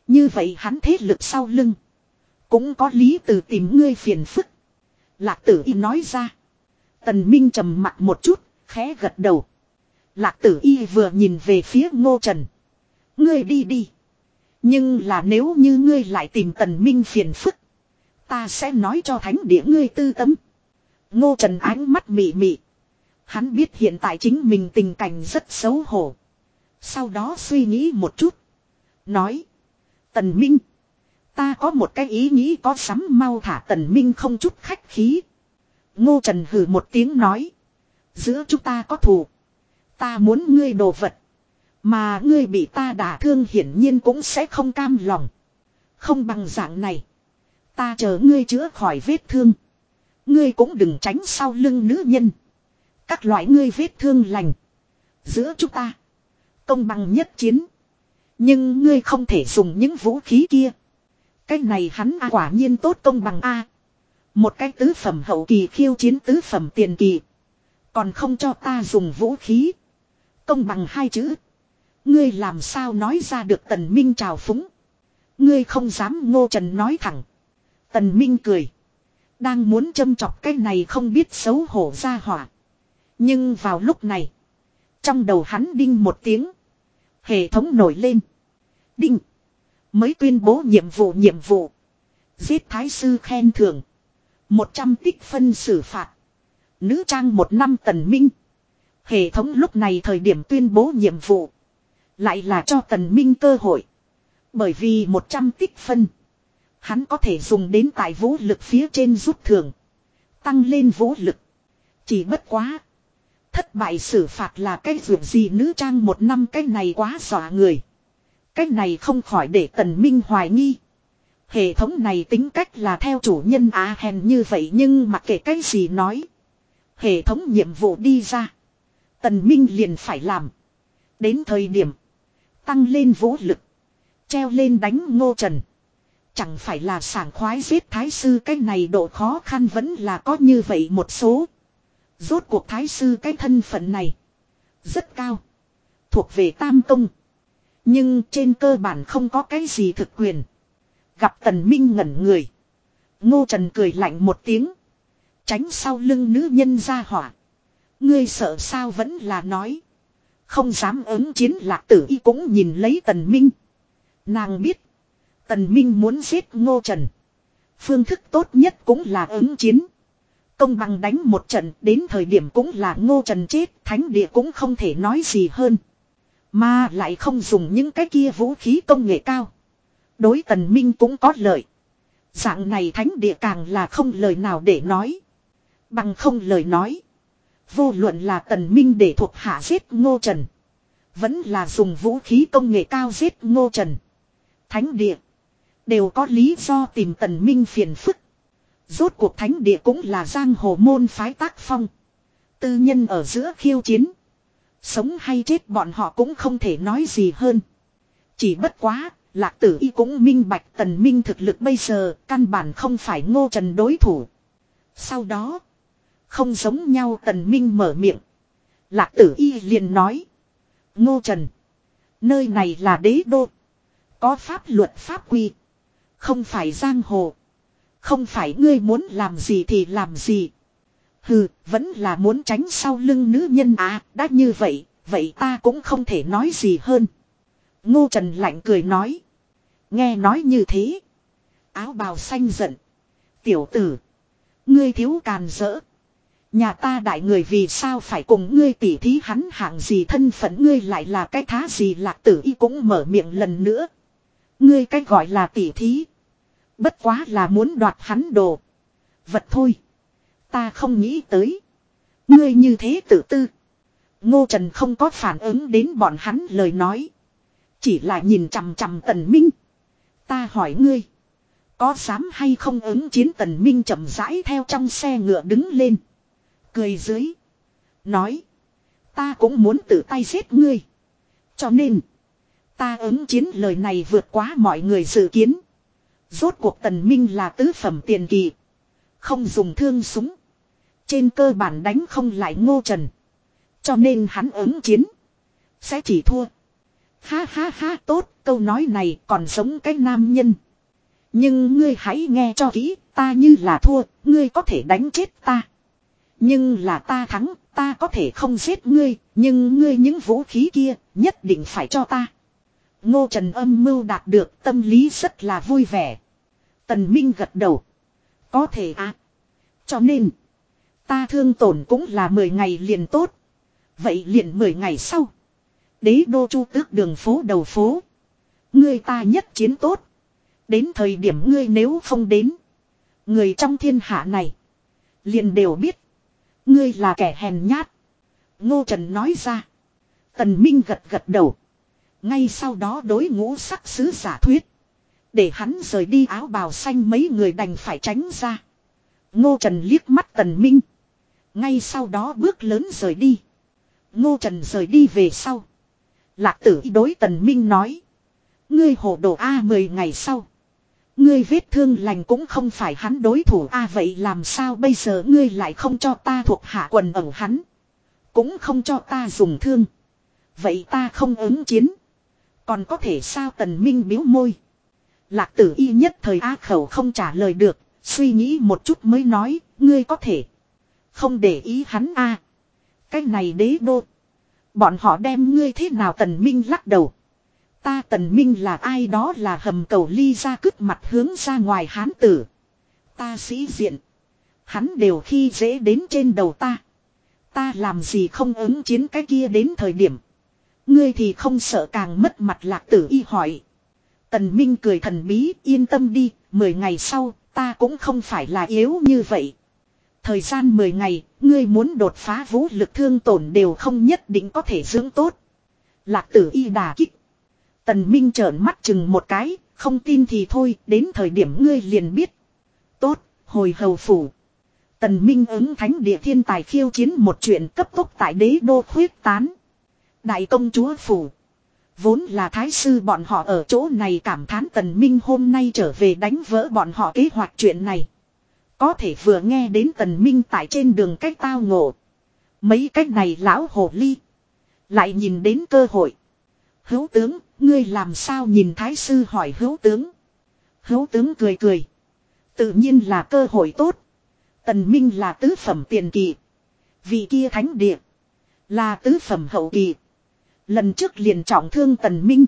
Như vậy hắn thế lực sau lưng. Cũng có lý từ tìm ngươi phiền phức. Lạc tử y nói ra. Tần Minh trầm mặt một chút, khẽ gật đầu. Lạc tử y vừa nhìn về phía ngô trần. Ngươi đi đi. Nhưng là nếu như ngươi lại tìm tần minh phiền phức. Ta sẽ nói cho thánh địa ngươi tư tấm. Ngô Trần ánh mắt mị mị. Hắn biết hiện tại chính mình tình cảnh rất xấu hổ. Sau đó suy nghĩ một chút. Nói. Tần Minh. Ta có một cái ý nghĩ có sắm mau thả Tần Minh không chút khách khí. Ngô Trần hử một tiếng nói. Giữa chúng ta có thù. Ta muốn ngươi đồ vật. Mà ngươi bị ta đả thương hiển nhiên cũng sẽ không cam lòng. Không bằng dạng này. Ta chờ ngươi chữa khỏi vết thương. Ngươi cũng đừng tránh sau lưng nữ nhân. Các loại ngươi vết thương lành. Giữa chúng ta. Công bằng nhất chiến. Nhưng ngươi không thể dùng những vũ khí kia. Cái này hắn à quả nhiên tốt công bằng A. Một cái tứ phẩm hậu kỳ khiêu chiến tứ phẩm tiền kỳ. Còn không cho ta dùng vũ khí. Công bằng hai chữ. Ngươi làm sao nói ra được tần minh trào phúng. Ngươi không dám ngô trần nói thẳng. Tần minh cười. Đang muốn châm chọc cái này không biết xấu hổ ra hỏa. Nhưng vào lúc này. Trong đầu hắn đinh một tiếng. Hệ thống nổi lên. Đinh. Mới tuyên bố nhiệm vụ nhiệm vụ. Giết thái sư khen thưởng. một trăm tích phân xử phạt. Nữ trang một năm tần minh. Hệ thống lúc này thời điểm tuyên bố nhiệm vụ. Lại là cho tần minh cơ hội. Bởi vì 100 tích phân. Hắn có thể dùng đến tại vũ lực phía trên rút thường. Tăng lên vũ lực. Chỉ bất quá. Thất bại xử phạt là cái dụng gì nữ trang một năm cái này quá xỏa người. cái này không khỏi để tần minh hoài nghi. Hệ thống này tính cách là theo chủ nhân á à hèn như vậy nhưng mặc kệ cái gì nói. Hệ thống nhiệm vụ đi ra. Tần Minh liền phải làm. Đến thời điểm. Tăng lên vũ lực. Treo lên đánh ngô trần. Chẳng phải là sảng khoái giết thái sư, cái này độ khó khăn vẫn là có như vậy một số. Rốt cuộc thái sư cái thân phận này. Rất cao. Thuộc về tam công. Nhưng trên cơ bản không có cái gì thực quyền. Gặp tần minh ngẩn người. Ngô Trần cười lạnh một tiếng. Tránh sau lưng nữ nhân ra hỏa. Ngươi sợ sao vẫn là nói. Không dám ứng chiến lạc tử y cũng nhìn lấy tần minh. Nàng biết. Tần minh muốn giết ngô trần. Phương thức tốt nhất cũng là ứng chiến. Công bằng đánh một trận, đến thời điểm cũng là ngô trần chết. Thánh địa cũng không thể nói gì hơn. Mà lại không dùng những cái kia vũ khí công nghệ cao. Đối tần minh cũng có lợi. Dạng này thánh địa càng là không lời nào để nói. Bằng không lời nói. Vô luận là tần minh để thuộc hạ giết ngô trần. Vẫn là dùng vũ khí công nghệ cao giết ngô trần. Thánh địa. Đều có lý do tìm tần minh phiền phức. Rốt cuộc thánh địa cũng là giang hồ môn phái tác phong. Tư nhân ở giữa khiêu chiến. Sống hay chết bọn họ cũng không thể nói gì hơn. Chỉ bất quá, lạc tử y cũng minh bạch tần minh thực lực bây giờ, căn bản không phải ngô trần đối thủ. Sau đó, không giống nhau tần minh mở miệng. Lạc tử y liền nói. Ngô Trần. Nơi này là đế đô. Có pháp luật pháp quy. Không phải giang hồ. Không phải ngươi muốn làm gì thì làm gì. Hừ, vẫn là muốn tránh sau lưng nữ nhân à, đã như vậy, vậy ta cũng không thể nói gì hơn. Ngô Trần lạnh cười nói. Nghe nói như thế. Áo bào xanh giận. Tiểu tử. Ngươi thiếu càn rỡ. Nhà ta đại người vì sao phải cùng ngươi tỉ thí hắn hạng gì thân phận ngươi lại là cái thá gì lạc tử y cũng mở miệng lần nữa. Ngươi cách gọi là tỉ thí. Bất quá là muốn đoạt hắn đồ. Vật thôi. Ta không nghĩ tới. Ngươi như thế tự tư. Ngô Trần không có phản ứng đến bọn hắn lời nói. Chỉ là nhìn chằm chằm tần minh. Ta hỏi ngươi. Có dám hay không ứng chiến tần minh chậm rãi theo trong xe ngựa đứng lên. Cười dưới. Nói. Ta cũng muốn tự tay giết ngươi. Cho nên. Ta ứng chiến lời này vượt quá mọi người dự kiến. Rốt cuộc tần minh là tứ phẩm tiền kỳ. Không dùng thương súng. Trên cơ bản đánh không lại ngô trần. Cho nên hắn ứng chiến. Sẽ chỉ thua. Ha ha ha tốt câu nói này còn giống cái nam nhân. Nhưng ngươi hãy nghe cho kỹ ta như là thua. Ngươi có thể đánh chết ta. Nhưng là ta thắng, ta có thể không giết ngươi, nhưng ngươi những vũ khí kia nhất định phải cho ta. Ngô Trần âm mưu đạt được tâm lý rất là vui vẻ. Tần Minh gật đầu. Có thể à. Cho nên, ta thương tổn cũng là 10 ngày liền tốt. Vậy liền 10 ngày sau. Đế đô chu tước đường phố đầu phố. Ngươi ta nhất chiến tốt. Đến thời điểm ngươi nếu không đến. Người trong thiên hạ này. Liền đều biết. Ngươi là kẻ hèn nhát. Ngô Trần nói ra. Tần Minh gật gật đầu. Ngay sau đó đối ngũ sắc sứ giả thuyết. Để hắn rời đi áo bào xanh mấy người đành phải tránh ra. Ngô Trần liếc mắt Tần Minh. Ngay sau đó bước lớn rời đi. Ngô Trần rời đi về sau. Lạc tử đối Tần Minh nói. Ngươi hồ đồ A 10 ngày sau. Ngươi vết thương lành cũng không phải hắn đối thủ a vậy làm sao bây giờ ngươi lại không cho ta thuộc hạ quần ẩn hắn. Cũng không cho ta dùng thương. Vậy ta không ứng chiến. Còn có thể sao tần minh biếu môi. Lạc tử y nhất thời á khẩu không trả lời được. Suy nghĩ một chút mới nói. Ngươi có thể. Không để ý hắn a Cái này đế đô. Bọn họ đem ngươi thế nào tần minh lắc đầu. Ta tần minh là ai đó là hầm cầu ly ra cứt mặt hướng ra ngoài hán tử. Ta sĩ diện. Hắn đều khi dễ đến trên đầu ta. Ta làm gì không ứng chiến cái kia đến thời điểm. Ngươi thì không sợ càng mất mặt lạc tử y hỏi. Tần Minh cười thần bí yên tâm đi, 10 ngày sau, ta cũng không phải là yếu như vậy. Thời gian 10 ngày, ngươi muốn đột phá vũ lực thương tổn đều không nhất định có thể dưỡng tốt. Lạc tử y đà kích. Tần Minh trợn mắt chừng một cái, không tin thì thôi, đến thời điểm ngươi liền biết. Tốt, hồi hầu phủ. Tần Minh ứng thánh địa thiên tài khiêu chiến một chuyện cấp tốc tại đế đô khuyết tán. Đại công chúa phủ. Vốn là thái sư bọn họ ở chỗ này cảm thán Tần Minh hôm nay trở về đánh vỡ bọn họ kế hoạch chuyện này. Có thể vừa nghe đến Tần Minh tại trên đường cách tao ngộ. Mấy cách này lão hồ ly. Lại nhìn đến cơ hội. Hữu tướng, ngươi làm sao nhìn thái sư hỏi hữu tướng. Hữu tướng cười cười. Tự nhiên là cơ hội tốt. Tần Minh là tứ phẩm tiền kỳ. Vị kia thánh địa. Là tứ phẩm hậu kỳ. Lần trước liền trọng thương Tần Minh.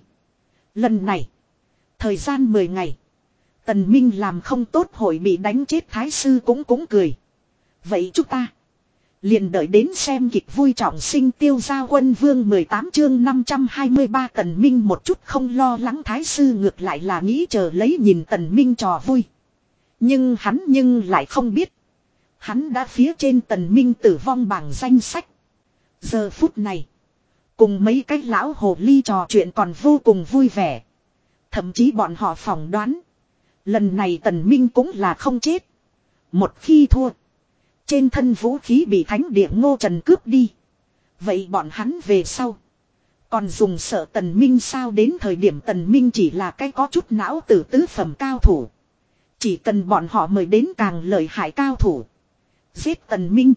Lần này. Thời gian 10 ngày. Tần Minh làm không tốt hội bị đánh chết thái sư cũng cũng cười. Vậy chúng ta. Liền đợi đến xem kịch vui trọng sinh tiêu gia quân vương 18 chương 523 tần minh một chút không lo lắng thái sư ngược lại là nghĩ chờ lấy nhìn tần minh trò vui. Nhưng hắn nhưng lại không biết. Hắn đã phía trên tần minh tử vong bảng danh sách. Giờ phút này. Cùng mấy cái lão hồ ly trò chuyện còn vô cùng vui vẻ. Thậm chí bọn họ phỏng đoán. Lần này tần minh cũng là không chết. Một khi thua. Trên thân vũ khí bị thánh địa ngô trần cướp đi. Vậy bọn hắn về sau. Còn dùng sợ tần minh sao đến thời điểm tần minh chỉ là cái có chút não tử tứ phẩm cao thủ. Chỉ cần bọn họ mời đến càng lợi hại cao thủ. Giết tần minh.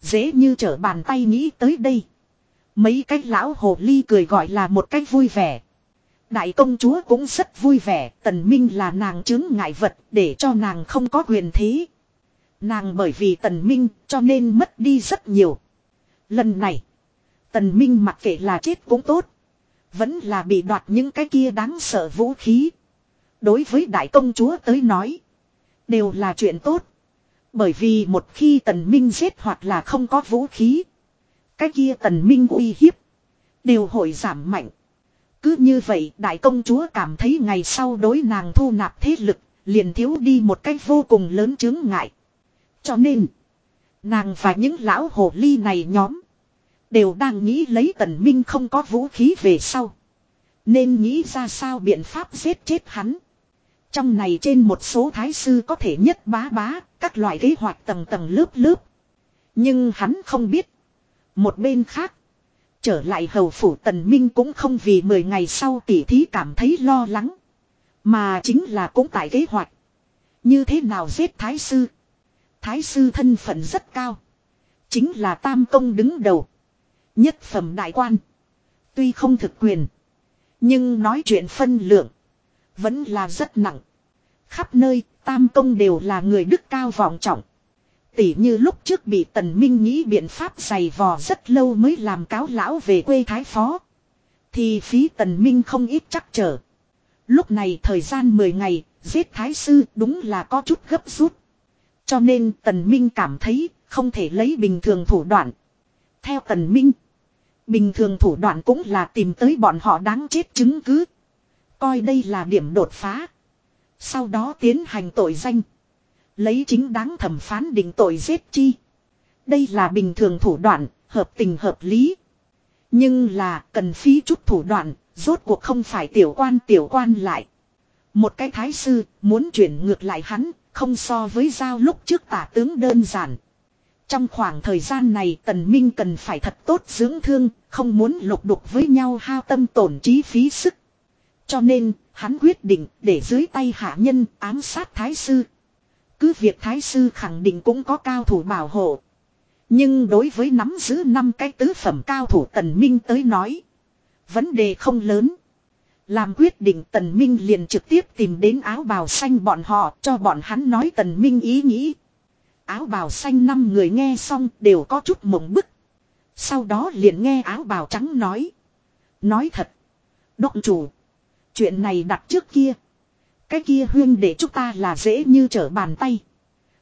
Dễ như trở bàn tay nghĩ tới đây. Mấy cái lão hồ ly cười gọi là một cách vui vẻ. Đại công chúa cũng rất vui vẻ, tần minh là nàng chứng ngại vật để cho nàng không có quyền thế. Nàng bởi vì tần minh cho nên mất đi rất nhiều. Lần này, tần minh mặc kệ là chết cũng tốt. Vẫn là bị đoạt những cái kia đáng sợ vũ khí. Đối với đại công chúa tới nói, đều là chuyện tốt. Bởi vì một khi tần minh giết hoặc là không có vũ khí. Cái kia tần minh uy hiếp. Đều hội giảm mạnh. Cứ như vậy đại công chúa cảm thấy ngày sau đối nàng thu nạp thế lực. Liền thiếu đi một cách vô cùng lớn chứng ngại. Cho nên. Nàng và những lão hồ ly này nhóm. Đều đang nghĩ lấy tần minh không có vũ khí về sau. Nên nghĩ ra sao biện pháp giết chết hắn. Trong này trên một số thái sư có thể nhất bá bá, các loại kế hoạch tầng tầng lớp lớp. Nhưng hắn không biết. Một bên khác. Trở lại hầu phủ tần minh cũng không vì 10 ngày sau tỉ thí cảm thấy lo lắng. Mà chính là cũng tại kế hoạch. Như thế nào giết thái sư. Thái sư thân phận rất cao. Chính là tam công đứng đầu. Nhất phẩm đại quan. Tuy không thực quyền. Nhưng nói chuyện phân lượng. Vẫn là rất nặng. Khắp nơi, tam công đều là người đức cao vọng trọng. Tỷ như lúc trước bị tần minh nghĩ biện pháp giày vò rất lâu mới làm cáo lão về quê thái phó. Thì phí tần minh không ít chắc trở. Lúc này thời gian 10 ngày, giết thái sư đúng là có chút gấp rút. Cho nên tần minh cảm thấy không thể lấy bình thường thủ đoạn. Theo tần minh, bình thường thủ đoạn cũng là tìm tới bọn họ đáng chết chứng cứ. Coi đây là điểm đột phá. Sau đó tiến hành tội danh. Lấy chính đáng thẩm phán định tội giết chi. Đây là bình thường thủ đoạn, hợp tình hợp lý. Nhưng là cần phí chút thủ đoạn, rốt cuộc không phải tiểu quan tiểu quan lại. Một cái thái sư muốn chuyển ngược lại hắn, không so với giao lúc trước tả tướng đơn giản. Trong khoảng thời gian này tần minh cần phải thật tốt dưỡng thương, không muốn lục đục với nhau hao tâm tổn trí phí sức. Cho nên, hắn quyết định để dưới tay hạ nhân ám sát thái sư. Cứ việc thái sư khẳng định cũng có cao thủ bảo hộ. Nhưng đối với nắm giữ năm cái tứ phẩm cao thủ tần minh tới nói. Vấn đề không lớn. Làm quyết định tần minh liền trực tiếp tìm đến áo bào xanh bọn họ, cho bọn hắn nói tần minh ý nghĩ. Áo bào xanh năm người nghe xong đều có chút mộng bức. Sau đó liền nghe áo bào trắng nói. Nói thật. đốc chủ. Chuyện này đặt trước kia. Cái kia huyên để chúng ta là dễ như trở bàn tay.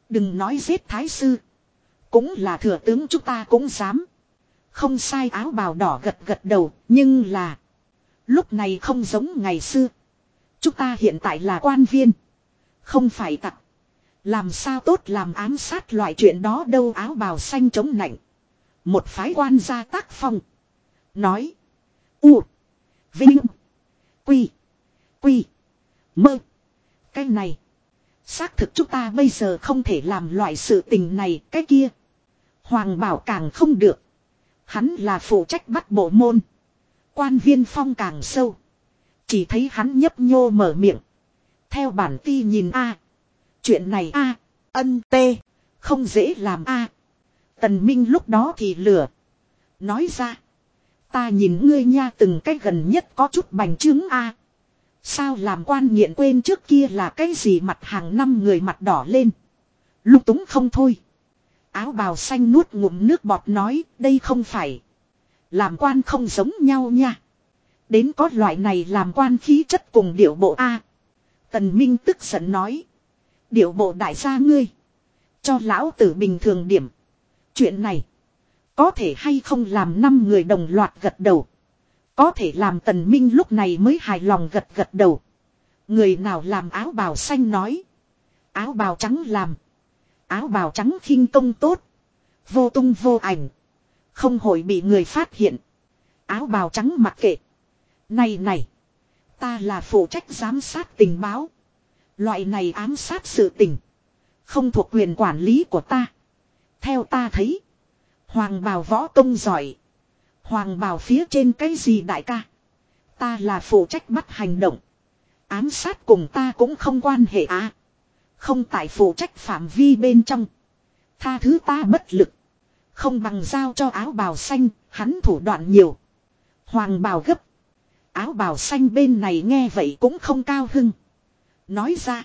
Đừng nói giết thái sư. Cũng là thừa tướng chúng ta cũng dám. Không sai áo bào đỏ gật gật đầu, nhưng là. Lúc này không giống ngày xưa. Chúng ta hiện tại là quan viên. Không phải tặc. Làm sao tốt làm ám sát loại chuyện đó đâu áo bào xanh chống nạnh. Một phái quan gia tác phong. Nói. U. Vinh. Quy. Quy. Mơ. Cái này. Xác thực chúng ta bây giờ không thể làm loại sự tình này, cái kia. Hoàng bảo càng không được. Hắn là phụ trách bắt bộ môn. Quan viên phong càng sâu. Chỉ thấy hắn nhấp nhô mở miệng. Theo bản ti nhìn a Chuyện này a, ân tê. Không dễ làm a Tần Minh lúc đó thì lửa. Nói ra. Ta nhìn ngươi nha, từng cái gần nhất có chút bành trướng a Sao làm quan nghiện quên trước kia là cái gì mặt hàng năm người mặt đỏ lên. Lúc túng không thôi. Áo bào xanh nuốt ngụm nước bọt nói, đây không phải. Làm quan không giống nhau nha. Đến có loại này làm quan khí chất cùng điệu bộ A. Tần Minh tức giận nói. Điệu bộ đại gia ngươi. Cho lão tử bình thường điểm. Chuyện này. Có thể hay không làm năm người đồng loạt gật đầu. Có thể làm tần minh lúc này mới hài lòng gật gật đầu. Người nào làm áo bào xanh nói. Áo bào trắng làm. Áo bào trắng khinh công tốt. Vô tung vô ảnh. Không hội bị người phát hiện. Áo bào trắng mặc kệ. Này này. Ta là phụ trách giám sát tình báo. Loại này ám sát sự tình. Không thuộc quyền quản lý của ta. Theo ta thấy. Hoàng bào võ công giỏi. Hoàng bào phía trên cái gì đại ca. Ta là phụ trách bắt hành động. Ám sát cùng ta cũng không quan hệ à. Không tại phụ trách phạm vi bên trong. Tha thứ ta bất lực. Không bằng giao cho áo bào xanh, hắn thủ đoạn nhiều. Hoàng bào gấp. Áo bào xanh bên này nghe vậy cũng không cao hưng. Nói ra.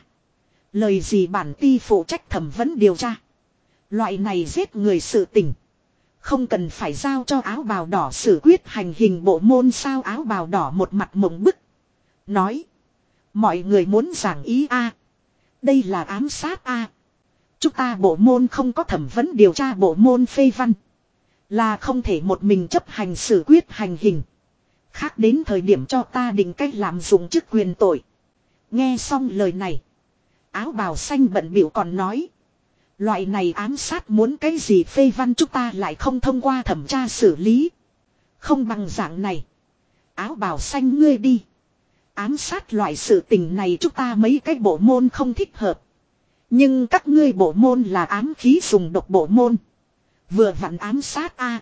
Lời gì bản ti phụ trách thẩm vấn điều tra. Loại này giết người sự tình. Không cần phải giao cho áo bào đỏ xử quyết hành hình bộ môn sao áo bào đỏ một mặt mộng bức. Nói. Mọi người muốn giảng ý a Đây là ám sát a Chúng ta bộ môn không có thẩm vấn điều tra bộ môn phê văn. Là không thể một mình chấp hành xử quyết hành hình. Khác đến thời điểm cho ta định cách làm dụng chức quyền tội. Nghe xong lời này. Áo bào xanh bận biểu còn nói. Loại này ám sát muốn cái gì phê văn chúng ta lại không thông qua thẩm tra xử lý. Không bằng dạng này. Áo bào xanh ngươi đi. Ám sát loại sự tình này chúng ta mấy cái bộ môn không thích hợp. Nhưng các ngươi bộ môn là ám khí dùng độc bộ môn. Vừa vặn ám sát a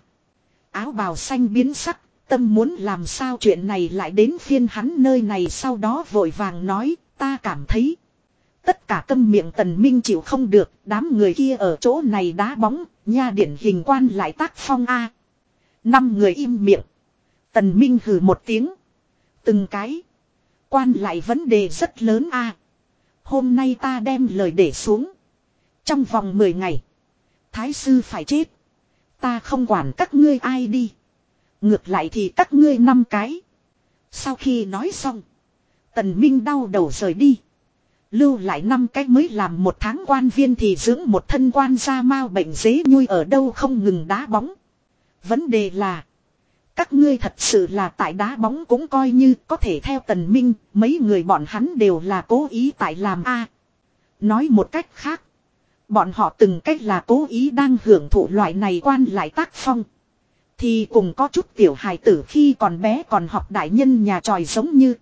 Áo bào xanh biến sắc, tâm muốn làm sao chuyện này lại đến phiên hắn nơi này sau đó vội vàng nói, ta cảm thấy. Tất cả câm miệng tần minh chịu không được, đám người kia ở chỗ này đá bóng, nha điển hình quan lại tác phong A. Năm người im miệng. Tần minh hừ một tiếng. Từng cái. Quan lại vấn đề rất lớn A. Hôm nay ta đem lời để xuống. Trong vòng 10 ngày. Thái sư phải chết. Ta không quản các ngươi ai đi. Ngược lại thì các ngươi năm cái. Sau khi nói xong. Tần Minh đau đầu rời đi. Lưu lại năm cách mới làm một tháng quan viên thì dưỡng một thân quan gia mau bệnh dế nhui ở đâu không ngừng đá bóng. Vấn đề là. Các ngươi thật sự là tại đá bóng cũng coi như có thể theo tần minh, mấy người bọn hắn đều là cố ý tại làm A. Nói một cách khác. Bọn họ từng cách là cố ý đang hưởng thụ loại này quan lại tác phong. Thì cùng có chút tiểu hài tử khi còn bé còn học đại nhân nhà tròi giống như.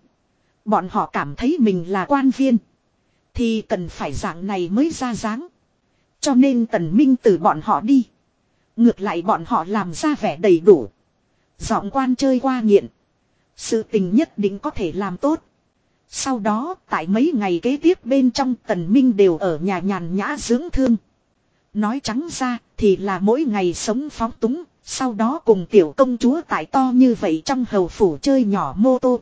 Bọn họ cảm thấy mình là quan viên. Thì cần phải dạng này mới ra dáng. Cho nên tần minh từ bọn họ đi. Ngược lại bọn họ làm ra vẻ đầy đủ. Giọng quan chơi qua nghiện. Sự tình nhất định có thể làm tốt. Sau đó, tại mấy ngày kế tiếp bên trong tần minh đều ở nhà nhàn nhã dưỡng thương. Nói trắng ra, thì là mỗi ngày sống phóng túng, sau đó cùng tiểu công chúa tại to như vậy trong hầu phủ chơi nhỏ mô tô.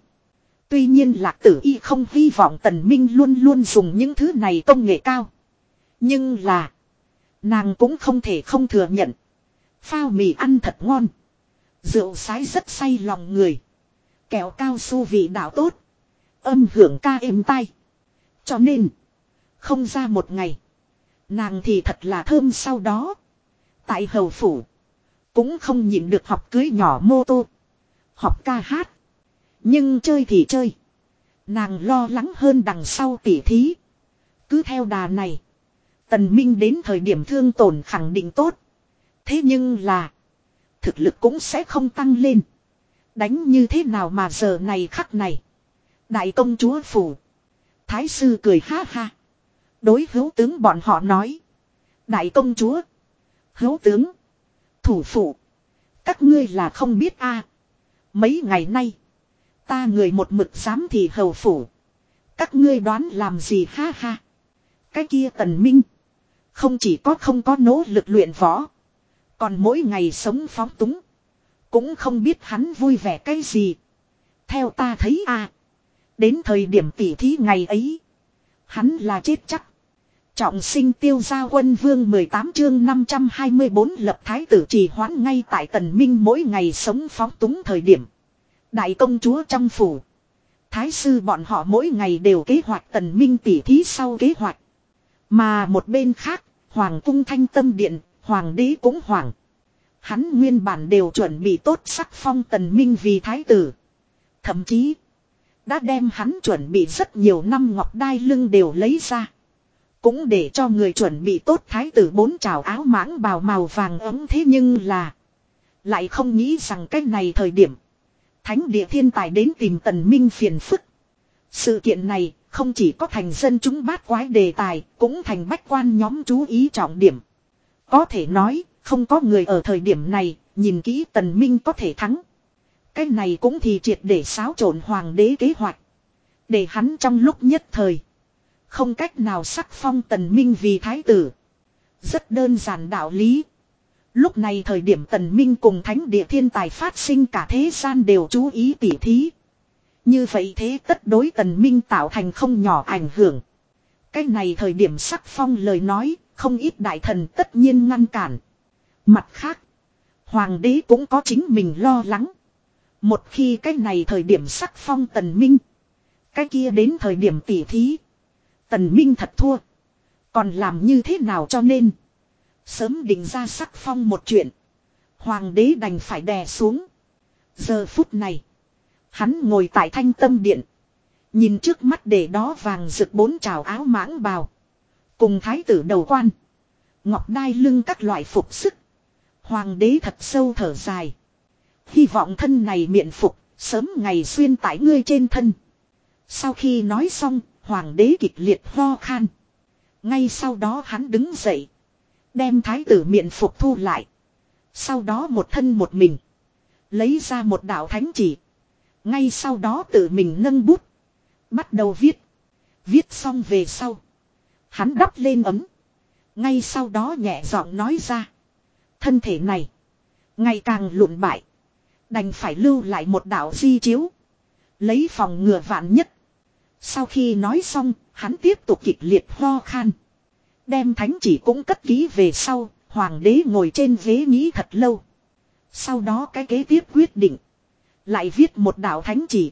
Tuy nhiên lạc tử y không hy vọng tần minh luôn luôn dùng những thứ này công nghệ cao. Nhưng là, nàng cũng không thể không thừa nhận. Phao mì ăn thật ngon. Rượu sái rất say lòng người. Kẹo cao su vị đạo tốt. Âm hưởng ca êm tai. Cho nên. Không ra một ngày. Nàng thì thật là thơm sau đó. Tại hầu phủ. Cũng không nhịn được học cưới nhỏ mô tô. Học ca hát. Nhưng chơi thì chơi. Nàng lo lắng hơn đằng sau tỉ thí. Cứ theo đà này. Tần Minh đến thời điểm thương tổn khẳng định tốt. Thế nhưng là. Thực lực cũng sẽ không tăng lên. Đánh như thế nào mà giờ này khắc này. Đại công chúa phủ. Thái sư cười ha ha. Đối hữu tướng bọn họ nói. Đại công chúa. Hữu tướng. Thủ phụ. Các ngươi là không biết a Mấy ngày nay. Ta người một mực dám thì hầu phủ. Các ngươi đoán làm gì ha ha. Cái kia tần minh. Không chỉ có không có nỗ lực luyện võ. Còn mỗi ngày sống phóng túng. Cũng không biết hắn vui vẻ cái gì. Theo ta thấy a Đến thời điểm tỉ thí ngày ấy. Hắn là chết chắc. Trọng sinh tiêu gia quân vương 18 chương 524 lập thái tử trì hoãn ngay tại tần minh mỗi ngày sống phóng túng thời điểm. Đại công chúa trong phủ. Thái sư bọn họ mỗi ngày đều kế hoạch tần minh tỉ thí sau kế hoạch. Mà một bên khác, hoàng cung thanh tâm điện, hoàng đế cũng hoàng. Hắn nguyên bản đều chuẩn bị tốt sắc phong tần minh vì thái tử. Thậm chí, đã đem hắn chuẩn bị rất nhiều năm ngọc đai lưng đều lấy ra. Cũng để cho người chuẩn bị tốt thái tử bốn trào áo mãng bào màu vàng ấm thế nhưng là. Lại không nghĩ rằng cách này thời điểm. Thánh địa thiên tài đến tìm tần minh phiền phức. Sự kiện này không chỉ có thành dân chúng bát quái đề tài, cũng thành bách quan nhóm chú ý trọng điểm. Có thể nói, không có người ở thời điểm này, nhìn kỹ tần minh có thể thắng. Cái này cũng thì triệt để xáo trộn hoàng đế kế hoạch. Để hắn trong lúc nhất thời. Không cách nào sắc phong tần minh vì thái tử. Rất đơn giản đạo lý. Lúc này thời điểm tần minh cùng thánh địa thiên tài phát sinh cả thế gian đều chú ý tỉ thí. Như vậy thế tất đối tần minh tạo thành không nhỏ ảnh hưởng. Cái này thời điểm sắc phong lời nói, không ít đại thần tất nhiên ngăn cản. Mặt khác, hoàng đế cũng có chính mình lo lắng. Một khi cái này thời điểm sắc phong tần minh. Cái kia đến thời điểm tỉ thí. Tần minh thật thua. Còn làm như thế nào cho nên. Sớm định ra sắc phong một chuyện. Hoàng đế đành phải đè xuống. Giờ phút này. Hắn ngồi tại thanh tâm điện. Nhìn trước mắt để đó vàng rực bốn trào áo mãng bào. Cùng thái tử đầu quan. Ngọc đai lưng các loại phục sức. Hoàng đế thật sâu thở dài. Hy vọng thân này miệng phục, sớm ngày xuyên tải ngươi trên thân. Sau khi nói xong, hoàng đế kịch liệt ho khan. Ngay sau đó hắn đứng dậy. Đem thái tử miệng phục thu lại. Sau đó một thân một mình. Lấy ra một đạo thánh chỉ. Ngay sau đó tự mình nâng bút. Bắt đầu viết. Viết xong về sau. Hắn đắp lên ấm. Ngay sau đó nhẹ giọng nói ra. Thân thể này. Ngày càng lụn bại. Đành phải lưu lại một đạo di chiếu. Lấy phòng ngừa vạn nhất. Sau khi nói xong, hắn tiếp tục kịch liệt ho khan. Đem thánh chỉ cũng cất ký về sau, hoàng đế ngồi trên ghế nghĩ thật lâu. Sau đó cái kế tiếp quyết định. Lại viết một đạo thánh chỉ.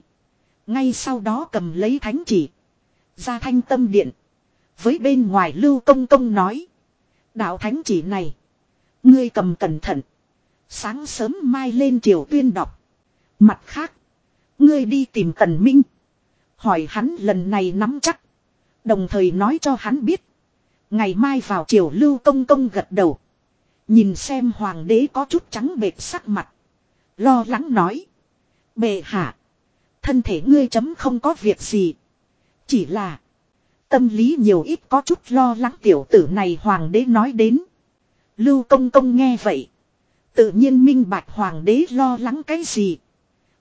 Ngay sau đó cầm lấy thánh chỉ. Ra thanh tâm điện. Với bên ngoài lưu công công nói. Đạo thánh chỉ này. Ngươi cầm cẩn thận. Sáng sớm mai lên triều tuyên đọc. Mặt khác. Ngươi đi tìm Tần Minh. Hỏi hắn lần này nắm chắc. Đồng thời nói cho hắn biết. Ngày mai vào triều lưu công công gật đầu. Nhìn xem hoàng đế có chút trắng bệt sắc mặt. Lo lắng nói. Bệ hạ. Thân thể ngươi chấm không có việc gì. Chỉ là. Tâm lý nhiều ít có chút lo lắng tiểu tử này hoàng đế nói đến. Lưu công công nghe vậy. Tự nhiên minh bạch hoàng đế lo lắng cái gì.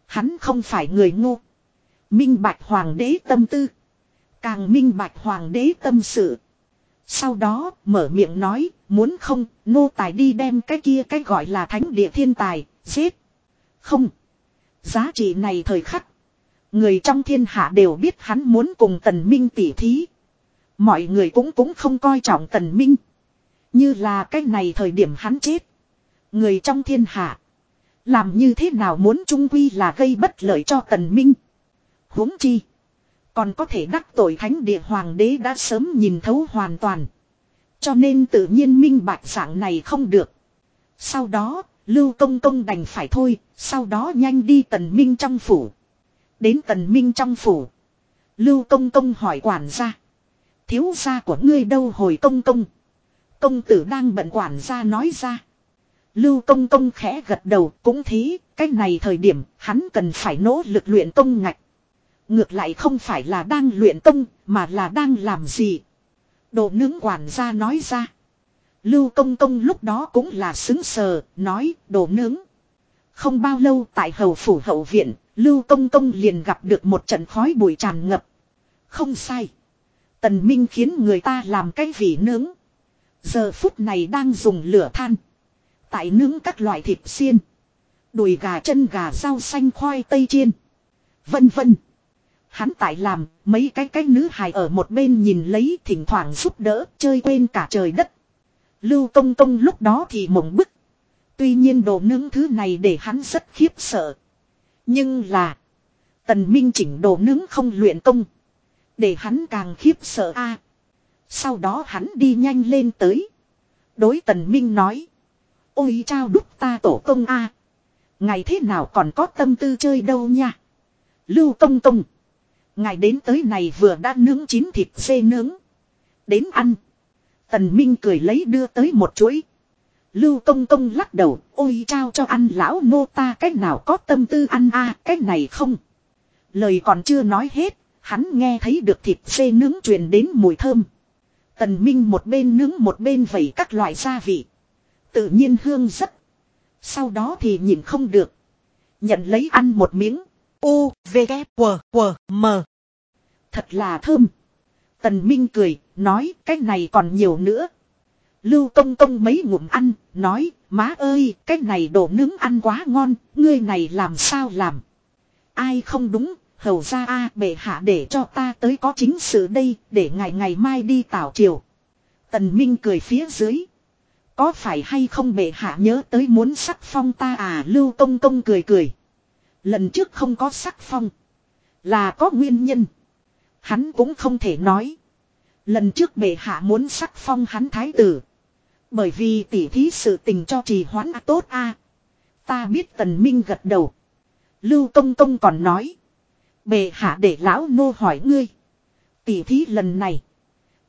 Hắn không phải người ngu. Minh bạch hoàng đế tâm tư. Càng minh bạch hoàng đế tâm sự. Sau đó, mở miệng nói, muốn không, nô tài đi đem cái kia cái gọi là thánh địa thiên tài, giết. Không. Giá trị này thời khắc. Người trong thiên hạ đều biết hắn muốn cùng tần minh tỉ thí. Mọi người cũng cũng không coi trọng tần minh. Như là cái này thời điểm hắn chết. Người trong thiên hạ. Làm như thế nào muốn trung quy là gây bất lợi cho tần minh. huống chi. Còn có thể đắc tội thánh địa hoàng đế đã sớm nhìn thấu hoàn toàn. Cho nên tự nhiên minh bạch dạng này không được. Sau đó, Lưu Công Công đành phải thôi, sau đó nhanh đi Tần Minh trong phủ. Đến Tần Minh trong phủ. Lưu Công Công hỏi quản gia. Thiếu gia của ngươi đâu hồi Công Công. Công tử đang bận quản gia nói ra. Lưu Công Công khẽ gật đầu cũng thế, cách này thời điểm hắn cần phải nỗ lực luyện công ngạch. Ngược lại không phải là đang luyện công, mà là đang làm gì. Đồ nướng quản gia nói ra. Lưu công công lúc đó cũng là xứng sờ, nói đồ nướng. Không bao lâu tại hầu phủ hậu viện, Lưu công công liền gặp được một trận khói bụi tràn ngập. Không sai. Tần Minh khiến người ta làm cái vị nướng. Giờ phút này đang dùng lửa than. Tại nướng các loại thịt xiên. Đùi gà chân gà rau xanh khoai tây chiên. Vân vân. Hắn tại làm, mấy cái cái nữ hài ở một bên nhìn lấy thỉnh thoảng giúp đỡ, chơi quên cả trời đất. Lưu công công lúc đó thì mộng bức. Tuy nhiên đồ nướng thứ này để hắn rất khiếp sợ. Nhưng là, tần minh chỉnh đồ nướng không luyện công. Để hắn càng khiếp sợ a. sau đó hắn đi nhanh lên tới. Đối tần minh nói. Ôi trao đúc ta tổ công a. Ngày thế nào còn có tâm tư chơi đâu nha. Lưu công công. Ngài đến tới này vừa đã nướng chín thịt dê nướng. Đến ăn. Tần Minh cười lấy đưa tới một chuỗi. Lưu công công lắc đầu, ôi trao cho ăn lão nô ta cách nào có tâm tư ăn a à, cách này không. Lời còn chưa nói hết, hắn nghe thấy được thịt dê nướng truyền đến mùi thơm. Tần Minh một bên nướng một bên vẩy các loại gia vị. Tự nhiên hương rất. Sau đó thì nhìn không được. Nhận lấy ăn một miếng. U, V, G W, W, M. Thật là thơm. Tần Minh cười, nói cái này còn nhiều nữa. Lưu công công mấy ngụm ăn, nói, má ơi, cái này đồ nướng ăn quá ngon, ngươi này làm sao làm. Ai không đúng, hầu ra a bệ hạ để cho ta tới có chính sự đây, để ngày ngày mai đi tảo triều. Tần Minh cười phía dưới. Có phải hay không bệ hạ nhớ tới muốn sắc phong ta à lưu công công cười cười. Lần trước không có sắc phong. Là có nguyên nhân. Hắn cũng không thể nói. Lần trước bệ hạ muốn sắc phong hắn thái tử. Bởi vì tỉ thí sự tình cho trì hoãn à tốt a. Ta biết tần minh gật đầu. Lưu công công còn nói. Bệ hạ để lão nô hỏi ngươi. Tỉ thí lần này.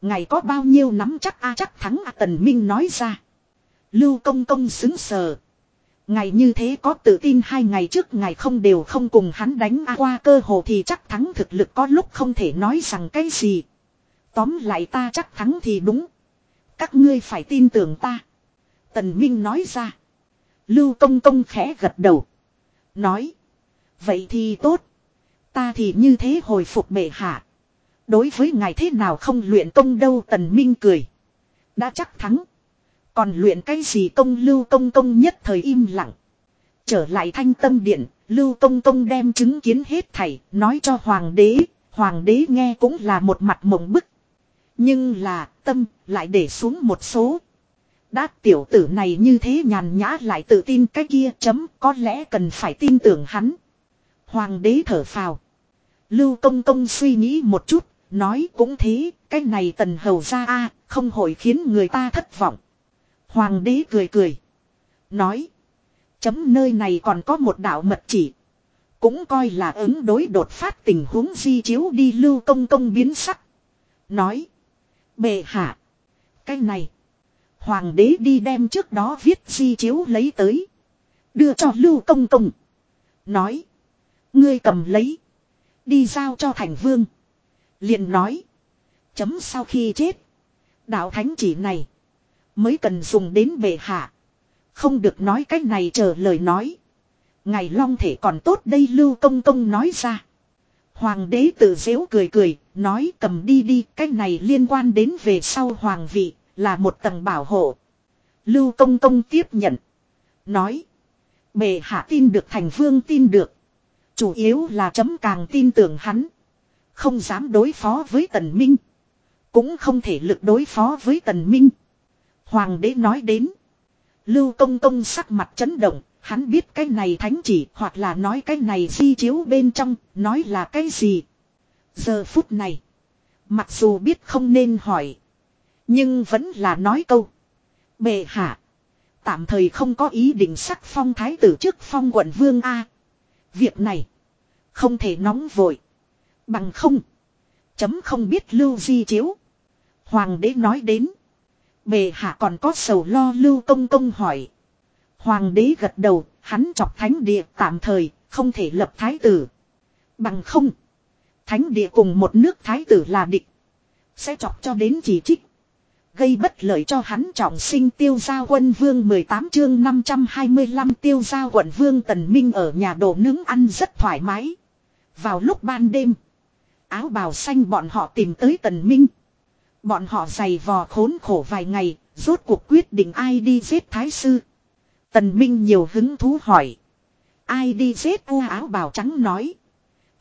Ngày có bao nhiêu nắm chắc a chắc thắng a, tần minh nói ra. Lưu công công xứng sờ. Ngày như thế có tự tin hai ngày trước ngày không đều không cùng hắn đánh a qua cơ hồ thì chắc thắng thực lực có lúc không thể nói rằng cái gì. Tóm lại ta chắc thắng thì đúng. Các ngươi phải tin tưởng ta. Tần Minh nói ra. Lưu công công khẽ gật đầu. Nói. Vậy thì tốt. Ta thì như thế hồi phục bệ hạ. Đối với ngài thế nào không luyện công đâu, tần minh cười. Đã chắc thắng. Còn luyện cái gì công lưu công công nhất thời im lặng. Trở lại thanh tâm điện, lưu công công đem chứng kiến hết thảy, nói cho hoàng đế, hoàng đế nghe cũng là một mặt mộng bức. Nhưng là, tâm, lại để xuống một số. Đã tiểu tử này như thế nhàn nhã lại tự tin cái kia chấm, có lẽ cần phải tin tưởng hắn. Hoàng đế thở phào. Lưu công công suy nghĩ một chút, nói cũng thế, cái này tần hầu ra a không hội khiến người ta thất vọng. Hoàng đế cười cười. Nói. Chấm nơi này còn có một đạo mật chỉ. Cũng coi là ứng đối đột phát tình huống di chiếu đi lưu công công biến sắc. Nói. Bệ hạ. Cái này. Hoàng đế đi đem trước đó viết di chiếu lấy tới. Đưa cho lưu công công. Nói. Ngươi cầm lấy. Đi giao cho thành vương. liền nói. Chấm sau khi chết. Đạo thánh chỉ này. Mới cần dùng đến bệ hạ. Không được nói cách này chờ lời nói. Ngày long thể còn tốt đây lưu công công nói ra. Hoàng đế tự dễu cười cười, nói cầm đi đi, cái này liên quan đến về sau hoàng vị, là một tầng bảo hộ. Lưu công công tiếp nhận. Nói. Bệ hạ tin được thành vương tin được. Chủ yếu là chấm càng tin tưởng hắn. Không dám đối phó với tần minh. Cũng không thể lực đối phó với tần minh. Hoàng đế nói đến. Lưu công công sắc mặt chấn động, hắn biết cái này thánh chỉ hoặc là nói cái này di chiếu bên trong, nói là cái gì. Giờ phút này, mặc dù biết không nên hỏi, nhưng vẫn là nói câu. Bệ hạ, tạm thời không có ý định sắc phong thái tử trước phong quận vương A. Việc này, không thể nóng vội. Bằng không, chấm không biết lưu di chiếu. Hoàng đế nói đến. Bề hạ còn có sầu lo lưu công công hỏi. Hoàng đế gật đầu, hắn chọc thánh địa tạm thời, không thể lập thái tử. Bằng không. Thánh địa cùng một nước thái tử là địch. Sẽ chọc cho đến chỉ trích. Gây bất lợi cho hắn trọng sinh tiêu gia quân vương 18 chương 525 tiêu gia quận vương tần minh ở nhà đồ nướng ăn rất thoải mái. Vào lúc ban đêm. Áo bào xanh bọn họ tìm tới tần minh. Bọn họ giày vò khốn khổ vài ngày. Rốt cuộc quyết định ai đi giết thái sư. Tần minh nhiều hứng thú hỏi. Ai đi giết u áo bào trắng nói.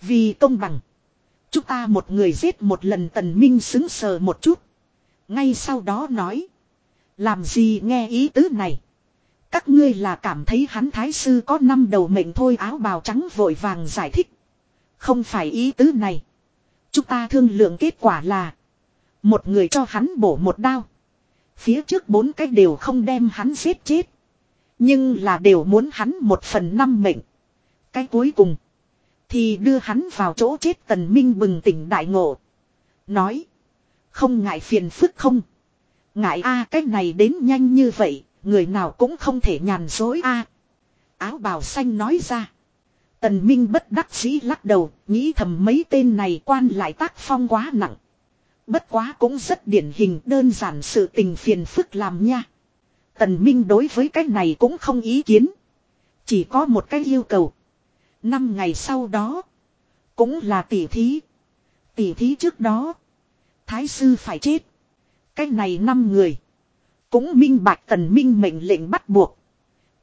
Vì công bằng. Chúng ta một người giết một lần tần minh xứng sờ một chút. Ngay sau đó nói. Làm gì nghe ý tứ này. Các ngươi là cảm thấy hắn thái sư có năm đầu mệnh thôi áo bào trắng vội vàng giải thích. Không phải ý tứ này. Chúng ta thương lượng kết quả là. Một người cho hắn bổ một đao. Phía trước bốn cách đều không đem hắn giết chết. Nhưng là đều muốn hắn một phần năm mệnh. Cái cuối cùng. Thì đưa hắn vào chỗ chết tần minh bừng tỉnh đại ngộ. Nói. Không ngại phiền phức không. Ngại a cái này đến nhanh như vậy. Người nào cũng không thể nhàn dối a Áo bào xanh nói ra. Tần Minh bất đắc dĩ lắc đầu, nghĩ thầm mấy tên này quan lại tác phong quá nặng. Bất quá cũng rất điển hình đơn giản sự tình phiền phức làm nha. Tần Minh đối với cái này cũng không ý kiến. Chỉ có một cái yêu cầu. Năm ngày sau đó. Cũng là tỷ thí. Tỷ thí trước đó. Thái sư phải chết. Cái này năm người. Cũng minh bạch tần minh mệnh lệnh bắt buộc.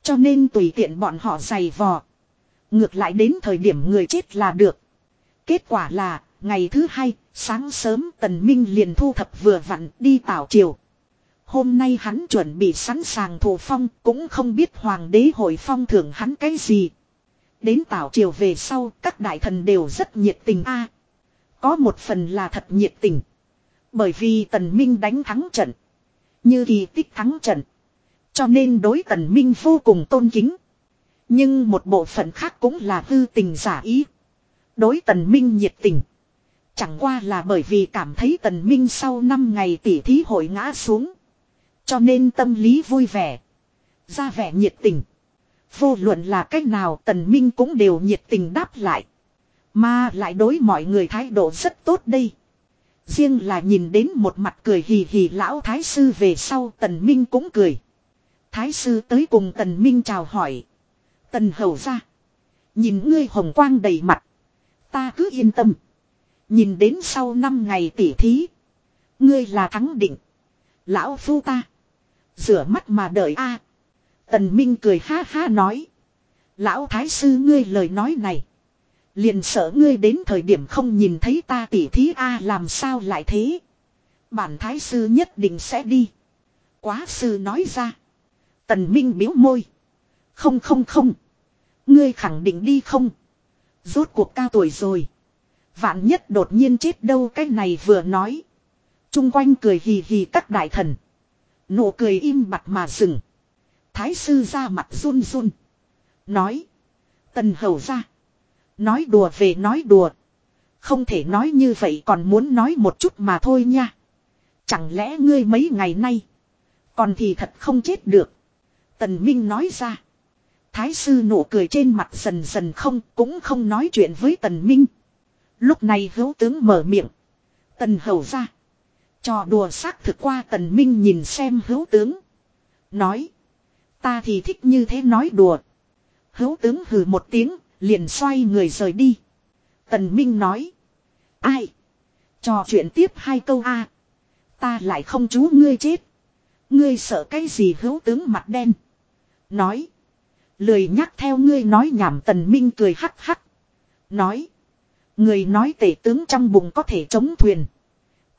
Cho nên tùy tiện bọn họ giày vò. Ngược lại đến thời điểm người chết là được. Kết quả là, ngày thứ hai, sáng sớm tần minh liền thu thập vừa vặn đi tảo triều. Hôm nay hắn chuẩn bị sẵn sàng thủ phong, cũng không biết hoàng đế hội phong thưởng hắn cái gì. Đến tảo triều về sau, các đại thần đều rất nhiệt tình a. có một phần là thật nhiệt tình. Bởi vì tần minh đánh thắng trận. Như kỳ tích thắng trận. Cho nên đối tần minh vô cùng tôn kính. Nhưng một bộ phận khác cũng là hư tình giả ý. Đối tần minh nhiệt tình. Chẳng qua là bởi vì cảm thấy tần minh sau 5 ngày tỉ thí hội ngã xuống. Cho nên tâm lý vui vẻ. Ra vẻ nhiệt tình. Vô luận là cách nào tần minh cũng đều nhiệt tình đáp lại. Mà lại đối mọi người thái độ rất tốt đây. Riêng là nhìn đến một mặt cười hì hì lão thái sư về sau tần minh cũng cười. Thái sư tới cùng tần minh chào hỏi. Tần hầu ra. Nhìn ngươi hồng quang đầy mặt. Ta cứ yên tâm. Nhìn đến sau 5 ngày tỉ thí. Ngươi là thắng định. Lão phu ta. Rửa mắt mà đợi a. Tần Minh cười ha ha nói. Lão thái sư ngươi lời nói này. Liền sợ ngươi đến thời điểm không nhìn thấy ta tỉ thí a làm sao lại thế. Bản thái sư nhất định sẽ đi. Quá sư nói ra. Tần Minh biếu môi. Không không không. Ngươi khẳng định đi không? Rốt cuộc cao tuổi rồi. Vạn nhất đột nhiên chết đâu cái này vừa nói. Trung quanh cười hì hì các đại thần. Nụ cười im bặt mà dừng. Thái sư ra mặt run run. Nói. Tần hầu ra. Nói đùa về nói đùa. Không thể nói như vậy còn muốn nói một chút mà thôi nha. Chẳng lẽ ngươi mấy ngày nay. Còn thì thật không chết được. Tần Minh nói ra. Thái sư nụ cười trên mặt dần dần không cũng không nói chuyện với tần minh. Lúc này hữu tướng mở miệng. Tần hầu ra. Trò đùa xác thực qua tần minh nhìn xem hữu tướng. Nói. Ta thì thích như thế nói đùa. Hữu tướng hừ một tiếng, liền xoay người rời đi. Tần minh nói. Ai? Trò chuyện tiếp hai câu a. Ta lại không chú ngươi chết. Ngươi sợ cái gì hữu tướng mặt đen. Nói. Lười nhắc theo ngươi nói nhảm tần minh cười hắc hắc. Nói. Người nói tể tướng trong bụng có thể chống thuyền.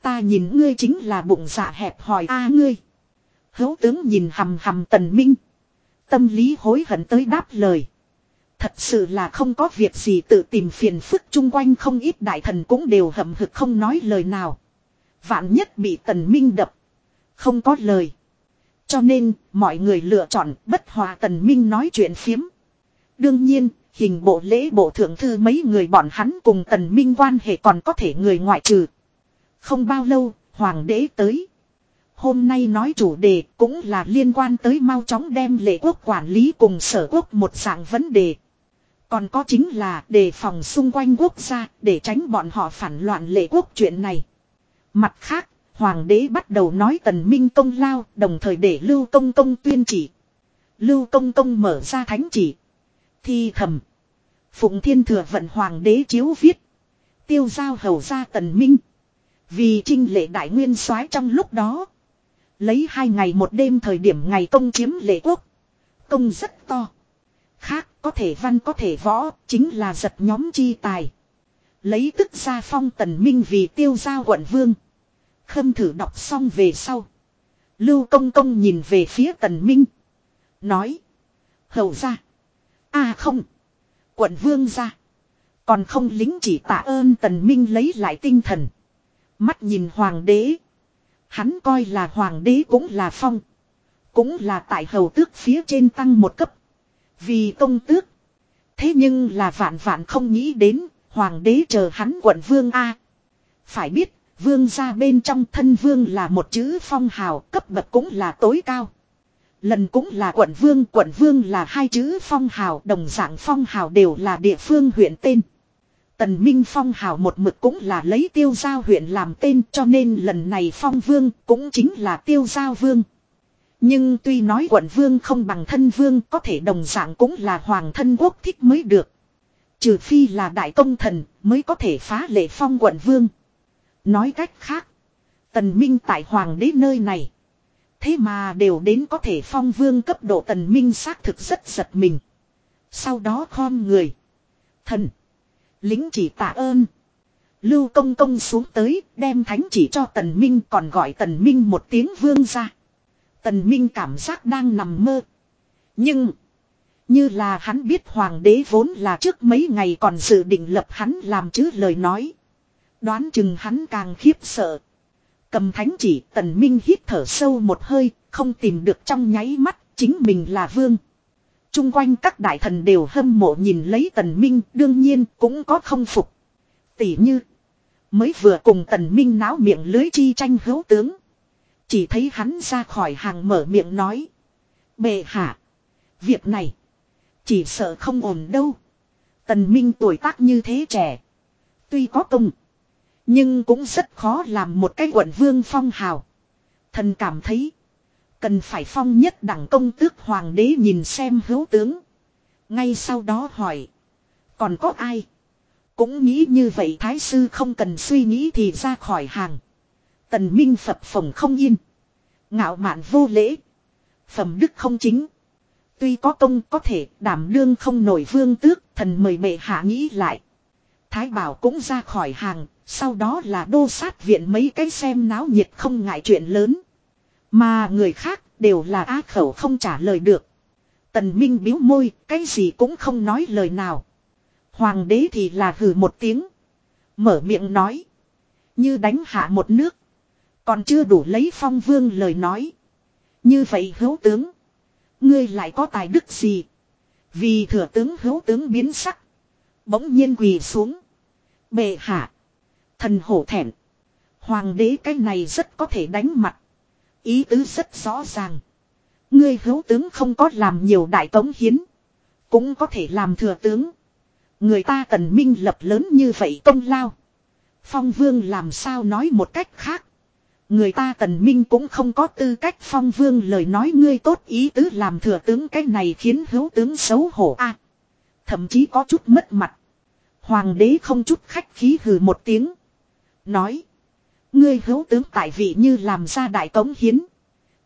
Ta nhìn ngươi chính là bụng dạ hẹp hỏi a ngươi. Hấu tướng nhìn hầm hầm tần minh. Tâm lý hối hận tới đáp lời. Thật sự là không có việc gì tự tìm phiền phức chung quanh không ít đại thần cũng đều hậm hực không nói lời nào. Vạn nhất bị tần minh đập. Không có lời. Cho nên, mọi người lựa chọn bất hòa tần minh nói chuyện phiếm. Đương nhiên, hình bộ lễ bộ thượng thư mấy người bọn hắn cùng tần minh quan hệ còn có thể người ngoại trừ. Không bao lâu, hoàng đế tới. Hôm nay nói chủ đề cũng là liên quan tới mau chóng đem lệ quốc quản lý cùng sở quốc một dạng vấn đề. Còn có chính là đề phòng xung quanh quốc gia để tránh bọn họ phản loạn lệ quốc chuyện này. Mặt khác, hoàng đế bắt đầu nói tần minh công lao đồng thời để lưu công công tuyên chỉ. Lưu công công mở ra thánh chỉ. Thi thầm. Phụng thiên thừa vận hoàng đế chiếu viết. Tiêu giao hầu ra tần minh. Vì trinh lệ đại nguyên soái trong lúc đó. Lấy hai ngày một đêm thời điểm ngày công chiếm lệ quốc. Công rất to. Khác có thể văn có thể võ, chính là giật nhóm chi tài. Lấy tức ra phong tần minh vì tiêu giao quận vương. Khâm thử đọc xong về sau. Lưu công công nhìn về phía tần minh. Nói. Hầu ra. À không. Quận vương ra. Còn không lính chỉ tạ ơn tần minh lấy lại tinh thần. Mắt nhìn hoàng đế. Hắn coi là hoàng đế cũng là phong. Cũng là tại hầu tước phía trên tăng một cấp. Vì công tước. Thế nhưng là vạn vạn không nghĩ đến. Hoàng đế chờ hắn quận vương A. Phải biết. Vương ra bên trong thân vương là một chữ phong hào, cấp bậc cũng là tối cao. Lần cũng là quận vương, quận vương là hai chữ phong hào, đồng dạng phong hào đều là địa phương huyện tên. Tần Minh Phong hào một mực cũng là lấy tiêu giao huyện làm tên cho nên lần này phong vương cũng chính là tiêu giao vương. Nhưng tuy nói quận vương không bằng thân vương có thể đồng dạng cũng là hoàng thân quốc thích mới được. Trừ phi là đại công thần mới có thể phá lệ phong quận vương. Nói cách khác. Tần Minh tại hoàng đế nơi này. Thế mà đều đến có thể phong vương cấp độ tần minh xác thực rất giật mình. Sau đó khom người. Thần. Lính chỉ tạ ơn. Lưu công công xuống tới, đem thánh chỉ cho tần minh, còn gọi tần minh một tiếng vương ra. Tần minh cảm giác đang nằm mơ. Nhưng. Như là hắn biết hoàng đế vốn là trước mấy ngày còn dự định lập hắn làm chứ lời nói. Đoán chừng hắn càng khiếp sợ. Cầm thánh chỉ tần minh hít thở sâu một hơi, không tìm được trong nháy mắt, chính mình là vương. Trung quanh các đại thần đều hâm mộ nhìn lấy tần minh, đương nhiên cũng có không phục. Tỷ như, mới vừa cùng tần minh náo miệng lưới chi tranh hữu tướng. Chỉ thấy hắn ra khỏi hàng mở miệng nói. Bệ hạ, việc này, chỉ sợ không ổn đâu. Tần minh tuổi tác như thế trẻ. Tuy có công. Nhưng cũng rất khó làm một cái quận vương phong hào. Thần cảm thấy. Cần phải phong nhất đẳng công tước hoàng đế nhìn xem hữu tướng. Ngay sau đó hỏi. Còn có ai? Cũng nghĩ như vậy thái sư không cần suy nghĩ thì ra khỏi hàng. Tần Minh phập phồng không yên. Ngạo mạn vô lễ. Phẩm đức không chính. Tuy có công có thể đảm đương không nổi vương tước, thần mời bệ hạ nghĩ lại. Thái bảo cũng ra khỏi hàng sau đó là đô sát viện mấy cái xem náo nhiệt không ngại chuyện lớn. Mà người khác đều là á khẩu không trả lời được. Tần Minh biếu môi, cái gì cũng không nói lời nào. Hoàng đế thì là hừ một tiếng. Mở miệng nói. Như đánh hạ một nước. Còn chưa đủ lấy phong vương lời nói. Như vậy hữu tướng. Ngươi lại có tài đức gì? Vì thừa tướng hữu tướng biến sắc. Bỗng nhiên quỳ xuống. Bệ hạ. Thần hổ thẹn. Hoàng đế cái này rất có thể đánh mặt. Ý tứ rất rõ ràng. Ngươi hữu tướng không có làm nhiều đại tống hiến. Cũng có thể làm thừa tướng. Người ta tần minh lập lớn như vậy công lao. Phong vương làm sao nói một cách khác. Người ta tần minh cũng không có tư cách phong vương lời nói ngươi tốt ý tứ làm thừa tướng cái này khiến hữu tướng xấu hổ a Thậm chí có chút mất mặt. Hoàng đế không chút khách khí hừ một tiếng. Nói. Ngươi hữu tướng tại vị như làm ra đại cống hiến.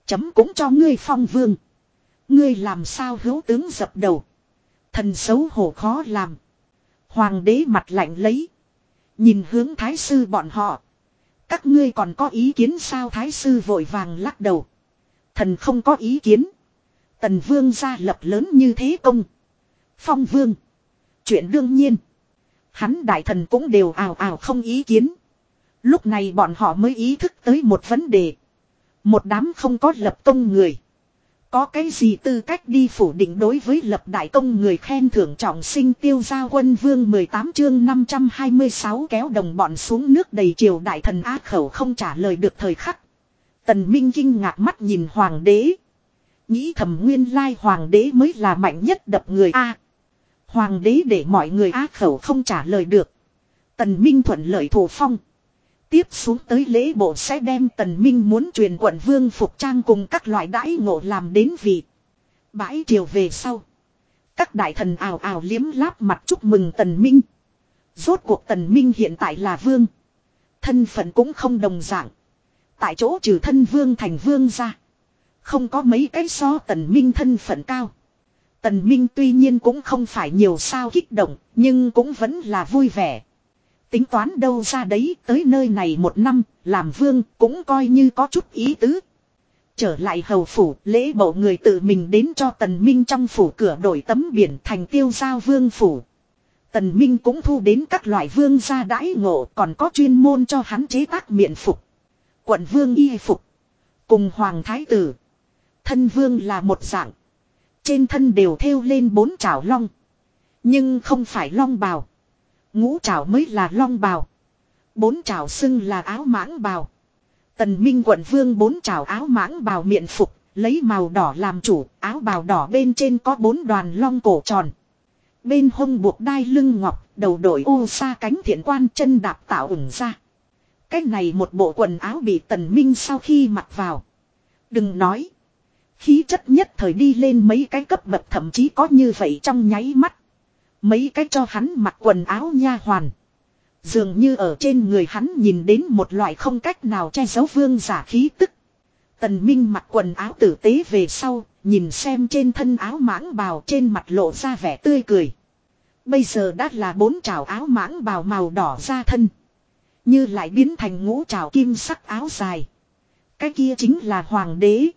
Chấm cũng cho ngươi phong vương. Ngươi làm sao hữu tướng dập đầu. Thần xấu hổ khó làm. Hoàng đế mặt lạnh lấy. Nhìn hướng thái sư bọn họ. Các ngươi còn có ý kiến sao thái sư vội vàng lắc đầu. Thần không có ý kiến. Tần vương gia lập lớn như thế công. Phong vương. Chuyện đương nhiên. Hắn đại thần cũng đều ào ào không ý kiến. Lúc này bọn họ mới ý thức tới một vấn đề. Một đám không có lập công người. Có cái gì tư cách đi phủ định đối với lập đại công người khen thưởng trọng sinh tiêu gia quân vương 18 chương 526 kéo đồng bọn xuống nước đầy triều đại thần á khẩu không trả lời được thời khắc. Tần Minh kinh ngạc mắt nhìn hoàng đế. Nghĩ thầm nguyên lai hoàng đế mới là mạnh nhất đập người A. Hoàng đế để mọi người á khẩu không trả lời được. Tần Minh thuận lợi thủ phong. Tiếp xuống tới lễ bộ sẽ đem Tần Minh muốn truyền quận vương phục trang cùng các loại đãi ngộ làm đến vị. Bãi triều về sau. Các đại thần ào ào liếm láp mặt chúc mừng Tần Minh. Rốt cuộc Tần Minh hiện tại là vương. Thân phận cũng không đồng dạng. Tại chỗ trừ thân vương thành vương ra. Không có mấy cái so Tần Minh thân phận cao. Tần Minh tuy nhiên cũng không phải nhiều sao kích động, nhưng cũng vẫn là vui vẻ. Tính toán đâu ra đấy tới nơi này một năm, làm vương cũng coi như có chút ý tứ. Trở lại hầu phủ, lễ bộ người tự mình đến cho tần minh trong phủ cửa đổi tấm biển thành tiêu giao vương phủ. Tần minh cũng thu đến các loại vương gia đãi ngộ còn có chuyên môn cho hắn chế tác miệng phục. Quận vương y phục. Cùng hoàng thái tử. Thân vương là một dạng. Trên thân đều thêu lên bốn chảo long. Nhưng không phải long bào. Ngũ trảo mới là long bào. Bốn trảo xưng là áo mãng bào. Tần Minh quận vương bốn trảo áo mãng bào miệng phục, lấy màu đỏ làm chủ, áo bào đỏ bên trên có bốn đoàn long cổ tròn. Bên hông buộc đai lưng ngọc, đầu đội ô sa cánh thiện quan chân đạp tạo ửng ra. Cách này một bộ quần áo bị tần minh sau khi mặc vào. Đừng nói. Khí chất nhất thời đi lên mấy cái cấp bậc thậm chí có như vậy trong nháy mắt. Mấy cái cho hắn mặc quần áo nha hoàn. Dường như ở trên người hắn nhìn đến một loại không cách nào che giấu vương giả khí tức. Tần Minh mặc quần áo tử tế về sau, nhìn xem trên thân áo mãng bào trên mặt lộ ra vẻ tươi cười. Bây giờ đã là bốn trào áo mãng bào màu đỏ ra thân. Như lại biến thành ngũ trào kim sắc áo dài. Cái kia chính là hoàng đế.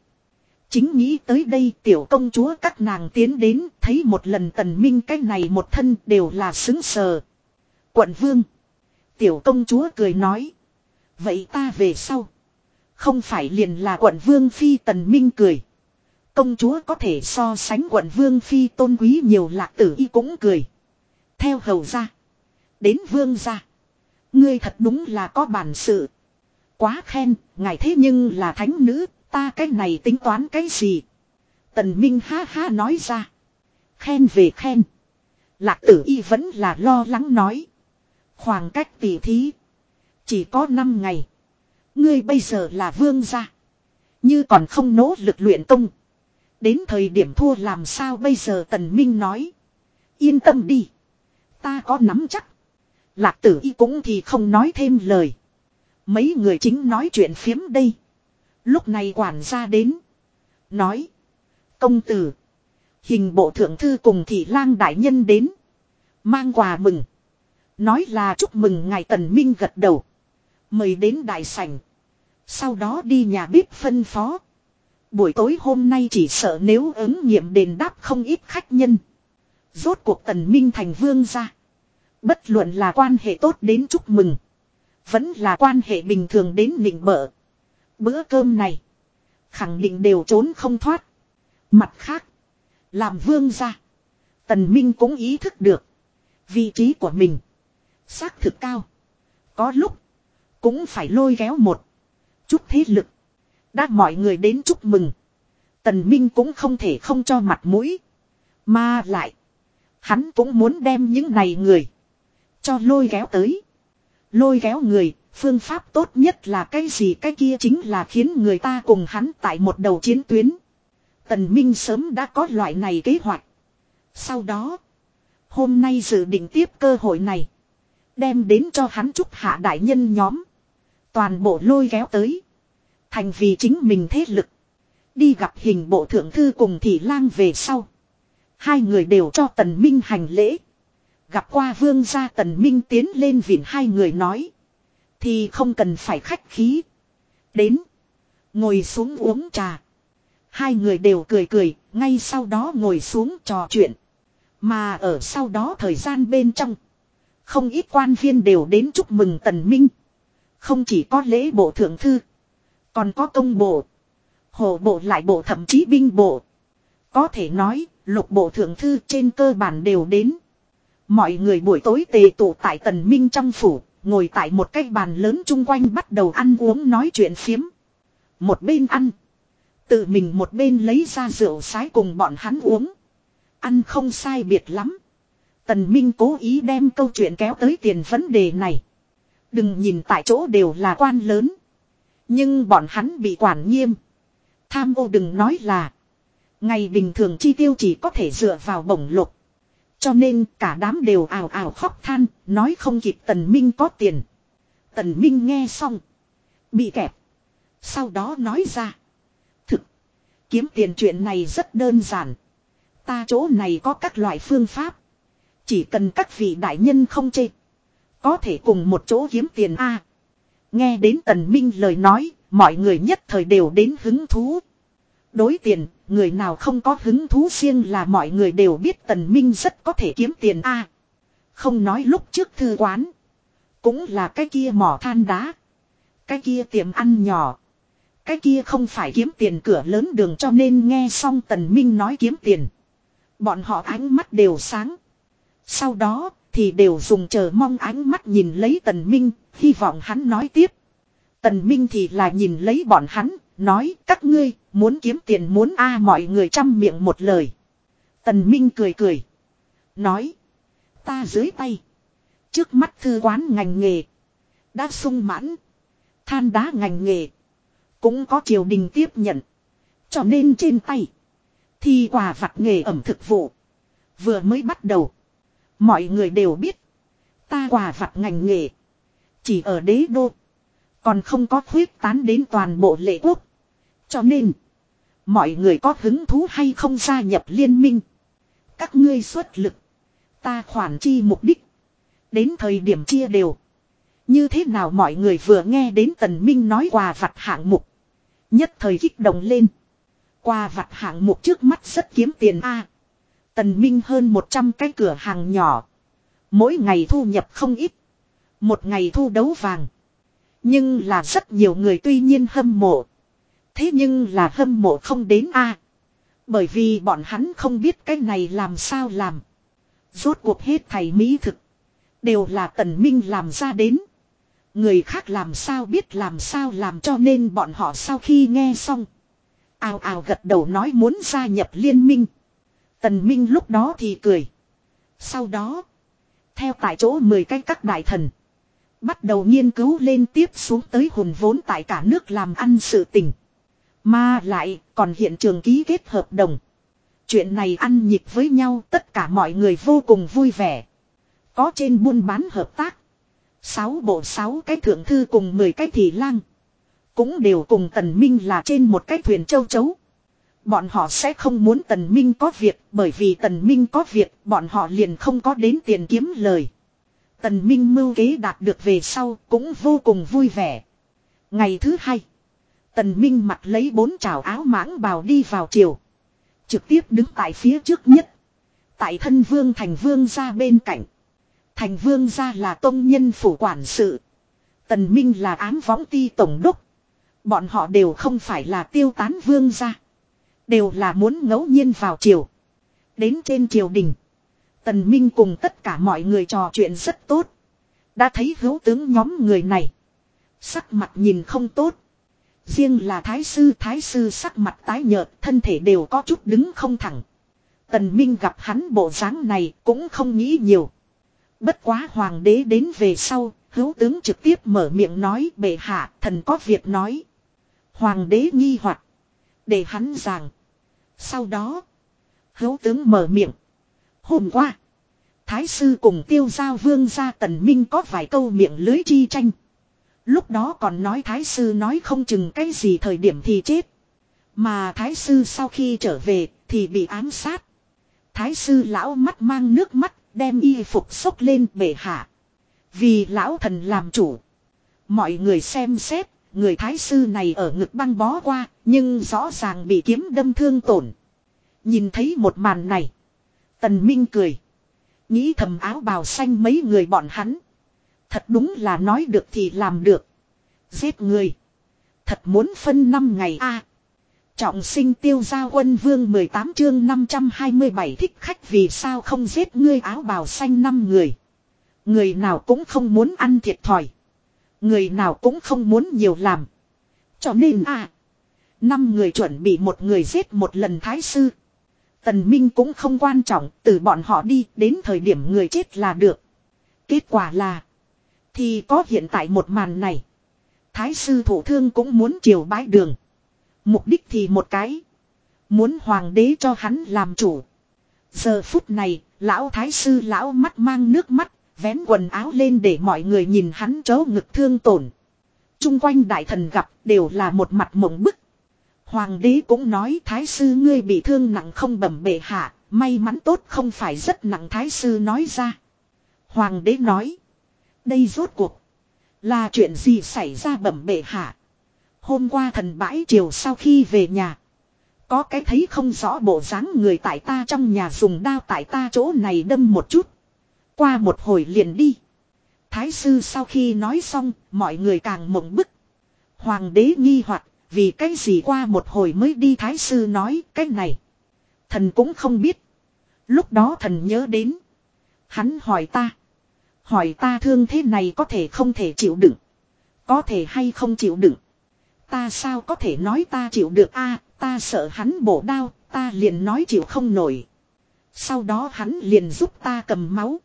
Chính nghĩ tới đây tiểu công chúa các nàng tiến đến thấy một lần tần minh cái này một thân đều là xứng sờ. Quận vương. Tiểu công chúa cười nói. Vậy ta về sau. Không phải liền là quận vương phi tần minh cười. Công chúa có thể so sánh quận vương phi tôn quý nhiều lạc tử y cũng cười. Theo hầu ra. Đến vương ra. Ngươi thật đúng là có bản sự. Quá khen, ngài thế nhưng là thánh nữ, Ta cái này tính toán cái gì? Tần Minh ha ha nói ra. Khen về khen. Lạc tử y vẫn là lo lắng nói. Khoảng cách tỷ thí. Chỉ có 5 ngày. Ngươi bây giờ là vương gia. Như còn không nỗ lực luyện tung Đến thời điểm thua làm sao bây giờ tần minh nói. Yên tâm đi. Ta có nắm chắc. Lạc tử y cũng thì không nói thêm lời. Mấy người chính nói chuyện phiếm đây. Lúc này quản gia đến. Nói. Công tử. Hình bộ thượng thư cùng thị lang đại nhân đến. Mang quà mừng. Nói là chúc mừng ngài tần minh gật đầu. Mời đến đại sảnh. Sau đó đi nhà bếp phân phó. Buổi tối hôm nay chỉ sợ nếu ứng nghiệm đền đáp không ít khách nhân. Rốt cuộc tần minh thành vương ra. Bất luận là quan hệ tốt đến chúc mừng. Vẫn là quan hệ bình thường đến nịnh bợ. Bữa cơm này. Khẳng định đều trốn không thoát. Mặt khác. Làm vương gia. Tần Minh cũng ý thức được. Vị trí của mình. Xác thực cao. Có lúc. Cũng phải lôi kéo một. Chút thế lực. Đã mọi người đến chúc mừng. Tần Minh cũng không thể không cho mặt mũi. Mà lại. Hắn cũng muốn đem những này người. Cho lôi kéo tới. Lôi kéo người Phương pháp tốt nhất là cái gì cái kia chính là khiến người ta cùng hắn tại một đầu chiến tuyến. Tần Minh sớm đã có loại này kế hoạch. Sau đó, hôm nay dự định tiếp cơ hội này. Đem đến cho hắn chúc hạ đại nhân nhóm. Toàn bộ lôi kéo tới. Thành vì chính mình thế lực. Đi gặp hình bộ thượng thư cùng thị lang về sau. Hai người đều cho tần minh hành lễ. Gặp qua vương gia tần minh tiến lên vịn hai người nói. Thì không cần phải khách khí. Đến. Ngồi xuống uống trà. Hai người đều cười cười, ngay sau đó ngồi xuống trò chuyện. Mà ở sau đó thời gian bên trong. Không ít quan viên đều đến chúc mừng Tần Minh. Không chỉ có lễ bộ thượng thư. Còn có công bộ. Hồ bộ lại bộ thậm chí binh bộ. Có thể nói, lục bộ thượng thư trên cơ bản đều đến. Mọi người buổi tối tề tụ tại Tần Minh trong phủ, Ngồi tại một cái bàn lớn chung quanh bắt đầu ăn uống nói chuyện phiếm. Một bên ăn. Tự mình một bên lấy ra rượu sái cùng bọn hắn uống. Ăn không sai biệt lắm. Tần Minh cố ý đem câu chuyện kéo tới tiền vấn đề này. Đừng nhìn tại chỗ đều là quan lớn. Nhưng bọn hắn bị quản nghiêm. Tham ô đừng nói là. Ngày bình thường chi tiêu chỉ có thể dựa vào bổng lục. Cho nên cả đám đều ảo ảo khóc than, nói không kịp Tần Minh có tiền. Tần Minh nghe xong. Bị kẹp. Sau đó nói ra. Thực. Kiếm tiền chuyện này rất đơn giản. Ta chỗ này có các loại phương pháp. Chỉ cần các vị đại nhân không chê. Có thể cùng một chỗ kiếm tiền A. nghe đến Tần Minh lời nói, mọi người nhất thời đều đến hứng thú. Đối tiền, người nào không có hứng thú riêng là mọi người đều biết Tần Minh rất có thể kiếm tiền A. không nói lúc trước thư quán. Cũng là cái kia mỏ than đá. Cái kia tiệm ăn nhỏ. Cái kia không phải kiếm tiền cửa lớn đường cho nên nghe xong Tần Minh nói kiếm tiền. Bọn họ ánh mắt đều sáng. Sau đó thì đều dùng chờ mong ánh mắt nhìn lấy Tần Minh, hy vọng hắn nói tiếp. Tần Minh thì là nhìn lấy bọn hắn, nói các ngươi muốn kiếm tiền muốn a mọi người chăm miệng một lời. Tần Minh cười cười. Nói. Ta dưới tay. Trước mắt thư quán ngành nghề. Đã sung mãn. Than đá ngành nghề. Cũng có triều đình tiếp nhận. Cho nên trên tay. Thì quà vặt nghề ẩm thực vụ. Vừa mới bắt đầu. Mọi người đều biết. Ta quà vặt ngành nghề. Chỉ ở đế đô. Còn không có khuyết tán đến toàn bộ lệ quốc. Cho nên. Mọi người có hứng thú hay không gia nhập liên minh. Các ngươi xuất lực. Ta khoản chi mục đích. Đến thời điểm chia đều. Như thế nào mọi người vừa nghe đến Tần Minh nói quà vặt hạng mục. Nhất thời kích động lên. Quà vặt hạng mục trước mắt rất kiếm tiền A. Tần Minh hơn 100 cái cửa hàng nhỏ. Mỗi ngày thu nhập không ít. Một ngày thu đấu vàng. Nhưng là rất nhiều người tuy nhiên hâm mộ. Thế nhưng là hâm mộ không đến A. Bởi vì bọn hắn không biết cái này làm sao làm. Rốt cuộc hết thầy mỹ thực. Đều là tần minh làm ra đến. Người khác làm sao biết làm sao làm cho nên bọn họ sau khi nghe xong. Ào ào gật đầu nói muốn gia nhập liên minh. Tần Minh lúc đó thì cười. Sau đó. Theo tại chỗ 10 cái các đại thần. Bắt đầu nghiên cứu lên tiếp xuống tới hồn vốn tại cả nước làm ăn sự tình. Mà lại, còn hiện trường ký kết hợp đồng. Chuyện này ăn nhịp với nhau, tất cả mọi người vô cùng vui vẻ. Có trên buôn bán hợp tác. Sáu bộ sáu cái thượng thư cùng 10 cái thị lang. Cũng đều cùng tần minh là trên một cái thuyền châu chấu. Bọn họ sẽ không muốn tần minh có việc, bởi vì tần minh có việc, bọn họ liền không có đến tiền kiếm lời. Tần minh mưu kế đạt được về sau, cũng vô cùng vui vẻ. Ngày thứ hai. Tần minh mặc lấy bốn trào áo mãng bào đi vào chiều. Trực tiếp đứng tại phía trước nhất. Tại thân vương thành vương ra bên cạnh. Thành vương ra là tôn nhân phủ quản sự. Tần minh là ám võng ti tổng đốc. Bọn họ đều không phải là tiêu tán vương ra. Đều là muốn ngẫu nhiên vào triều. Đến trên triều đình. Tần Minh cùng tất cả mọi người trò chuyện rất tốt. Đã thấy hữu tướng nhóm người này. Sắc mặt nhìn không tốt. Riêng là thái sư thái sư sắc mặt tái nhợt thân thể đều có chút đứng không thẳng. Tần Minh gặp hắn bộ dáng này cũng không nghĩ nhiều. Bất quá hoàng đế đến về sau, hữu tướng trực tiếp mở miệng nói bệ hạ thần có việc nói. Hoàng đế nghi hoặc Để hắn rằng Sau đó, hữu tướng mở miệng. Hôm qua, Thái sư cùng tiêu giao vương gia tần minh có vài câu miệng lưới chi tranh. Lúc đó còn nói thái sư nói không chừng cái gì thời điểm thì chết. Mà thái sư sau khi trở về thì bị ám sát. Thái sư lão mắt mang nước mắt đem y phục xốc lên bể hạ. Vì lão thần làm chủ. Mọi người xem xét, người thái sư này ở ngực băng bó qua, nhưng rõ ràng bị kiếm đâm thương tổn. Nhìn thấy một màn này. Tần Minh cười. Nghĩ thầm áo bào xanh mấy người bọn hắn. Thật đúng là nói được thì làm được. Giết người. Thật muốn phân năm ngày a. Trọng sinh tiêu gia quân vương 18 chương 527 thích khách vì sao không giết ngươi áo bào xanh năm người. Người nào cũng không muốn ăn thiệt thòi. Người nào cũng không muốn nhiều làm. Cho nên a năm người chuẩn bị một người giết một lần thái sư. Tần Minh cũng không quan trọng, từ bọn họ đi, đến thời điểm người chết là được. Kết quả là, thì có hiện tại một màn này. Thái sư thủ thương cũng muốn triều bái đường. Mục đích thì một cái. Muốn hoàng đế cho hắn làm chủ. Giờ phút này, lão thái sư lão mắt mang nước mắt, vén quần áo lên để mọi người nhìn hắn chấu ngực thương tổn. Trung quanh đại thần gặp đều là một mặt mộng bức. Hoàng đế cũng nói thái sư ngươi bị thương nặng không bẩm bệ hạ, may mắn tốt không phải rất nặng thái sư nói ra. Hoàng đế nói. Đây rốt cuộc. Là chuyện gì xảy ra bẩm bệ hạ. Hôm qua thần bãi chiều sau khi về nhà. Có cái thấy không rõ bộ dáng người tại ta trong nhà dùng đao tại ta chỗ này đâm một chút. Qua một hồi liền đi. Thái sư sau khi nói xong, mọi người càng mộng bức. Hoàng đế nghi hoặc vì cái gì qua một hồi mới đi thái sư nói cái này. Thần cũng không biết. Lúc đó thần nhớ đến. Hắn hỏi ta. Hỏi ta thương thế này có thể không thể chịu đựng. Có thể hay không chịu đựng. Ta sao có thể nói ta chịu được a ta sợ hắn bổ đao, ta liền nói chịu không nổi. Sau đó hắn liền giúp ta cầm máu.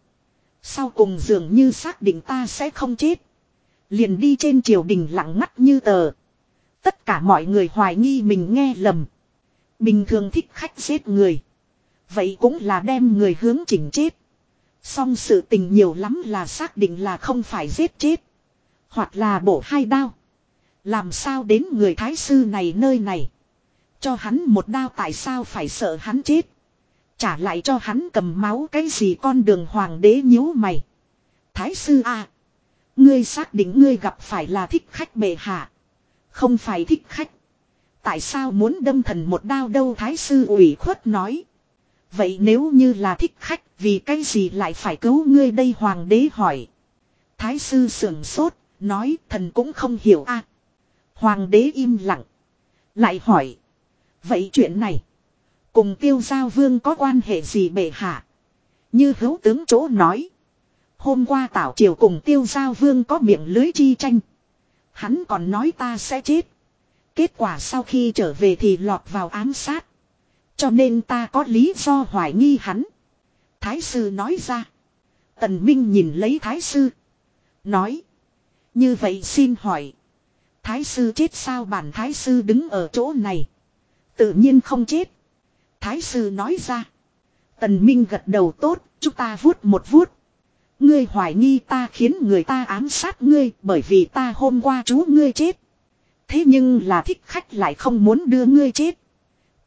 Sau cùng dường như xác định ta sẽ không chết. Liền đi trên triều đình lặng ngắt như tờ. Tất cả mọi người hoài nghi mình nghe lầm. Bình thường thích khách giết người. Vậy cũng là đem người hướng chỉnh chết. Song sự tình nhiều lắm là xác định là không phải giết chết. Hoặc là bổ hai đao. Làm sao đến người thái sư này nơi này. Cho hắn một đao tại sao phải sợ hắn chết. Trả lại cho hắn cầm máu cái gì con đường hoàng đế nhíu mày. Thái sư a, Ngươi xác định ngươi gặp phải là thích khách bệ hạ. Không phải thích khách. Tại sao muốn đâm thần một đao đâu thái sư ủy khuất nói. Vậy nếu như là thích khách vì cái gì lại phải cứu ngươi đây hoàng đế hỏi. Thái sư sưởng sốt, nói thần cũng không hiểu a Hoàng đế im lặng. Lại hỏi. Vậy chuyện này. Cùng tiêu giao vương có quan hệ gì bệ hạ? Như hữu tướng chỗ nói. Hôm qua tảo triều cùng tiêu giao vương có miệng lưới chi tranh. Hắn còn nói ta sẽ chết. Kết quả sau khi trở về thì lọt vào ám sát. Cho nên ta có lý do hoài nghi hắn. Thái sư nói ra. Tần Minh nhìn lấy thái sư. Nói. Như vậy xin hỏi. Thái sư chết sao bản thái sư đứng ở chỗ này. Tự nhiên không chết. Thái sư nói ra. Tần Minh gật đầu tốt, chúng ta vuốt một vuốt. Ngươi hoài nghi ta khiến người ta ám sát ngươi bởi vì ta hôm qua chú ngươi chết. Thế nhưng là thích khách lại không muốn đưa ngươi chết.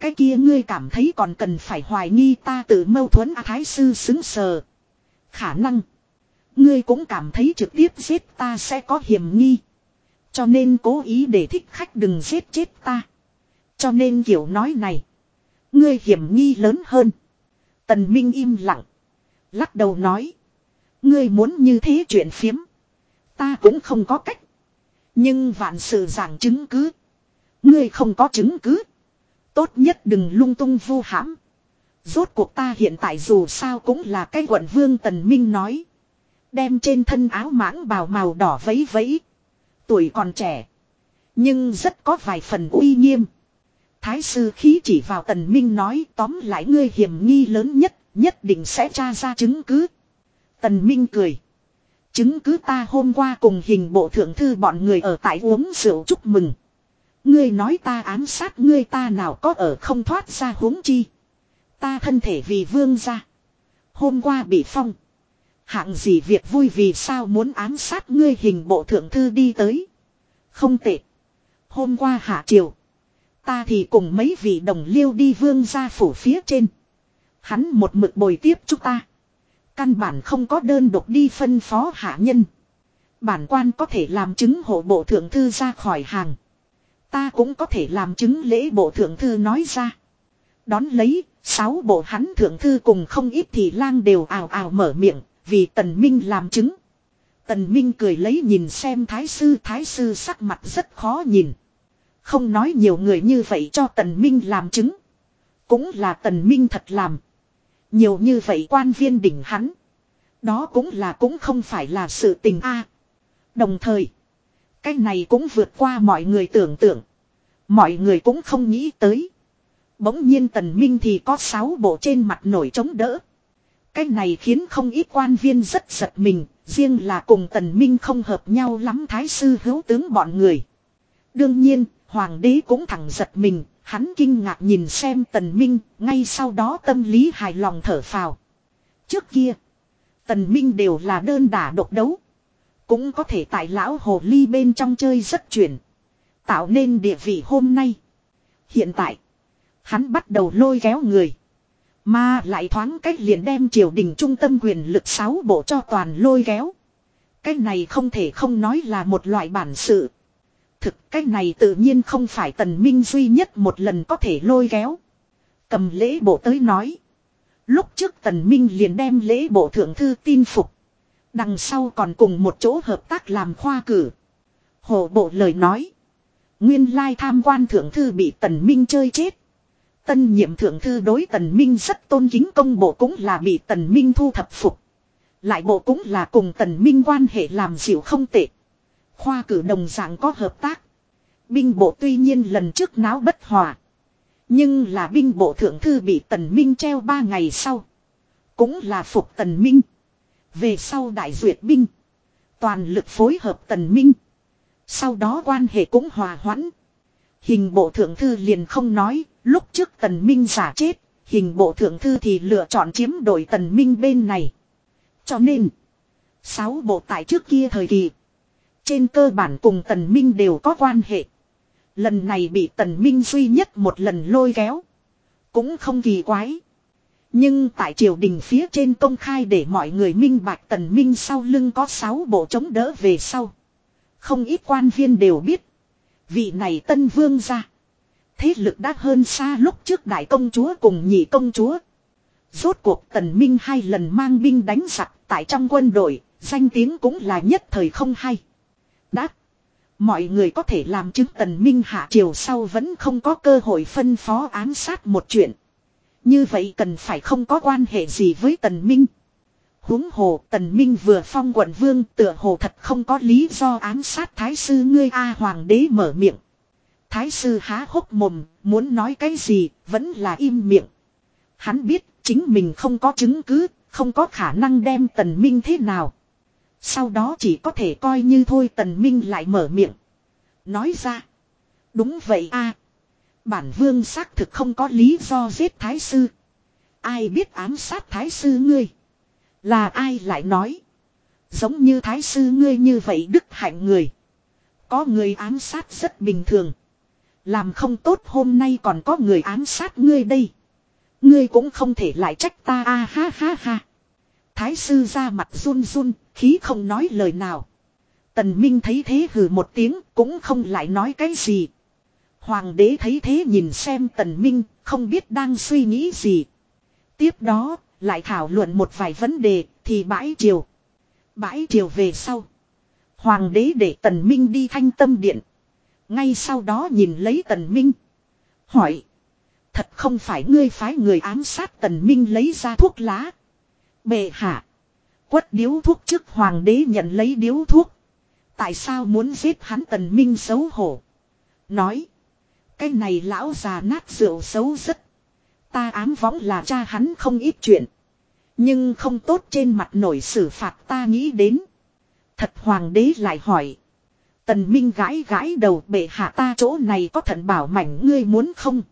Cái kia ngươi cảm thấy còn cần phải hoài nghi ta tự mâu thuẫn à, thái sư xứng sờ. Khả năng. Ngươi cũng cảm thấy trực tiếp giết ta sẽ có hiểm nghi. Cho nên cố ý để thích khách đừng giết chết ta. Cho nên kiểu nói này. Ngươi hiểm nghi lớn hơn. Tần Minh im lặng. Lắc đầu nói. Ngươi muốn như thế chuyện phiếm. Ta cũng không có cách. Nhưng vạn sự giảng chứng cứ. Ngươi không có chứng cứ. Tốt nhất đừng lung tung vu hãm. Rốt cuộc ta hiện tại dù sao cũng là cái quận vương Tần Minh nói. Đem trên thân áo mãng bào màu đỏ vấy vấy. Tuổi còn trẻ. Nhưng rất có vài phần uy nghiêm. Thái sư khí chỉ vào tần minh nói tóm lại ngươi hiểm nghi lớn nhất, nhất định sẽ tra ra chứng cứ. Tần minh cười. Chứng cứ ta hôm qua cùng hình bộ thượng thư bọn người ở tại uống rượu chúc mừng. Ngươi nói ta ám sát ngươi ta nào có ở không thoát ra huống chi. Ta thân thể vì vương ra. Hôm qua bị phong. Hạng gì việc vui vì sao muốn ám sát ngươi hình bộ thượng thư đi tới. Không tệ. Hôm qua hạ triều. Ta thì cùng mấy vị đồng liêu đi vương ra phủ phía trên. Hắn một mực bồi tiếp chúng ta. Căn bản không có đơn độc đi phân phó hạ nhân. Bản quan có thể làm chứng hộ bộ thượng thư ra khỏi hàng. Ta cũng có thể làm chứng lễ bộ thượng thư nói ra. Đón lấy, sáu bộ hắn thượng thư cùng không ít thì lang đều ào ào mở miệng, vì tần minh làm chứng. Tần minh cười lấy nhìn xem thái sư thái sư sắc mặt rất khó nhìn. Không nói nhiều người như vậy cho tần minh làm chứng. Cũng là tần minh thật làm. Nhiều như vậy quan viên đỉnh hắn. Đó cũng là cũng không phải là sự tình a. Đồng thời. Cái này cũng vượt qua mọi người tưởng tượng. Mọi người cũng không nghĩ tới. Bỗng nhiên tần minh thì có sáu bộ trên mặt nổi chống đỡ. Cái này khiến không ít quan viên rất giật mình, riêng là cùng tần minh không hợp nhau lắm thái sư hữu tướng bọn người. Đương nhiên, hoàng đế cũng thẳng giật mình, hắn kinh ngạc nhìn xem tần minh, ngay sau đó tâm lý hài lòng thở phào. Trước kia, tần minh đều là đơn đả độc đấu. Cũng có thể tại lão hồ ly bên trong chơi rất chuyển. Tạo nên địa vị hôm nay. Hiện tại, hắn bắt đầu lôi kéo người. Mà lại thoáng cách liền đem triều đình trung tâm quyền lực sáu bộ cho toàn lôi kéo. Cái này không thể không nói là một loại bản sự. Thực cái này tự nhiên không phải tần minh duy nhất một lần có thể lôi kéo. Cầm lễ bộ tới nói. Lúc trước tần minh liền đem lễ bộ thượng thư tin phục. Đằng sau còn cùng một chỗ hợp tác làm khoa cử. Hồ bộ lời nói. Nguyên lai tham quan thượng thư bị tần minh chơi chết. Tân nhiệm thượng thư đối tần minh rất tôn kính công bộ cũng là bị tần minh thu thập phục. Lại bộ cũng là cùng tần minh quan hệ làm dịu không tệ. Khoa cử đồng dạng có hợp tác. Binh bộ tuy nhiên lần trước náo bất hòa. Nhưng là binh bộ thượng thư bị tần minh treo ba ngày sau. Cũng là phục tần minh. Về sau đại duyệt binh. Toàn lực phối hợp tần minh. Sau đó quan hệ cũng hòa hoãn. Hình bộ thượng thư liền không nói, lúc trước tần minh giả chết, hình bộ thượng thư thì lựa chọn chiếm đổi tần minh bên này. Cho nên, sáu bộ tại trước kia thời kỳ, trên cơ bản cùng tần minh đều có quan hệ. Lần này bị tần minh duy nhất một lần lôi kéo. Cũng không kỳ quái. Nhưng tại triều đình phía trên công khai để mọi người minh bạch tần minh sau lưng có sáu bộ chống đỡ về sau. Không ít quan viên đều biết. Vị này tân vương ra. Thế lực đã hơn xa lúc trước đại công chúa cùng nhị công chúa. Rốt cuộc tần minh hai lần mang binh đánh giặc tại trong quân đội, danh tiếng cũng là nhất thời không hay. Đã. Mọi người có thể làm chứng tần minh hạ triều sau vẫn không có cơ hội phân phó án sát một chuyện. Như vậy cần phải không có quan hệ gì với tần minh. huống hồ tần minh vừa phong quận vương tựa hồ thật không có lý do ám sát thái sư ngươi A hoàng đế mở miệng. Thái sư há hốc mồm, muốn nói cái gì, vẫn là im miệng. Hắn biết chính mình không có chứng cứ, không có khả năng đem tần minh thế nào. Sau đó chỉ có thể coi như thôi tần minh lại mở miệng. Nói ra. Đúng vậy a Bản vương xác thực không có lý do giết thái sư. Ai biết ám sát thái sư ngươi. Là ai lại nói. Giống như thái sư ngươi như vậy đức hạnh người. Có người ám sát rất bình thường. Làm không tốt hôm nay còn có người ám sát ngươi đây. Ngươi cũng không thể lại trách ta a ha ha ha. Thái sư ra mặt run run, khí không nói lời nào. Tần Minh thấy thế hừ một tiếng, cũng không lại nói cái gì. Hoàng đế thấy thế nhìn xem Tần Minh, không biết đang suy nghĩ gì. Tiếp đó, lại thảo luận một vài vấn đề, thì bãi triều. Bãi triều về sau. Hoàng đế để Tần Minh đi thanh tâm điện. Ngay sau đó nhìn lấy Tần Minh. Hỏi. Thật không phải ngươi phái người ám sát Tần Minh lấy ra thuốc lá. Bệ hạ. Quất điếu thuốc trước hoàng đế nhận lấy điếu thuốc. Tại sao muốn giết hắn Tần Minh xấu hổ. Nói. Cái này lão già nát rượu xấu rất. Ta ám võng là cha hắn không ít chuyện. Nhưng không tốt trên mặt nổi xử phạt ta nghĩ đến. Thật hoàng đế lại hỏi. Tần Minh gãi gãi đầu bệ hạ ta chỗ này có thận bảo mảnh ngươi muốn không?